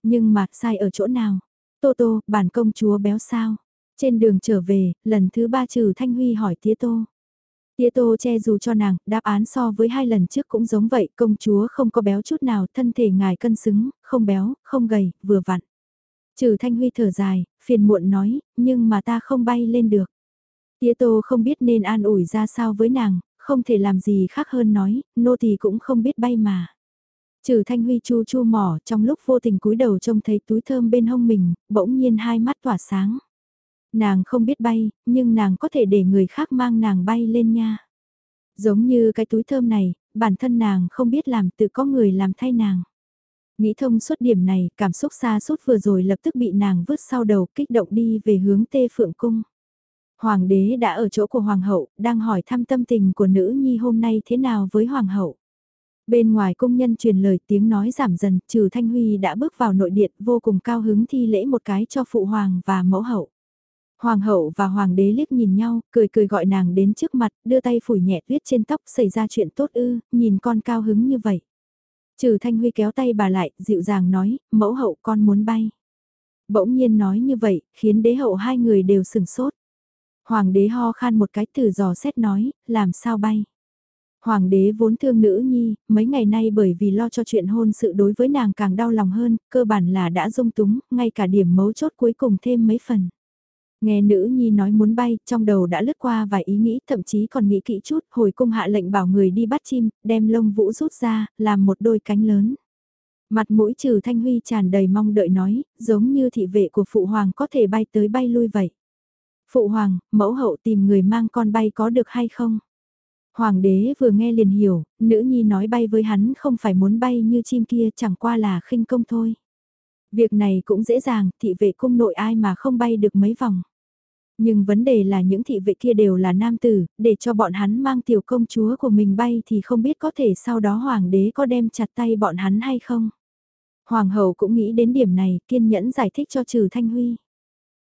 Nhưng mà sai ở chỗ nào? Tô Tô, bản công chúa béo sao? Trên đường trở về, lần thứ ba trừ Thanh Huy hỏi tía Tô. Tía Tô che dù cho nàng, đáp án so với hai lần trước cũng giống vậy, công chúa không có béo chút nào, thân thể ngài cân xứng, không béo, không gầy, vừa vặn. Trừ Thanh Huy thở dài, phiền muộn nói, nhưng mà ta không bay lên được. Tía Tô không biết nên an ủi ra sao với nàng, không thể làm gì khác hơn nói, nô tỳ cũng không biết bay mà. Trừ Thanh Huy chu chu mỏ trong lúc vô tình cúi đầu trông thấy túi thơm bên hông mình, bỗng nhiên hai mắt tỏa sáng. Nàng không biết bay, nhưng nàng có thể để người khác mang nàng bay lên nha. Giống như cái túi thơm này, bản thân nàng không biết làm tự có người làm thay nàng. Nghĩ thông suốt điểm này, cảm xúc xa suốt vừa rồi lập tức bị nàng vứt sau đầu kích động đi về hướng tê phượng cung. Hoàng đế đã ở chỗ của hoàng hậu, đang hỏi thăm tâm tình của nữ nhi hôm nay thế nào với hoàng hậu. Bên ngoài công nhân truyền lời tiếng nói giảm dần, trừ Thanh Huy đã bước vào nội điện vô cùng cao hứng thi lễ một cái cho phụ hoàng và mẫu hậu. Hoàng hậu và hoàng đế liếc nhìn nhau, cười cười gọi nàng đến trước mặt, đưa tay phủi nhẹ tuyết trên tóc xảy ra chuyện tốt ư, nhìn con cao hứng như vậy. Trừ Thanh Huy kéo tay bà lại, dịu dàng nói, mẫu hậu con muốn bay. Bỗng nhiên nói như vậy, khiến đế hậu hai người đều sừng sốt. Hoàng đế ho khan một cái từ giò xét nói, làm sao bay. Hoàng đế vốn thương nữ nhi, mấy ngày nay bởi vì lo cho chuyện hôn sự đối với nàng càng đau lòng hơn, cơ bản là đã dung túng, ngay cả điểm mấu chốt cuối cùng thêm mấy phần. Nghe nữ nhi nói muốn bay, trong đầu đã lướt qua vài ý nghĩ, thậm chí còn nghĩ kỹ chút, hồi cung hạ lệnh bảo người đi bắt chim, đem lông vũ rút ra, làm một đôi cánh lớn. Mặt mũi trừ thanh huy tràn đầy mong đợi nói, giống như thị vệ của phụ hoàng có thể bay tới bay lui vậy. Phụ hoàng, mẫu hậu tìm người mang con bay có được hay không? Hoàng đế vừa nghe liền hiểu, nữ nhi nói bay với hắn không phải muốn bay như chim kia chẳng qua là khinh công thôi. Việc này cũng dễ dàng, thị vệ cung nội ai mà không bay được mấy vòng. Nhưng vấn đề là những thị vệ kia đều là nam tử, để cho bọn hắn mang tiểu công chúa của mình bay thì không biết có thể sau đó hoàng đế có đem chặt tay bọn hắn hay không. Hoàng hậu cũng nghĩ đến điểm này, kiên nhẫn giải thích cho trừ Thanh Huy.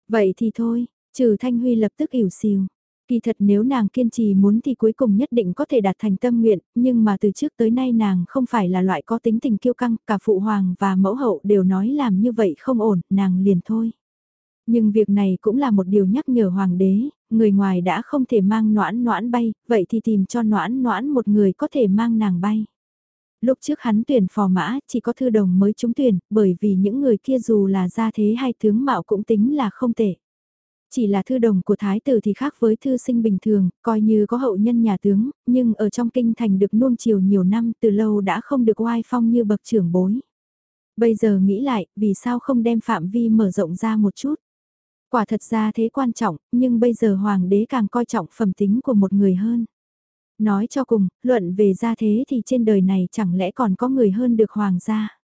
Vậy thì thôi, trừ Thanh Huy lập tức ỉu xìu. Kỳ thật nếu nàng kiên trì muốn thì cuối cùng nhất định có thể đạt thành tâm nguyện, nhưng mà từ trước tới nay nàng không phải là loại có tính tình kiêu căng, cả phụ hoàng và mẫu hậu đều nói làm như vậy không ổn, nàng liền thôi. Nhưng việc này cũng là một điều nhắc nhở hoàng đế, người ngoài đã không thể mang noãn noãn bay, vậy thì tìm cho noãn noãn một người có thể mang nàng bay. Lúc trước hắn tuyển phò mã, chỉ có thư đồng mới trúng tuyển, bởi vì những người kia dù là gia thế hay tướng mạo cũng tính là không tệ. Chỉ là thư đồng của thái tử thì khác với thư sinh bình thường, coi như có hậu nhân nhà tướng, nhưng ở trong kinh thành được nuông chiều nhiều năm từ lâu đã không được oai phong như bậc trưởng bối. Bây giờ nghĩ lại, vì sao không đem phạm vi mở rộng ra một chút? Quả thật ra thế quan trọng, nhưng bây giờ hoàng đế càng coi trọng phẩm tính của một người hơn. Nói cho cùng, luận về gia thế thì trên đời này chẳng lẽ còn có người hơn được hoàng gia.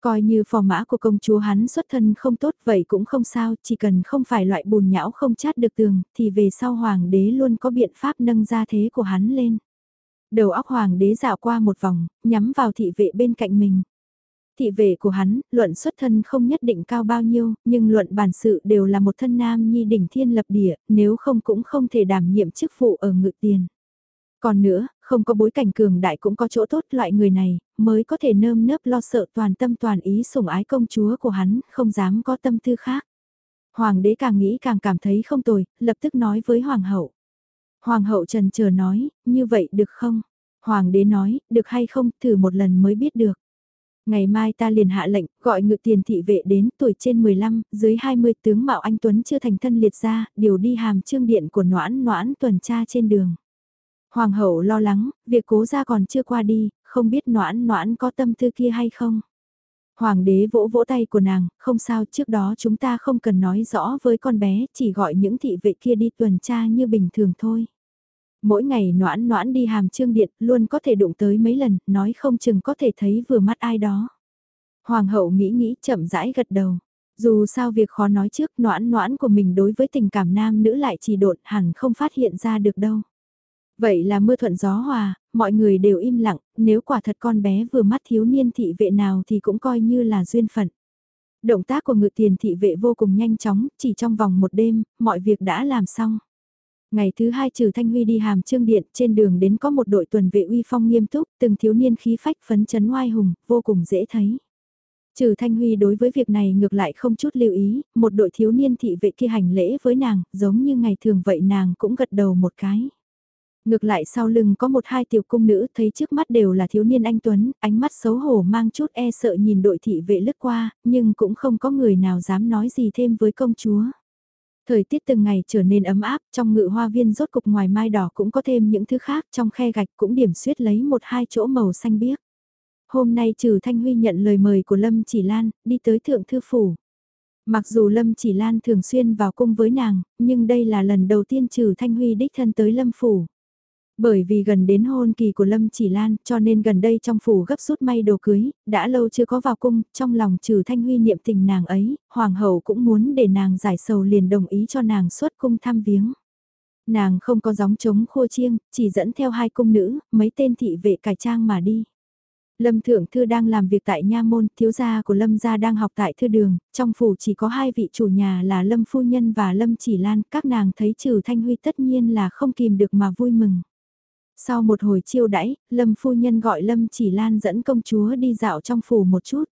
Coi như phò mã của công chúa hắn xuất thân không tốt vậy cũng không sao, chỉ cần không phải loại bùn nhão không chát được tường, thì về sau hoàng đế luôn có biện pháp nâng gia thế của hắn lên. Đầu óc hoàng đế dạo qua một vòng, nhắm vào thị vệ bên cạnh mình. Thị vệ của hắn, luận xuất thân không nhất định cao bao nhiêu, nhưng luận bản sự đều là một thân nam nhi đỉnh thiên lập địa, nếu không cũng không thể đảm nhiệm chức vụ ở ngự tiền. Còn nữa, không có bối cảnh cường đại cũng có chỗ tốt loại người này, mới có thể nơm nớp lo sợ toàn tâm toàn ý sủng ái công chúa của hắn, không dám có tâm tư khác. Hoàng đế càng nghĩ càng cảm thấy không tồi, lập tức nói với hoàng hậu. Hoàng hậu trần chờ nói, như vậy được không? Hoàng đế nói, được hay không, thử một lần mới biết được. Ngày mai ta liền hạ lệnh, gọi ngự tiền thị vệ đến tuổi trên 15, dưới 20 tướng Mạo Anh Tuấn chưa thành thân liệt ra, điều đi hàm trương điện của noãn noãn tuần tra trên đường. Hoàng hậu lo lắng, việc cố ra còn chưa qua đi, không biết noãn noãn có tâm tư kia hay không. Hoàng đế vỗ vỗ tay của nàng, không sao trước đó chúng ta không cần nói rõ với con bé, chỉ gọi những thị vệ kia đi tuần tra như bình thường thôi. Mỗi ngày noãn noãn đi hàm trương điện luôn có thể đụng tới mấy lần, nói không chừng có thể thấy vừa mắt ai đó. Hoàng hậu nghĩ nghĩ chậm rãi gật đầu. Dù sao việc khó nói trước noãn noãn của mình đối với tình cảm nam nữ lại chỉ đột hẳn không phát hiện ra được đâu. Vậy là mưa thuận gió hòa, mọi người đều im lặng, nếu quả thật con bé vừa mắt thiếu niên thị vệ nào thì cũng coi như là duyên phận. Động tác của ngự tiền thị vệ vô cùng nhanh chóng, chỉ trong vòng một đêm, mọi việc đã làm xong. Ngày thứ hai trừ Thanh Huy đi hàm trương điện, trên đường đến có một đội tuần vệ uy phong nghiêm túc, từng thiếu niên khí phách phấn chấn oai hùng, vô cùng dễ thấy. Trừ Thanh Huy đối với việc này ngược lại không chút lưu ý, một đội thiếu niên thị vệ kia hành lễ với nàng, giống như ngày thường vậy nàng cũng gật đầu một cái. Ngược lại sau lưng có một hai tiểu cung nữ thấy trước mắt đều là thiếu niên anh Tuấn, ánh mắt xấu hổ mang chút e sợ nhìn đội thị vệ lướt qua, nhưng cũng không có người nào dám nói gì thêm với công chúa. Thời tiết từng ngày trở nên ấm áp, trong ngự hoa viên rốt cục ngoài mai đỏ cũng có thêm những thứ khác, trong khe gạch cũng điểm xuyết lấy một hai chỗ màu xanh biếc. Hôm nay trừ Thanh Huy nhận lời mời của Lâm Chỉ Lan, đi tới Thượng Thư Phủ. Mặc dù Lâm Chỉ Lan thường xuyên vào cung với nàng, nhưng đây là lần đầu tiên trừ Thanh Huy đích thân tới Lâm Phủ. Bởi vì gần đến hôn kỳ của Lâm Chỉ Lan cho nên gần đây trong phủ gấp rút may đồ cưới, đã lâu chưa có vào cung, trong lòng trừ thanh huy niệm tình nàng ấy, hoàng hậu cũng muốn để nàng giải sầu liền đồng ý cho nàng xuất cung thăm viếng. Nàng không có gióng trống khua chiêng, chỉ dẫn theo hai cung nữ, mấy tên thị vệ cải trang mà đi. Lâm Thượng Thư đang làm việc tại Nha Môn, thiếu gia của Lâm gia đang học tại Thư Đường, trong phủ chỉ có hai vị chủ nhà là Lâm Phu Nhân và Lâm Chỉ Lan, các nàng thấy trừ Thanh Huy tất nhiên là không kìm được mà vui mừng. Sau một hồi chiêu đãi, Lâm phu nhân gọi Lâm chỉ lan dẫn công chúa đi dạo trong phủ một chút.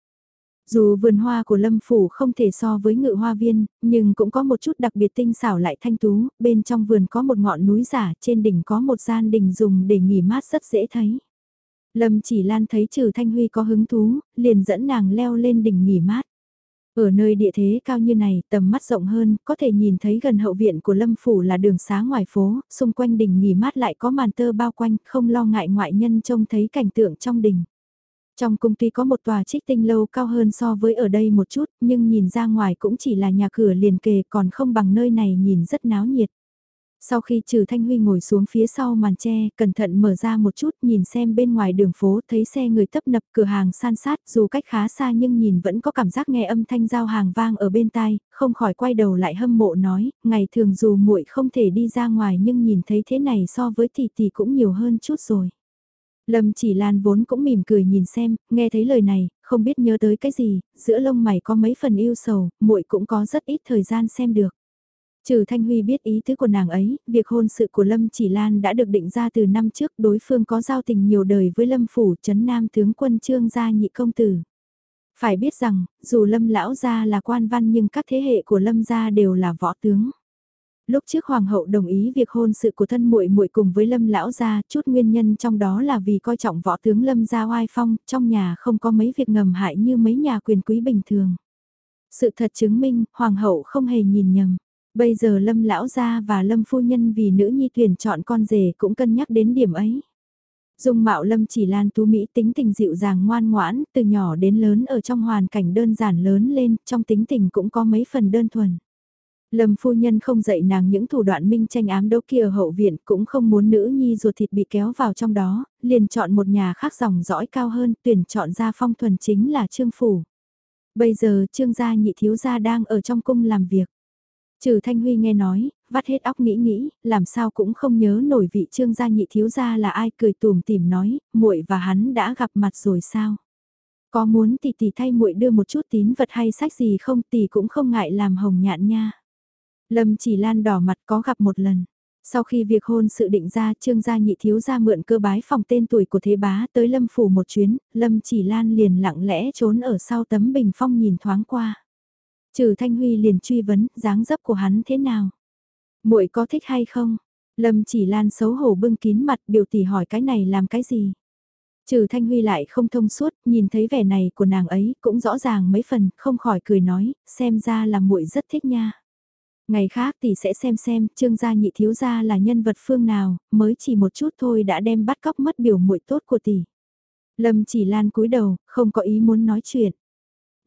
Dù vườn hoa của Lâm Phủ không thể so với ngự hoa viên, nhưng cũng có một chút đặc biệt tinh xảo lại thanh tú, bên trong vườn có một ngọn núi giả, trên đỉnh có một gian đình dùng để nghỉ mát rất dễ thấy. Lâm chỉ lan thấy trừ Thanh Huy có hứng thú, liền dẫn nàng leo lên đỉnh nghỉ mát. Ở nơi địa thế cao như này, tầm mắt rộng hơn, có thể nhìn thấy gần hậu viện của Lâm Phủ là đường xá ngoài phố, xung quanh đỉnh nghỉ mát lại có màn tơ bao quanh, không lo ngại ngoại nhân trông thấy cảnh tượng trong đỉnh. Trong cung tuy có một tòa trích tinh lâu cao hơn so với ở đây một chút, nhưng nhìn ra ngoài cũng chỉ là nhà cửa liền kề còn không bằng nơi này nhìn rất náo nhiệt. Sau khi trừ Thanh Huy ngồi xuống phía sau màn tre, cẩn thận mở ra một chút nhìn xem bên ngoài đường phố thấy xe người tấp nập cửa hàng san sát dù cách khá xa nhưng nhìn vẫn có cảm giác nghe âm thanh giao hàng vang ở bên tai, không khỏi quay đầu lại hâm mộ nói, ngày thường dù muội không thể đi ra ngoài nhưng nhìn thấy thế này so với tỷ tỷ cũng nhiều hơn chút rồi. Lâm chỉ lan vốn cũng mỉm cười nhìn xem, nghe thấy lời này, không biết nhớ tới cái gì, giữa lông mày có mấy phần yêu sầu, muội cũng có rất ít thời gian xem được. Trừ Thanh Huy biết ý tứ của nàng ấy, việc hôn sự của Lâm Chỉ Lan đã được định ra từ năm trước đối phương có giao tình nhiều đời với Lâm Phủ chấn Nam tướng quân Trương Gia Nhị Công Tử. Phải biết rằng, dù Lâm Lão Gia là quan văn nhưng các thế hệ của Lâm Gia đều là võ tướng. Lúc trước Hoàng hậu đồng ý việc hôn sự của thân muội muội cùng với Lâm Lão Gia, chút nguyên nhân trong đó là vì coi trọng võ tướng Lâm Gia oai phong, trong nhà không có mấy việc ngầm hại như mấy nhà quyền quý bình thường. Sự thật chứng minh, Hoàng hậu không hề nhìn nhầm. Bây giờ Lâm lão gia và Lâm phu nhân vì nữ nhi tuyển chọn con rể cũng cân nhắc đến điểm ấy. Dung mạo Lâm chỉ lan tú Mỹ tính tình dịu dàng ngoan ngoãn, từ nhỏ đến lớn ở trong hoàn cảnh đơn giản lớn lên, trong tính tình cũng có mấy phần đơn thuần. Lâm phu nhân không dạy nàng những thủ đoạn minh tranh ám đấu kia ở hậu viện cũng không muốn nữ nhi ruột thịt bị kéo vào trong đó, liền chọn một nhà khác dòng dõi cao hơn, tuyển chọn ra phong thuần chính là Trương Phủ. Bây giờ Trương gia nhị thiếu gia đang ở trong cung làm việc. Trừ Thanh Huy nghe nói, vắt hết óc nghĩ nghĩ, làm sao cũng không nhớ nổi vị trương gia nhị thiếu gia là ai cười tùm tìm nói, muội và hắn đã gặp mặt rồi sao? Có muốn tỷ tỷ thay muội đưa một chút tín vật hay sách gì không tỷ cũng không ngại làm hồng nhạn nha. Lâm chỉ lan đỏ mặt có gặp một lần. Sau khi việc hôn sự định ra, Trương gia nhị thiếu gia mượn cơ bái phòng tên tuổi của thế bá tới Lâm phủ một chuyến, Lâm chỉ lan liền lặng lẽ trốn ở sau tấm bình phong nhìn thoáng qua. Trừ Thanh Huy liền truy vấn, dáng dấp của hắn thế nào? muội có thích hay không? Lâm chỉ lan xấu hổ bưng kín mặt biểu tỷ hỏi cái này làm cái gì? Trừ Thanh Huy lại không thông suốt, nhìn thấy vẻ này của nàng ấy cũng rõ ràng mấy phần, không khỏi cười nói, xem ra là muội rất thích nha. Ngày khác tỷ sẽ xem xem, trương gia nhị thiếu gia là nhân vật phương nào, mới chỉ một chút thôi đã đem bắt cóc mất biểu muội tốt của tỷ. Lâm chỉ lan cúi đầu, không có ý muốn nói chuyện.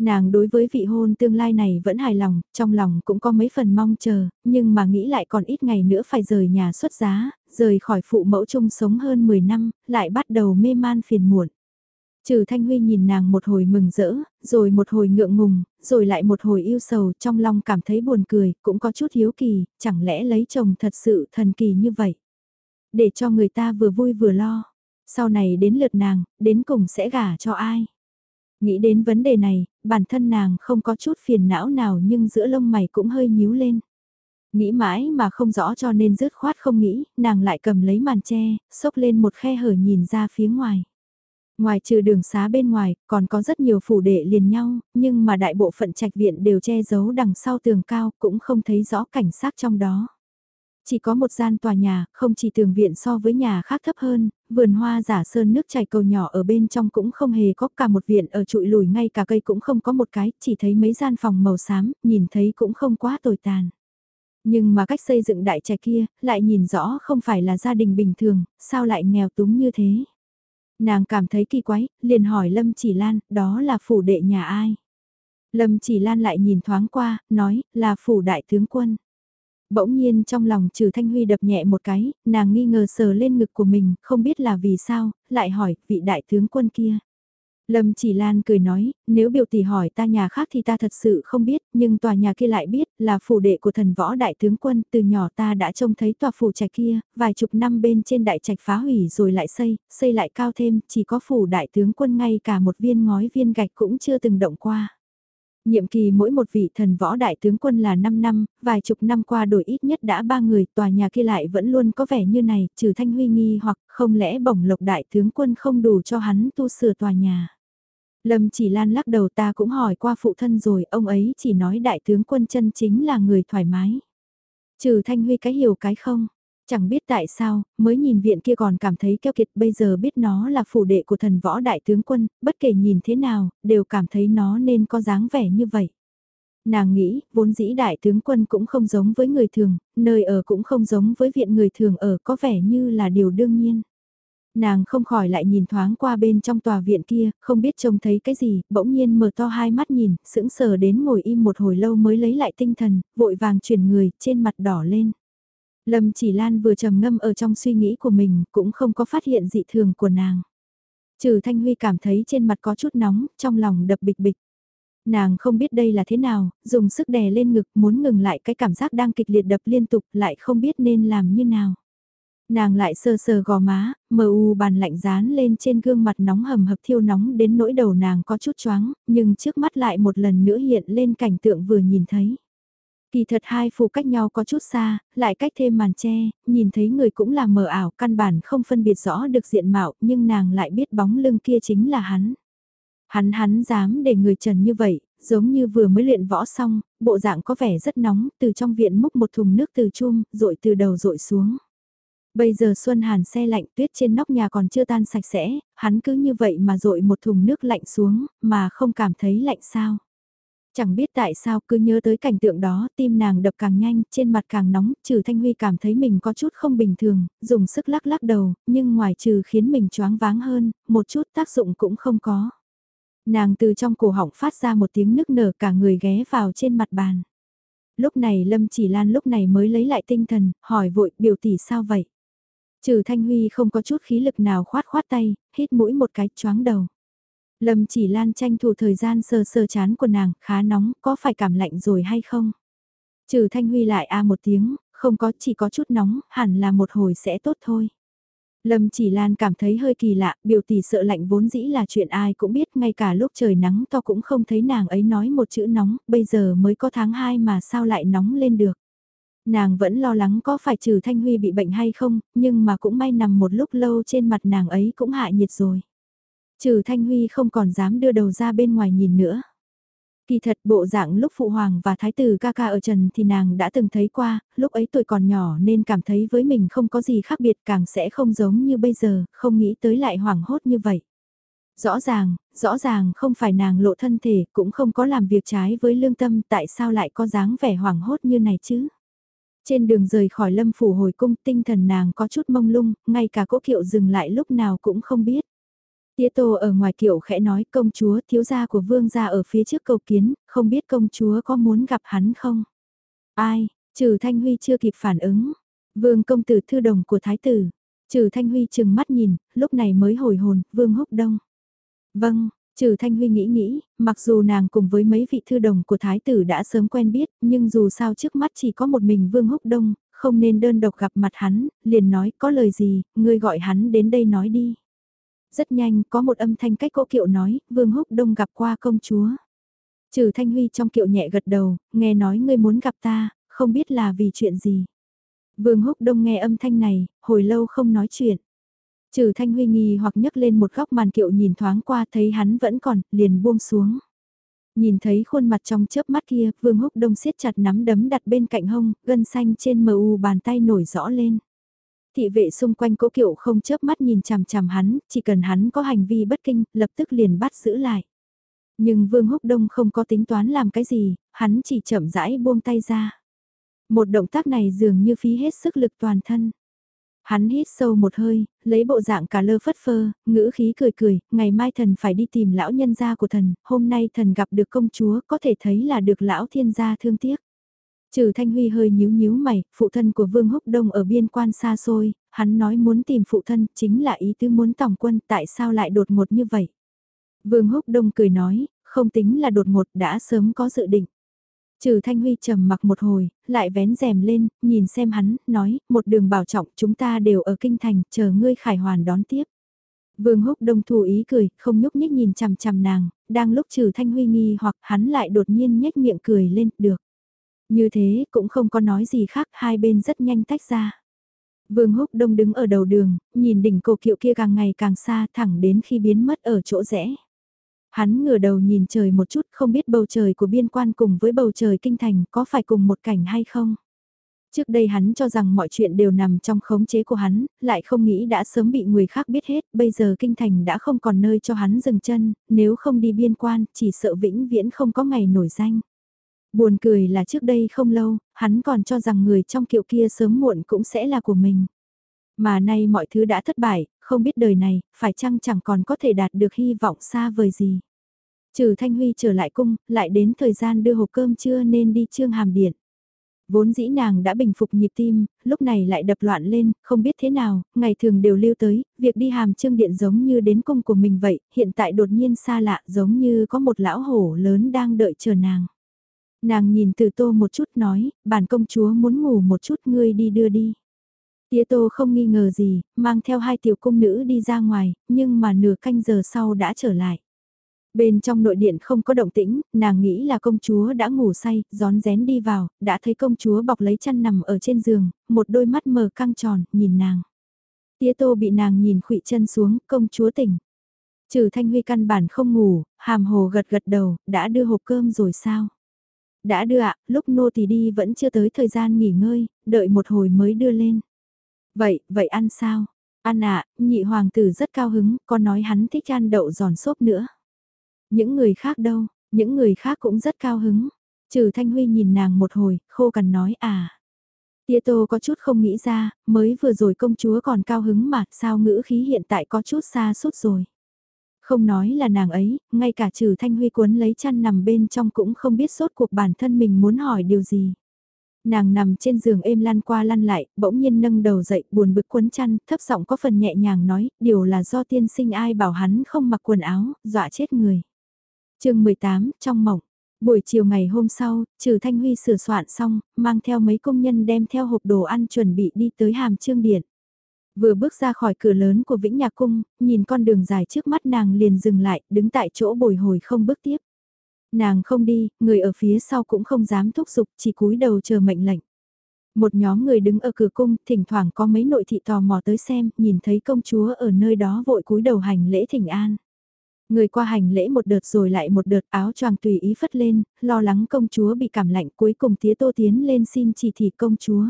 Nàng đối với vị hôn tương lai này vẫn hài lòng, trong lòng cũng có mấy phần mong chờ, nhưng mà nghĩ lại còn ít ngày nữa phải rời nhà xuất giá, rời khỏi phụ mẫu chung sống hơn 10 năm, lại bắt đầu mê man phiền muộn. Trừ Thanh Huy nhìn nàng một hồi mừng rỡ, rồi một hồi ngượng ngùng, rồi lại một hồi yêu sầu trong lòng cảm thấy buồn cười, cũng có chút hiếu kỳ, chẳng lẽ lấy chồng thật sự thần kỳ như vậy. Để cho người ta vừa vui vừa lo, sau này đến lượt nàng, đến cùng sẽ gả cho ai. Nghĩ đến vấn đề này, bản thân nàng không có chút phiền não nào nhưng giữa lông mày cũng hơi nhíu lên. Nghĩ mãi mà không rõ cho nên rứt khoát không nghĩ, nàng lại cầm lấy màn tre, xốc lên một khe hở nhìn ra phía ngoài. Ngoài trừ đường xá bên ngoài, còn có rất nhiều phủ đệ liền nhau, nhưng mà đại bộ phận trạch viện đều che giấu đằng sau tường cao, cũng không thấy rõ cảnh sát trong đó. Chỉ có một gian tòa nhà, không chỉ tường viện so với nhà khác thấp hơn, vườn hoa giả sơn nước chảy cầu nhỏ ở bên trong cũng không hề có cả một viện ở trụi lùi ngay cả cây cũng không có một cái, chỉ thấy mấy gian phòng màu xám, nhìn thấy cũng không quá tồi tàn. Nhưng mà cách xây dựng đại trạch kia, lại nhìn rõ không phải là gia đình bình thường, sao lại nghèo túng như thế. Nàng cảm thấy kỳ quái, liền hỏi Lâm Chỉ Lan, đó là phủ đệ nhà ai? Lâm Chỉ Lan lại nhìn thoáng qua, nói, là phủ đại tướng quân. Bỗng nhiên trong lòng trừ Thanh Huy đập nhẹ một cái, nàng nghi ngờ sờ lên ngực của mình, không biết là vì sao, lại hỏi, vị đại tướng quân kia. Lâm chỉ lan cười nói, nếu biểu tỷ hỏi ta nhà khác thì ta thật sự không biết, nhưng tòa nhà kia lại biết là phủ đệ của thần võ đại tướng quân, từ nhỏ ta đã trông thấy tòa phủ trạch kia, vài chục năm bên trên đại trạch phá hủy rồi lại xây, xây lại cao thêm, chỉ có phủ đại tướng quân ngay cả một viên ngói viên gạch cũng chưa từng động qua. Nhiệm kỳ mỗi một vị thần võ đại tướng quân là 5 năm, vài chục năm qua đổi ít nhất đã ba người, tòa nhà kia lại vẫn luôn có vẻ như này, trừ thanh huy nghi hoặc không lẽ bổng lộc đại tướng quân không đủ cho hắn tu sửa tòa nhà. Lâm chỉ lan lắc đầu ta cũng hỏi qua phụ thân rồi, ông ấy chỉ nói đại tướng quân chân chính là người thoải mái. Trừ thanh huy cái hiểu cái không, chẳng biết tại sao, mới nhìn viện kia còn cảm thấy keo kiệt bây giờ biết nó là phủ đệ của thần võ đại tướng quân, bất kể nhìn thế nào, đều cảm thấy nó nên có dáng vẻ như vậy. Nàng nghĩ, vốn dĩ đại tướng quân cũng không giống với người thường, nơi ở cũng không giống với viện người thường ở có vẻ như là điều đương nhiên. Nàng không khỏi lại nhìn thoáng qua bên trong tòa viện kia, không biết trông thấy cái gì, bỗng nhiên mở to hai mắt nhìn, sững sờ đến ngồi im một hồi lâu mới lấy lại tinh thần, vội vàng chuyển người, trên mặt đỏ lên. Lâm chỉ lan vừa trầm ngâm ở trong suy nghĩ của mình, cũng không có phát hiện dị thường của nàng. Trừ Thanh Huy cảm thấy trên mặt có chút nóng, trong lòng đập bịch bịch. Nàng không biết đây là thế nào, dùng sức đè lên ngực muốn ngừng lại cái cảm giác đang kịch liệt đập liên tục lại không biết nên làm như nào. Nàng lại sờ sờ gò má, mờ u bàn lạnh dán lên trên gương mặt nóng hầm hập thiêu nóng đến nỗi đầu nàng có chút choáng, nhưng trước mắt lại một lần nữa hiện lên cảnh tượng vừa nhìn thấy. Kỳ thật hai phù cách nhau có chút xa, lại cách thêm màn che, nhìn thấy người cũng là mờ ảo, căn bản không phân biệt rõ được diện mạo, nhưng nàng lại biết bóng lưng kia chính là hắn. Hắn hắn dám để người trần như vậy, giống như vừa mới luyện võ xong, bộ dạng có vẻ rất nóng, từ trong viện múc một thùng nước từ chum, rội từ đầu rội xuống. Bây giờ Xuân Hàn xe lạnh tuyết trên nóc nhà còn chưa tan sạch sẽ, hắn cứ như vậy mà rội một thùng nước lạnh xuống, mà không cảm thấy lạnh sao. Chẳng biết tại sao cứ nhớ tới cảnh tượng đó, tim nàng đập càng nhanh, trên mặt càng nóng, trừ Thanh Huy cảm thấy mình có chút không bình thường, dùng sức lắc lắc đầu, nhưng ngoài trừ khiến mình choáng váng hơn, một chút tác dụng cũng không có. Nàng từ trong cổ họng phát ra một tiếng nức nở cả người ghé vào trên mặt bàn. Lúc này Lâm Chỉ Lan lúc này mới lấy lại tinh thần, hỏi vội biểu tỷ sao vậy? Trừ Thanh Huy không có chút khí lực nào khoát khoát tay, hít mũi một cái choáng đầu. Lâm chỉ lan tranh thủ thời gian sờ sờ chán của nàng, khá nóng, có phải cảm lạnh rồi hay không? Trừ Thanh Huy lại a một tiếng, không có chỉ có chút nóng, hẳn là một hồi sẽ tốt thôi. Lâm chỉ lan cảm thấy hơi kỳ lạ, biểu tỷ sợ lạnh vốn dĩ là chuyện ai cũng biết, ngay cả lúc trời nắng to cũng không thấy nàng ấy nói một chữ nóng, bây giờ mới có tháng 2 mà sao lại nóng lên được. Nàng vẫn lo lắng có phải trừ Thanh Huy bị bệnh hay không, nhưng mà cũng may nằm một lúc lâu trên mặt nàng ấy cũng hạ nhiệt rồi. Trừ Thanh Huy không còn dám đưa đầu ra bên ngoài nhìn nữa. Kỳ thật bộ dạng lúc Phụ Hoàng và Thái tử ca ca ở Trần thì nàng đã từng thấy qua, lúc ấy tuổi còn nhỏ nên cảm thấy với mình không có gì khác biệt càng sẽ không giống như bây giờ, không nghĩ tới lại hoảng hốt như vậy. Rõ ràng, rõ ràng không phải nàng lộ thân thể, cũng không có làm việc trái với lương tâm, tại sao lại có dáng vẻ hoảng hốt như này chứ? Trên đường rời khỏi lâm phủ hồi cung tinh thần nàng có chút mông lung, ngay cả cỗ kiệu dừng lại lúc nào cũng không biết. Tía Tô ở ngoài kiệu khẽ nói công chúa thiếu gia của vương gia ở phía trước cầu kiến, không biết công chúa có muốn gặp hắn không? Ai, trừ Thanh Huy chưa kịp phản ứng. Vương công tử thư đồng của thái tử. Trừ Thanh Huy chừng mắt nhìn, lúc này mới hồi hồn, vương húc đông. Vâng, Trừ Thanh Huy nghĩ nghĩ, mặc dù nàng cùng với mấy vị thư đồng của thái tử đã sớm quen biết, nhưng dù sao trước mắt chỉ có một mình Vương Húc Đông, không nên đơn độc gặp mặt hắn, liền nói có lời gì, ngươi gọi hắn đến đây nói đi. Rất nhanh, có một âm thanh cách cỗ kiệu nói, Vương Húc Đông gặp qua công chúa. Trừ Thanh Huy trong kiệu nhẹ gật đầu, nghe nói ngươi muốn gặp ta, không biết là vì chuyện gì. Vương Húc Đông nghe âm thanh này, hồi lâu không nói chuyện. Trừ Thanh Huy nghi hoặc nhấc lên một góc màn kiệu nhìn thoáng qua thấy hắn vẫn còn, liền buông xuống. Nhìn thấy khuôn mặt trong chớp mắt kia, Vương Húc Đông siết chặt nắm đấm đặt bên cạnh hông, gân xanh trên mờ u bàn tay nổi rõ lên. Thị vệ xung quanh cố kiệu không chớp mắt nhìn chằm chằm hắn, chỉ cần hắn có hành vi bất kinh, lập tức liền bắt giữ lại. Nhưng Vương Húc Đông không có tính toán làm cái gì, hắn chỉ chậm rãi buông tay ra. Một động tác này dường như phí hết sức lực toàn thân. Hắn hít sâu một hơi, lấy bộ dạng cả lơ phất phơ, ngữ khí cười cười, ngày mai thần phải đi tìm lão nhân gia của thần, hôm nay thần gặp được công chúa có thể thấy là được lão thiên gia thương tiếc. Trừ Thanh Huy hơi nhíu nhíu mày, phụ thân của Vương Húc Đông ở biên quan xa xôi, hắn nói muốn tìm phụ thân, chính là ý tứ muốn tổng quân, tại sao lại đột ngột như vậy? Vương Húc Đông cười nói, không tính là đột ngột đã sớm có dự định. Trừ Thanh Huy trầm mặc một hồi, lại vén rèm lên, nhìn xem hắn, nói, một đường bảo trọng chúng ta đều ở kinh thành, chờ ngươi khải hoàn đón tiếp. Vương Húc Đông thu ý cười, không nhúc nhích nhìn chằm chằm nàng, đang lúc trừ Thanh Huy nghi hoặc hắn lại đột nhiên nhếch miệng cười lên, được. Như thế, cũng không có nói gì khác, hai bên rất nhanh tách ra. Vương Húc Đông đứng ở đầu đường, nhìn đỉnh cổ kiệu kia càng ngày càng xa thẳng đến khi biến mất ở chỗ rẽ. Hắn ngửa đầu nhìn trời một chút không biết bầu trời của biên quan cùng với bầu trời kinh thành có phải cùng một cảnh hay không. Trước đây hắn cho rằng mọi chuyện đều nằm trong khống chế của hắn, lại không nghĩ đã sớm bị người khác biết hết, bây giờ kinh thành đã không còn nơi cho hắn dừng chân, nếu không đi biên quan, chỉ sợ vĩnh viễn không có ngày nổi danh. Buồn cười là trước đây không lâu, hắn còn cho rằng người trong kiệu kia sớm muộn cũng sẽ là của mình. Mà nay mọi thứ đã thất bại, không biết đời này, phải chăng chẳng còn có thể đạt được hy vọng xa vời gì. Trừ Thanh Huy trở lại cung, lại đến thời gian đưa hộp cơm trưa nên đi trương hàm điện. Vốn dĩ nàng đã bình phục nhịp tim, lúc này lại đập loạn lên, không biết thế nào, ngày thường đều lưu tới, việc đi hàm trương điện giống như đến cung của mình vậy, hiện tại đột nhiên xa lạ giống như có một lão hổ lớn đang đợi chờ nàng. Nàng nhìn từ tô một chút nói, bản công chúa muốn ngủ một chút ngươi đi đưa đi. Tía tô không nghi ngờ gì, mang theo hai tiểu cung nữ đi ra ngoài, nhưng mà nửa canh giờ sau đã trở lại. Bên trong nội điện không có động tĩnh, nàng nghĩ là công chúa đã ngủ say, gión rén đi vào, đã thấy công chúa bọc lấy chăn nằm ở trên giường, một đôi mắt mờ căng tròn, nhìn nàng. Tía tô bị nàng nhìn khụy chân xuống, công chúa tỉnh. Trừ thanh huy căn bản không ngủ, hàm hồ gật gật đầu, đã đưa hộp cơm rồi sao? Đã đưa ạ, lúc nô thì đi vẫn chưa tới thời gian nghỉ ngơi, đợi một hồi mới đưa lên. Vậy, vậy ăn sao? Ăn ạ, nhị hoàng tử rất cao hứng, có nói hắn thích ăn đậu giòn xốp nữa. Những người khác đâu, những người khác cũng rất cao hứng. Trừ Thanh Huy nhìn nàng một hồi, khô cằn nói à. Tia Tô có chút không nghĩ ra, mới vừa rồi công chúa còn cao hứng mà, sao ngữ khí hiện tại có chút xa suốt rồi. Không nói là nàng ấy, ngay cả trừ Thanh Huy cuốn lấy chăn nằm bên trong cũng không biết sốt cuộc bản thân mình muốn hỏi điều gì. Nàng nằm trên giường êm lăn qua lăn lại, bỗng nhiên nâng đầu dậy, buồn bực cuốn chăn, thấp giọng có phần nhẹ nhàng nói, điều là do tiên sinh ai bảo hắn không mặc quần áo, dọa chết người chương 18, trong mộng. Buổi chiều ngày hôm sau, trừ Thanh Huy sửa soạn xong, mang theo mấy công nhân đem theo hộp đồ ăn chuẩn bị đi tới hàm trương điện. Vừa bước ra khỏi cửa lớn của Vĩnh Nhạc Cung, nhìn con đường dài trước mắt nàng liền dừng lại, đứng tại chỗ bồi hồi không bước tiếp. Nàng không đi, người ở phía sau cũng không dám thúc giục, chỉ cúi đầu chờ mệnh lệnh. Một nhóm người đứng ở cửa cung, thỉnh thoảng có mấy nội thị tò mò tới xem, nhìn thấy công chúa ở nơi đó vội cúi đầu hành lễ thỉnh an. Người qua hành lễ một đợt rồi lại một đợt áo choàng tùy ý phất lên, lo lắng công chúa bị cảm lạnh cuối cùng tía tô tiến lên xin chỉ thị công chúa.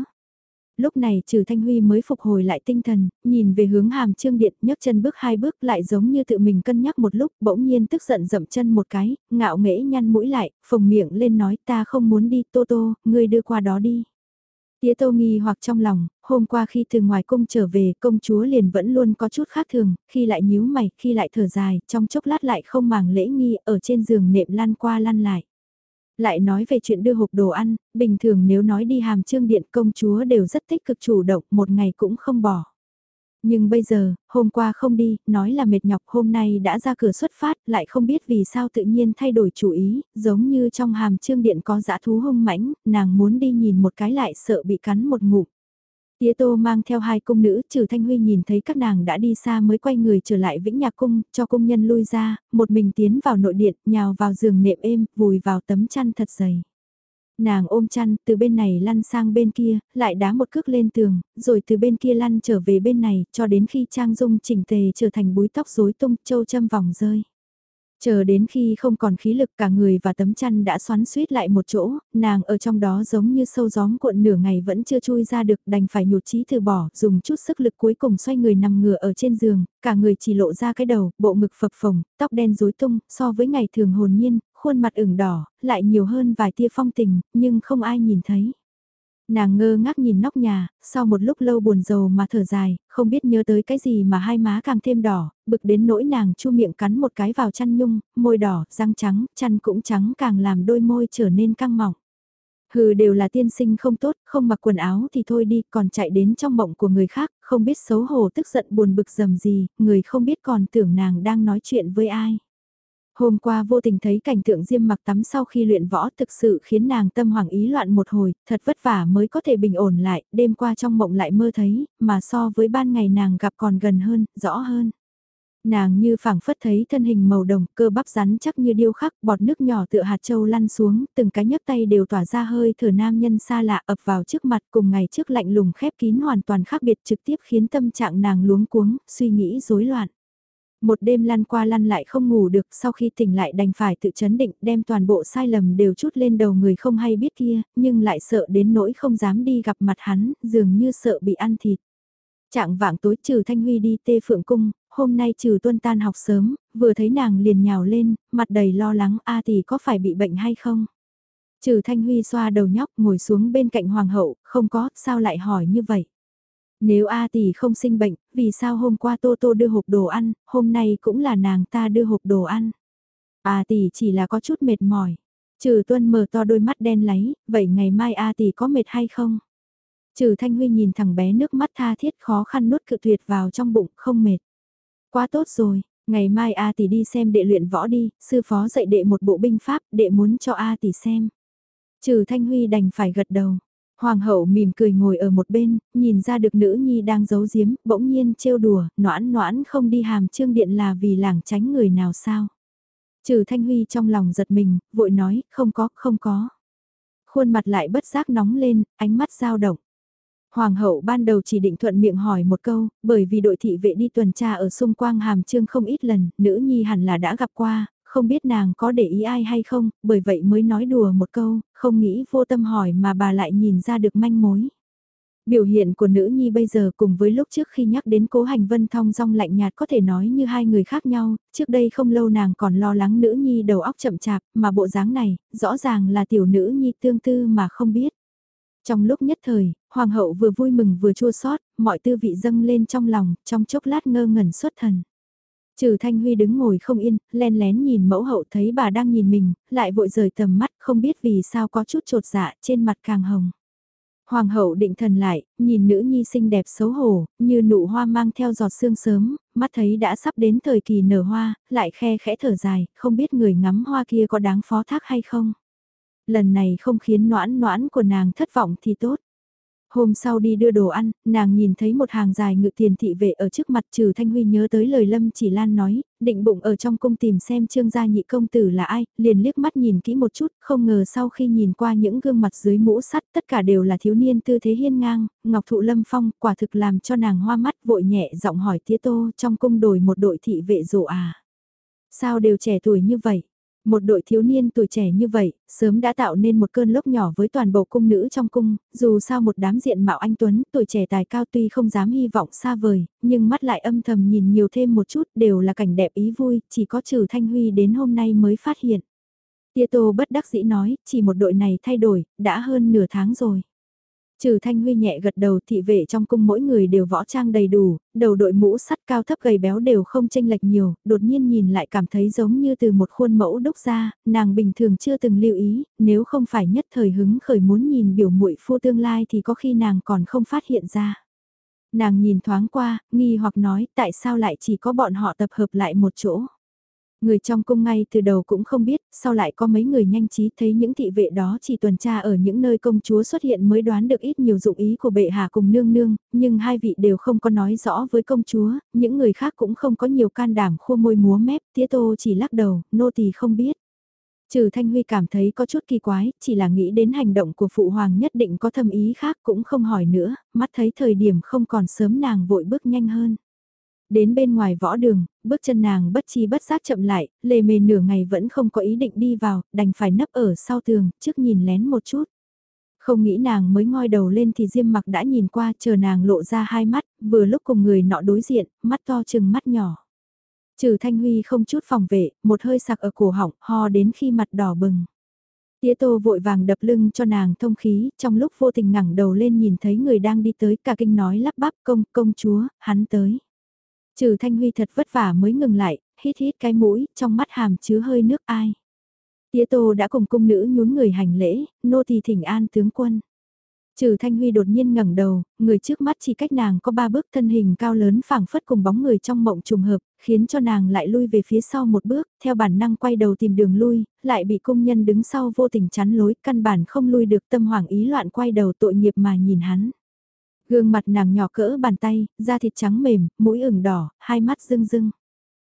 Lúc này trừ Thanh Huy mới phục hồi lại tinh thần, nhìn về hướng hàm trương điện nhấc chân bước hai bước lại giống như tự mình cân nhắc một lúc bỗng nhiên tức giận dậm chân một cái, ngạo nghễ nhăn mũi lại, phồng miệng lên nói ta không muốn đi Tô Tô, ngươi đưa qua đó đi. Tía Tô nghi hoặc trong lòng, hôm qua khi từ ngoài cung trở về công chúa liền vẫn luôn có chút khác thường, khi lại nhíu mày, khi lại thở dài, trong chốc lát lại không màng lễ nghi ở trên giường nệm lăn qua lăn lại. Lại nói về chuyện đưa hộp đồ ăn, bình thường nếu nói đi hàm trương điện công chúa đều rất tích cực chủ động, một ngày cũng không bỏ. Nhưng bây giờ, hôm qua không đi, nói là mệt nhọc hôm nay đã ra cửa xuất phát, lại không biết vì sao tự nhiên thay đổi chủ ý, giống như trong hàm trương điện có dã thú hung mãnh, nàng muốn đi nhìn một cái lại sợ bị cắn một ngụm. Tía Tô mang theo hai cung nữ, trừ Thanh Huy nhìn thấy các nàng đã đi xa mới quay người trở lại Vĩnh Nhạc Cung, cho cung nhân lui ra, một mình tiến vào nội điện, nhào vào giường nệm êm, vùi vào tấm chăn thật dày. Nàng ôm chăn, từ bên này lăn sang bên kia, lại đá một cước lên tường, rồi từ bên kia lăn trở về bên này, cho đến khi Trang Dung chỉnh tề trở thành búi tóc rối tung, châu châm vòng rơi. Chờ đến khi không còn khí lực cả người và tấm chăn đã xoắn suýt lại một chỗ, nàng ở trong đó giống như sâu gióm cuộn nửa ngày vẫn chưa chui ra được đành phải nhụt chí từ bỏ, dùng chút sức lực cuối cùng xoay người nằm ngửa ở trên giường, cả người chỉ lộ ra cái đầu, bộ ngực phập phồng, tóc đen rối tung, so với ngày thường hồn nhiên, khuôn mặt ửng đỏ, lại nhiều hơn vài tia phong tình, nhưng không ai nhìn thấy. Nàng ngơ ngác nhìn nóc nhà, sau một lúc lâu buồn rầu mà thở dài, không biết nhớ tới cái gì mà hai má càng thêm đỏ, bực đến nỗi nàng chu miệng cắn một cái vào chăn nhung, môi đỏ, răng trắng, chăn cũng trắng càng làm đôi môi trở nên căng mỏng. Hừ đều là tiên sinh không tốt, không mặc quần áo thì thôi đi, còn chạy đến trong mộng của người khác, không biết xấu hổ tức giận buồn bực dầm gì, người không biết còn tưởng nàng đang nói chuyện với ai. Hôm qua vô tình thấy cảnh tượng Diêm mặc tắm sau khi luyện võ thực sự khiến nàng tâm hoảng ý loạn một hồi, thật vất vả mới có thể bình ổn lại, đêm qua trong mộng lại mơ thấy, mà so với ban ngày nàng gặp còn gần hơn, rõ hơn. Nàng như phảng phất thấy thân hình màu đồng, cơ bắp rắn chắc như điêu khắc, bọt nước nhỏ tựa hạt châu lăn xuống, từng cái nhấc tay đều tỏa ra hơi thở nam nhân xa lạ ập vào trước mặt cùng ngày trước lạnh lùng khép kín hoàn toàn khác biệt trực tiếp khiến tâm trạng nàng luống cuống, suy nghĩ rối loạn. Một đêm lăn qua lăn lại không ngủ được sau khi tỉnh lại đành phải tự chấn định đem toàn bộ sai lầm đều chút lên đầu người không hay biết kia, nhưng lại sợ đến nỗi không dám đi gặp mặt hắn, dường như sợ bị ăn thịt. Trạng vạng tối trừ Thanh Huy đi tê phượng cung, hôm nay trừ tuân tan học sớm, vừa thấy nàng liền nhào lên, mặt đầy lo lắng a thì có phải bị bệnh hay không. Trừ Thanh Huy xoa đầu nhóc ngồi xuống bên cạnh hoàng hậu, không có, sao lại hỏi như vậy. Nếu A tỷ không sinh bệnh, vì sao hôm qua Tô Tô đưa hộp đồ ăn, hôm nay cũng là nàng ta đưa hộp đồ ăn. A tỷ chỉ là có chút mệt mỏi. Trừ tuân mở to đôi mắt đen láy, vậy ngày mai A tỷ có mệt hay không? Trừ Thanh Huy nhìn thằng bé nước mắt tha thiết khó khăn nuốt cự tuyệt vào trong bụng, không mệt. Quá tốt rồi, ngày mai A tỷ đi xem đệ luyện võ đi, sư phó dạy đệ một bộ binh pháp, đệ muốn cho A tỷ xem. Trừ Thanh Huy đành phải gật đầu. Hoàng hậu mỉm cười ngồi ở một bên, nhìn ra được nữ nhi đang giấu giếm, bỗng nhiên trêu đùa, noãn noãn không đi hàm trương điện là vì làng tránh người nào sao. Trừ Thanh Huy trong lòng giật mình, vội nói, không có, không có. Khuôn mặt lại bất giác nóng lên, ánh mắt dao động. Hoàng hậu ban đầu chỉ định thuận miệng hỏi một câu, bởi vì đội thị vệ đi tuần tra ở xung quanh hàm trương không ít lần, nữ nhi hẳn là đã gặp qua, không biết nàng có để ý ai hay không, bởi vậy mới nói đùa một câu, không nghĩ vô tâm hỏi mà bà lại nhìn ra được manh mối. Biểu hiện của nữ nhi bây giờ cùng với lúc trước khi nhắc đến cố hành vân thong dong lạnh nhạt có thể nói như hai người khác nhau, trước đây không lâu nàng còn lo lắng nữ nhi đầu óc chậm chạp, mà bộ dáng này, rõ ràng là tiểu nữ nhi tương tư mà không biết. Trong lúc nhất thời, hoàng hậu vừa vui mừng vừa chua xót, mọi tư vị dâng lên trong lòng, trong chốc lát ngơ ngẩn xuất thần. Trừ Thanh Huy đứng ngồi không yên, len lén nhìn mẫu hậu thấy bà đang nhìn mình, lại vội rời tầm mắt không biết vì sao có chút trột dạ trên mặt càng hồng. Hoàng hậu định thần lại, nhìn nữ nhi xinh đẹp xấu hổ, như nụ hoa mang theo giọt sương sớm, mắt thấy đã sắp đến thời kỳ nở hoa, lại khe khẽ thở dài, không biết người ngắm hoa kia có đáng phó thác hay không. Lần này không khiến noãn noãn của nàng thất vọng thì tốt. Hôm sau đi đưa đồ ăn, nàng nhìn thấy một hàng dài ngự tiền thị vệ ở trước mặt trừ Thanh Huy nhớ tới lời Lâm chỉ lan nói, định bụng ở trong cung tìm xem trương gia nhị công tử là ai, liền liếc mắt nhìn kỹ một chút, không ngờ sau khi nhìn qua những gương mặt dưới mũ sắt tất cả đều là thiếu niên tư thế hiên ngang, ngọc thụ lâm phong, quả thực làm cho nàng hoa mắt vội nhẹ giọng hỏi tía tô trong cung đổi một đội thị vệ rộ à. Sao đều trẻ tuổi như vậy? Một đội thiếu niên tuổi trẻ như vậy, sớm đã tạo nên một cơn lốc nhỏ với toàn bộ cung nữ trong cung, dù sao một đám diện mạo anh Tuấn, tuổi trẻ tài cao tuy không dám hy vọng xa vời, nhưng mắt lại âm thầm nhìn nhiều thêm một chút đều là cảnh đẹp ý vui, chỉ có trừ Thanh Huy đến hôm nay mới phát hiện. Tia Tô bất đắc dĩ nói, chỉ một đội này thay đổi, đã hơn nửa tháng rồi. Trừ Thanh Huy nhẹ gật đầu thị vệ trong cung mỗi người đều võ trang đầy đủ, đầu đội mũ sắt cao thấp gầy béo đều không chênh lệch nhiều, đột nhiên nhìn lại cảm thấy giống như từ một khuôn mẫu đúc ra, nàng bình thường chưa từng lưu ý, nếu không phải nhất thời hứng khởi muốn nhìn biểu muội phu tương lai thì có khi nàng còn không phát hiện ra. Nàng nhìn thoáng qua, nghi hoặc nói tại sao lại chỉ có bọn họ tập hợp lại một chỗ. Người trong cung ngay từ đầu cũng không biết, sau lại có mấy người nhanh trí thấy những thị vệ đó chỉ tuần tra ở những nơi công chúa xuất hiện mới đoán được ít nhiều dụng ý của bệ hạ cùng nương nương, nhưng hai vị đều không có nói rõ với công chúa, những người khác cũng không có nhiều can đảm khua môi múa mép, tía tô chỉ lắc đầu, nô tỳ không biết. Trừ Thanh Huy cảm thấy có chút kỳ quái, chỉ là nghĩ đến hành động của Phụ Hoàng nhất định có thâm ý khác cũng không hỏi nữa, mắt thấy thời điểm không còn sớm nàng vội bước nhanh hơn. Đến bên ngoài võ đường, bước chân nàng bất chi bất giác chậm lại, lề mề nửa ngày vẫn không có ý định đi vào, đành phải nấp ở sau tường, trước nhìn lén một chút. Không nghĩ nàng mới ngoi đầu lên thì Diêm mặc đã nhìn qua chờ nàng lộ ra hai mắt, vừa lúc cùng người nọ đối diện, mắt to chừng mắt nhỏ. Trừ Thanh Huy không chút phòng vệ, một hơi sặc ở cổ họng, ho đến khi mặt đỏ bừng. Tía tô vội vàng đập lưng cho nàng thông khí, trong lúc vô tình ngẩng đầu lên nhìn thấy người đang đi tới, cả kinh nói lắp bắp công, công chúa, hắn tới. Trừ Thanh Huy thật vất vả mới ngừng lại, hít hít cái mũi, trong mắt hàm chứa hơi nước ai. Tía Tô đã cùng cung nữ nhún người hành lễ, nô tỳ thỉnh an tướng quân. Trừ Thanh Huy đột nhiên ngẩng đầu, người trước mắt chỉ cách nàng có ba bước thân hình cao lớn phảng phất cùng bóng người trong mộng trùng hợp, khiến cho nàng lại lui về phía sau một bước, theo bản năng quay đầu tìm đường lui, lại bị cung nhân đứng sau vô tình chắn lối, căn bản không lui được tâm hoảng ý loạn quay đầu tội nghiệp mà nhìn hắn. Gương mặt nàng nhỏ cỡ bàn tay, da thịt trắng mềm, mũi ửng đỏ, hai mắt rưng rưng.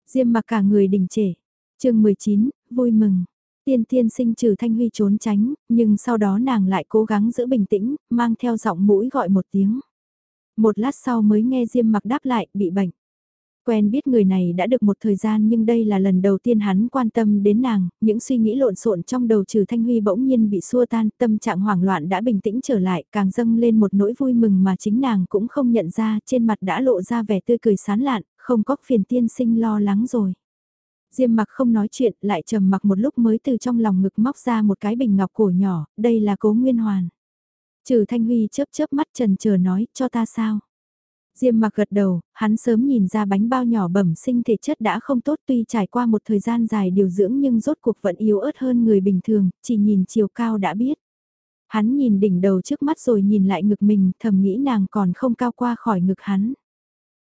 Diêm mặc cả người đình trệ. chương 19, vui mừng. Tiên tiên sinh trừ Thanh Huy trốn tránh, nhưng sau đó nàng lại cố gắng giữ bình tĩnh, mang theo giọng mũi gọi một tiếng. Một lát sau mới nghe Diêm mặc đáp lại, bị bệnh. Quen biết người này đã được một thời gian nhưng đây là lần đầu tiên hắn quan tâm đến nàng, những suy nghĩ lộn xộn trong đầu trừ Thanh Huy bỗng nhiên bị xua tan, tâm trạng hoảng loạn đã bình tĩnh trở lại, càng dâng lên một nỗi vui mừng mà chính nàng cũng không nhận ra, trên mặt đã lộ ra vẻ tươi cười sán lạn, không có phiền tiên sinh lo lắng rồi. Diêm mặc không nói chuyện, lại trầm mặc một lúc mới từ trong lòng ngực móc ra một cái bình ngọc cổ nhỏ, đây là cố nguyên hoàn. Trừ Thanh Huy chớp chớp mắt trần chờ nói, cho ta sao? Diêm mặc gật đầu, hắn sớm nhìn ra bánh bao nhỏ bẩm sinh thể chất đã không tốt tuy trải qua một thời gian dài điều dưỡng nhưng rốt cuộc vẫn yếu ớt hơn người bình thường, chỉ nhìn chiều cao đã biết. Hắn nhìn đỉnh đầu trước mắt rồi nhìn lại ngực mình, thầm nghĩ nàng còn không cao qua khỏi ngực hắn.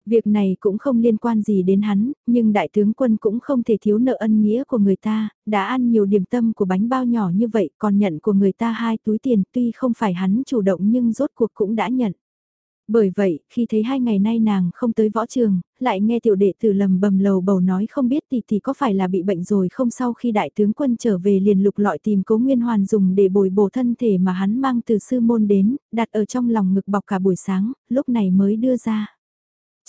Việc này cũng không liên quan gì đến hắn, nhưng đại tướng quân cũng không thể thiếu nợ ân nghĩa của người ta, đã ăn nhiều điểm tâm của bánh bao nhỏ như vậy còn nhận của người ta hai túi tiền tuy không phải hắn chủ động nhưng rốt cuộc cũng đã nhận. Bởi vậy, khi thấy hai ngày nay nàng không tới võ trường, lại nghe tiểu đệ tử lầm bầm lầu bầu nói không biết thì thì có phải là bị bệnh rồi không sau khi đại tướng quân trở về liền lục lọi tìm cố nguyên hoàn dùng để bồi bổ thân thể mà hắn mang từ sư môn đến, đặt ở trong lòng ngực bọc cả buổi sáng, lúc này mới đưa ra.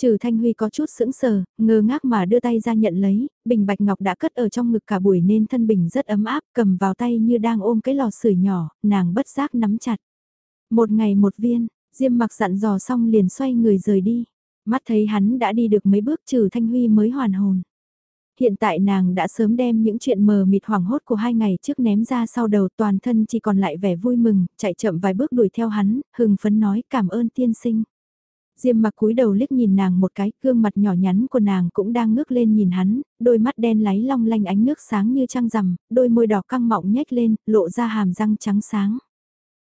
Trừ Thanh Huy có chút sững sờ, ngơ ngác mà đưa tay ra nhận lấy, bình bạch ngọc đã cất ở trong ngực cả buổi nên thân bình rất ấm áp, cầm vào tay như đang ôm cái lò sưởi nhỏ, nàng bất giác nắm chặt. Một ngày một viên, Diêm mặc dặn dò xong liền xoay người rời đi. Mắt thấy hắn đã đi được mấy bước trừ Thanh Huy mới hoàn hồn. Hiện tại nàng đã sớm đem những chuyện mờ mịt hoảng hốt của hai ngày trước ném ra sau đầu toàn thân chỉ còn lại vẻ vui mừng, chạy chậm vài bước đuổi theo hắn, hừng phấn nói cảm ơn tiên sinh. Diêm mặc cúi đầu liếc nhìn nàng một cái, gương mặt nhỏ nhắn của nàng cũng đang ngước lên nhìn hắn, đôi mắt đen láy long lanh ánh nước sáng như trăng rằm, đôi môi đỏ căng mọng nhếch lên, lộ ra hàm răng trắng sáng.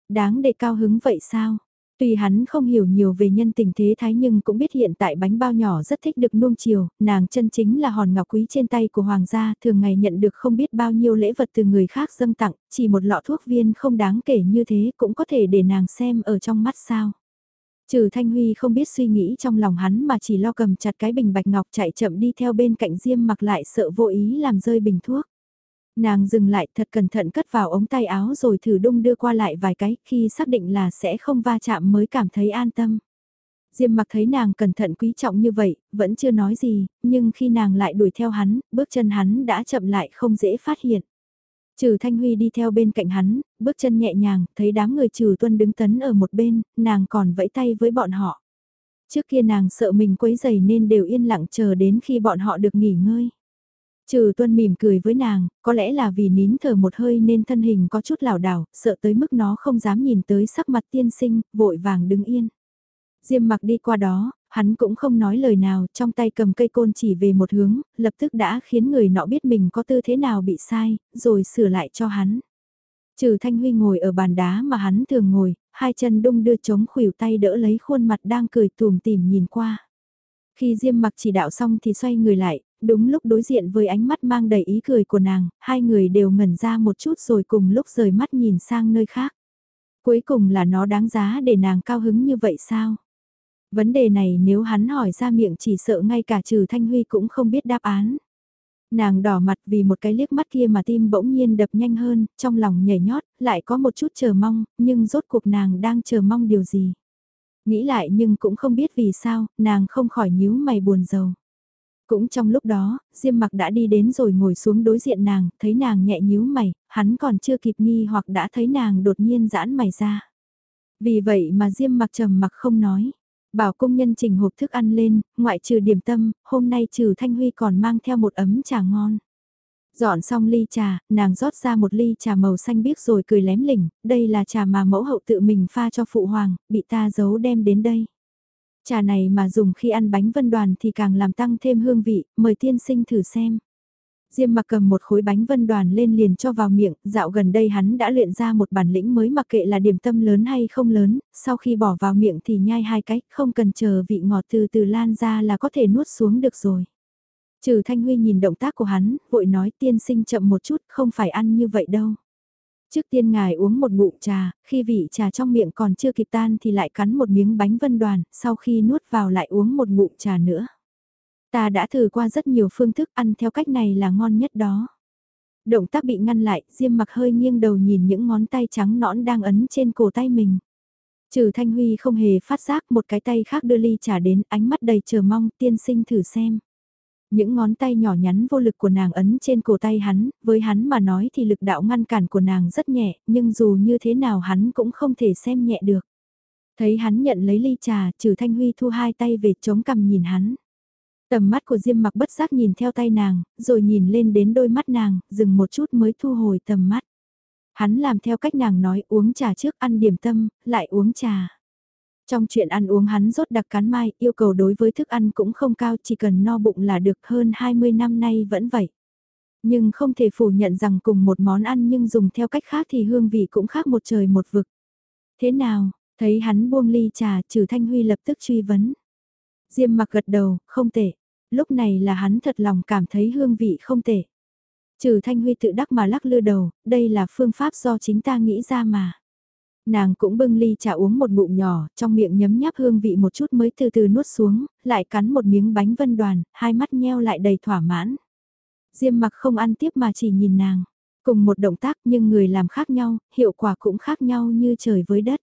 Đáng để cao hứng vậy sao? Tuy hắn không hiểu nhiều về nhân tình thế thái nhưng cũng biết hiện tại bánh bao nhỏ rất thích được nuông chiều, nàng chân chính là hòn ngọc quý trên tay của hoàng gia, thường ngày nhận được không biết bao nhiêu lễ vật từ người khác dâng tặng, chỉ một lọ thuốc viên không đáng kể như thế cũng có thể để nàng xem ở trong mắt sao. Trừ Thanh Huy không biết suy nghĩ trong lòng hắn mà chỉ lo cầm chặt cái bình bạch ngọc chạy chậm đi theo bên cạnh Diêm mặc lại sợ vô ý làm rơi bình thuốc. Nàng dừng lại thật cẩn thận cất vào ống tay áo rồi thử đung đưa qua lại vài cái khi xác định là sẽ không va chạm mới cảm thấy an tâm. Diêm mặc thấy nàng cẩn thận quý trọng như vậy, vẫn chưa nói gì, nhưng khi nàng lại đuổi theo hắn, bước chân hắn đã chậm lại không dễ phát hiện. Trừ Thanh Huy đi theo bên cạnh hắn, bước chân nhẹ nhàng, thấy đám người trừ tuân đứng tấn ở một bên, nàng còn vẫy tay với bọn họ. Trước kia nàng sợ mình quấy giày nên đều yên lặng chờ đến khi bọn họ được nghỉ ngơi. Trừ tuân mỉm cười với nàng, có lẽ là vì nín thở một hơi nên thân hình có chút lảo đảo, sợ tới mức nó không dám nhìn tới sắc mặt tiên sinh, vội vàng đứng yên. Diêm mặc đi qua đó, hắn cũng không nói lời nào, trong tay cầm cây côn chỉ về một hướng, lập tức đã khiến người nọ biết mình có tư thế nào bị sai, rồi sửa lại cho hắn. Trừ Thanh Huy ngồi ở bàn đá mà hắn thường ngồi, hai chân đung đưa chống khuỷu tay đỡ lấy khuôn mặt đang cười tùm tìm nhìn qua. Khi Diêm mặc chỉ đạo xong thì xoay người lại, đúng lúc đối diện với ánh mắt mang đầy ý cười của nàng, hai người đều ngẩn ra một chút rồi cùng lúc rời mắt nhìn sang nơi khác. Cuối cùng là nó đáng giá để nàng cao hứng như vậy sao? Vấn đề này nếu hắn hỏi ra miệng chỉ sợ ngay cả trừ Thanh Huy cũng không biết đáp án. Nàng đỏ mặt vì một cái liếc mắt kia mà tim bỗng nhiên đập nhanh hơn, trong lòng nhảy nhót, lại có một chút chờ mong, nhưng rốt cuộc nàng đang chờ mong điều gì. Nghĩ lại nhưng cũng không biết vì sao, nàng không khỏi nhíu mày buồn rầu. Cũng trong lúc đó, Diêm mặc đã đi đến rồi ngồi xuống đối diện nàng, thấy nàng nhẹ nhíu mày, hắn còn chưa kịp nghi hoặc đã thấy nàng đột nhiên giãn mày ra. Vì vậy mà Diêm mặc trầm mặc không nói. Bảo công nhân trình hộp thức ăn lên, ngoại trừ điểm tâm, hôm nay trừ Thanh Huy còn mang theo một ấm trà ngon. Dọn xong ly trà, nàng rót ra một ly trà màu xanh biếc rồi cười lém lỉnh, đây là trà mà mẫu hậu tự mình pha cho phụ hoàng, bị ta giấu đem đến đây. Trà này mà dùng khi ăn bánh vân đoàn thì càng làm tăng thêm hương vị, mời tiên sinh thử xem. Diêm mặc cầm một khối bánh vân đoàn lên liền cho vào miệng, dạo gần đây hắn đã luyện ra một bản lĩnh mới mặc kệ là điểm tâm lớn hay không lớn, sau khi bỏ vào miệng thì nhai hai cách, không cần chờ vị ngọt từ từ lan ra là có thể nuốt xuống được rồi. Trừ Thanh Huy nhìn động tác của hắn, vội nói tiên sinh chậm một chút, không phải ăn như vậy đâu. Trước tiên ngài uống một ngụm trà, khi vị trà trong miệng còn chưa kịp tan thì lại cắn một miếng bánh vân đoàn, sau khi nuốt vào lại uống một ngụm trà nữa. Ta đã thử qua rất nhiều phương thức ăn theo cách này là ngon nhất đó. Động tác bị ngăn lại, Diêm mặc hơi nghiêng đầu nhìn những ngón tay trắng nõn đang ấn trên cổ tay mình. Trừ Thanh Huy không hề phát giác một cái tay khác đưa ly trà đến ánh mắt đầy chờ mong tiên sinh thử xem. Những ngón tay nhỏ nhắn vô lực của nàng ấn trên cổ tay hắn, với hắn mà nói thì lực đạo ngăn cản của nàng rất nhẹ, nhưng dù như thế nào hắn cũng không thể xem nhẹ được. Thấy hắn nhận lấy ly trà, trừ Thanh Huy thu hai tay về chống cằm nhìn hắn. Tầm mắt của Diêm mặc bất giác nhìn theo tay nàng, rồi nhìn lên đến đôi mắt nàng, dừng một chút mới thu hồi tầm mắt. Hắn làm theo cách nàng nói uống trà trước ăn điểm tâm, lại uống trà. Trong chuyện ăn uống hắn rốt đặc cán mai, yêu cầu đối với thức ăn cũng không cao, chỉ cần no bụng là được hơn 20 năm nay vẫn vậy. Nhưng không thể phủ nhận rằng cùng một món ăn nhưng dùng theo cách khác thì hương vị cũng khác một trời một vực. Thế nào, thấy hắn buông ly trà, trừ Thanh Huy lập tức truy vấn. Diêm mặc gật đầu, không tệ. Lúc này là hắn thật lòng cảm thấy hương vị không tệ. Trừ Thanh Huy tự đắc mà lắc lư đầu, đây là phương pháp do chính ta nghĩ ra mà. Nàng cũng bưng ly trà uống một ngụm nhỏ, trong miệng nhấm nháp hương vị một chút mới từ từ nuốt xuống, lại cắn một miếng bánh vân đoàn, hai mắt nheo lại đầy thỏa mãn. Diêm mặc không ăn tiếp mà chỉ nhìn nàng. Cùng một động tác nhưng người làm khác nhau, hiệu quả cũng khác nhau như trời với đất.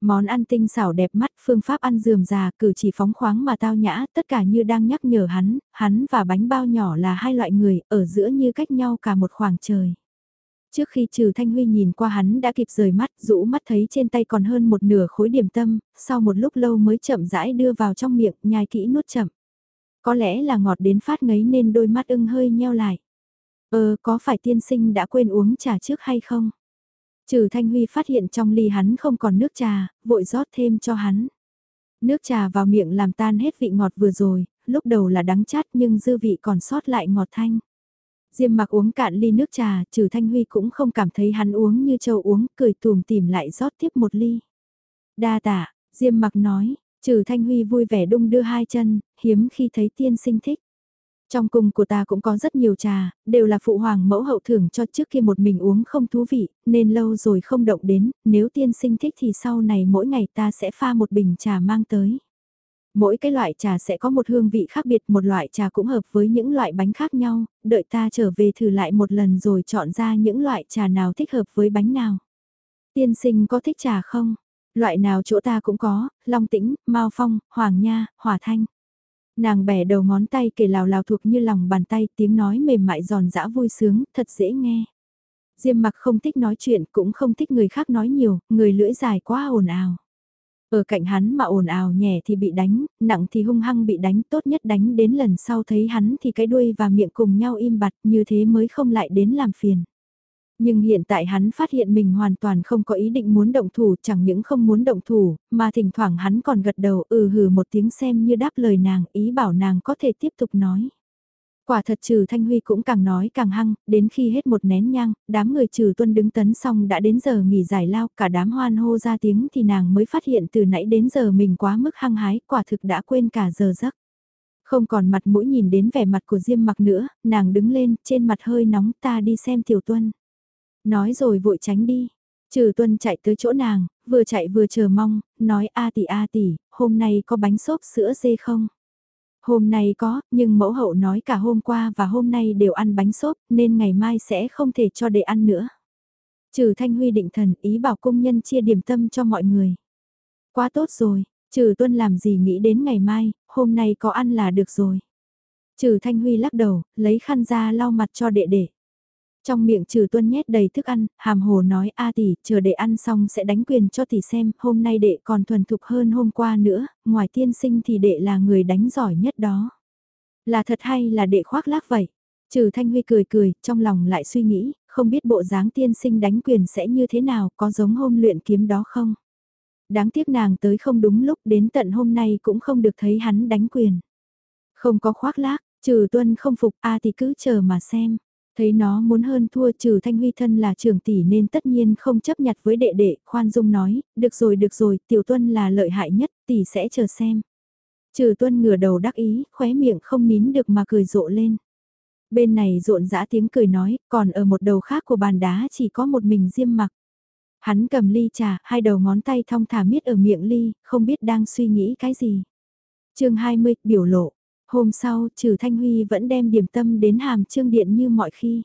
Món ăn tinh xảo đẹp mắt, phương pháp ăn dườm già, cử chỉ phóng khoáng mà tao nhã, tất cả như đang nhắc nhở hắn, hắn và bánh bao nhỏ là hai loại người, ở giữa như cách nhau cả một khoảng trời. Trước khi trừ Thanh Huy nhìn qua hắn đã kịp rời mắt, rũ mắt thấy trên tay còn hơn một nửa khối điểm tâm, sau một lúc lâu mới chậm rãi đưa vào trong miệng, nhai kỹ nuốt chậm. Có lẽ là ngọt đến phát ngấy nên đôi mắt ưng hơi nheo lại. Ờ, có phải tiên sinh đã quên uống trà trước hay không? Trừ Thanh Huy phát hiện trong ly hắn không còn nước trà, vội rót thêm cho hắn. Nước trà vào miệng làm tan hết vị ngọt vừa rồi, lúc đầu là đắng chát nhưng dư vị còn sót lại ngọt thanh. Diêm mặc uống cạn ly nước trà, trừ Thanh Huy cũng không cảm thấy hắn uống như châu uống, cười tùm tìm lại rót tiếp một ly. Đa tạ, Diêm mặc nói, trừ Thanh Huy vui vẻ đung đưa hai chân, hiếm khi thấy tiên sinh thích. Trong cung của ta cũng có rất nhiều trà, đều là phụ hoàng mẫu hậu thưởng cho trước kia một mình uống không thú vị, nên lâu rồi không động đến, nếu tiên sinh thích thì sau này mỗi ngày ta sẽ pha một bình trà mang tới. Mỗi cái loại trà sẽ có một hương vị khác biệt, một loại trà cũng hợp với những loại bánh khác nhau, đợi ta trở về thử lại một lần rồi chọn ra những loại trà nào thích hợp với bánh nào. Tiên sinh có thích trà không? Loại nào chỗ ta cũng có, long tĩnh, mao phong, hoàng nha, Hòa thanh. Nàng bẻ đầu ngón tay kể lào lào thuộc như lòng bàn tay tiếng nói mềm mại giòn giã vui sướng, thật dễ nghe. Diêm mặc không thích nói chuyện cũng không thích người khác nói nhiều, người lưỡi dài quá ồn ào. Ở cạnh hắn mà ồn ào nhẹ thì bị đánh, nặng thì hung hăng bị đánh, tốt nhất đánh đến lần sau thấy hắn thì cái đuôi và miệng cùng nhau im bặt như thế mới không lại đến làm phiền. Nhưng hiện tại hắn phát hiện mình hoàn toàn không có ý định muốn động thủ chẳng những không muốn động thủ, mà thỉnh thoảng hắn còn gật đầu ừ hừ một tiếng xem như đáp lời nàng, ý bảo nàng có thể tiếp tục nói. Quả thật trừ Thanh Huy cũng càng nói càng hăng, đến khi hết một nén nhang, đám người trừ tuân đứng tấn xong đã đến giờ nghỉ giải lao, cả đám hoan hô ra tiếng thì nàng mới phát hiện từ nãy đến giờ mình quá mức hăng hái, quả thực đã quên cả giờ giấc. Không còn mặt mũi nhìn đến vẻ mặt của Diêm mặc nữa, nàng đứng lên, trên mặt hơi nóng ta đi xem tiểu tuân. Nói rồi vội tránh đi. Trừ tuân chạy tới chỗ nàng, vừa chạy vừa chờ mong, nói a tỷ a tỷ, hôm nay có bánh xốp sữa dê không? Hôm nay có, nhưng mẫu hậu nói cả hôm qua và hôm nay đều ăn bánh xốp, nên ngày mai sẽ không thể cho đệ ăn nữa. Trừ Thanh Huy định thần ý bảo công nhân chia điểm tâm cho mọi người. Quá tốt rồi, trừ tuân làm gì nghĩ đến ngày mai, hôm nay có ăn là được rồi. Trừ Thanh Huy lắc đầu, lấy khăn ra lau mặt cho đệ đệ. Trong miệng trừ tuân nhét đầy thức ăn, hàm hồ nói a tỷ, chờ đệ ăn xong sẽ đánh quyền cho tỷ xem, hôm nay đệ còn thuần thục hơn hôm qua nữa, ngoài tiên sinh thì đệ là người đánh giỏi nhất đó. Là thật hay là đệ khoác lác vậy? Trừ Thanh Huy cười cười, trong lòng lại suy nghĩ, không biết bộ dáng tiên sinh đánh quyền sẽ như thế nào, có giống hôm luyện kiếm đó không? Đáng tiếc nàng tới không đúng lúc đến tận hôm nay cũng không được thấy hắn đánh quyền. Không có khoác lác, trừ tuân không phục a thì cứ chờ mà xem. Thấy nó muốn hơn thua trừ Thanh Huy thân là trưởng tỷ nên tất nhiên không chấp nhặt với đệ đệ, khoan dung nói, được rồi được rồi, tiểu tuân là lợi hại nhất, tỷ sẽ chờ xem. Trừ tuân ngửa đầu đắc ý, khóe miệng không nín được mà cười rộ lên. Bên này rộn rã tiếng cười nói, còn ở một đầu khác của bàn đá chỉ có một mình diêm mặc. Hắn cầm ly trà, hai đầu ngón tay thong thả miết ở miệng ly, không biết đang suy nghĩ cái gì. chương 20, biểu lộ. Hôm sau, trừ Thanh Huy vẫn đem điểm tâm đến hàm trương điện như mọi khi.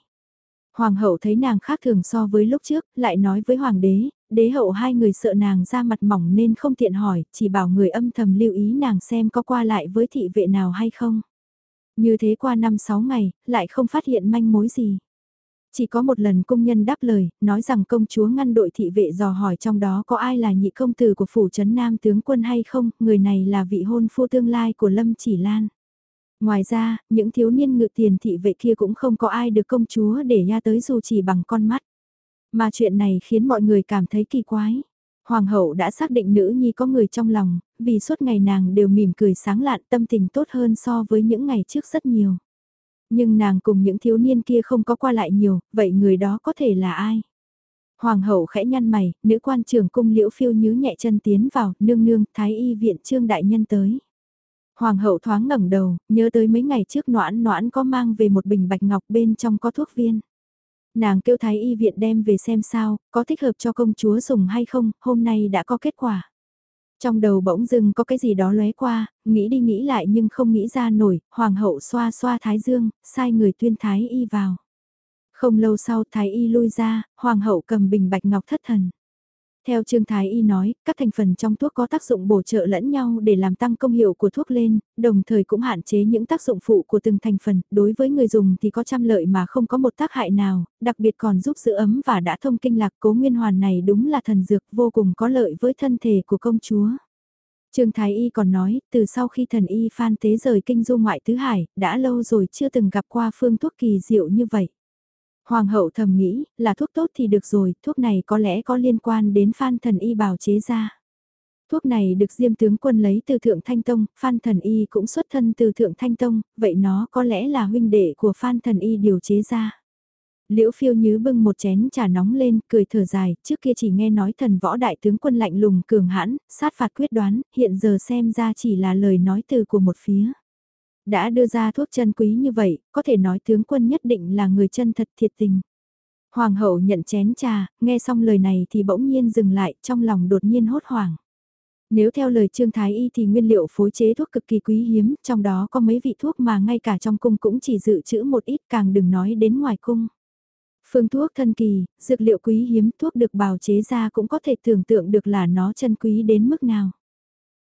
Hoàng hậu thấy nàng khác thường so với lúc trước, lại nói với hoàng đế, đế hậu hai người sợ nàng ra mặt mỏng nên không tiện hỏi, chỉ bảo người âm thầm lưu ý nàng xem có qua lại với thị vệ nào hay không. Như thế qua năm sáu ngày, lại không phát hiện manh mối gì. Chỉ có một lần công nhân đáp lời, nói rằng công chúa ngăn đội thị vệ dò hỏi trong đó có ai là nhị công tử của phủ trấn nam tướng quân hay không, người này là vị hôn phu tương lai của Lâm Chỉ Lan. Ngoài ra, những thiếu niên ngự tiền thị vệ kia cũng không có ai được công chúa để ra tới dù chỉ bằng con mắt. Mà chuyện này khiến mọi người cảm thấy kỳ quái. Hoàng hậu đã xác định nữ nhi có người trong lòng, vì suốt ngày nàng đều mỉm cười sáng lạn tâm tình tốt hơn so với những ngày trước rất nhiều. Nhưng nàng cùng những thiếu niên kia không có qua lại nhiều, vậy người đó có thể là ai? Hoàng hậu khẽ nhăn mày, nữ quan trưởng cung liễu phiêu nhứ nhẹ chân tiến vào, nương nương, thái y viện trương đại nhân tới. Hoàng hậu thoáng ngẩng đầu, nhớ tới mấy ngày trước noãn noãn có mang về một bình bạch ngọc bên trong có thuốc viên. Nàng kêu thái y viện đem về xem sao, có thích hợp cho công chúa dùng hay không, hôm nay đã có kết quả. Trong đầu bỗng dưng có cái gì đó lóe qua, nghĩ đi nghĩ lại nhưng không nghĩ ra nổi, hoàng hậu xoa xoa thái dương, sai người tuyên thái y vào. Không lâu sau thái y lui ra, hoàng hậu cầm bình bạch ngọc thất thần. Theo Trương Thái Y nói, các thành phần trong thuốc có tác dụng bổ trợ lẫn nhau để làm tăng công hiệu của thuốc lên, đồng thời cũng hạn chế những tác dụng phụ của từng thành phần, đối với người dùng thì có trăm lợi mà không có một tác hại nào, đặc biệt còn giúp giữ ấm và đã thông kinh lạc cố nguyên hoàn này đúng là thần dược vô cùng có lợi với thân thể của công chúa. Trương Thái Y còn nói, từ sau khi thần Y Phan Tế rời kinh du ngoại tứ hải, đã lâu rồi chưa từng gặp qua phương thuốc kỳ diệu như vậy. Hoàng hậu thầm nghĩ, là thuốc tốt thì được rồi, thuốc này có lẽ có liên quan đến Phan Thần Y bào chế ra. Thuốc này được Diêm tướng quân lấy từ Thượng Thanh Tông, Phan Thần Y cũng xuất thân từ Thượng Thanh Tông, vậy nó có lẽ là huynh đệ của Phan Thần Y điều chế ra. Liễu phiêu nhứ bưng một chén trà nóng lên, cười thở dài, trước kia chỉ nghe nói thần võ đại tướng quân lạnh lùng cường hãn, sát phạt quyết đoán, hiện giờ xem ra chỉ là lời nói từ của một phía. Đã đưa ra thuốc chân quý như vậy, có thể nói tướng quân nhất định là người chân thật thiệt tình. Hoàng hậu nhận chén trà, nghe xong lời này thì bỗng nhiên dừng lại, trong lòng đột nhiên hốt hoảng. Nếu theo lời Trương Thái Y thì nguyên liệu phối chế thuốc cực kỳ quý hiếm, trong đó có mấy vị thuốc mà ngay cả trong cung cũng chỉ dự trữ một ít càng đừng nói đến ngoài cung. Phương thuốc thân kỳ, dược liệu quý hiếm thuốc được bào chế ra cũng có thể tưởng tượng được là nó chân quý đến mức nào.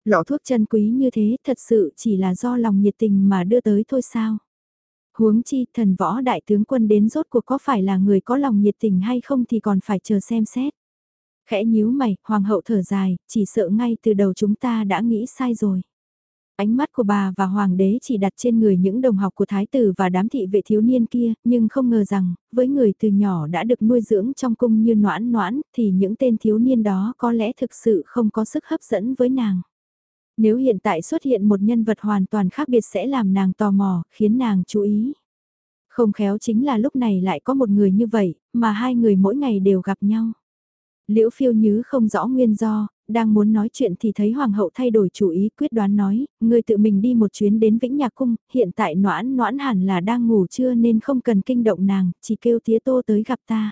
Lọ thuốc chân quý như thế thật sự chỉ là do lòng nhiệt tình mà đưa tới thôi sao. Huống chi thần võ đại tướng quân đến rốt cuộc có phải là người có lòng nhiệt tình hay không thì còn phải chờ xem xét. Khẽ nhíu mày, hoàng hậu thở dài, chỉ sợ ngay từ đầu chúng ta đã nghĩ sai rồi. Ánh mắt của bà và hoàng đế chỉ đặt trên người những đồng học của thái tử và đám thị vệ thiếu niên kia, nhưng không ngờ rằng, với người từ nhỏ đã được nuôi dưỡng trong cung như noãn noãn, thì những tên thiếu niên đó có lẽ thực sự không có sức hấp dẫn với nàng. Nếu hiện tại xuất hiện một nhân vật hoàn toàn khác biệt sẽ làm nàng tò mò, khiến nàng chú ý. Không khéo chính là lúc này lại có một người như vậy, mà hai người mỗi ngày đều gặp nhau. Liễu phiêu nhứ không rõ nguyên do, đang muốn nói chuyện thì thấy hoàng hậu thay đổi chủ ý quyết đoán nói, người tự mình đi một chuyến đến Vĩnh Nhạc Cung, hiện tại noãn noãn hẳn là đang ngủ trưa nên không cần kinh động nàng, chỉ kêu tía tô tới gặp ta.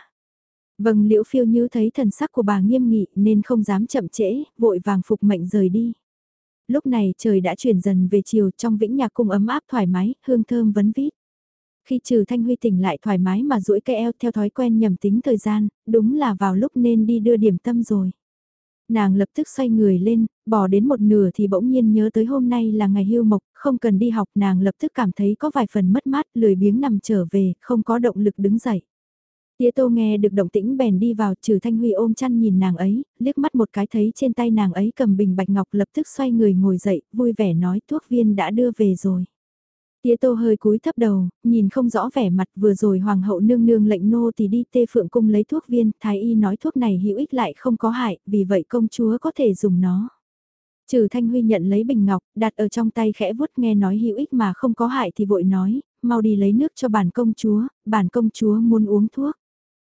Vâng liễu phiêu như thấy thần sắc của bà nghiêm nghị nên không dám chậm trễ, vội vàng phục mệnh rời đi. Lúc này trời đã chuyển dần về chiều trong Vĩnh Nhạc Cung ấm áp thoải mái, hương thơm vấn vít. Khi trừ Thanh Huy tỉnh lại thoải mái mà duỗi cây eo theo thói quen nhầm tính thời gian, đúng là vào lúc nên đi đưa điểm tâm rồi. Nàng lập tức xoay người lên, bỏ đến một nửa thì bỗng nhiên nhớ tới hôm nay là ngày hưu mộc, không cần đi học nàng lập tức cảm thấy có vài phần mất mát, lười biếng nằm trở về, không có động lực đứng dậy. Tía tô nghe được động tĩnh bèn đi vào trừ thanh huy ôm chăn nhìn nàng ấy, liếc mắt một cái thấy trên tay nàng ấy cầm bình bạch ngọc lập tức xoay người ngồi dậy, vui vẻ nói thuốc viên đã đưa về rồi. Tía tô hơi cúi thấp đầu, nhìn không rõ vẻ mặt vừa rồi hoàng hậu nương nương lệnh nô thì đi tê phượng cung lấy thuốc viên, thái y nói thuốc này hữu ích lại không có hại, vì vậy công chúa có thể dùng nó. Trừ Thanh Huy nhận lấy bình ngọc, đặt ở trong tay khẽ vuốt nghe nói hữu ích mà không có hại thì vội nói, mau đi lấy nước cho bản công chúa, bản công chúa muốn uống thuốc.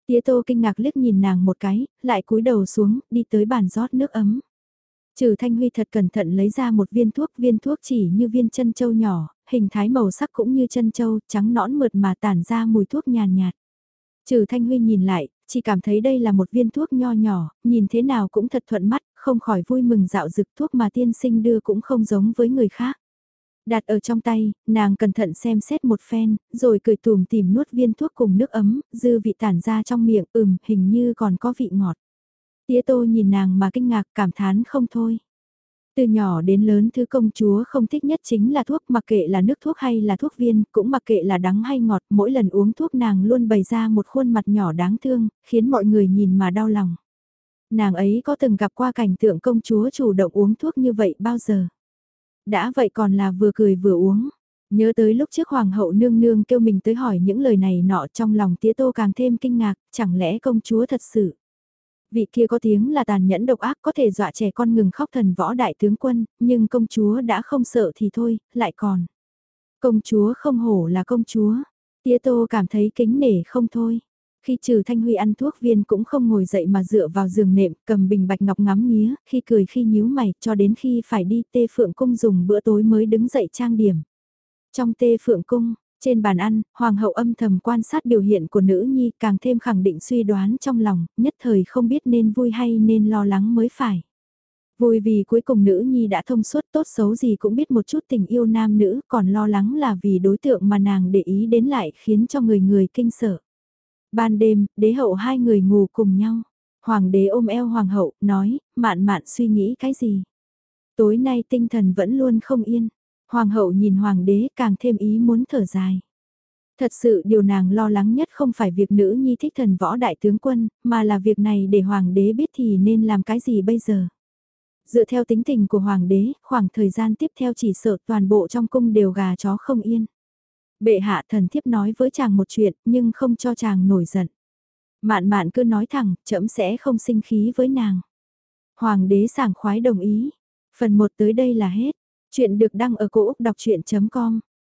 Tía tô kinh ngạc liếc nhìn nàng một cái, lại cúi đầu xuống, đi tới bàn rót nước ấm. Trừ Thanh Huy thật cẩn thận lấy ra một viên thuốc, viên thuốc chỉ như viên chân châu nhỏ, hình thái màu sắc cũng như chân châu, trắng nõn mượt mà tản ra mùi thuốc nhàn nhạt. Trừ Thanh Huy nhìn lại, chỉ cảm thấy đây là một viên thuốc nho nhỏ, nhìn thế nào cũng thật thuận mắt, không khỏi vui mừng dạo dực thuốc mà tiên sinh đưa cũng không giống với người khác. Đặt ở trong tay, nàng cẩn thận xem xét một phen, rồi cười tùm tìm nuốt viên thuốc cùng nước ấm, dư vị tản ra trong miệng, ừm, hình như còn có vị ngọt. Tía tô nhìn nàng mà kinh ngạc cảm thán không thôi. Từ nhỏ đến lớn thứ công chúa không thích nhất chính là thuốc mặc kệ là nước thuốc hay là thuốc viên, cũng mặc kệ là đắng hay ngọt, mỗi lần uống thuốc nàng luôn bày ra một khuôn mặt nhỏ đáng thương, khiến mọi người nhìn mà đau lòng. Nàng ấy có từng gặp qua cảnh tượng công chúa chủ động uống thuốc như vậy bao giờ? Đã vậy còn là vừa cười vừa uống. Nhớ tới lúc trước hoàng hậu nương nương kêu mình tới hỏi những lời này nọ trong lòng tía tô càng thêm kinh ngạc, chẳng lẽ công chúa thật sự vị kia có tiếng là tàn nhẫn độc ác có thể dọa trẻ con ngừng khóc thần võ đại tướng quân, nhưng công chúa đã không sợ thì thôi, lại còn. Công chúa không hổ là công chúa, tía tô cảm thấy kính nể không thôi. Khi trừ Thanh Huy ăn thuốc viên cũng không ngồi dậy mà dựa vào giường nệm, cầm bình bạch ngọc ngắm nghía, khi cười khi nhíu mày, cho đến khi phải đi tê phượng cung dùng bữa tối mới đứng dậy trang điểm. Trong tê phượng cung, trên bàn ăn, hoàng hậu âm thầm quan sát biểu hiện của nữ nhi càng thêm khẳng định suy đoán trong lòng, nhất thời không biết nên vui hay nên lo lắng mới phải. Vui vì cuối cùng nữ nhi đã thông suốt tốt xấu gì cũng biết một chút tình yêu nam nữ, còn lo lắng là vì đối tượng mà nàng để ý đến lại khiến cho người người kinh sợ. Ban đêm, đế hậu hai người ngủ cùng nhau. Hoàng đế ôm eo hoàng hậu, nói, mạn mạn suy nghĩ cái gì? Tối nay tinh thần vẫn luôn không yên. Hoàng hậu nhìn hoàng đế càng thêm ý muốn thở dài. Thật sự điều nàng lo lắng nhất không phải việc nữ nhi thích thần võ đại tướng quân, mà là việc này để hoàng đế biết thì nên làm cái gì bây giờ. Dựa theo tính tình của hoàng đế, khoảng thời gian tiếp theo chỉ sợ toàn bộ trong cung đều gà chó không yên. Bệ hạ thần thiếp nói với chàng một chuyện nhưng không cho chàng nổi giận. Mạn mạn cứ nói thẳng, trẫm sẽ không sinh khí với nàng. Hoàng đế sảng khoái đồng ý. Phần 1 tới đây là hết. Chuyện được đăng ở cổ Úc đọc chuyện.com